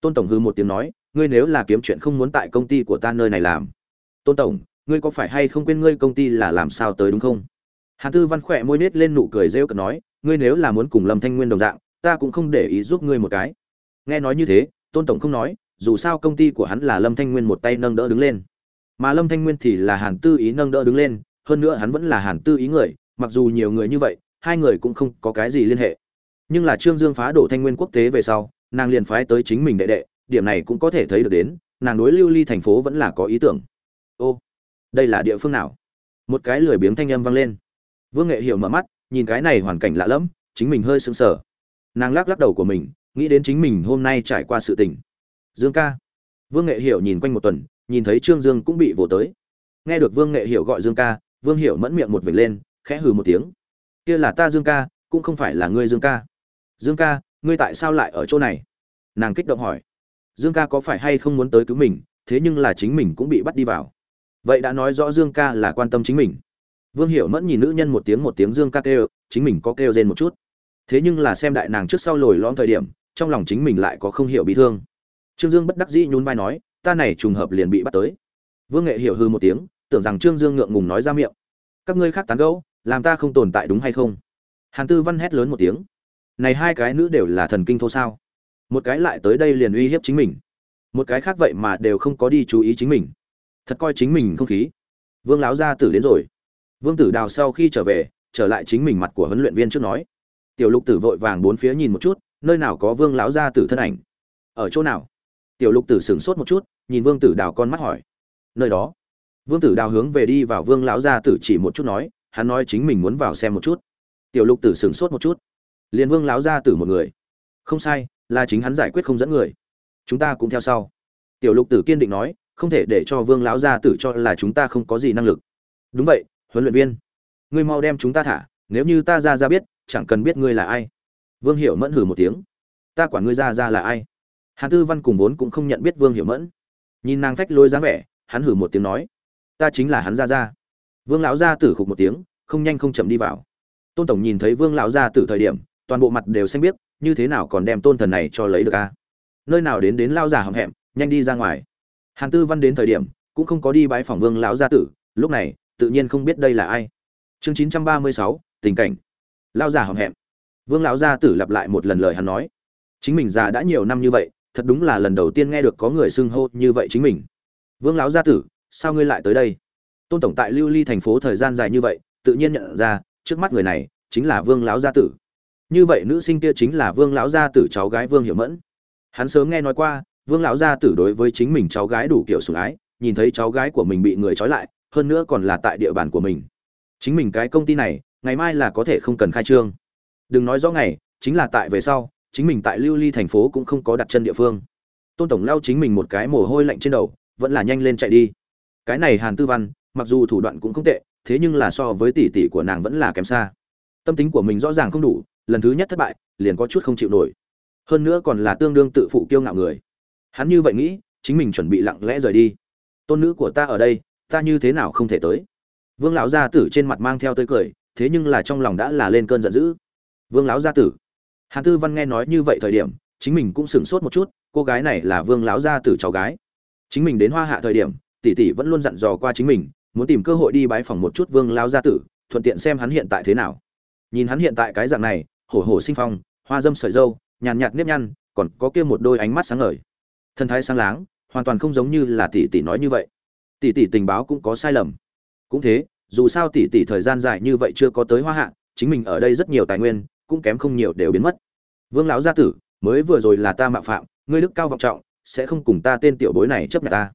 Tôn tổng hư một tiếng nói, ngươi nếu là kiếm chuyện không muốn tại công ty của ta nơi này làm. Tôn tổng, ngươi có phải hay không quên ngươi công ty là làm sao tới đúng không? Hàn tư văn khỏe môi nết lên nụ cười rêu cợt nói, ngươi nếu là muốn cùng lâm thanh nguyên đồng dạng, ta cũng không để ý giúp ngươi một cái. Nghe nói như thế, tôn tổng không nói, dù sao công ty của hắn là lâm thanh nguyên một tay nâng đỡ đứng lên. Mà lâm thanh nguyên thì là hàn tư ý nâng đỡ đứng lên, hơn nữa hắn vẫn là hàn tư ý người, mặc dù nhiều người như vậy, hai người cũng không có cái gì liên hệ. Nhưng là trương dương phá đổ thanh nguyên quốc tế về sau, nàng liền phái tới chính mình đệ đệ, điểm này cũng có thể thấy được đến, nàng đối lưu ly thành phố vẫn là có ý tưởng. Ô, đây là địa phương nào? Một cái lười biếng thanh âm vang lên vương nghệ hiểu mở mắt, nhìn cái này hoàn cảnh lạ lẫm, chính mình hơi sững sờ. Nàng lắc lắc đầu của mình, nghĩ đến chính mình hôm nay trải qua sự tình. Dương ca. Vương nghệ hiểu nhìn quanh một tuần, nhìn thấy trương dương cũng bị vồ tới. Nghe được vương nghệ hiểu gọi dương ca, vương hiểu mẫn miệng một vệt lên, khẽ hừ một tiếng. Kia là ta dương ca, cũng không phải là ngươi dương ca. Dương ca, ngươi tại sao lại ở chỗ này? Nàng kích động hỏi. Dương ca có phải hay không muốn tới cứu mình, thế nhưng là chính mình cũng bị bắt đi vào. Vậy đã nói rõ dương ca là quan tâm chính mình vương hiểu mẫn nhìn nữ nhân một tiếng một tiếng dương ca kêu, chính mình có kêu rên một chút. Thế nhưng là xem đại nàng trước sau lồi lõm thời điểm, trong lòng chính mình lại có không hiểu bị thương. Trương dương bất đắc dĩ nhún vai nói, ta này trùng hợp liền bị bắt tới. Vương nghệ hiểu hư một tiếng, tưởng rằng trương dương ngượng ngùng nói ra miệng, các ngươi khác tán gẫu, làm ta không tồn tại đúng hay không? Hàn tư văn hét lớn một tiếng, này hai cái nữ đều là thần kinh thô sao? Một cái lại tới đây liền uy hiếp chính mình. Một cái khác vậy mà đều không có đi chú ý chính mình. Thật coi chính mình không khí. Vương láo gia tử đến rồi vương tử đào sau khi trở về, trở lại chính mình mặt của huấn luyện viên trước nói. Tiểu lục tử vội vàng bốn phía nhìn một chút, nơi nào có vương Lão gia tử thân ảnh. Ở chỗ nào? Tiểu lục tử sửng sốt một chút, nhìn vương tử đào con mắt hỏi. Nơi đó. Vương tử đào hướng về đi vào vương lão gia tử chỉ một chút nói, hắn nói chính mình muốn vào xem một chút. Tiểu lục tử sửng sốt một chút. Liền vương lão gia tử một người. Không sai, là chính hắn giải quyết không dẫn người. Chúng ta cũng theo sau. Tiểu lục tử kiên định nói, không thể để cho vương lão gia tử cho là chúng ta không có gì năng lực. Đúng vậy huấn luyện viên. Ngươi mau đem chúng ta thả, nếu như ta ra ra biết, chẳng cần biết ngươi là ai. Vương hiểu mẫn hử một tiếng. Ta quản ngươi ra ra là ai. Hàn tư văn cùng vốn cũng không nhận biết vương hiểu mẫn. Nhìn nàng phách lôi dáng vẻ, hắn hử một tiếng nói. Ta chính là hắn ra ra. Vương lão gia tử khục một tiếng, không nhanh không chậm đi vào. Tôn tổng nhìn thấy vương lão gia tử thời điểm, toàn bộ mặt đều xanh biết như thế nào còn đem tôn thần này cho lấy được a? Nơi nào đến đến lao già hầm hẹm nhanh đi ra ngoài. Hàn tư văn đến thời điểm, cũng không có đi bãi phòng vương lão gia tử. Lúc này tự nhiên không biết đây là ai. Chương chín trăm ba mươi sáu, tình cảnh. Lao già hậm hẹm vương lão gia tử lặp lại một lần lời hắn nói. Chính mình già đã nhiều năm như vậy, thật đúng là lần đầu tiên nghe được có người xưng hô như vậy chính mình. Vương lão gia tử, sao ngươi lại tới đây? Tôn tổng tại lưu ly thành phố thời gian dài như vậy, tự nhiên nhận ra, trước mắt người này chính là vương lão gia tử. Như vậy nữ sinh kia chính là vương lão gia tử cháu gái vương hiểu mẫn. Hắn sớm nghe nói qua, vương lão gia tử đối với chính mình cháu gái đủ kiểu sủng ái, nhìn thấy cháu gái của mình bị người trói lại hơn nữa còn là tại địa bàn của mình. Chính mình cái công ty này, ngày mai là có thể không cần khai trương. Đừng nói rõ ngày, chính là tại về sau, chính mình tại lưu ly thành phố cũng không có đặt chân địa phương. Tôn tổng lao chính mình một cái mồ hôi lạnh trên đầu, vẫn là nhanh lên chạy đi. Cái này hàn tư văn, mặc dù thủ đoạn cũng không tệ, thế nhưng là so với tỷ tỷ của nàng vẫn là kém xa. Tâm tính của mình rõ ràng không đủ, lần thứ nhất thất bại, liền có chút không chịu nổi. Hơn nữa còn là tương đương tự phụ kiêu ngạo người. Hắn như vậy nghĩ, chính mình chuẩn bị lặng lẽ rời đi. Tôn nữ của ta ở đây ta như thế nào không thể tới? Vương lão gia tử trên mặt mang theo tươi cười, thế nhưng là trong lòng đã là lên cơn giận dữ. Vương lão gia tử. Hàn tư văn nghe nói như vậy thời điểm, chính mình cũng sửng sốt một chút, cô gái này là vương lão gia tử cháu gái. Chính mình đến hoa hạ thời điểm, tỷ tỷ vẫn luôn dặn dò qua chính mình, muốn tìm cơ hội đi bái phòng một chút vương lão gia tử, thuận tiện xem hắn hiện tại thế nào. Nhìn hắn hiện tại cái dạng này, hổ hổ sinh phong, hoa dâm sợi dâu, nhàn nhạt nếp nhăn, còn có kia một đôi ánh mắt sáng ngời. Thân thái sáng láng, hoàn toàn không giống như là tỷ tỷ nói như vậy tỷ tỷ tình báo cũng có sai lầm. Cũng thế, dù sao tỷ tỷ thời gian dài như vậy chưa có tới hoa hạ, chính mình ở đây rất nhiều tài nguyên, cũng kém không nhiều đều biến mất. Vương lão gia tử, mới vừa rồi là ta mạo phạm, ngươi đức cao vọng trọng, sẽ không cùng ta tên tiểu bối này chấp nhận ta.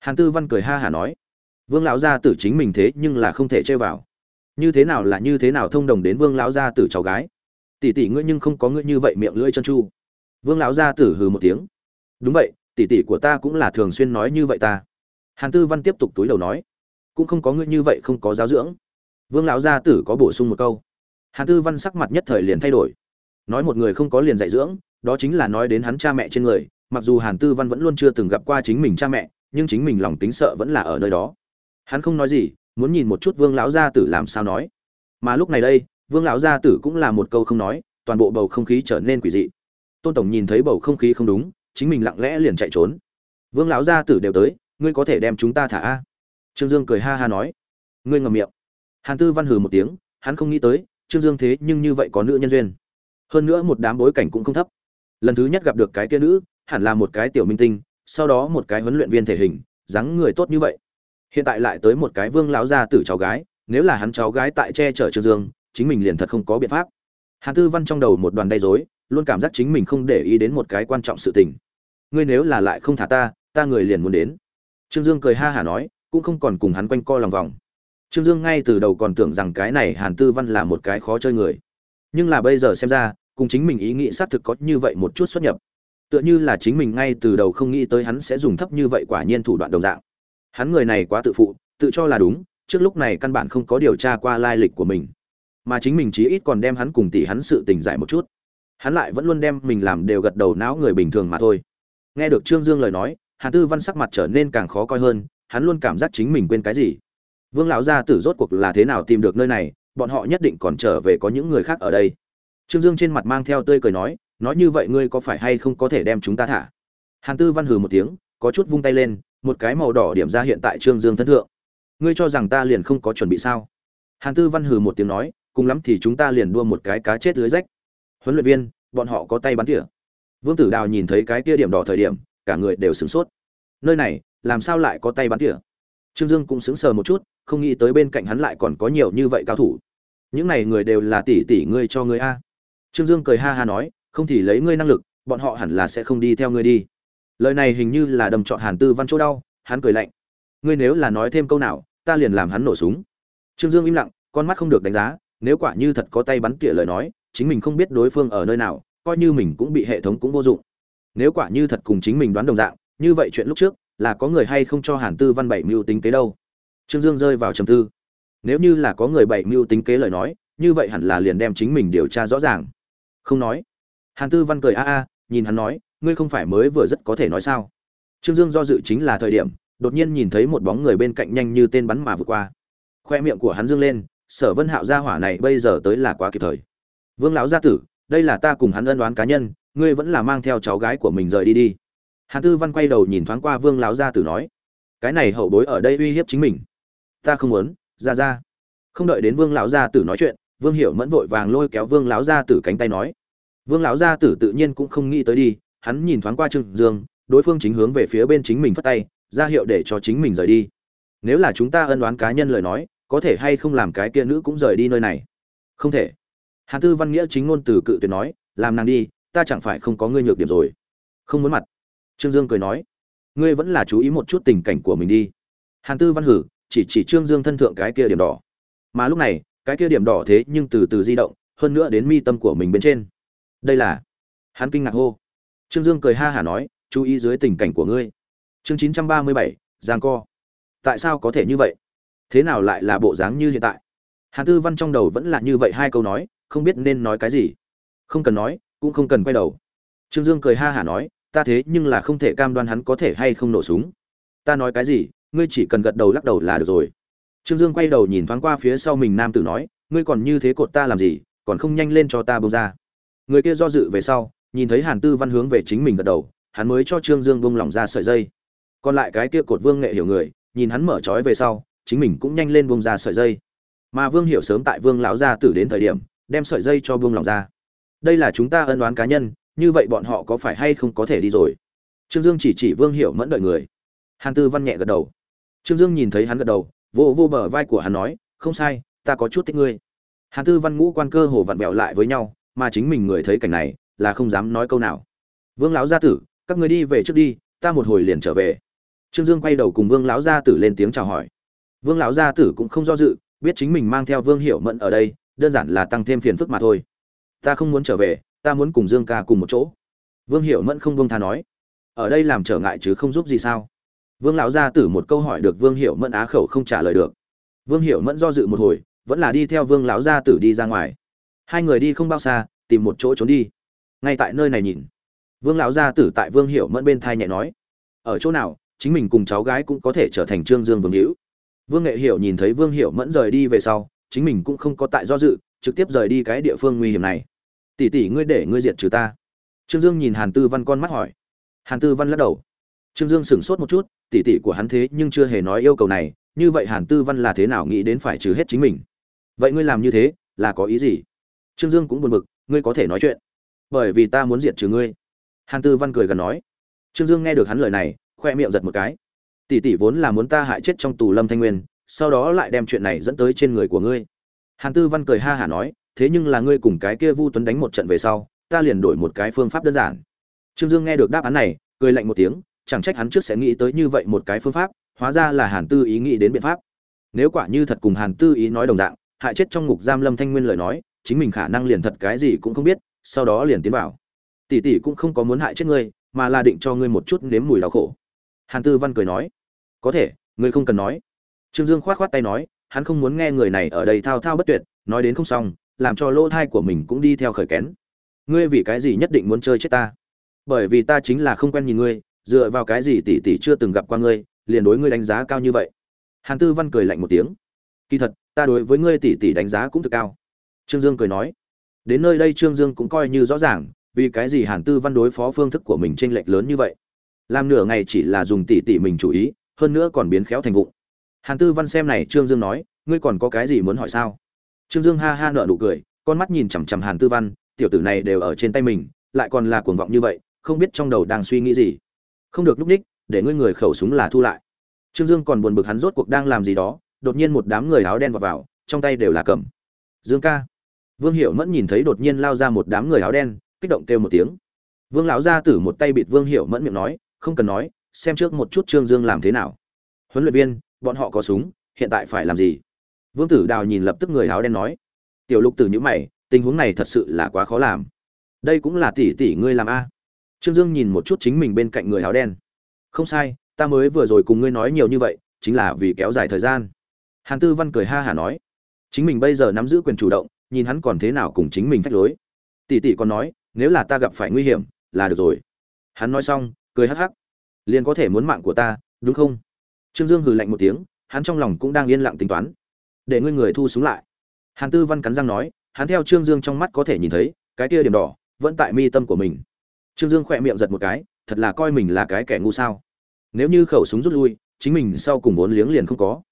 Hàn tư văn cười ha hả nói. Vương lão gia tử chính mình thế nhưng là không thể chơi vào. Như thế nào là như thế nào thông đồng đến vương lão gia tử cháu gái? Tỷ tỷ ngươi nhưng không có ngươi như vậy miệng lưỡi chân chu. Vương lão gia tử hừ một tiếng. Đúng vậy, tỷ tỷ của ta cũng là thường xuyên nói như vậy ta hàn tư văn tiếp tục túi đầu nói, cũng không có ngươi như vậy không có giáo dưỡng. Vương lão gia tử có bổ sung một câu. Hàn tư văn sắc mặt nhất thời liền thay đổi. Nói một người không có liền dạy dưỡng, đó chính là nói đến hắn cha mẹ trên người, mặc dù hàn tư văn vẫn luôn chưa từng gặp qua chính mình cha mẹ, nhưng chính mình lòng tính sợ vẫn là ở nơi đó. Hắn không nói gì, muốn nhìn một chút vương lão gia tử làm sao nói. Mà lúc này đây, vương lão gia tử cũng là một câu không nói, toàn bộ bầu không khí trở nên quỷ dị. Tôn tổng nhìn thấy bầu không khí không đúng, chính mình lặng lẽ liền chạy trốn. Vương lão gia tử đều tới ngươi có thể đem chúng ta thả a? Trương dương cười ha ha nói. Ngươi ngậm miệng. Hàn tư văn hừ một tiếng, hắn không nghĩ tới, trương dương thế nhưng như vậy có nữ nhân duyên. Hơn nữa một đám bối cảnh cũng không thấp. Lần thứ nhất gặp được cái kia nữ, hẳn là một cái tiểu minh tinh, sau đó một cái huấn luyện viên thể hình, dáng người tốt như vậy. Hiện tại lại tới một cái vương lão gia tử cháu gái, nếu là hắn cháu gái tại che chở trương dương, chính mình liền thật không có biện pháp. Hàn tư văn trong đầu một đoàn đầy rối, luôn cảm giác chính mình không để ý đến một cái quan trọng sự tình. Ngươi nếu là lại không thả ta ta người liền muốn đến trương dương cười ha hả nói, cũng không còn cùng hắn quanh co lòng vòng. Trương dương ngay từ đầu còn tưởng rằng cái này hàn tư văn là một cái khó chơi người. Nhưng là bây giờ xem ra, cùng chính mình ý nghĩ xác thực có như vậy một chút xuất nhập. Tựa như là chính mình ngay từ đầu không nghĩ tới hắn sẽ dùng thấp như vậy quả nhiên thủ đoạn đồng dạng. Hắn người này quá tự phụ, tự cho là đúng, trước lúc này căn bản không có điều tra qua lai lịch của mình. Mà chính mình chí ít còn đem hắn cùng tỷ hắn sự tình giải một chút. Hắn lại vẫn luôn đem mình làm đều gật đầu não người bình thường mà thôi. Nghe được trương dương lời nói hàn tư văn sắc mặt trở nên càng khó coi hơn, hắn luôn cảm giác chính mình quên cái gì. Vương lão gia tử rốt cuộc là thế nào tìm được nơi này, bọn họ nhất định còn trở về có những người khác ở đây. Trương dương trên mặt mang theo tươi cười nói nói như vậy ngươi có phải hay không có thể đem chúng ta thả? Hàn tư văn hừ một tiếng, có chút vung tay lên, một cái màu đỏ điểm ra hiện tại trương dương thân thượng. Ngươi cho rằng ta liền không có chuẩn bị sao? Hàn tư văn hừ một tiếng nói, cùng lắm thì chúng ta liền đua một cái cá chết lưới rách. Huấn luyện viên, bọn họ có tay bắn tỉa. Vương tử đào nhìn thấy cái kia điểm đỏ thời điểm cả người đều sửng sốt. Nơi này, làm sao lại có tay bắn tỉa? Trương dương cũng sững sờ một chút, không nghĩ tới bên cạnh hắn lại còn có nhiều như vậy cao thủ. Những này người đều là tỷ tỷ ngươi cho ngươi a. Trương dương cười ha ha nói, không thì lấy ngươi năng lực, bọn họ hẳn là sẽ không đi theo ngươi đi. Lời này hình như là đầm trọn hàn tư văn chỗ đau, hắn cười lạnh. Ngươi nếu là nói thêm câu nào, ta liền làm hắn nổ súng. Trương dương im lặng, con mắt không được đánh giá, nếu quả như thật có tay bắn tỉa lời nói, chính mình không biết đối phương ở nơi nào, coi như mình cũng bị hệ thống cũng vô dụng nếu quả như thật cùng chính mình đoán đồng dạng, như vậy chuyện lúc trước là có người hay không cho hàn tư văn bảy mưu tính kế đâu? Trương dương rơi vào trầm tư. Nếu như là có người bảy mưu tính kế lời nói, như vậy hẳn là liền đem chính mình điều tra rõ ràng. Không nói. Hàn tư văn cười a a, nhìn hắn nói, ngươi không phải mới vừa rất có thể nói sao? Trương dương do dự chính là thời điểm, đột nhiên nhìn thấy một bóng người bên cạnh nhanh như tên bắn mà vượt qua. Khoe miệng của hắn dương lên, sở vân hạo gia hỏa này bây giờ tới là quá kịp thời. Vương lão gia tử, đây là ta cùng hắn ân đoán cá nhân ngươi vẫn là mang theo cháu gái của mình rời đi đi. Hàn tư văn quay đầu nhìn thoáng qua vương lão gia tử nói, cái này hậu bối ở đây uy hiếp chính mình. Ta không muốn ra ra không đợi đến vương lão gia tử nói chuyện, vương hiểu mẫn vội vàng lôi kéo vương lão gia tử cánh tay nói. Vương lão gia tử tự nhiên cũng không nghĩ tới đi, hắn nhìn thoáng qua trương dương, đối phương chính hướng về phía bên chính mình phất tay, ra hiệu để cho chính mình rời đi. Nếu là chúng ta ân đoán cá nhân lời nói, có thể hay không làm cái kia nữ cũng rời đi nơi này? Không thể. Hàn tư văn nghĩa chính ngôn từ cự tuyệt nói, làm nàng đi ta chẳng phải không có ngươi nhược điểm rồi. Không muốn mặt. Trương dương cười nói, ngươi vẫn là chú ý một chút tình cảnh của mình đi. Hàn tư văn hử, chỉ chỉ trương dương thân thượng cái kia điểm đỏ. Mà lúc này, cái kia điểm đỏ thế nhưng từ từ di động, hơn nữa đến mi tâm của mình bên trên. Đây là, hắn kinh ngạc hô. Trương dương cười ha hả nói, chú ý dưới tình cảnh của ngươi. Chương chín trăm ba mươi bảy, giang co. Tại sao có thể như vậy? Thế nào lại là bộ dáng như hiện tại? Hàn tư văn trong đầu vẫn là như vậy hai câu nói, không biết nên nói cái gì. Không cần nói cũng không cần quay đầu. Trương dương cười ha hả nói, ta thế nhưng là không thể cam đoan hắn có thể hay không nổ súng. Ta nói cái gì, ngươi chỉ cần gật đầu lắc đầu là được rồi. Trương dương quay đầu nhìn thoáng qua phía sau mình nam tử nói, ngươi còn như thế cột ta làm gì, còn không nhanh lên cho ta bông ra. Người kia do dự về sau, nhìn thấy hàn tư văn hướng về chính mình gật đầu, hắn mới cho trương dương bông lỏng ra sợi dây. Còn lại cái kia cột vương nghệ hiểu người, nhìn hắn mở trói về sau, chính mình cũng nhanh lên bông ra sợi dây. Mà vương hiểu sớm tại vương lão gia tử đến thời điểm, đem sợi dây cho bông lỏng ra đây là chúng ta ân đoán cá nhân, như vậy bọn họ có phải hay không có thể đi rồi? Trương dương chỉ chỉ vương hiểu mẫn đợi người. Hàn tư văn nhẹ gật đầu. Trương dương nhìn thấy hắn gật đầu, vô vô bờ vai của hắn nói, không sai, ta có chút thích ngươi. Hàn tư văn ngũ quan cơ hồ vặn vẹo lại với nhau, mà chính mình người thấy cảnh này là không dám nói câu nào. Vương lão gia tử, các người đi về trước đi, ta một hồi liền trở về. Trương dương quay đầu cùng vương lão gia tử lên tiếng chào hỏi. Vương lão gia tử cũng không do dự, biết chính mình mang theo vương hiểu mẫn ở đây, đơn giản là tăng thêm phiền phức mà thôi ta không muốn trở về, ta muốn cùng dương ca cùng một chỗ. Vương hiểu mẫn không vương tha nói. Ở đây làm trở ngại chứ không giúp gì sao? Vương lão gia tử một câu hỏi được vương hiểu mẫn á khẩu không trả lời được. Vương hiểu mẫn do dự một hồi, vẫn là đi theo vương lão gia tử đi ra ngoài. Hai người đi không bao xa, tìm một chỗ trốn đi. Ngay tại nơi này nhìn. Vương lão gia tử tại vương hiểu mẫn bên thai nhẹ nói. Ở chỗ nào, chính mình cùng cháu gái cũng có thể trở thành trương dương vương hữu. Vương nghệ hiểu nhìn thấy vương hiểu mẫn rời đi về sau, chính mình cũng không có tại do dự, trực tiếp rời đi cái địa phương nguy hiểm này tỷ tỷ ngươi để ngươi diệt trừ ta. Trương dương nhìn hàn tư văn con mắt hỏi. Hàn tư văn lắc đầu. Trương dương sửng sốt một chút, tỷ tỷ của hắn thế nhưng chưa hề nói yêu cầu này, như vậy hàn tư văn là thế nào nghĩ đến phải trừ hết chính mình? Vậy ngươi làm như thế, là có ý gì? Trương dương cũng buồn bực, ngươi có thể nói chuyện. Bởi vì ta muốn diệt trừ ngươi. Hàn tư văn cười gần nói. Trương dương nghe được hắn lời này, khoe miệng giật một cái. Tỷ tỷ vốn là muốn ta hại chết trong tù lâm thanh nguyên, sau đó lại đem chuyện này dẫn tới trên người của ngươi. Hàn tư văn cười ha hả nói thế nhưng là ngươi cùng cái kia vu tuấn đánh một trận về sau, ta liền đổi một cái phương pháp đơn giản. Trương dương nghe được đáp án này, cười lạnh một tiếng, chẳng trách hắn trước sẽ nghĩ tới như vậy một cái phương pháp, hóa ra là hàn tư ý nghĩ đến biện pháp. Nếu quả như thật cùng hàn tư ý nói đồng dạng, hại chết trong ngục giam lâm thanh nguyên lời nói, chính mình khả năng liền thật cái gì cũng không biết, sau đó liền tiến vào. Tỷ tỷ cũng không có muốn hại chết ngươi, mà là định cho ngươi một chút nếm mùi đau khổ. Hàn tư văn cười nói, có thể, ngươi không cần nói. Trương dương khoát khoát tay nói, hắn không muốn nghe người này ở đây thao thao bất tuyệt, nói đến không xong làm cho lỗ thai của mình cũng đi theo khởi kén. Ngươi vì cái gì nhất định muốn chơi chết ta? Bởi vì ta chính là không quen nhìn ngươi, dựa vào cái gì tỷ tỷ chưa từng gặp qua ngươi, liền đối ngươi đánh giá cao như vậy? Hàn tư văn cười lạnh một tiếng. Kỳ thật, ta đối với ngươi tỷ tỷ đánh giá cũng thực cao. Trương dương cười nói. Đến nơi đây trương dương cũng coi như rõ ràng, vì cái gì hàn tư văn đối phó phương thức của mình tranh lệch lớn như vậy. Làm nửa ngày chỉ là dùng tỷ tỷ mình chủ ý, hơn nữa còn biến khéo thành vụng hàn tư văn xem này trương dương nói, ngươi còn có cái gì muốn hỏi sao? Trương dương ha ha nở nụ cười, con mắt nhìn chằm chằm hàn tư văn, tiểu tử này đều ở trên tay mình, lại còn là cuồng vọng như vậy, không biết trong đầu đang suy nghĩ gì. Không được lúc ních, để ngươi người khẩu súng là thu lại. Trương dương còn buồn bực hắn rốt cuộc đang làm gì đó, đột nhiên một đám người áo đen vào vào, trong tay đều là cầm. Dương ca. Vương hiệu mẫn nhìn thấy đột nhiên lao ra một đám người áo đen, kích động kêu một tiếng. Vương lão gia tử một tay bịt vương hiệu mẫn miệng nói, không cần nói, xem trước một chút trương dương làm thế nào. Huấn luyện viên, bọn họ có súng, hiện tại phải làm gì? Vương tử đào nhìn lập tức người áo đen nói, tiểu lục tử nhữ mày, tình huống này thật sự là quá khó làm. Đây cũng là tỷ tỷ ngươi làm a? Trương dương nhìn một chút chính mình bên cạnh người áo đen. Không sai, ta mới vừa rồi cùng ngươi nói nhiều như vậy, chính là vì kéo dài thời gian. Hàn tư văn cười ha hả nói, chính mình bây giờ nắm giữ quyền chủ động, nhìn hắn còn thế nào cùng chính mình phách lối. Tỷ tỷ còn nói, nếu là ta gặp phải nguy hiểm, là được rồi. Hắn nói xong, cười hắc hắc, liền có thể muốn mạng của ta, đúng không? Trương dương hừ lạnh một tiếng, hắn trong lòng cũng đang yên lặng tính toán để ngươi người thu súng lại. Hàn tư văn cắn răng nói, hắn theo trương dương trong mắt có thể nhìn thấy, cái kia điểm đỏ vẫn tại mi tâm của mình. Trương dương khỏe miệng giật một cái, thật là coi mình là cái kẻ ngu sao. Nếu như khẩu súng rút lui, chính mình sau cùng vốn liếng liền không có.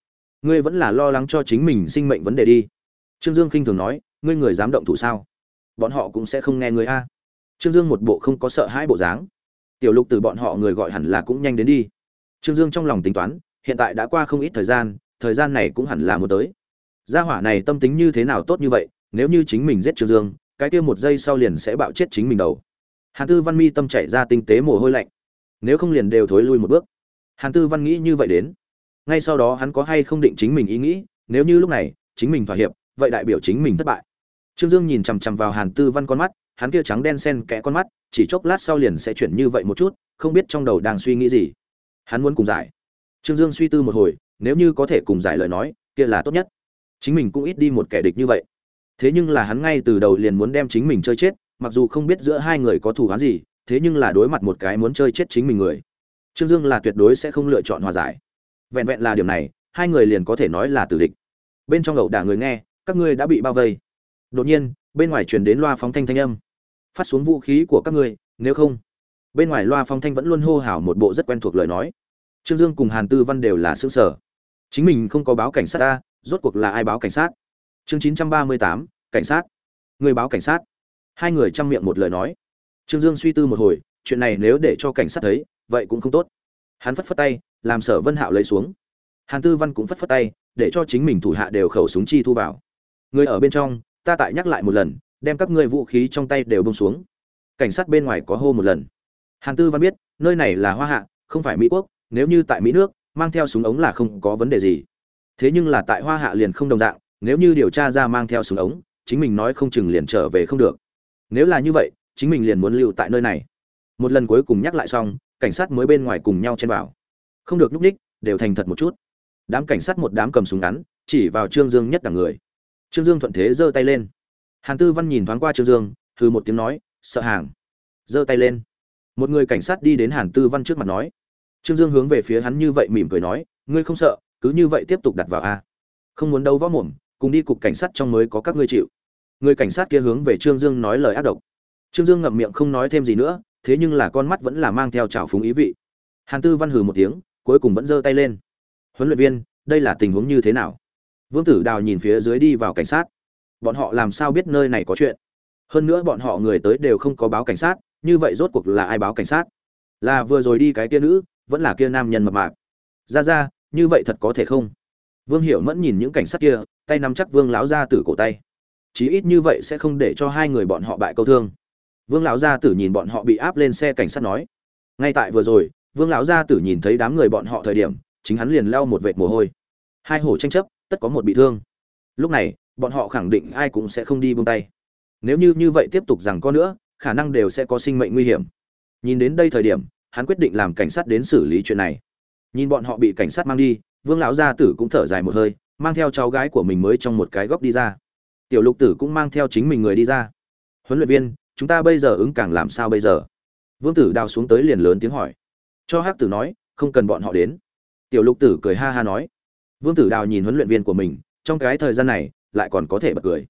Ngươi vẫn là lo lắng cho chính mình sinh mệnh vấn đề đi. Trương dương khinh thường nói, ngươi người dám động thủ sao? Bọn họ cũng sẽ không nghe ngươi a. Trương dương một bộ không có sợ hãi bộ dáng. Tiểu lục từ bọn họ người gọi hẳn là cũng nhanh đến đi. Trương dương trong lòng tính toán, hiện tại đã qua không ít thời gian thời gian này cũng hẳn là muốn tới gia hỏa này tâm tính như thế nào tốt như vậy, nếu như chính mình giết trương dương, cái kia một giây sau liền sẽ bạo chết chính mình đầu. Hàn tư văn mi tâm chảy ra tinh tế mồ hôi lạnh. Nếu không liền đều thối lui một bước. Hàn tư văn nghĩ như vậy đến. Ngay sau đó hắn có hay không định chính mình ý nghĩ, nếu như lúc này, chính mình thỏa hiệp, vậy đại biểu chính mình thất bại. Trương dương nhìn chằm chằm vào hàn tư văn con mắt, hắn kia trắng đen xen kẽ con mắt, chỉ chốc lát sau liền sẽ chuyển như vậy một chút, không biết trong đầu đang suy nghĩ gì. Hắn muốn cùng giải. Trương dương suy tư một hồi, nếu như có thể cùng giải lời nói, kia là tốt nhất chính mình cũng ít đi một kẻ địch như vậy. Thế nhưng là hắn ngay từ đầu liền muốn đem chính mình chơi chết, mặc dù không biết giữa hai người có thù hắn gì, thế nhưng là đối mặt một cái muốn chơi chết chính mình người. Trương dương là tuyệt đối sẽ không lựa chọn hòa giải. Vẹn vẹn là điểm này, hai người liền có thể nói là tử địch. Bên trong ẩu đả người nghe, các ngươi đã bị bao vây. Đột nhiên, bên ngoài truyền đến loa phóng thanh thanh âm. Phát xuống vũ khí của các ngươi, nếu không. Bên ngoài loa phóng thanh vẫn luôn hô hào một bộ rất quen thuộc lời nói. Trương dương cùng hàn tư văn đều là xương sở chính mình không có báo cảnh sát ta rốt cuộc là ai báo cảnh sát? Chương chín trăm ba mươi tám, cảnh sát. Người báo cảnh sát. Hai người chăm miệng một lời nói. Trương dương suy tư một hồi, chuyện này nếu để cho cảnh sát thấy, vậy cũng không tốt. Hắn phất phất tay, làm sở vân hạo lấy xuống. Hàn tư văn cũng phất phất tay, để cho chính mình thủ hạ đều khẩu súng chi thu vào. Người ở bên trong, ta tại nhắc lại một lần, đem các ngươi vũ khí trong tay đều bông xuống. Cảnh sát bên ngoài có hô một lần. Hàn tư văn biết, nơi này là hoa hạ, không phải mỹ quốc, nếu như tại mỹ nước, mang theo súng ống là không có vấn đề gì thế nhưng là tại hoa hạ liền không đồng dạng, nếu như điều tra ra mang theo súng ống, chính mình nói không chừng liền trở về không được. Nếu là như vậy, chính mình liền muốn lưu tại nơi này. Một lần cuối cùng nhắc lại xong, cảnh sát mới bên ngoài cùng nhau chen vào. Không được nhúc ních đều thành thật một chút. Đám cảnh sát một đám cầm súng ngắn, chỉ vào trương dương nhất đẳng người. Trương dương thuận thế giơ tay lên. Hàn tư văn nhìn thoáng qua trương dương, hừ một tiếng nói, sợ hàng. Giơ tay lên. Một người cảnh sát đi đến hàn tư văn trước mặt nói. Trương dương hướng về phía hắn như vậy mỉm cười nói, ngươi không sợ cứ như vậy tiếp tục đặt vào a. Không muốn đâu võ mồm, cùng đi cục cảnh sát trong mới có các ngươi chịu. Người cảnh sát kia hướng về trương dương nói lời ác độc. Trương dương ngậm miệng không nói thêm gì nữa, thế nhưng là con mắt vẫn là mang theo trào phúng ý vị. Hàn tư văn hừ một tiếng, cuối cùng vẫn giơ tay lên. Huấn luyện viên, đây là tình huống như thế nào? Vương tử đào nhìn phía dưới đi vào cảnh sát. Bọn họ làm sao biết nơi này có chuyện? Hơn nữa bọn họ người tới đều không có báo cảnh sát, như vậy rốt cuộc là ai báo cảnh sát? Là vừa rồi đi cái kia nữ, vẫn là kia nam nhân mập mạp. Ra ra như vậy thật có thể không? Vương hiểu mẫn nhìn những cảnh sát kia, tay nắm chắc vương lão Gia Tử cổ tay. Chí ít như vậy sẽ không để cho hai người bọn họ bại câu thương. Vương lão gia tử nhìn bọn họ bị áp lên xe cảnh sát nói. Ngay tại vừa rồi, vương lão gia tử nhìn thấy đám người bọn họ thời điểm, chính hắn liền leo một vệt mồ hôi. Hai hổ tranh chấp, tất có một bị thương. Lúc này, bọn họ khẳng định ai cũng sẽ không đi buông tay. Nếu như như vậy tiếp tục rằng có nữa, khả năng đều sẽ có sinh mệnh nguy hiểm. Nhìn đến đây thời điểm, hắn quyết định làm cảnh sát đến xử lý chuyện này nhìn bọn họ bị cảnh sát mang đi, vương lão gia tử cũng thở dài một hơi, mang theo cháu gái của mình mới trong một cái góc đi ra. Tiểu lục tử cũng mang theo chính mình người đi ra. Huấn luyện viên, chúng ta bây giờ ứng càng làm sao bây giờ? Vương tử đào xuống tới liền lớn tiếng hỏi. Cho hắc tử nói, không cần bọn họ đến. Tiểu lục tử cười ha ha nói. Vương tử đào nhìn huấn luyện viên của mình, trong cái thời gian này, lại còn có thể bật cười.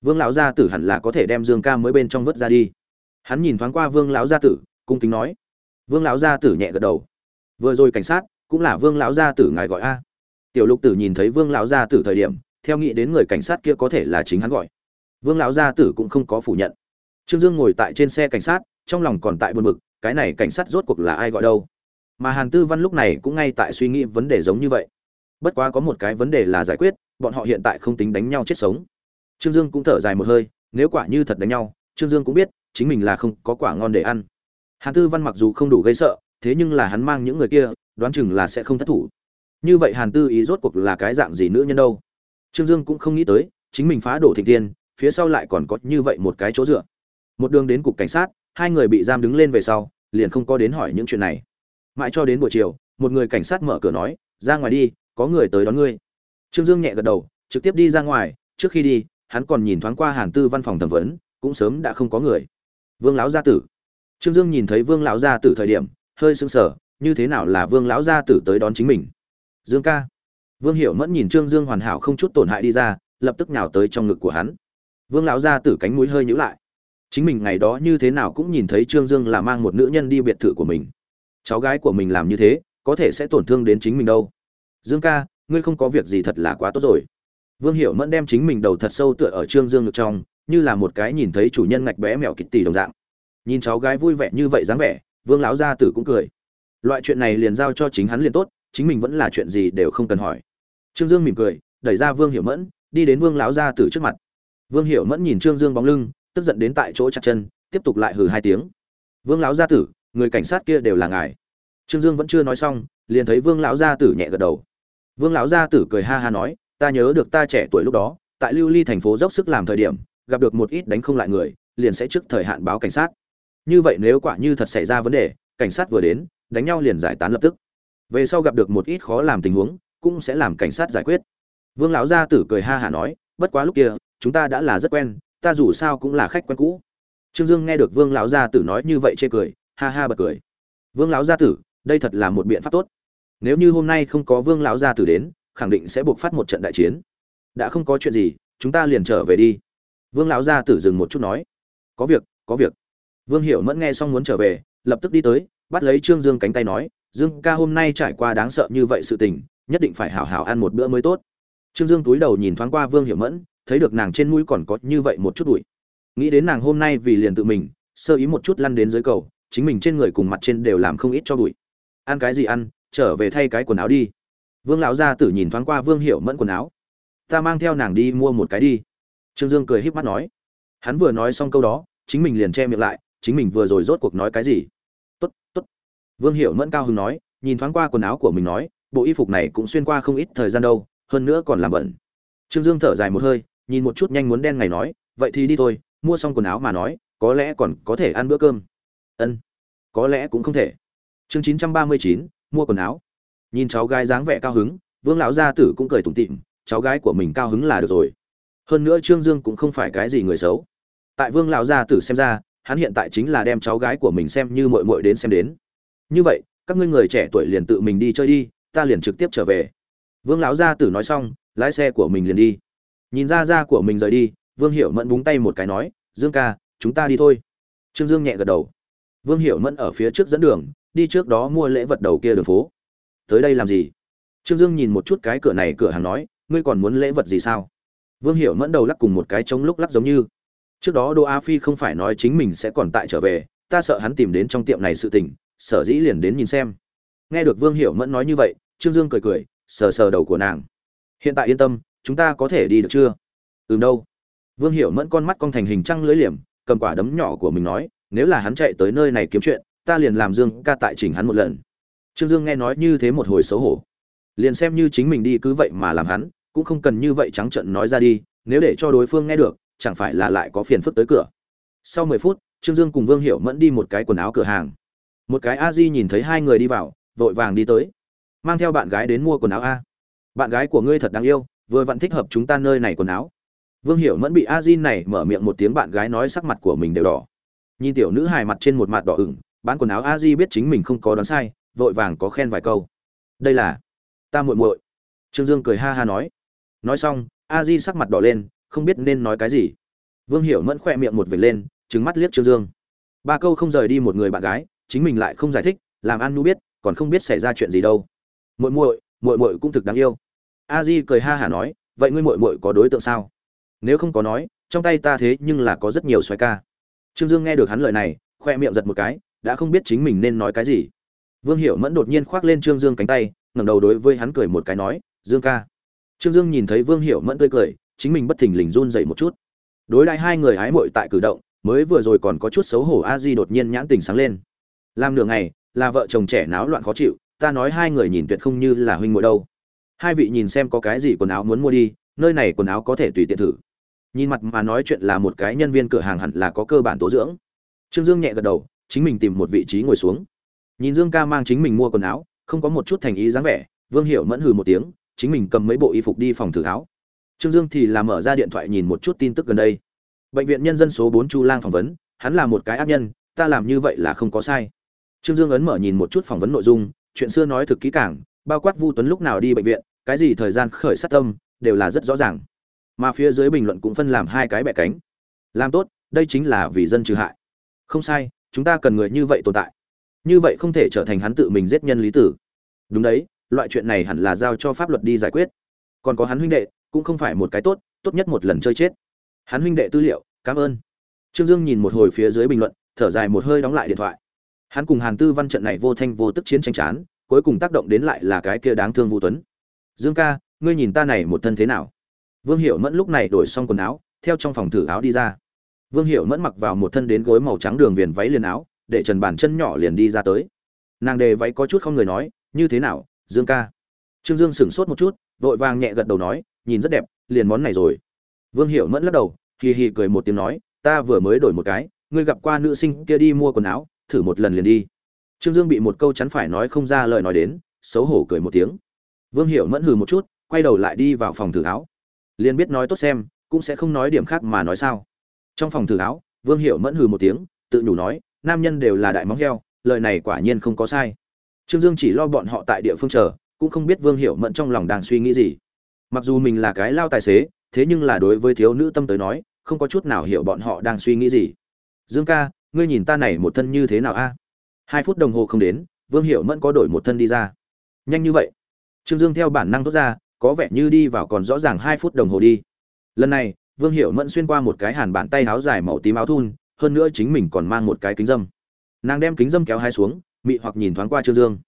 Vương lão gia tử hẳn là có thể đem dương ca mới bên trong vớt ra đi. Hắn nhìn thoáng qua vương lão gia tử, cung kính nói. Vương lão gia tử nhẹ gật đầu. Vừa rồi cảnh sát cũng là vương lão gia tử ngài gọi a. Tiểu lục tử nhìn thấy vương lão gia tử thời điểm, theo nghĩ đến người cảnh sát kia có thể là chính hắn gọi. Vương lão gia tử cũng không có phủ nhận. Trương dương ngồi tại trên xe cảnh sát, trong lòng còn tại buồn bực, cái này cảnh sát rốt cuộc là ai gọi đâu? Mà hàn tư văn lúc này cũng ngay tại suy nghĩ vấn đề giống như vậy. Bất quá có một cái vấn đề là giải quyết, bọn họ hiện tại không tính đánh nhau chết sống. Trương dương cũng thở dài một hơi, nếu quả như thật đánh nhau, trương dương cũng biết, chính mình là không có quả ngon để ăn. Hàn tư văn mặc dù không đủ gây sợ, thế nhưng là hắn mang những người kia đoán chừng là sẽ không thất thủ. Như vậy hàn tư ý rốt cuộc là cái dạng gì nữ nhân đâu? Trương dương cũng không nghĩ tới, chính mình phá đổ thịnh tiên phía sau lại còn có như vậy một cái chỗ dựa. Một đường đến cục cảnh sát, hai người bị giam đứng lên về sau, liền không có đến hỏi những chuyện này. Mãi cho đến buổi chiều, một người cảnh sát mở cửa nói, ra ngoài đi, có người tới đón ngươi. Trương dương nhẹ gật đầu, trực tiếp đi ra ngoài. Trước khi đi, hắn còn nhìn thoáng qua hàn tư văn phòng thẩm vấn, cũng sớm đã không có người. Vương lão gia tử. Trương dương nhìn thấy vương lão gia tử thời điểm, hơi sưng sờ như thế nào là vương lão gia tử tới đón chính mình? Dương ca. Vương hiểu mẫn nhìn trương dương hoàn hảo không chút tổn hại đi ra, lập tức nhào tới trong ngực của hắn. Vương lão gia tử cánh mũi hơi nhíu lại. Chính mình ngày đó như thế nào cũng nhìn thấy trương dương là mang một nữ nhân đi biệt thự của mình. Cháu gái của mình làm như thế, có thể sẽ tổn thương đến chính mình đâu. Dương ca, ngươi không có việc gì thật là quá tốt rồi. Vương hiểu mẫn đem chính mình đầu thật sâu tựa ở trương dương ngực trong, như là một cái nhìn thấy chủ nhân ngạch bé mèo kịch tỷ đồng dạng. Nhìn cháu gái vui vẻ như vậy dáng vẻ, vương lão gia tử cũng cười loại chuyện này liền giao cho chính hắn liền tốt, chính mình vẫn là chuyện gì đều không cần hỏi. Trương dương mỉm cười, đẩy ra vương hiểu mẫn, đi đến vương lão gia tử trước mặt. Vương hiểu mẫn nhìn trương dương bóng lưng, tức giận đến tại chỗ chặt chân, tiếp tục lại hừ hai tiếng. Vương lão gia tử, người cảnh sát kia đều là ngài. Trương dương vẫn chưa nói xong, liền thấy vương lão gia tử nhẹ gật đầu. Vương lão gia tử cười ha ha nói, ta nhớ được ta trẻ tuổi lúc đó, tại lưu ly thành phố dốc sức làm thời điểm, gặp được một ít đánh không lại người, liền sẽ trước thời hạn báo cảnh sát. Như vậy nếu quả như thật xảy ra vấn đề, cảnh sát vừa đến đánh nhau liền giải tán lập tức. Về sau gặp được một ít khó làm tình huống, cũng sẽ làm cảnh sát giải quyết. Vương lão gia tử cười ha hả nói, bất quá lúc kia, chúng ta đã là rất quen, ta dù sao cũng là khách quen cũ. Trương dương nghe được vương lão gia tử nói như vậy chê cười, ha ha bật cười. Vương lão gia tử, đây thật là một biện pháp tốt. Nếu như hôm nay không có vương lão gia tử đến, khẳng định sẽ buộc phát một trận đại chiến. Đã không có chuyện gì, chúng ta liền trở về đi. Vương lão gia tử dừng một chút nói, có việc có việc. Vương hiểu mẫn nghe xong muốn trở về, lập tức đi tới bắt lấy trương dương cánh tay nói, dương ca hôm nay trải qua đáng sợ như vậy sự tình, nhất định phải hảo hảo ăn một bữa mới tốt. Trương dương túi đầu nhìn thoáng qua vương hiểu mẫn, thấy được nàng trên mũi còn có như vậy một chút bụi. Nghĩ đến nàng hôm nay vì liền tự mình, sơ ý một chút lăn đến dưới cầu, chính mình trên người cùng mặt trên đều làm không ít cho bụi. Ăn cái gì ăn, trở về thay cái quần áo đi. Vương lão gia tử nhìn thoáng qua vương hiểu mẫn quần áo. Ta mang theo nàng đi mua một cái đi. Trương dương cười híp mắt nói. Hắn vừa nói xong câu đó, chính mình liền che miệng lại, chính mình vừa rồi rốt cuộc nói cái gì? Tốt tốt. Vương hiểu mẫn cao hứng nói, nhìn thoáng qua quần áo của mình nói, bộ y phục này cũng xuyên qua không ít thời gian đâu, hơn nữa còn làm bẩn. Trương dương thở dài một hơi, nhìn một chút nhanh muốn đen ngày nói, vậy thì đi thôi, mua xong quần áo mà nói, có lẽ còn có thể ăn bữa cơm. Ân, có lẽ cũng không thể. Chương chín trăm ba mươi chín, mua quần áo. Nhìn cháu gái dáng vẻ cao hứng, vương lão gia tử cũng cười tủm tỉm, cháu gái của mình cao hứng là được rồi. Hơn nữa trương dương cũng không phải cái gì người xấu. Tại vương lão gia tử xem ra hắn hiện tại chính là đem cháu gái của mình xem như mội mội đến xem đến. Như vậy, các ngươi người trẻ tuổi liền tự mình đi chơi đi, ta liền trực tiếp trở về. Vương lão gia tử nói xong, lái xe của mình liền đi. Nhìn ra ra của mình rời đi, vương hiểu mẫn búng tay một cái nói, dương ca, chúng ta đi thôi. Trương dương nhẹ gật đầu. Vương hiểu mẫn ở phía trước dẫn đường, đi trước đó mua lễ vật đầu kia đường phố. Tới đây làm gì? Trương dương nhìn một chút cái cửa này, cửa hàng nói, ngươi còn muốn lễ vật gì sao? Vương hiểu mẫn đầu lắc cùng một cái trống lúc lắc giống như trước đó đô a phi không phải nói chính mình sẽ còn tại trở về, ta sợ hắn tìm đến trong tiệm này sự tình, sở dĩ liền đến nhìn xem. Nghe được vương hiểu mẫn nói như vậy, trương dương cười cười, sờ sờ đầu của nàng. Hiện tại yên tâm, chúng ta có thể đi được chưa? Ừ đâu. Vương hiểu mẫn con mắt con thành hình trăng lưỡi liềm, cầm quả đấm nhỏ của mình nói, nếu là hắn chạy tới nơi này kiếm chuyện, ta liền làm dương ca tại chỉnh hắn một lần. Trương dương nghe nói như thế một hồi xấu hổ. Liền xem như chính mình đi cứ vậy mà làm hắn, cũng không cần như vậy trắng trợn nói ra đi, nếu để cho đối phương nghe được chẳng phải là lại có phiền phức tới cửa. Sau mười phút, trương dương cùng vương hiểu mẫn đi một cái quần áo cửa hàng. Một cái a di nhìn thấy hai người đi vào, vội vàng đi tới. Mang theo bạn gái đến mua quần áo a. Bạn gái của ngươi thật đáng yêu, vừa vặn thích hợp chúng ta nơi này quần áo. Vương hiểu mẫn bị a di này mở miệng một tiếng bạn gái nói sắc mặt của mình đều đỏ. Nhìn tiểu nữ hài mặt trên một mặt đỏ ửng, bán quần áo a di biết chính mình không có đoán sai, vội vàng có khen vài câu. Đây là ta muội muội. Trương dương cười ha ha nói. Nói xong, a di sắc mặt đỏ lên không biết nên nói cái gì. Vương hiểu mẫn khoe miệng một vệt lên trứng mắt liếc trương dương. Ba câu không rời đi một người bạn gái, chính mình lại không giải thích, làm an nu biết, còn không biết xảy ra chuyện gì đâu. Muội muội muội muội cũng thực đáng yêu. A di cười ha hả nói, vậy ngươi muội muội có đối tượng sao? Nếu không có nói, trong tay ta thế nhưng là có rất nhiều xoáy ca. Trương dương nghe được hắn lời này khoe miệng giật một cái, đã không biết chính mình nên nói cái gì. Vương hiểu mẫn đột nhiên khoác lên trương dương cánh tay, ngẩng đầu đối với hắn cười một cái nói, dương ca. Trương dương nhìn thấy vương hiểu mẫn tươi cười chính mình bất thình lình run dậy một chút. Đối lại hai người hái mội tại cử động, mới vừa rồi còn có chút xấu hổ, a di đột nhiên nhãn tình sáng lên. Làm nửa ngày, là vợ chồng trẻ náo loạn khó chịu, ta nói hai người nhìn tuyệt không như là huynh muội đâu. Hai vị nhìn xem có cái gì quần áo muốn mua đi, nơi này quần áo có thể tùy tiện thử. Nhìn mặt mà nói chuyện là một cái nhân viên cửa hàng hẳn là có cơ bản tố dưỡng. Trương dương nhẹ gật đầu, chính mình tìm một vị trí ngồi xuống. Nhìn dương ca mang chính mình mua quần áo, không có một chút thành ý dáng vẻ, vương hiểu mẫn hừ một tiếng, chính mình cầm mấy bộ y phục đi phòng thử áo trương dương thì làm mở ra điện thoại nhìn một chút tin tức gần đây. Bệnh viện nhân dân số 4 chu lang phỏng vấn, hắn là một cái ác nhân, ta làm như vậy là không có sai. Trương dương ấn mở nhìn một chút phỏng vấn nội dung, chuyện xưa nói thực kỹ càng, bao quát vu tuấn lúc nào đi bệnh viện, cái gì thời gian khởi sát tâm, đều là rất rõ ràng. Mà phía dưới bình luận cũng phân làm hai cái bẻ cánh. Làm tốt, đây chính là vì dân trừ hại. Không sai, chúng ta cần người như vậy tồn tại. Như vậy không thể trở thành hắn tự mình giết nhân lý tử. Đúng đấy, loại chuyện này hẳn là giao cho pháp luật đi giải quyết. Còn có hắn huynh đệ cũng không phải một cái tốt tốt nhất một lần chơi chết. Hắn huynh đệ tư liệu, cảm ơn. Trương dương nhìn một hồi phía dưới bình luận, thở dài một hơi đóng lại điện thoại. Hắn cùng hàn tư văn trận này vô thanh vô tức chiến tranh chán, cuối cùng tác động đến lại là cái kia đáng thương vũ tuấn. Dương ca, ngươi nhìn ta này một thân thế nào? Vương hiệu mẫn lúc này đổi xong quần áo, theo trong phòng thử áo đi ra. Vương hiệu mẫn mặc vào một thân đến gối màu trắng đường viền váy liền áo, để trần bàn chân nhỏ liền đi ra tới. Nàng đề váy có chút không người nói, như thế nào, dương ca? Trương dương sửng sốt một chút, vội vàng nhẹ gật đầu nói nhìn rất đẹp, liền món này rồi. Vương hiểu mẫn lắc đầu, hì hì cười một tiếng nói, ta vừa mới đổi một cái, ngươi gặp qua nữ sinh kia đi mua quần áo, thử một lần liền đi. Trương dương bị một câu chắn phải nói không ra lời nói đến, xấu hổ cười một tiếng. Vương hiểu mẫn hừ một chút, quay đầu lại đi vào phòng thử áo. Liền biết nói tốt xem, cũng sẽ không nói điểm khác mà nói sao. Trong phòng thử áo, vương hiểu mẫn hừ một tiếng, tự nhủ nói, nam nhân đều là đại móng heo, lời này quả nhiên không có sai. Trương dương chỉ lo bọn họ tại địa phương chờ, cũng không biết vương hiểu mẫn trong lòng đang suy nghĩ gì mặc dù mình là cái lao tài xế, thế nhưng là đối với thiếu nữ tâm tới nói, không có chút nào hiểu bọn họ đang suy nghĩ gì. Dương ca, ngươi nhìn ta này một thân như thế nào a? Hai phút đồng hồ không đến, vương hiệu mẫn có đổi một thân đi ra. Nhanh như vậy. Trương dương theo bản năng thốt ra, có vẻ như đi vào còn rõ ràng hai phút đồng hồ đi. Lần này, vương hiệu mẫn xuyên qua một cái hàn bàn tay áo dài màu tím áo thun, hơn nữa chính mình còn mang một cái kính dâm. Nàng đem kính dâm kéo hai xuống, mị hoặc nhìn thoáng qua trương dương.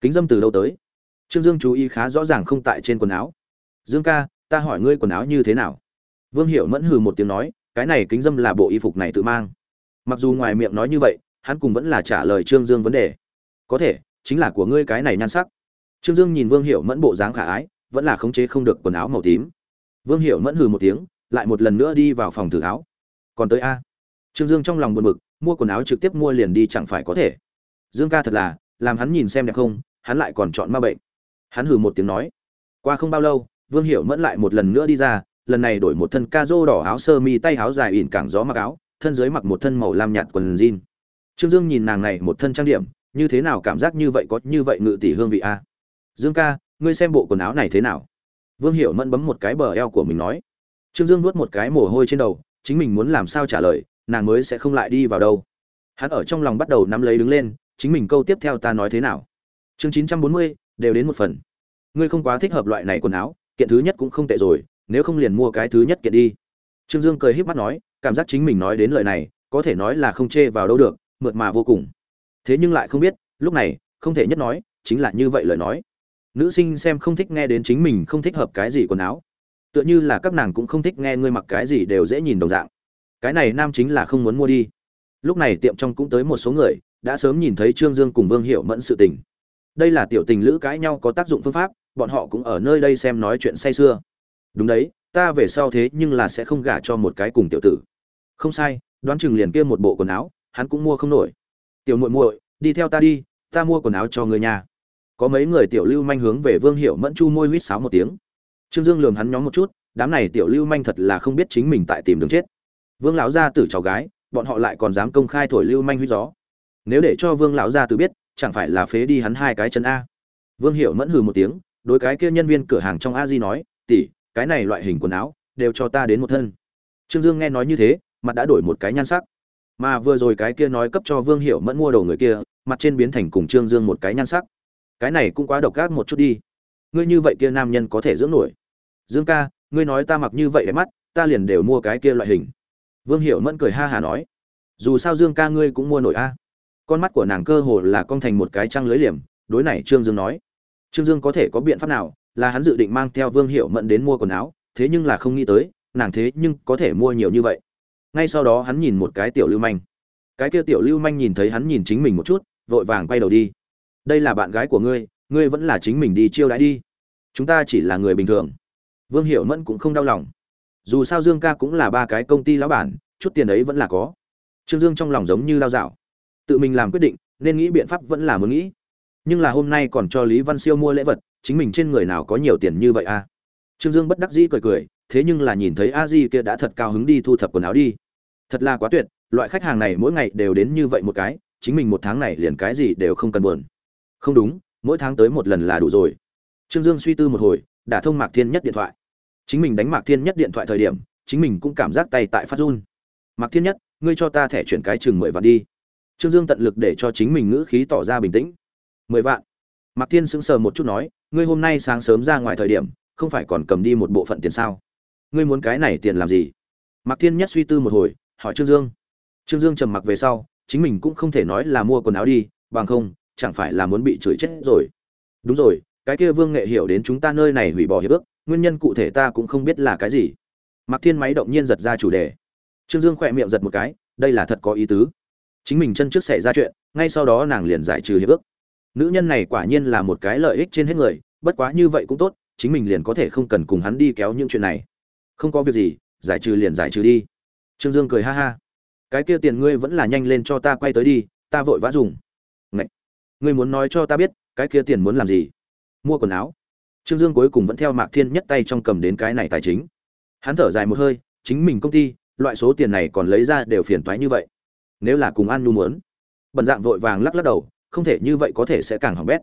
Kính dâm từ đâu tới? Trương dương chú ý khá rõ ràng không tại trên quần áo dương ca, ta hỏi ngươi quần áo như thế nào? Vương hiệu mẫn hừ một tiếng nói, cái này kính dâm là bộ y phục này tự mang. Mặc dù ngoài miệng nói như vậy, hắn cùng vẫn là trả lời trương dương vấn đề. Có thể, chính là của ngươi cái này nhan sắc. Trương dương nhìn vương hiệu mẫn bộ dáng khả ái, vẫn là khống chế không được quần áo màu tím. Vương hiệu mẫn hừ một tiếng, lại một lần nữa đi vào phòng thử áo còn tới a. Trương dương trong lòng buồn bực, mua quần áo trực tiếp mua liền đi chẳng phải có thể. Dương ca thật là, làm hắn nhìn xem đẹp không, hắn lại còn chọn ma bệnh. Hắn hừ một tiếng nói, qua không bao lâu vương Hiểu mẫn lại một lần nữa đi ra, lần này đổi một thân ca rô đỏ áo sơ mi tay áo dài ỉn cảng gió mặc áo, thân dưới mặc một thân màu lam nhạt quần jean. Trương dương nhìn nàng này một thân trang điểm, như thế nào cảm giác như vậy có như vậy ngự tỷ hương vị a? Dương ca, ngươi xem bộ quần áo này thế nào? Vương Hiểu mẫn bấm một cái bờ eo của mình nói. Trương dương nuốt một cái mồ hôi trên đầu, chính mình muốn làm sao trả lời, nàng mới sẽ không lại đi vào đâu. Hắn ở trong lòng bắt đầu nắm lấy đứng lên, chính mình câu tiếp theo ta nói thế nào? Chương chín trăm bốn mươi, đều đến một phần. Ngươi không quá thích hợp loại này quần áo kiện thứ nhất cũng không tệ rồi, nếu không liền mua cái thứ nhất kiện đi. Trương dương cười híp mắt nói, cảm giác chính mình nói đến lời này, có thể nói là không chê vào đâu được, mượt mà vô cùng. Thế nhưng lại không biết, lúc này, không thể nhất nói, chính là như vậy lời nói. Nữ sinh xem không thích nghe đến chính mình không thích hợp cái gì quần áo. Tựa như là các nàng cũng không thích nghe ngươi mặc cái gì đều dễ nhìn đồng dạng. Cái này nam chính là không muốn mua đi. Lúc này tiệm trong cũng tới một số người, đã sớm nhìn thấy trương dương cùng vương hiệu mẫn sự tình. Đây là tiểu tình lữ cãi nhau có tác dụng phương pháp bọn họ cũng ở nơi đây xem nói chuyện say sưa. Đúng đấy, ta về sau thế nhưng là sẽ không gả cho một cái cùng tiểu tử. Không sai, đoán chừng liền kia một bộ quần áo, hắn cũng mua không nổi. Tiểu muội muội, đi theo ta đi, ta mua quần áo cho người nhà. Có mấy người tiểu lưu manh hướng về vương hiệu mẫn chu môi huýt sáo một tiếng. Trương dương lườm hắn nhóm một chút, đám này tiểu lưu manh thật là không biết chính mình tại tìm đường chết. Vương lão gia tử cháu gái, bọn họ lại còn dám công khai thổi lưu manh huýt gió. Nếu để cho vương lão gia tử biết, chẳng phải là phế đi hắn hai cái chân a. Vương hiệu mẫn hừ một tiếng đối cái kia nhân viên cửa hàng trong a di nói, tỷ, cái này loại hình quần áo đều cho ta đến một thân. Trương dương nghe nói như thế, mặt đã đổi một cái nhan sắc. Mà vừa rồi cái kia nói cấp cho vương hiệu mẫn mua đồ người kia, mặt trên biến thành cùng trương dương một cái nhan sắc. Cái này cũng quá độc ác một chút đi. Ngươi như vậy kia nam nhân có thể dưỡng nổi. Dương ca, ngươi nói ta mặc như vậy để mắt, ta liền đều mua cái kia loại hình. Vương hiệu mẫn cười ha hà nói. Dù sao dương ca ngươi cũng mua nổi a. Con mắt của nàng cơ hồ là con thành một cái trăng lưới liềm, đối này trương dương nói trương dương có thể có biện pháp nào là hắn dự định mang theo vương Hiểu mẫn đến mua quần áo, thế nhưng là không nghĩ tới, nàng thế nhưng có thể mua nhiều như vậy. Ngay sau đó hắn nhìn một cái tiểu lưu manh. Cái kia tiểu lưu manh nhìn thấy hắn nhìn chính mình một chút, vội vàng quay đầu đi. Đây là bạn gái của ngươi ngươi vẫn là chính mình đi chiêu đãi đi. Chúng ta chỉ là người bình thường. Vương Hiểu mẫn cũng không đau lòng. Dù sao dương ca cũng là ba cái công ty lão bản, chút tiền ấy vẫn là có. Trương dương trong lòng giống như lao dạo. Tự mình làm quyết định, nên nghĩ biện pháp vẫn là muốn nghĩ nhưng là hôm nay còn cho lý văn siêu mua lễ vật, chính mình trên người nào có nhiều tiền như vậy a à? trương dương bất đắc dĩ cười cười, thế nhưng là nhìn thấy a di kia đã thật cao hứng đi thu thập quần áo đi. Thật là quá tuyệt, loại khách hàng này mỗi ngày đều đến như vậy một cái, chính mình một tháng này liền cái gì đều không cần buồn. Không đúng, mỗi tháng tới một lần là đủ rồi. Trương dương suy tư một hồi đã thông mạc thiên nhất điện thoại. Chính mình đánh mạc thiên nhất điện thoại thời điểm, chính mình cũng cảm giác tay tại phát run. Mạc thiên nhất, ngươi cho ta thẻ chuyển cái chừng mười vạn đi. Trương dương tận lực để cho chính mình ngữ khí tỏ ra bình tĩnh mười vạn. Mạc thiên sững sờ một chút nói, ngươi hôm nay sáng sớm ra ngoài thời điểm, không phải còn cầm đi một bộ phận tiền sao? Ngươi muốn cái này tiền làm gì? Mạc thiên nhất suy tư một hồi, hỏi trương dương. Trương dương trầm mặc về sau, chính mình cũng không thể nói là mua quần áo đi, bằng không, chẳng phải là muốn bị chửi chết rồi. Đúng rồi, cái kia vương nghệ hiểu đến chúng ta nơi này hủy bỏ hiệp ước, nguyên nhân cụ thể ta cũng không biết là cái gì. Mạc thiên máy động nhiên giật ra chủ đề. Trương dương khỏe miệng giật một cái, đây là thật có ý tứ. Chính mình chân trước xảy ra chuyện, ngay sau đó nàng liền giải trừ hiệp ước nữ nhân này quả nhiên là một cái lợi ích trên hết người, bất quá như vậy cũng tốt, chính mình liền có thể không cần cùng hắn đi kéo những chuyện này. Không có việc gì, giải trừ liền giải trừ đi. Trương dương cười ha ha. Cái kia tiền ngươi vẫn là nhanh lên cho ta quay tới đi, ta vội vã dùng. Ngậy! ngươi muốn nói cho ta biết, cái kia tiền muốn làm gì? Mua quần áo. Trương dương cuối cùng vẫn theo mạc thiên nhất tay trong cầm đến cái này tài chính. Hắn thở dài một hơi, chính mình công ty, loại số tiền này còn lấy ra đều phiền toái như vậy. Nếu là cùng an nu muốn. Bận dạng vội vàng lắc lắc đầu không thể như vậy có thể sẽ càng hỏng bét.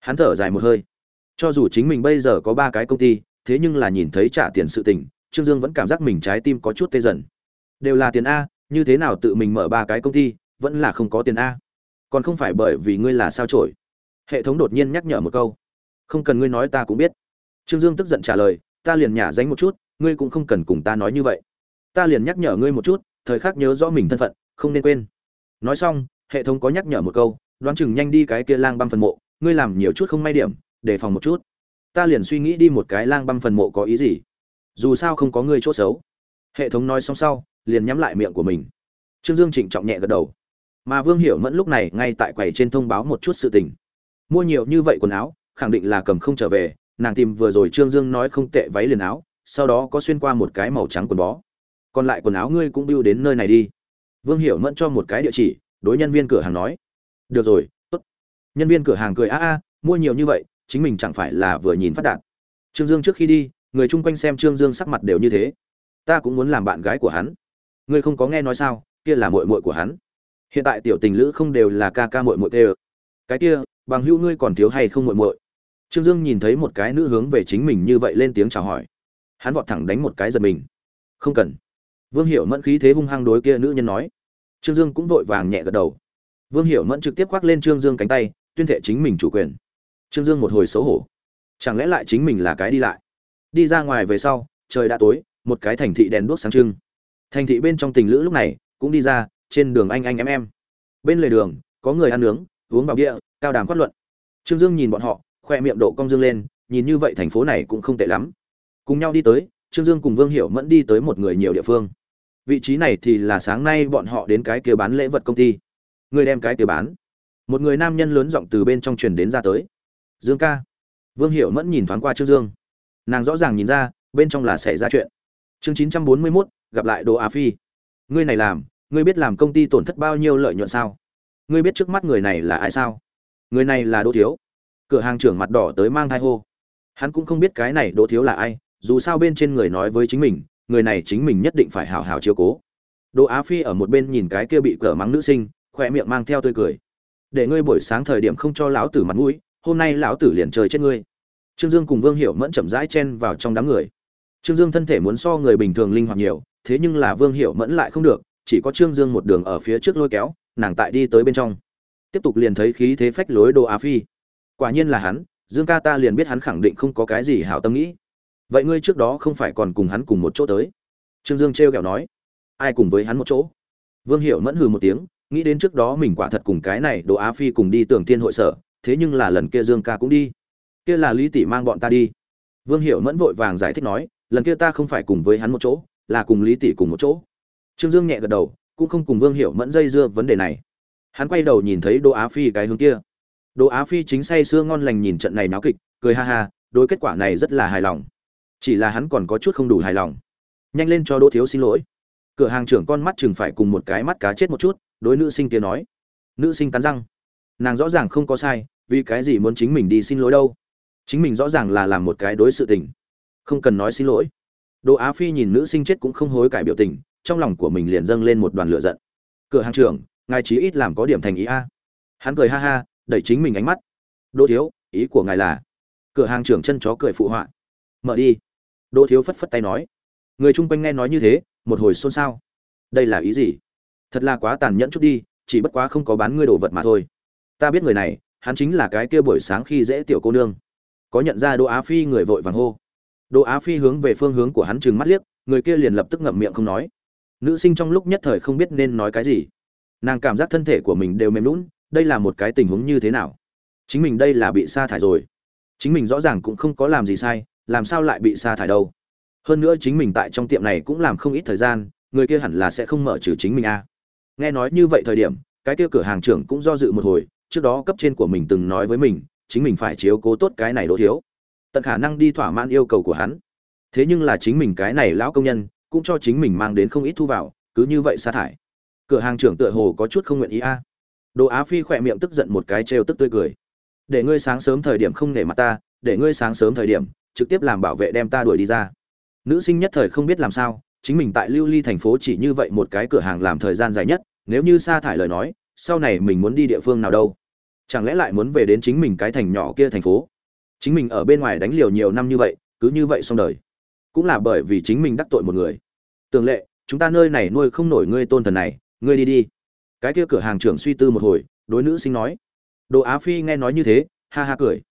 Hắn thở dài một hơi. Cho dù chính mình bây giờ có ba cái công ty, thế nhưng là nhìn thấy trả tiền sự tình, trương dương vẫn cảm giác mình trái tim có chút tê dần. Đều là tiền a, như thế nào tự mình mở ba cái công ty, vẫn là không có tiền a. Còn không phải bởi vì ngươi là sao trổi hệ thống đột nhiên nhắc nhở một câu. Không cần ngươi nói ta cũng biết. Trương dương tức giận trả lời, ta liền nhả dánh một chút, ngươi cũng không cần cùng ta nói như vậy. Ta liền nhắc nhở ngươi một chút, thời khắc nhớ rõ mình thân phận, không nên quên. Nói xong, hệ thống có nhắc nhở một câu đoán chừng nhanh đi cái kia lang băm phần mộ, ngươi làm nhiều chút không may điểm, đề phòng một chút. Ta liền suy nghĩ đi một cái lang băm phần mộ có ý gì. Dù sao không có ngươi chỗ xấu. Hệ thống nói xong sau, liền nhắm lại miệng của mình. Trương dương trịnh trọng nhẹ gật đầu. Mà vương hiểu mẫn lúc này ngay tại quầy trên thông báo một chút sự tình. Mua nhiều như vậy quần áo, khẳng định là cầm không trở về, nàng tìm vừa rồi trương dương nói không tệ váy liền áo, sau đó có xuyên qua một cái màu trắng quần bó. Còn lại quần áo ngươi cũng bưu đến nơi này đi. Vương hiểu mẫn cho một cái địa chỉ, đối nhân viên cửa hàng nói được rồi, tốt. Nhân viên cửa hàng cười, a a, mua nhiều như vậy, chính mình chẳng phải là vừa nhìn phát đạt. Trương dương trước khi đi, người chung quanh xem trương dương sắc mặt đều như thế. Ta cũng muốn làm bạn gái của hắn. Ngươi không có nghe nói sao, kia là muội muội của hắn. Hiện tại tiểu tình lữ không đều là ca ca muội muội tê cái kia, bằng hữu ngươi còn thiếu hay không muội muội? Trương dương nhìn thấy một cái nữ hướng về chính mình như vậy lên tiếng chào hỏi. Hắn vọt thẳng đánh một cái giật mình. Không cần. Vương hiểu mẫn khí thế hung hăng đối kia nữ nhân nói. Trương dương cũng vội vàng nhẹ gật đầu vương hiểu mẫn trực tiếp khoác lên trương dương cánh tay, tuyên thệ chính mình chủ quyền. Trương dương một hồi xấu hổ. Chẳng lẽ lại chính mình là cái đi lại? Đi ra ngoài về sau, trời đã tối, một cái thành thị đèn đuốc sáng trưng. Thành thị bên trong tình lữ lúc này, cũng đi ra, trên đường anh anh em em. Bên lề đường, có người ăn nướng, uống vào bia, cao đàm quát luận. Trương dương nhìn bọn họ, khoe miệng độ cong dương lên, nhìn như vậy thành phố này cũng không tệ lắm. Cùng nhau đi tới, trương dương cùng vương hiểu mẫn đi tới một người nhiều địa phương. Vị trí này thì là sáng nay bọn họ đến cái kia bán lễ vật công ty. Ngươi đem cái kia bán. Một người nam nhân lớn giọng từ bên trong truyền đến ra tới. Dương ca. Vương hiểu mẫn nhìn thoáng qua trương dương. Nàng rõ ràng nhìn ra, bên trong là xảy ra chuyện. Chương chín trăm bốn mươi mốt, gặp lại đồ á phi. Ngươi này làm, ngươi biết làm công ty tổn thất bao nhiêu lợi nhuận sao? Ngươi biết trước mắt người này là ai sao? Người này là đỗ thiếu. Cửa hàng trưởng mặt đỏ tới mang thai hô. Hắn cũng không biết cái này đỗ thiếu là ai, dù sao bên trên người nói với chính mình, người này chính mình nhất định phải hào hào chiếu cố. Đỗ á phi ở một bên nhìn cái kia bị cờ mắng nữ sinh khoe miệng mang theo tươi cười. Để ngươi buổi sáng thời điểm không cho lão tử mặt mũi, hôm nay lão tử liền trời chết ngươi. Trương dương cùng vương hiểu mẫn chậm rãi chen vào trong đám người. Trương dương thân thể muốn so người bình thường linh hoạt nhiều, thế nhưng là vương hiểu mẫn lại không được, chỉ có trương dương một đường ở phía trước lôi kéo, nàng tại đi tới bên trong. Tiếp tục liền thấy khí thế phách lối đồ á phi. Quả nhiên là hắn, dương ca ta liền biết hắn khẳng định không có cái gì hảo tâm nghĩ. Vậy ngươi trước đó không phải còn cùng hắn cùng một chỗ tới? Trương dương trêu kẹo nói. Ai cùng với hắn một chỗ? Vương hiểu mẫn hừ một tiếng nghĩ đến trước đó mình quả thật cùng cái này đồ á phi cùng đi tưởng thiên hội sở, thế nhưng là lần kia dương ca cũng đi. Kia là lý tỷ mang bọn ta đi. Vương hiểu mẫn vội vàng giải thích nói, lần kia ta không phải cùng với hắn một chỗ, là cùng lý tỷ cùng một chỗ. Trương dương nhẹ gật đầu, cũng không cùng vương hiểu mẫn dây dưa vấn đề này. Hắn quay đầu nhìn thấy đỗ á phi cái hướng kia. Đỗ á phi chính say sưa ngon lành nhìn trận này náo kịch, cười ha ha, đối kết quả này rất là hài lòng. Chỉ là hắn còn có chút không đủ hài lòng. Nhanh lên cho đỗ thiếu xin lỗi cửa hàng trưởng con mắt chừng phải cùng một cái mắt cá chết một chút, đối nữ sinh kia nói. Nữ sinh cắn răng. Nàng rõ ràng không có sai, vì cái gì muốn chính mình đi xin lỗi đâu? Chính mình rõ ràng là làm một cái đối sự tình. Không cần nói xin lỗi. Đỗ á phi nhìn nữ sinh chết cũng không hối cải biểu tình, trong lòng của mình liền dâng lên một đoàn lửa giận. Cửa hàng trưởng, ngài chí ít làm có điểm thành ý a. Hắn cười ha ha, đẩy chính mình ánh mắt. Đỗ thiếu, ý của ngài là? Cửa hàng trưởng chân chó cười phụ họa. Mở đi. Đỗ thiếu phất phất tay nói. Người chung quanh nghe nói như thế một hồi xôn xao. Đây là ý gì? Thật là quá tàn nhẫn chút đi, chỉ bất quá không có bán ngươi đồ vật mà thôi. Ta biết người này, hắn chính là cái kia buổi sáng khi dễ tiểu cô nương. Có nhận ra đỗ á phi người vội vàng hô. Đỗ á phi hướng về phương hướng của hắn trừng mắt liếc, người kia liền lập tức ngậm miệng không nói. Nữ sinh trong lúc nhất thời không biết nên nói cái gì. Nàng cảm giác thân thể của mình đều mềm lún, đây là một cái tình huống như thế nào? Chính mình đây là bị sa thải rồi. Chính mình rõ ràng cũng không có làm gì sai, làm sao lại bị sa thải đâu? Hơn nữa chính mình tại trong tiệm này cũng làm không ít thời gian, người kia hẳn là sẽ không mở trừ chính mình a à. nghe nói như vậy thời điểm, cái kia cửa hàng trưởng cũng do dự một hồi, trước đó cấp trên của mình từng nói với mình, chính mình phải chiếu cố tốt cái này đỗ thiếu. Tận khả năng đi thỏa mãn yêu cầu của hắn. Thế nhưng là chính mình cái này lão công nhân, cũng cho chính mình mang đến không ít thu vào, cứ như vậy sa thải. Cửa hàng trưởng tựa hồ có chút không nguyện ý a à. đồ á phi khỏe miệng tức giận một cái trêu tức tươi cười. Để ngươi sáng sớm thời điểm không nể mặt ta, để ngươi sáng sớm thời điểm, trực tiếp làm bảo vệ đem ta đuổi đi ra nữ sinh nhất thời không biết làm sao, chính mình tại lưu ly thành phố chỉ như vậy một cái cửa hàng làm thời gian dài nhất, nếu như sa thải lời nói, sau này mình muốn đi địa phương nào đâu? Chẳng lẽ lại muốn về đến chính mình cái thành nhỏ kia thành phố? Chính mình ở bên ngoài đánh liều nhiều năm như vậy, cứ như vậy xong đời. Cũng là bởi vì chính mình đắc tội một người. Tường lệ, chúng ta nơi này nuôi không nổi ngươi tôn thần này, ngươi đi đi. Cái kia cửa hàng trưởng suy tư một hồi, đối nữ sinh nói. Đồ á phi nghe nói như thế, ha ha cười.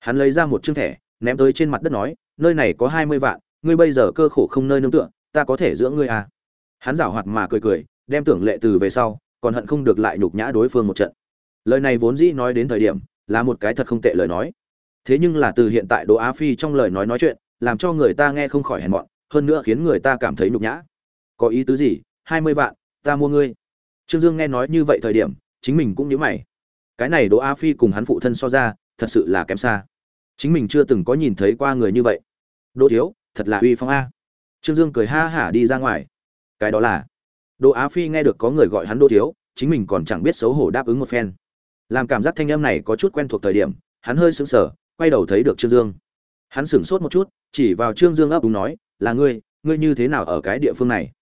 Hắn lấy ra một chương thẻ, ném tới trên mặt đất nói, nơi này có hai mươi vạn ngươi bây giờ cơ khổ không nơi nương tựa, ta có thể dưỡng ngươi à? Hắn giảo hoạt mà cười cười, đem tưởng lệ từ về sau, còn hận không được lại nhục nhã đối phương một trận. Lời này vốn dĩ nói đến thời điểm, là một cái thật không tệ lời nói. Thế nhưng là từ hiện tại đỗ á phi trong lời nói nói chuyện, làm cho người ta nghe không khỏi hèn mọn, hơn nữa khiến người ta cảm thấy nhục nhã. Có ý tứ gì? Hai mươi vạn, ta mua ngươi. Trương dương nghe nói như vậy thời điểm, chính mình cũng nhớ mày. Cái này đỗ á phi cùng hắn phụ thân so ra, thật sự là kém xa. Chính mình chưa từng có nhìn thấy qua người như vậy. Đỗ thiếu thật là uy phong a. Trương dương cười ha hả đi ra ngoài. Cái đó là, đỗ á phi nghe được có người gọi hắn đỗ thiếu, chính mình còn chẳng biết xấu hổ đáp ứng một phen. Làm cảm giác thanh âm này có chút quen thuộc thời điểm, hắn hơi sững sờ, quay đầu thấy được trương dương. Hắn sửng sốt một chút, chỉ vào trương dương ấp đúng nói, là ngươi ngươi như thế nào ở cái địa phương này?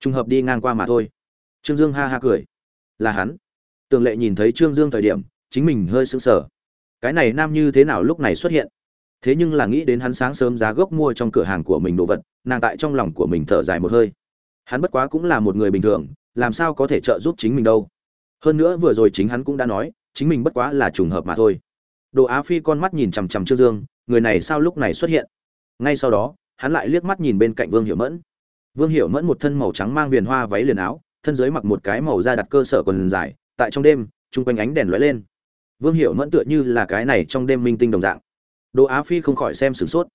Trùng hợp đi ngang qua mà thôi. Trương dương ha ha cười. Là hắn. Tường lệ nhìn thấy trương dương thời điểm, chính mình hơi sững sờ. Cái này nam như thế nào lúc này xuất hiện? Thế nhưng là nghĩ đến hắn sáng sớm giá gốc mua trong cửa hàng của mình đồ vật, nàng tại trong lòng của mình thở dài một hơi. Hắn bất quá cũng là một người bình thường, làm sao có thể trợ giúp chính mình đâu. Hơn nữa vừa rồi chính hắn cũng đã nói, chính mình bất quá là trùng hợp mà thôi. Đồ á phi con mắt nhìn chằm chằm trương dương, người này sao lúc này xuất hiện? Ngay sau đó, hắn lại liếc mắt nhìn bên cạnh vương hiểu mẫn. Vương hiểu mẫn một thân màu trắng mang viền hoa váy liền áo, thân dưới mặc một cái màu da đặt cơ sở quần dài, tại trong đêm, chung quanh ánh đèn lóe lên. Vương hiểu mẫn tựa như là cái này trong đêm minh tinh đồng dạng. Đỗ á phi không khỏi xem sửng sốt.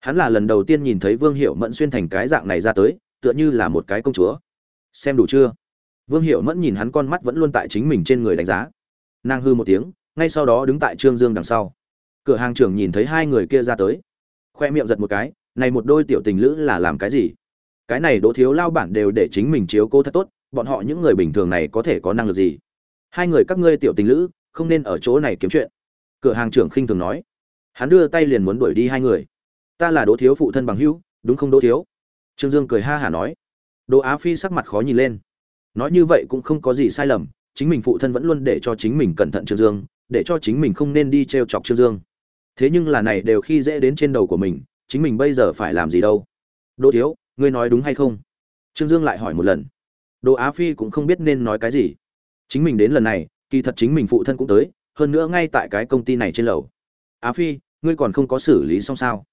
Hắn là lần đầu tiên nhìn thấy vương hiểu mẫn xuyên thành cái dạng này ra tới, tựa như là một cái công chúa. Xem đủ chưa? Vương hiểu mẫn nhìn hắn con mắt vẫn luôn tại chính mình trên người đánh giá. Nàng hư một tiếng, ngay sau đó đứng tại trương dương đằng sau. Cửa hàng trưởng nhìn thấy hai người kia ra tới. Khoe miệng giật một cái, này một đôi tiểu tình lữ là làm cái gì? Cái này đỗ thiếu lao bản đều để chính mình chiếu cô thật tốt, bọn họ những người bình thường này có thể có năng lực gì? Hai người các ngươi tiểu tình lữ, không nên ở chỗ này kiếm chuyện. Cửa hàng trưởng khinh thường nói hắn đưa tay liền muốn đuổi đi hai người. Ta là đỗ thiếu phụ thân bằng hữu, đúng không đỗ thiếu? Trương dương cười ha hả nói. Đỗ á phi sắc mặt khó nhìn lên. Nói như vậy cũng không có gì sai lầm, chính mình phụ thân vẫn luôn để cho chính mình cẩn thận trương dương, để cho chính mình không nên đi t r e o chọc trương dương. Thế nhưng là này đều khi dễ đến trên đầu của mình, chính mình bây giờ phải làm gì đâu? Đỗ thiếu, ngươi nói đúng hay không? Trương dương lại hỏi một lần. Đỗ á phi cũng không biết nên nói cái gì. Chính mình đến lần này, kỳ thật chính mình phụ thân cũng tới, hơn nữa ngay tại cái công ty này trên lầu. Á phi ngươi còn không có xử lý xong sao?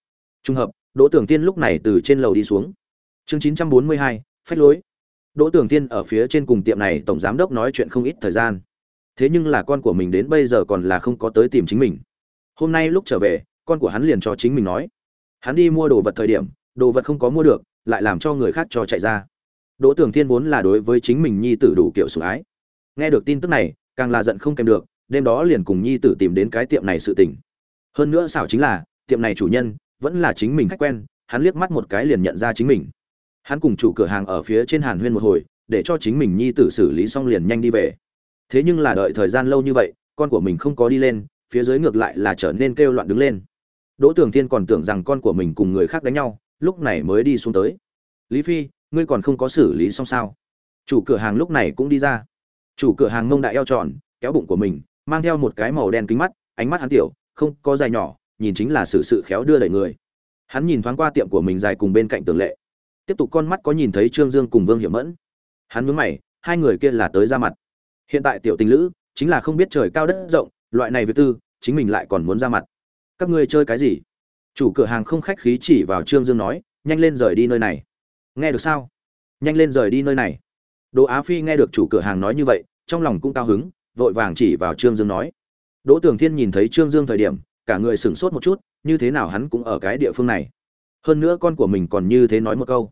Trùng hợp, đỗ tưởng tiên lúc này từ trên lầu đi xuống. Chương chín trăm bốn mươi hai, phách lối. Đỗ tưởng tiên ở phía trên cùng tiệm này tổng giám đốc nói chuyện không ít thời gian. Thế nhưng là con của mình đến bây giờ còn là không có tới tìm chính mình. Hôm nay lúc trở về, con của hắn liền cho chính mình nói. Hắn đi mua đồ vật thời điểm, đồ vật không có mua được, lại làm cho người khác cho chạy ra. Đỗ tưởng thiên vốn là đối với chính mình nhi tử đủ kiểu sủng ái. Nghe được tin tức này, càng là giận không kèm được, đêm đó liền cùng nhi tử tìm đến cái tiệm này sự tình hơn nữa xảo chính là, tiệm này chủ nhân vẫn là chính mình khách quen, hắn liếc mắt một cái liền nhận ra chính mình. Hắn cùng chủ cửa hàng ở phía trên hàn huyên một hồi, để cho chính mình nhi tử xử lý xong liền nhanh đi về. Thế nhưng là đợi thời gian lâu như vậy, con của mình không có đi lên, phía dưới ngược lại là trở nên kêu loạn đứng lên. Đỗ tường thiên còn tưởng rằng con của mình cùng người khác đánh nhau, lúc này mới đi xuống tới. Lý phi, ngươi còn không có xử lý xong sao? Chủ cửa hàng lúc này cũng đi ra. Chủ cửa hàng mông đại eo tròn, kéo bụng của mình, mang theo một cái màu đen kính mắt, ánh mắt hắn tiểu không có dài nhỏ, nhìn chính là sự sự khéo đưa đẩy người. Hắn nhìn thoáng qua tiệm của mình dài cùng bên cạnh tường lệ. Tiếp tục con mắt có nhìn thấy trương dương cùng vương hiểu mẫn. Hắn mướn mày, hai người kia là tới ra mặt. Hiện tại tiểu tình lữ, chính là không biết trời cao đất rộng, loại này việc tư, chính mình lại còn muốn ra mặt. Các ngươi chơi cái gì? Chủ cửa hàng không khách khí chỉ vào trương dương nói, nhanh lên rời đi nơi này. Nghe được sao? Nhanh lên rời đi nơi này. Đỗ á phi nghe được chủ cửa hàng nói như vậy, trong lòng cũng cao hứng, vội vàng chỉ vào trương dương nói đỗ tường thiên nhìn thấy trương dương thời điểm, cả người sửng sốt một chút, như thế nào hắn cũng ở cái địa phương này. Hơn nữa con của mình còn như thế nói một câu.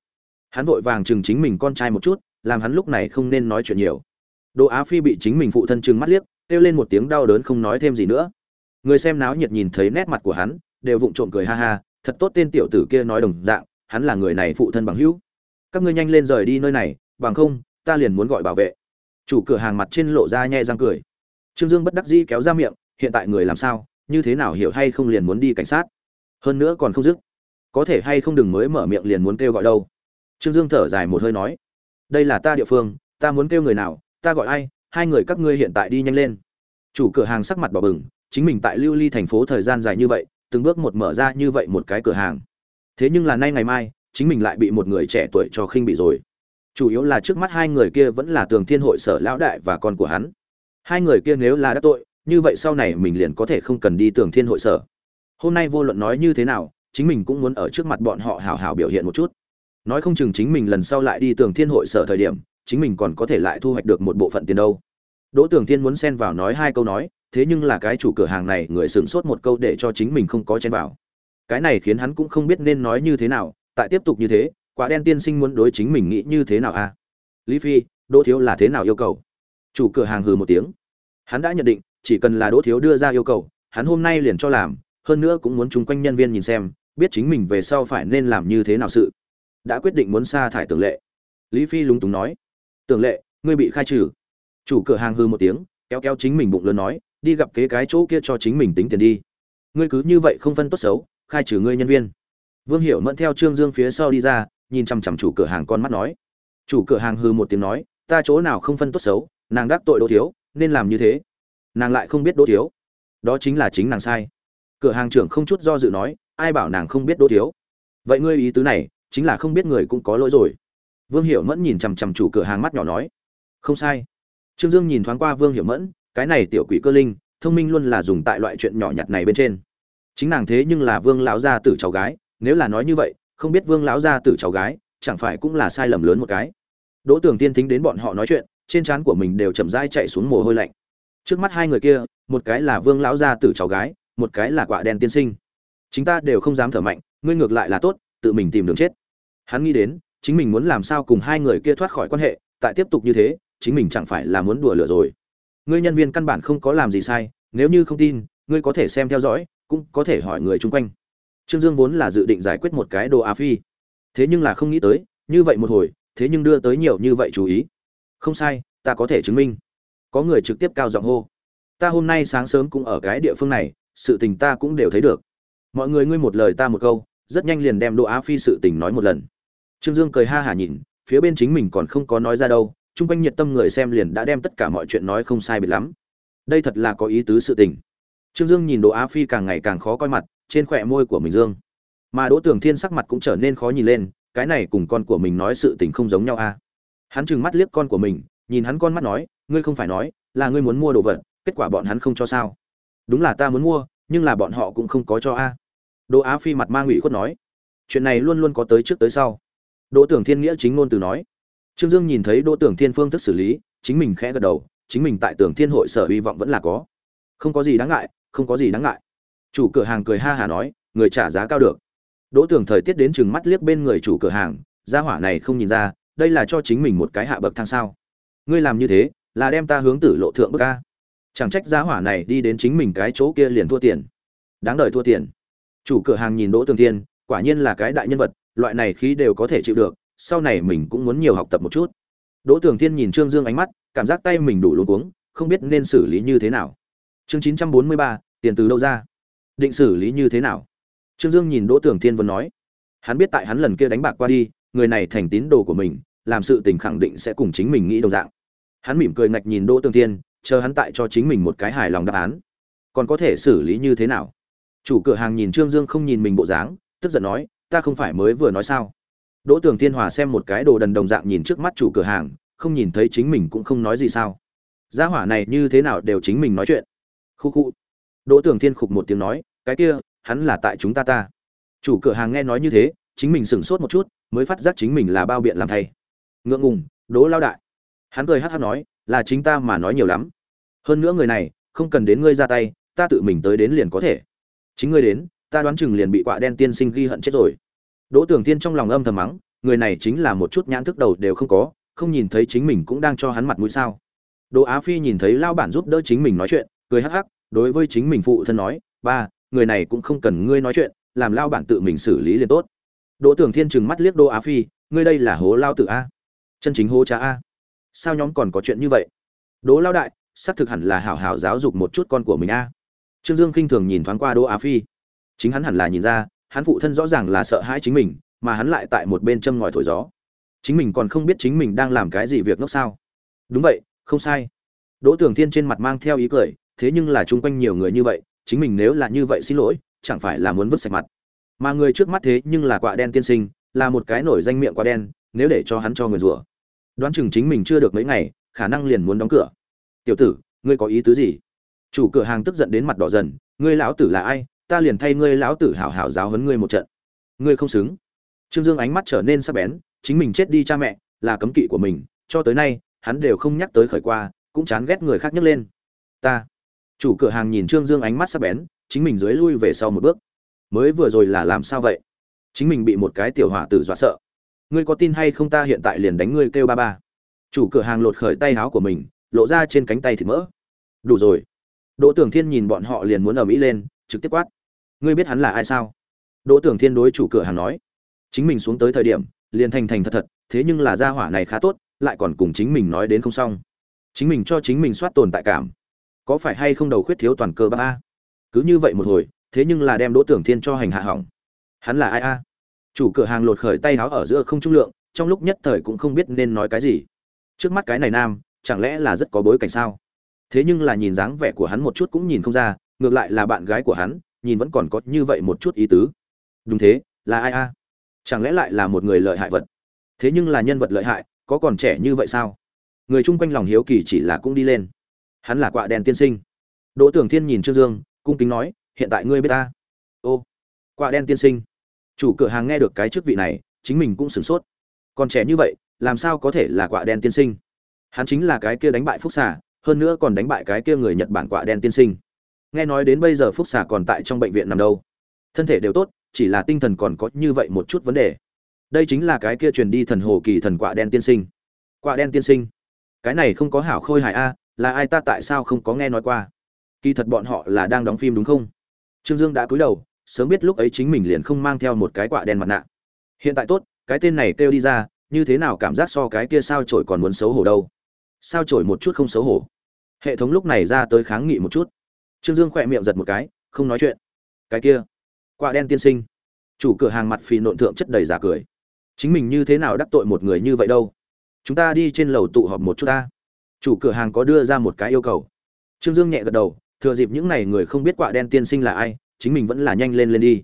Hắn vội vàng chừng chính mình con trai một chút, làm hắn lúc này không nên nói chuyện nhiều. Đỗ á phi bị chính mình phụ thân chừng mắt liếc, kêu lên một tiếng đau đớn không nói thêm gì nữa. Người xem náo nhiệt nhìn thấy nét mặt của hắn, đều vụng trộm cười ha ha, thật tốt tên tiểu tử kia nói đồng dạng, hắn là người này phụ thân bằng hữu. Các ngươi nhanh lên rời đi nơi này, bằng không, ta liền muốn gọi bảo vệ. Chủ cửa hàng mặt trên lộ ra nhe răng cười trương dương bất đắc dĩ kéo ra miệng, hiện tại người làm sao, như thế nào hiểu hay không liền muốn đi cảnh sát? Hơn nữa còn không dứt. Có thể hay không đừng mới mở miệng liền muốn kêu gọi đâu. Trương dương thở dài một hơi nói, đây là ta địa phương, ta muốn kêu người nào, ta gọi ai, hai người các ngươi hiện tại đi nhanh lên. Chủ cửa hàng sắc mặt bỏ bừng, chính mình tại lưu ly thành phố thời gian dài như vậy, từng bước một mở ra như vậy một cái cửa hàng. Thế nhưng là nay ngày mai, chính mình lại bị một người trẻ tuổi cho khinh bị rồi. Chủ yếu là trước mắt hai người kia vẫn là tường thiên hội sở lão đại và con của hắn hai người kia nếu là đã tội, như vậy sau này mình liền có thể không cần đi tường thiên hội sở. Hôm nay vô luận nói như thế nào, chính mình cũng muốn ở trước mặt bọn họ hào hào biểu hiện một chút. Nói không chừng chính mình lần sau lại đi tường thiên hội sở thời điểm, chính mình còn có thể lại thu hoạch được một bộ phận tiền đâu. Đỗ tường thiên muốn xen vào nói hai câu nói, thế nhưng là cái chủ cửa hàng này người sửng sốt một câu để cho chính mình không có chen vào. Cái này khiến hắn cũng không biết nên nói như thế nào, tại tiếp tục như thế, quả đen tiên sinh muốn đối chính mình nghĩ như thế nào a à? lý phi, đỗ thiếu là thế nào yêu cầu? Chủ cửa hàng hừ một tiếng. Hắn đã nhận định, chỉ cần là đỗ thiếu đưa ra yêu cầu, hắn hôm nay liền cho làm, hơn nữa cũng muốn chung quanh nhân viên nhìn xem, biết chính mình về sau phải nên làm như thế nào sự. Đã quyết định muốn sa thải tưởng lệ. Lý phi lúng túng nói. Tưởng lệ, ngươi bị khai trừ. Chủ cửa hàng hư một tiếng, kéo kéo chính mình bụng lớn nói, đi gặp kế cái chỗ kia cho chính mình tính tiền đi. Ngươi cứ như vậy không phân tốt xấu, khai trừ ngươi nhân viên. Vương hiểu mẫn theo trương dương phía sau đi ra, nhìn chằm chằm chủ cửa hàng con mắt nói. Chủ cửa hàng hư một tiếng nói, ta chỗ nào không phân tốt xấu nàng đắc tội đỗ thiếu, nên làm như thế. Nàng lại không biết đỗ thiếu. Đó chính là chính nàng sai. Cửa hàng trưởng không chút do dự nói, ai bảo nàng không biết đỗ thiếu? Vậy ngươi ý tứ này, chính là không biết người cũng có lỗi rồi. Vương hiểu mẫn nhìn chằm chằm chủ cửa hàng mắt nhỏ nói, không sai. Trương dương nhìn thoáng qua vương hiểu mẫn, cái này tiểu quỷ cơ linh, thông minh luôn là dùng tại loại chuyện nhỏ nhặt này bên trên. Chính nàng thế nhưng là vương lão gia tử cháu gái, nếu là nói như vậy, không biết vương lão gia tử cháu gái, chẳng phải cũng là sai lầm lớn một cái. Đỗ tưởng tiên thính đến bọn họ nói chuyện trên trán của mình đều chậm rãi chạy xuống mồ hôi lạnh. Trước mắt hai người kia, một cái là vương lão gia tử cháu gái, một cái là quả đen tiên sinh. Chúng ta đều không dám thở mạnh, ngươi ngược lại là tốt, tự mình tìm đường chết. Hắn nghĩ đến, chính mình muốn làm sao cùng hai người kia thoát khỏi quan hệ, tại tiếp tục như thế, chính mình chẳng phải là muốn đùa lửa rồi. Ngươi nhân viên căn bản không có làm gì sai, nếu như không tin, ngươi có thể xem theo dõi, cũng có thể hỏi người chung quanh. Trương dương vốn là dự định giải quyết một cái đồ á phi. Thế nhưng là không nghĩ tới, như vậy một hồi, thế nhưng đưa tới nhiều như vậy chú ý không sai, ta có thể chứng minh. Có người trực tiếp cao giọng hô. Ta hôm nay sáng sớm cũng ở cái địa phương này, sự tình ta cũng đều thấy được. Mọi người ngươi một lời ta một câu, rất nhanh liền đem Đỗ á phi sự tình nói một lần. Trương dương cười ha hả nhìn, phía bên chính mình còn không có nói ra đâu, chung quanh nhiệt tâm người xem liền đã đem tất cả mọi chuyện nói không sai biệt lắm. Đây thật là có ý tứ sự tình. Trương dương nhìn Đỗ á phi càng ngày càng khó coi mặt, trên khỏe môi của mình dương. Mà đỗ tưởng thiên sắc mặt cũng trở nên khó nhìn lên, cái này cùng con của mình nói sự tình không giống nhau a à? Hắn trừng mắt liếc con của mình, nhìn hắn con mắt nói, ngươi không phải nói là ngươi muốn mua đồ vật, kết quả bọn hắn không cho sao? Đúng là ta muốn mua, nhưng là bọn họ cũng không có cho a. À. đỗ á phi mặt mang ủy khuất nói, chuyện này luôn luôn có tới trước tới sau. Đỗ tưởng thiên nghĩa chính ngôn từ nói. Trương dương nhìn thấy đỗ tưởng thiên phương thức xử lý, chính mình khẽ gật đầu, chính mình tại tưởng thiên hội sở hy vọng vẫn là có. Không có gì đáng ngại, không có gì đáng ngại. Chủ cửa hàng cười ha hà nói, người trả giá cao được. Đỗ tưởng thời tiết đến chừng mắt liếc bên người chủ cửa hàng, gia hỏa này không nhìn ra đây là cho chính mình một cái hạ bậc thang sao? Ngươi làm như thế, là đem ta hướng tử lộ thượng bậc ca chẳng trách gia hỏa này đi đến chính mình cái chỗ kia liền thua tiền. Đáng đời thua tiền. Chủ cửa hàng nhìn đỗ tường thiên, quả nhiên là cái đại nhân vật, loại này khí đều có thể chịu được, sau này mình cũng muốn nhiều học tập một chút. Đỗ tường thiên nhìn trương dương ánh mắt, cảm giác tay mình đủ luôn cuống, không biết nên xử lý như thế nào. Chương chín trăm bốn mươi ba, tiền từ đâu ra? Định xử lý như thế nào? Trương dương nhìn đỗ tường thiên vân nói, hắn biết tại hắn lần kia đánh bạc qua đi, người này thành tín đồ của mình làm sự tình khẳng định sẽ cùng chính mình nghĩ đồng dạng. Hắn mỉm cười ngạch nhìn đỗ Tương thiên, chờ hắn tại cho chính mình một cái hài lòng đáp án. Còn có thể xử lý như thế nào? Chủ cửa hàng nhìn trương dương không nhìn mình bộ dáng, tức giận nói, ta không phải mới vừa nói sao? Đỗ tường thiên hòa xem một cái đồ đần đồng dạng nhìn trước mắt chủ cửa hàng, không nhìn thấy chính mình cũng không nói gì sao. Gia hỏa này như thế nào đều chính mình nói chuyện. Khu khu. Đỗ tường thiên khục một tiếng nói, cái kia, hắn là tại chúng ta ta. Chủ cửa hàng nghe nói như thế, chính mình sửng sốt một chút, mới phát giác chính mình là bao biện làm thay ngượng ngùng, đỗ lao đại. Hắn cười hát hát nói, là chính ta mà nói nhiều lắm. Hơn nữa người này, không cần đến ngươi ra tay, ta tự mình tới đến liền có thể. Chính ngươi đến, ta đoán chừng liền bị quạ đen tiên sinh ghi hận chết rồi. Đỗ tưởng tiên trong lòng âm thầm mắng, người này chính là một chút nhãn thức đầu đều không có, không nhìn thấy chính mình cũng đang cho hắn mặt mũi sao? Đỗ á phi nhìn thấy lao bản giúp đỡ chính mình nói chuyện, cười hắc hắc, đối với chính mình phụ thân nói, ba, người này cũng không cần ngươi nói chuyện, làm lao bản tự mình xử lý liền tốt. Đỗ tưởng thiên trừng mắt liếc đỗ á phi, ngươi đây là hố lao tự a? Chân chính hô cha a. Sao nhóm còn có chuyện như vậy? Đỗ lao đại, xác thực hẳn là hảo hảo giáo dục một chút con của mình a. Trương dương khinh thường nhìn thoáng qua đỗ á phi. Chính hắn hẳn là nhìn ra, hắn phụ thân rõ ràng là sợ hãi chính mình, mà hắn lại tại một bên châm ngòi thổi gió. Chính mình còn không biết chính mình đang làm cái gì việc ngốc sao. Đúng vậy, không sai. Đỗ tường thiên trên mặt mang theo ý cười, thế nhưng là chung quanh nhiều người như vậy, chính mình nếu là như vậy xin lỗi, chẳng phải là muốn vứt sạch mặt. Mà người trước mắt thế nhưng là quạ đen tiên sinh, là một cái nổi danh miệng quá đen, nếu để cho hắn cho người rủa đoán chừng chính mình chưa được mấy ngày, khả năng liền muốn đóng cửa. Tiểu tử, ngươi có ý tứ gì? Chủ cửa hàng tức giận đến mặt đỏ dần, ngươi lão tử là ai? Ta liền thay ngươi lão tử hảo hảo giáo huấn ngươi một trận. Ngươi không xứng. Trương dương ánh mắt trở nên sắc bén, chính mình chết đi cha mẹ, là cấm kỵ của mình, cho tới nay, hắn đều không nhắc tới khởi qua, cũng chán ghét người khác nhấc lên. Ta. Chủ cửa hàng nhìn trương dương ánh mắt sắc bén, chính mình dưới lui về sau một bước. Mới vừa rồi là làm sao vậy? Chính mình bị một cái tiểu hỏa tử dọa sợ ngươi có tin hay không ta hiện tại liền đánh ngươi kêu ba ba. Chủ cửa hàng lột khởi tay áo của mình, lộ ra trên cánh tay thịt mỡ. Đủ rồi. Đỗ tưởng thiên nhìn bọn họ liền muốn ở mỹ lên, trực tiếp quát. Ngươi biết hắn là ai sao? Đỗ tưởng thiên đối chủ cửa hàng nói. Chính mình xuống tới thời điểm, liền thành thành thật thật, thế nhưng là gia hỏa này khá tốt, lại còn cùng chính mình nói đến không xong. Chính mình cho chính mình soát tồn tại cảm. Có phải hay không đầu khuyết thiếu toàn cơ ba a cứ như vậy một hồi, thế nhưng là đem đỗ tưởng thiên cho hành hạ hỏng. Hắn là ai a? Chủ cửa hàng lột khởi tay áo ở giữa không trung lượng, trong lúc nhất thời cũng không biết nên nói cái gì. Trước mắt cái này nam, chẳng lẽ là rất có bối cảnh sao? Thế nhưng là nhìn dáng vẻ của hắn một chút cũng nhìn không ra, ngược lại là bạn gái của hắn, nhìn vẫn còn có như vậy một chút ý tứ. Đúng thế, là ai a? Chẳng lẽ lại là một người lợi hại vật? Thế nhưng là nhân vật lợi hại, có còn trẻ như vậy sao? Người chung quanh lòng hiếu kỳ chỉ là cũng đi lên. Hắn là quạ đen tiên sinh. Đỗ tưởng thiên nhìn trương dương, cung kính nói, hiện tại ngươi biết ta? Ô, quạ đen tiên sinh chủ cửa hàng nghe được cái chức vị này, chính mình cũng sửng sốt. Còn trẻ như vậy, làm sao có thể là quạ đen tiên sinh? Hắn chính là cái kia đánh bại phúc xà, hơn nữa còn đánh bại cái kia người nhật bản quạ đen tiên sinh. Nghe nói đến bây giờ phúc xà còn tại trong bệnh viện nằm đâu. Thân thể đều tốt, chỉ là tinh thần còn có như vậy một chút vấn đề. Đây chính là cái kia truyền đi thần hồ kỳ thần quạ đen tiên sinh. Quạ đen tiên sinh. Cái này không có hảo khôi hài a, là ai ta tại sao không có nghe nói qua? Kỳ thật bọn họ là đang đóng phim đúng không? Trương dương đã cúi đầu sớm biết lúc ấy chính mình liền không mang theo một cái quạ đen mặt nạ. Hiện tại tốt, cái tên này kêu đi ra, như thế nào cảm giác so cái kia sao trổi còn muốn xấu hổ đâu. Sao trổi một chút không xấu hổ. Hệ thống lúc này ra tới kháng nghị một chút. Trương dương khỏe miệng giật một cái, không nói chuyện. Cái kia, quạ đen tiên sinh. Chủ cửa hàng mặt phì nộn thượng chất đầy giả cười. Chính mình như thế nào đắc tội một người như vậy đâu? Chúng ta đi trên lầu tụ họp một chút ta. Chủ cửa hàng có đưa ra một cái yêu cầu. Trương dương nhẹ gật đầu, thừa dịp những n à y người không biết quạ đen tiên sinh là ai chính mình vẫn là nhanh lên lên đi.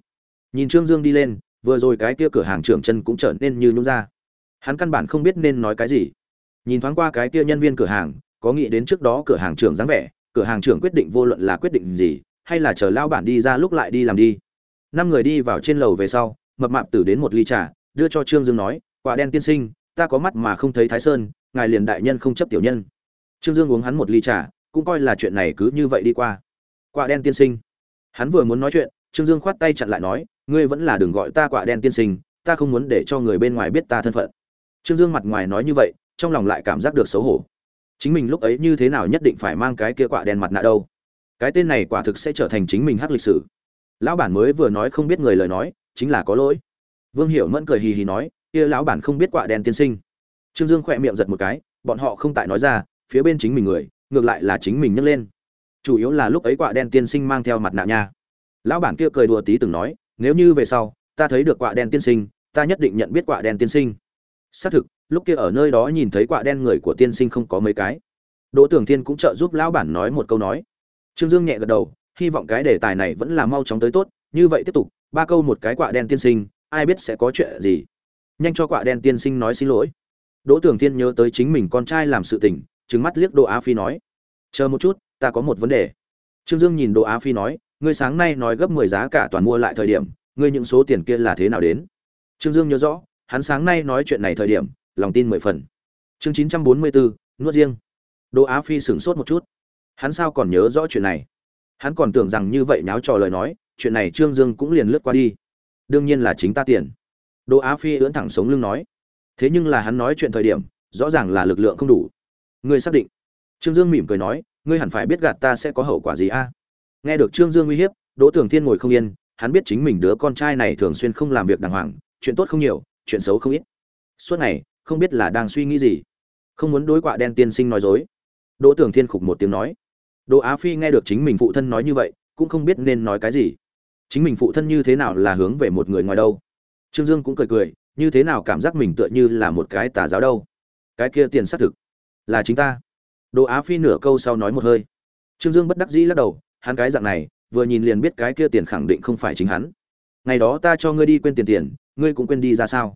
Nhìn trương dương đi lên, vừa rồi cái kia cửa hàng trưởng chân cũng trở nên như nhún ra. Hắn căn bản không biết nên nói cái gì. Nhìn thoáng qua cái kia nhân viên cửa hàng, có nghĩ đến trước đó cửa hàng trưởng dáng vẻ, cửa hàng trưởng quyết định vô luận là quyết định gì, hay là chờ lao bản đi ra lúc lại đi làm đi. Năm người đi vào trên lầu về sau, mập mạp tử đến một ly trà, đưa cho trương dương nói, quả đen tiên sinh, ta có mắt mà không thấy thái sơn, ngài liền đại nhân không chấp tiểu nhân. Trương dương uống hắn một ly trà, cũng coi là chuyện này cứ như vậy đi qua. Quả đen tiên sinh hắn vừa muốn nói chuyện, trương dương khoát tay chặn lại nói, ngươi vẫn là đừng gọi ta quả đen tiên sinh, ta không muốn để cho người bên ngoài biết ta thân phận. Trương dương mặt ngoài nói như vậy, trong lòng lại cảm giác được xấu hổ. Chính mình lúc ấy như thế nào nhất định phải mang cái kia quả đen mặt nạ đâu? Cái tên này quả thực sẽ trở thành chính mình hắc lịch sử. Lão bản mới vừa nói không biết người lời nói, chính là có lỗi. Vương hiểu mẫn cười hì hì nói, kia lão bản không biết quả đen tiên sinh. Trương dương khỏe miệng giật một cái, bọn họ không tại nói ra, phía bên chính mình người, ngược lại là chính mình nhấc lên chủ yếu là lúc ấy quạ đen tiên sinh mang theo mặt nạ nha. Lão bản kia cười đùa tí từng nói, nếu như về sau, ta thấy được quạ đen tiên sinh, ta nhất định nhận biết quạ đen tiên sinh. Xác thực, lúc kia ở nơi đó nhìn thấy quạ đen người của tiên sinh không có mấy cái. Đỗ tưởng thiên cũng trợ giúp lão bản nói một câu nói. Trương dương nhẹ gật đầu, hy vọng cái đề tài này vẫn là mau chóng tới tốt, như vậy tiếp tục, ba câu một cái quạ đen tiên sinh, ai biết sẽ có chuyện gì. Nhanh cho quạ đen tiên sinh nói xin lỗi. Đỗ tưởng thiên nhớ tới chính mình con trai làm sự tình, trừng mắt liếc đỗ á phi nói. Chờ một chút ta có một vấn đề. Trương dương nhìn Đồ á phi nói, ngươi sáng nay nói gấp mười giá cả toàn mua lại thời điểm, ngươi những số tiền kia là thế nào đến? Trương dương nhớ rõ, hắn sáng nay nói chuyện này thời điểm, lòng tin mười phần. Chương chín trăm bốn mươi bốn, nuốt riêng. Đồ á phi sửng sốt một chút. Hắn sao còn nhớ rõ chuyện này? Hắn còn tưởng rằng như vậy náo trò lời nói, chuyện này trương dương cũng liền lướt qua đi. Đương nhiên là chính ta tiền. Đồ á phi ưỡn thẳng sống lưng nói. Thế nhưng là hắn nói chuyện thời điểm, rõ ràng là lực lượng không đủ. Ngươi xác định. Trương dương mỉm cười nói ngươi hẳn phải biết gạt ta sẽ có hậu quả gì a? Nghe được trương dương uy hiếp, đỗ tường thiên ngồi không yên, hắn biết chính mình đứa con trai này thường xuyên không làm việc đàng hoàng, chuyện tốt không nhiều, chuyện xấu không ít. Suốt ngày, không biết là đang suy nghĩ gì. Không muốn đối quạ đen tiên sinh nói dối. Đỗ tường thiên khục một tiếng nói. Đỗ á phi nghe được chính mình phụ thân nói như vậy, cũng không biết nên nói cái gì. Chính mình phụ thân như thế nào là hướng về một người ngoài đâu? Trương dương cũng cười cười, như thế nào cảm giác mình tựa như là một cái tà giáo đâu? Cái kia tiền xác thực là chính ta đỗ á phi nửa câu sau nói một hơi. Trương dương bất đắc dĩ lắc đầu, hắn cái dạng này, vừa nhìn liền biết cái kia tiền khẳng định không phải chính hắn. Ngày đó ta cho ngươi đi quên tiền tiền, ngươi cũng quên đi ra sao?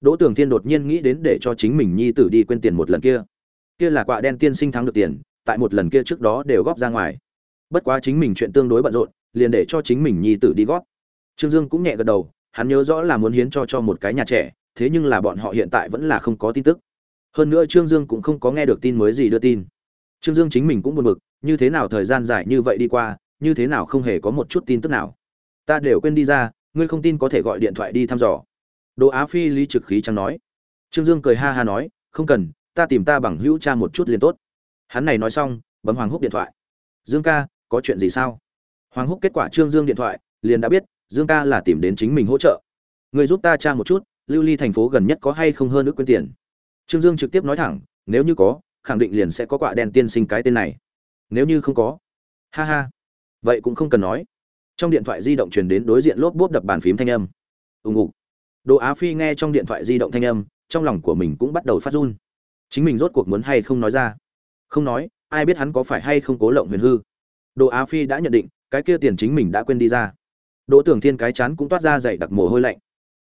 Đỗ tưởng thiên đột nhiên nghĩ đến để cho chính mình nhi tử đi quên tiền một lần kia. Kia là quạ đen tiên sinh thắng được tiền, tại một lần kia trước đó đều góp ra ngoài. Bất quá chính mình chuyện tương đối bận rộn, liền để cho chính mình nhi tử đi góp. Trương dương cũng nhẹ gật đầu, hắn nhớ rõ là muốn hiến cho cho một cái nhà trẻ, thế nhưng là bọn họ hiện tại vẫn là không có tin tức hơn nữa trương dương cũng không có nghe được tin mới gì đưa tin. Trương dương chính mình cũng buồn bực, như thế nào thời gian dài như vậy đi qua, như thế nào không hề có một chút tin tức nào. Ta đều quên đi ra, ngươi không tin có thể gọi điện thoại đi thăm dò. Đỗ á phi lý trực khí chẳng nói. Trương dương cười ha ha nói, không cần, ta tìm ta bằng hữu cha một chút liền tốt. Hắn này nói xong, bấm hoàng húc điện thoại. Dương ca, có chuyện gì sao? Hoàng húc kết quả trương dương điện thoại, liền đã biết, dương ca là tìm đến chính mình hỗ trợ. Người giúp ta tra một chút, lưu ly thành phố gần nhất có hay không hơn ước quyên tiền? Trương dương trực tiếp nói thẳng, nếu như có, khẳng định liền sẽ có quả đen tiên sinh cái tên này. Nếu như không có. Ha ha. Vậy cũng không cần nói. Trong điện thoại di động truyền đến đối diện lốp bốp đập bàn phím thanh âm. Ùng ục đồ á phi nghe trong điện thoại di động thanh âm, trong lòng của mình cũng bắt đầu phát run. Chính mình rốt cuộc muốn hay không nói ra? Không nói, ai biết hắn có phải hay không cố lộng huyền hư? Đồ á phi đã nhận định, cái kia tiền chính mình đã quên đi ra. Đỗ tưởng thiên cái chán cũng toát ra dày đặc mồ hôi lạnh.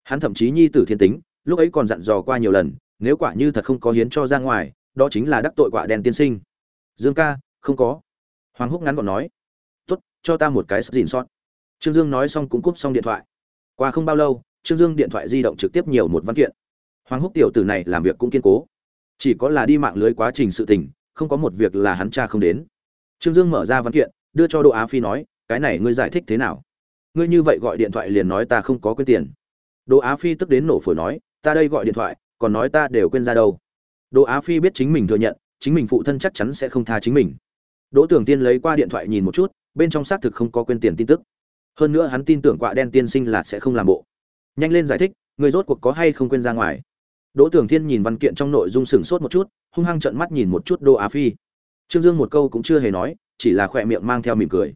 Hắn thậm chí nhi tử thiên tính, lúc ấy còn dặn dò qua nhiều lần nếu quả như thật không có hiến cho ra ngoài, đó chính là đắc tội quả đen tiên sinh. Dương ca, không có. Hoàng húc ngắn gọn nói. Tốt, cho ta một cái dìn sót. Trương dương nói xong cũng cúp xong điện thoại. Qua không bao lâu, trương dương điện thoại di động trực tiếp nhiều một văn kiện. Hoàng húc tiểu tử này làm việc cũng kiên cố. Chỉ có là đi mạng lưới quá trình sự tình, không có một việc là hắn cha không đến. Trương dương mở ra văn kiện, đưa cho đỗ á phi nói, cái này ngươi giải thích thế nào? Ngươi như vậy gọi điện thoại liền nói ta không có quên tiền. Đỗ á phi tức đến nổ phổi nói, ta đây gọi điện thoại còn nói ta đều quên ra đâu. Đỗ á phi biết chính mình thừa nhận, chính mình phụ thân chắc chắn sẽ không tha chính mình. Đỗ tưởng tiên lấy qua điện thoại nhìn một chút, bên trong xác thực không có quên tiền tin tức. Hơn nữa hắn tin tưởng quạ đen tiên sinh là sẽ không làm bộ. Nhanh lên giải thích, người rốt cuộc có hay không quên ra ngoài. Đỗ tưởng thiên nhìn văn kiện trong nội dung sửng sốt một chút, hung hăng trợn mắt nhìn một chút đỗ á phi. Trương dương một câu cũng chưa hề nói, chỉ là khỏe miệng mang theo mỉm cười.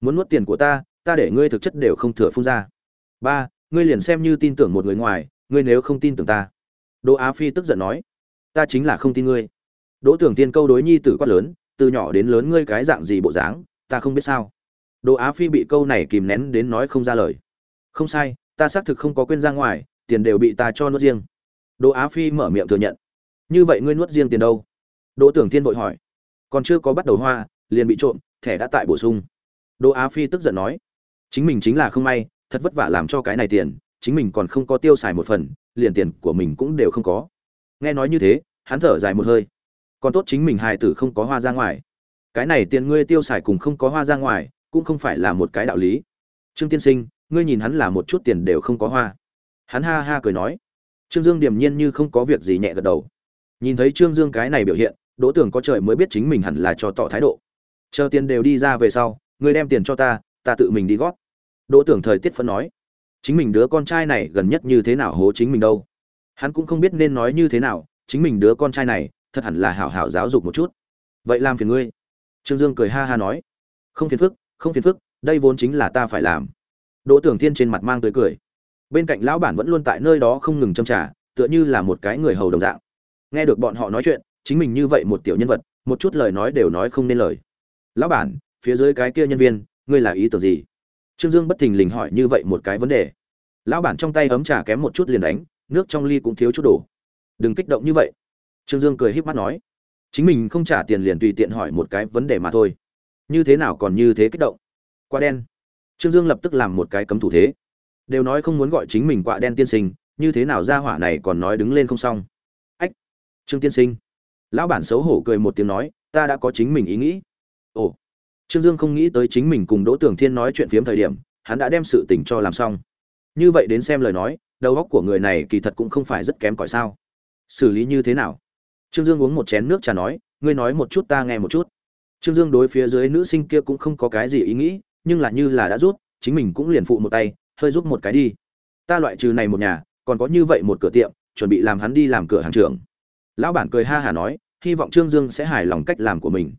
Muốn nuốt tiền của ta ta để ngươi thực chất đều không thừa phun ra. Ba, ngươi liền xem như tin tưởng một người ngoài, ngươi nếu không tin tưởng ta đỗ á phi tức giận nói, ta chính là không tin ngươi. Đỗ tưởng tiên câu đối nhi tử quát lớn, từ nhỏ đến lớn ngươi cái dạng gì bộ dáng, ta không biết sao. Đỗ á phi bị câu này kìm nén đến nói không ra lời. Không sai, ta xác thực không có quên ra ngoài, tiền đều bị ta cho nuốt riêng. Đỗ á phi mở miệng thừa nhận, như vậy ngươi nuốt riêng tiền đâu? Đỗ tưởng thiên vội hỏi, còn chưa có bắt đầu hoa, liền bị trộm, thẻ đã tại bổ sung. Đỗ á phi tức giận nói, chính mình chính là không may, thật vất vả làm cho cái này tiền, chính mình còn không có tiêu xài một phần liền tiền của mình cũng đều không có. Nghe nói như thế, hắn thở dài một hơi. Còn tốt chính mình hài tử không có hoa ra ngoài. Cái này tiền ngươi tiêu xài cùng không có hoa ra ngoài, cũng không phải là một cái đạo lý. Trương tiên sinh, ngươi nhìn hắn là một chút tiền đều không có hoa. Hắn ha ha cười nói. Trương dương điềm nhiên như không có việc gì nhẹ gật đầu. Nhìn thấy trương dương cái này biểu hiện, đỗ tưởng có trời mới biết chính mình hẳn là cho tỏ thái độ. Chờ tiền đều đi ra về sau, ngươi đem tiền cho ta ta tự mình đi gót đỗ tưởng thời tiết phấn nói chính mình đứa con trai này gần nhất như thế nào hố chính mình đâu. Hắn cũng không biết nên nói như thế nào, chính mình đứa con trai này, thật hẳn là hảo hảo giáo dục một chút. Vậy làm phiền ngươi. Trương dương cười ha ha nói. Không phiền phức, không phiền phức, đây vốn chính là ta phải làm. Đỗ tưởng thiên trên mặt mang tới cười. Bên cạnh lão bản vẫn luôn tại nơi đó không ngừng châm trả tựa như là một cái người hầu đồng dạng. Nghe được bọn họ nói chuyện, chính mình như vậy một tiểu nhân vật, một chút lời nói đều nói không nên lời. Lão bản, phía dưới cái kia nhân viên, ngươi là ý tưởng gì? Trương dương bất thình lình hỏi như vậy một cái vấn đề. Lão bản trong tay ấm trà kém một chút liền đánh, nước trong ly cũng thiếu chút đổ. Đừng kích động như vậy. Trương dương cười híp mắt nói. Chính mình không trả tiền liền tùy tiện hỏi một cái vấn đề mà thôi. Như thế nào còn như thế kích động? Quả đen. Trương dương lập tức làm một cái cấm thủ thế. Đều nói không muốn gọi chính mình quạ đen tiên sinh, như thế nào ra hỏa này còn nói đứng lên không xong. Ách. Trương tiên sinh. Lão bản xấu hổ cười một tiếng nói, ta đã có chính mình ý nghĩ. Ồ trương dương không nghĩ tới chính mình cùng đỗ tưởng thiên nói chuyện phiếm thời điểm, hắn đã đem sự tình cho làm xong. Như vậy đến xem lời nói, đầu óc của người này kỳ thật cũng không phải rất kém cỏi sao. Xử lý như thế nào? Trương dương uống một chén nước trà nói, ngươi nói một chút, ta nghe một chút. Trương dương đối phía dưới nữ sinh kia cũng không có cái gì ý nghĩ, nhưng là như là đã rút, chính mình cũng liền phụ một tay, hơi giúp một cái đi. Ta loại trừ này một nhà, còn có như vậy một cửa tiệm, chuẩn bị làm hắn đi làm cửa hàng trưởng. Lão bản cười ha hả nói, hy vọng trương dương sẽ hài lòng cách làm của mình.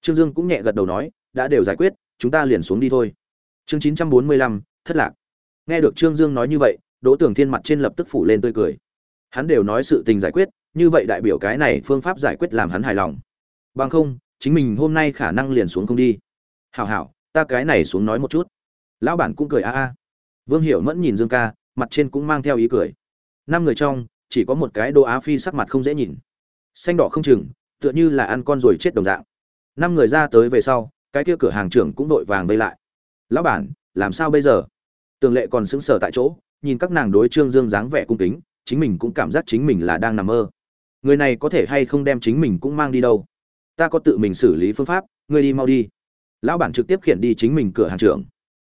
Trương dương cũng nhẹ gật đầu nói đã đều giải quyết, chúng ta liền xuống đi thôi. Chương chín trăm bốn mươi lăm, thất lạc. Nghe được trương dương nói như vậy, đỗ tưởng thiên mặt trên lập tức phủ lên tươi cười. Hắn đều nói sự tình giải quyết, như vậy đại biểu cái này phương pháp giải quyết làm hắn hài lòng. Bằng không, chính mình hôm nay khả năng liền xuống không đi. Hảo hảo, ta cái này xuống nói một chút. Lão bản cũng cười a a. Vương hiểu mẫn nhìn dương ca, mặt trên cũng mang theo ý cười. Năm người trong, chỉ có một cái đô á phi sắc mặt không dễ nhìn. Xanh đỏ không chừng, tựa như là ăn con rồi chết đồng dạng. Năm người ra tới về sau cái kia cửa hàng trưởng cũng vội vàng vây lại. Lão bản, làm sao bây giờ? Tường lệ còn sững sờ tại chỗ, nhìn các nàng đối trương dương dáng vẻ cung kính, chính mình cũng cảm giác chính mình là đang nằm mơ. Người này có thể hay không đem chính mình cũng mang đi đâu? Ta có tự mình xử lý phương pháp, ngươi đi mau đi. Lão bản trực tiếp khiển đi chính mình cửa hàng trưởng.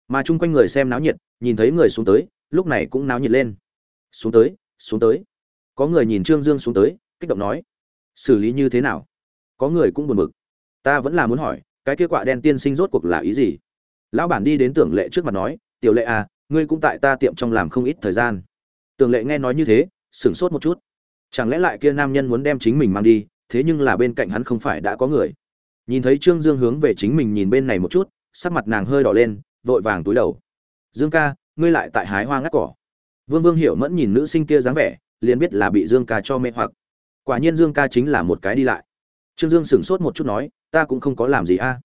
Mà chung quanh người xem náo nhiệt, nhìn thấy người xuống tới, lúc này cũng náo nhiệt lên. Xuống tới xuống tới. Có người nhìn trương dương xuống tới, kích động nói, xử lý như thế nào? Có người cũng buồn bực. Ta vẫn là muốn hỏi cái kia quạ đen tiên sinh rốt cuộc là ý gì? Lão bản đi đến tưởng lệ trước mặt nói, tiểu lệ à ngươi cũng tại ta tiệm trong làm không ít thời gian. Tưởng lệ nghe nói như thế, sửng sốt một chút. Chẳng lẽ lại kia nam nhân muốn đem chính mình mang đi, thế nhưng là bên cạnh hắn không phải đã có người. Nhìn thấy trương dương hướng về chính mình nhìn bên này một chút, sắc mặt nàng hơi đỏ lên, vội vàng túi đầu. Dương ca, ngươi lại tại hái hoa ngắt cỏ. Vương vương hiểu mẫn nhìn nữ sinh kia dáng vẻ, liền biết là bị dương ca cho mê hoặc. Quả nhiên dương ca chính là một cái đi lại. Trương dương sửng sốt một chút nói ta cũng không có làm gì a.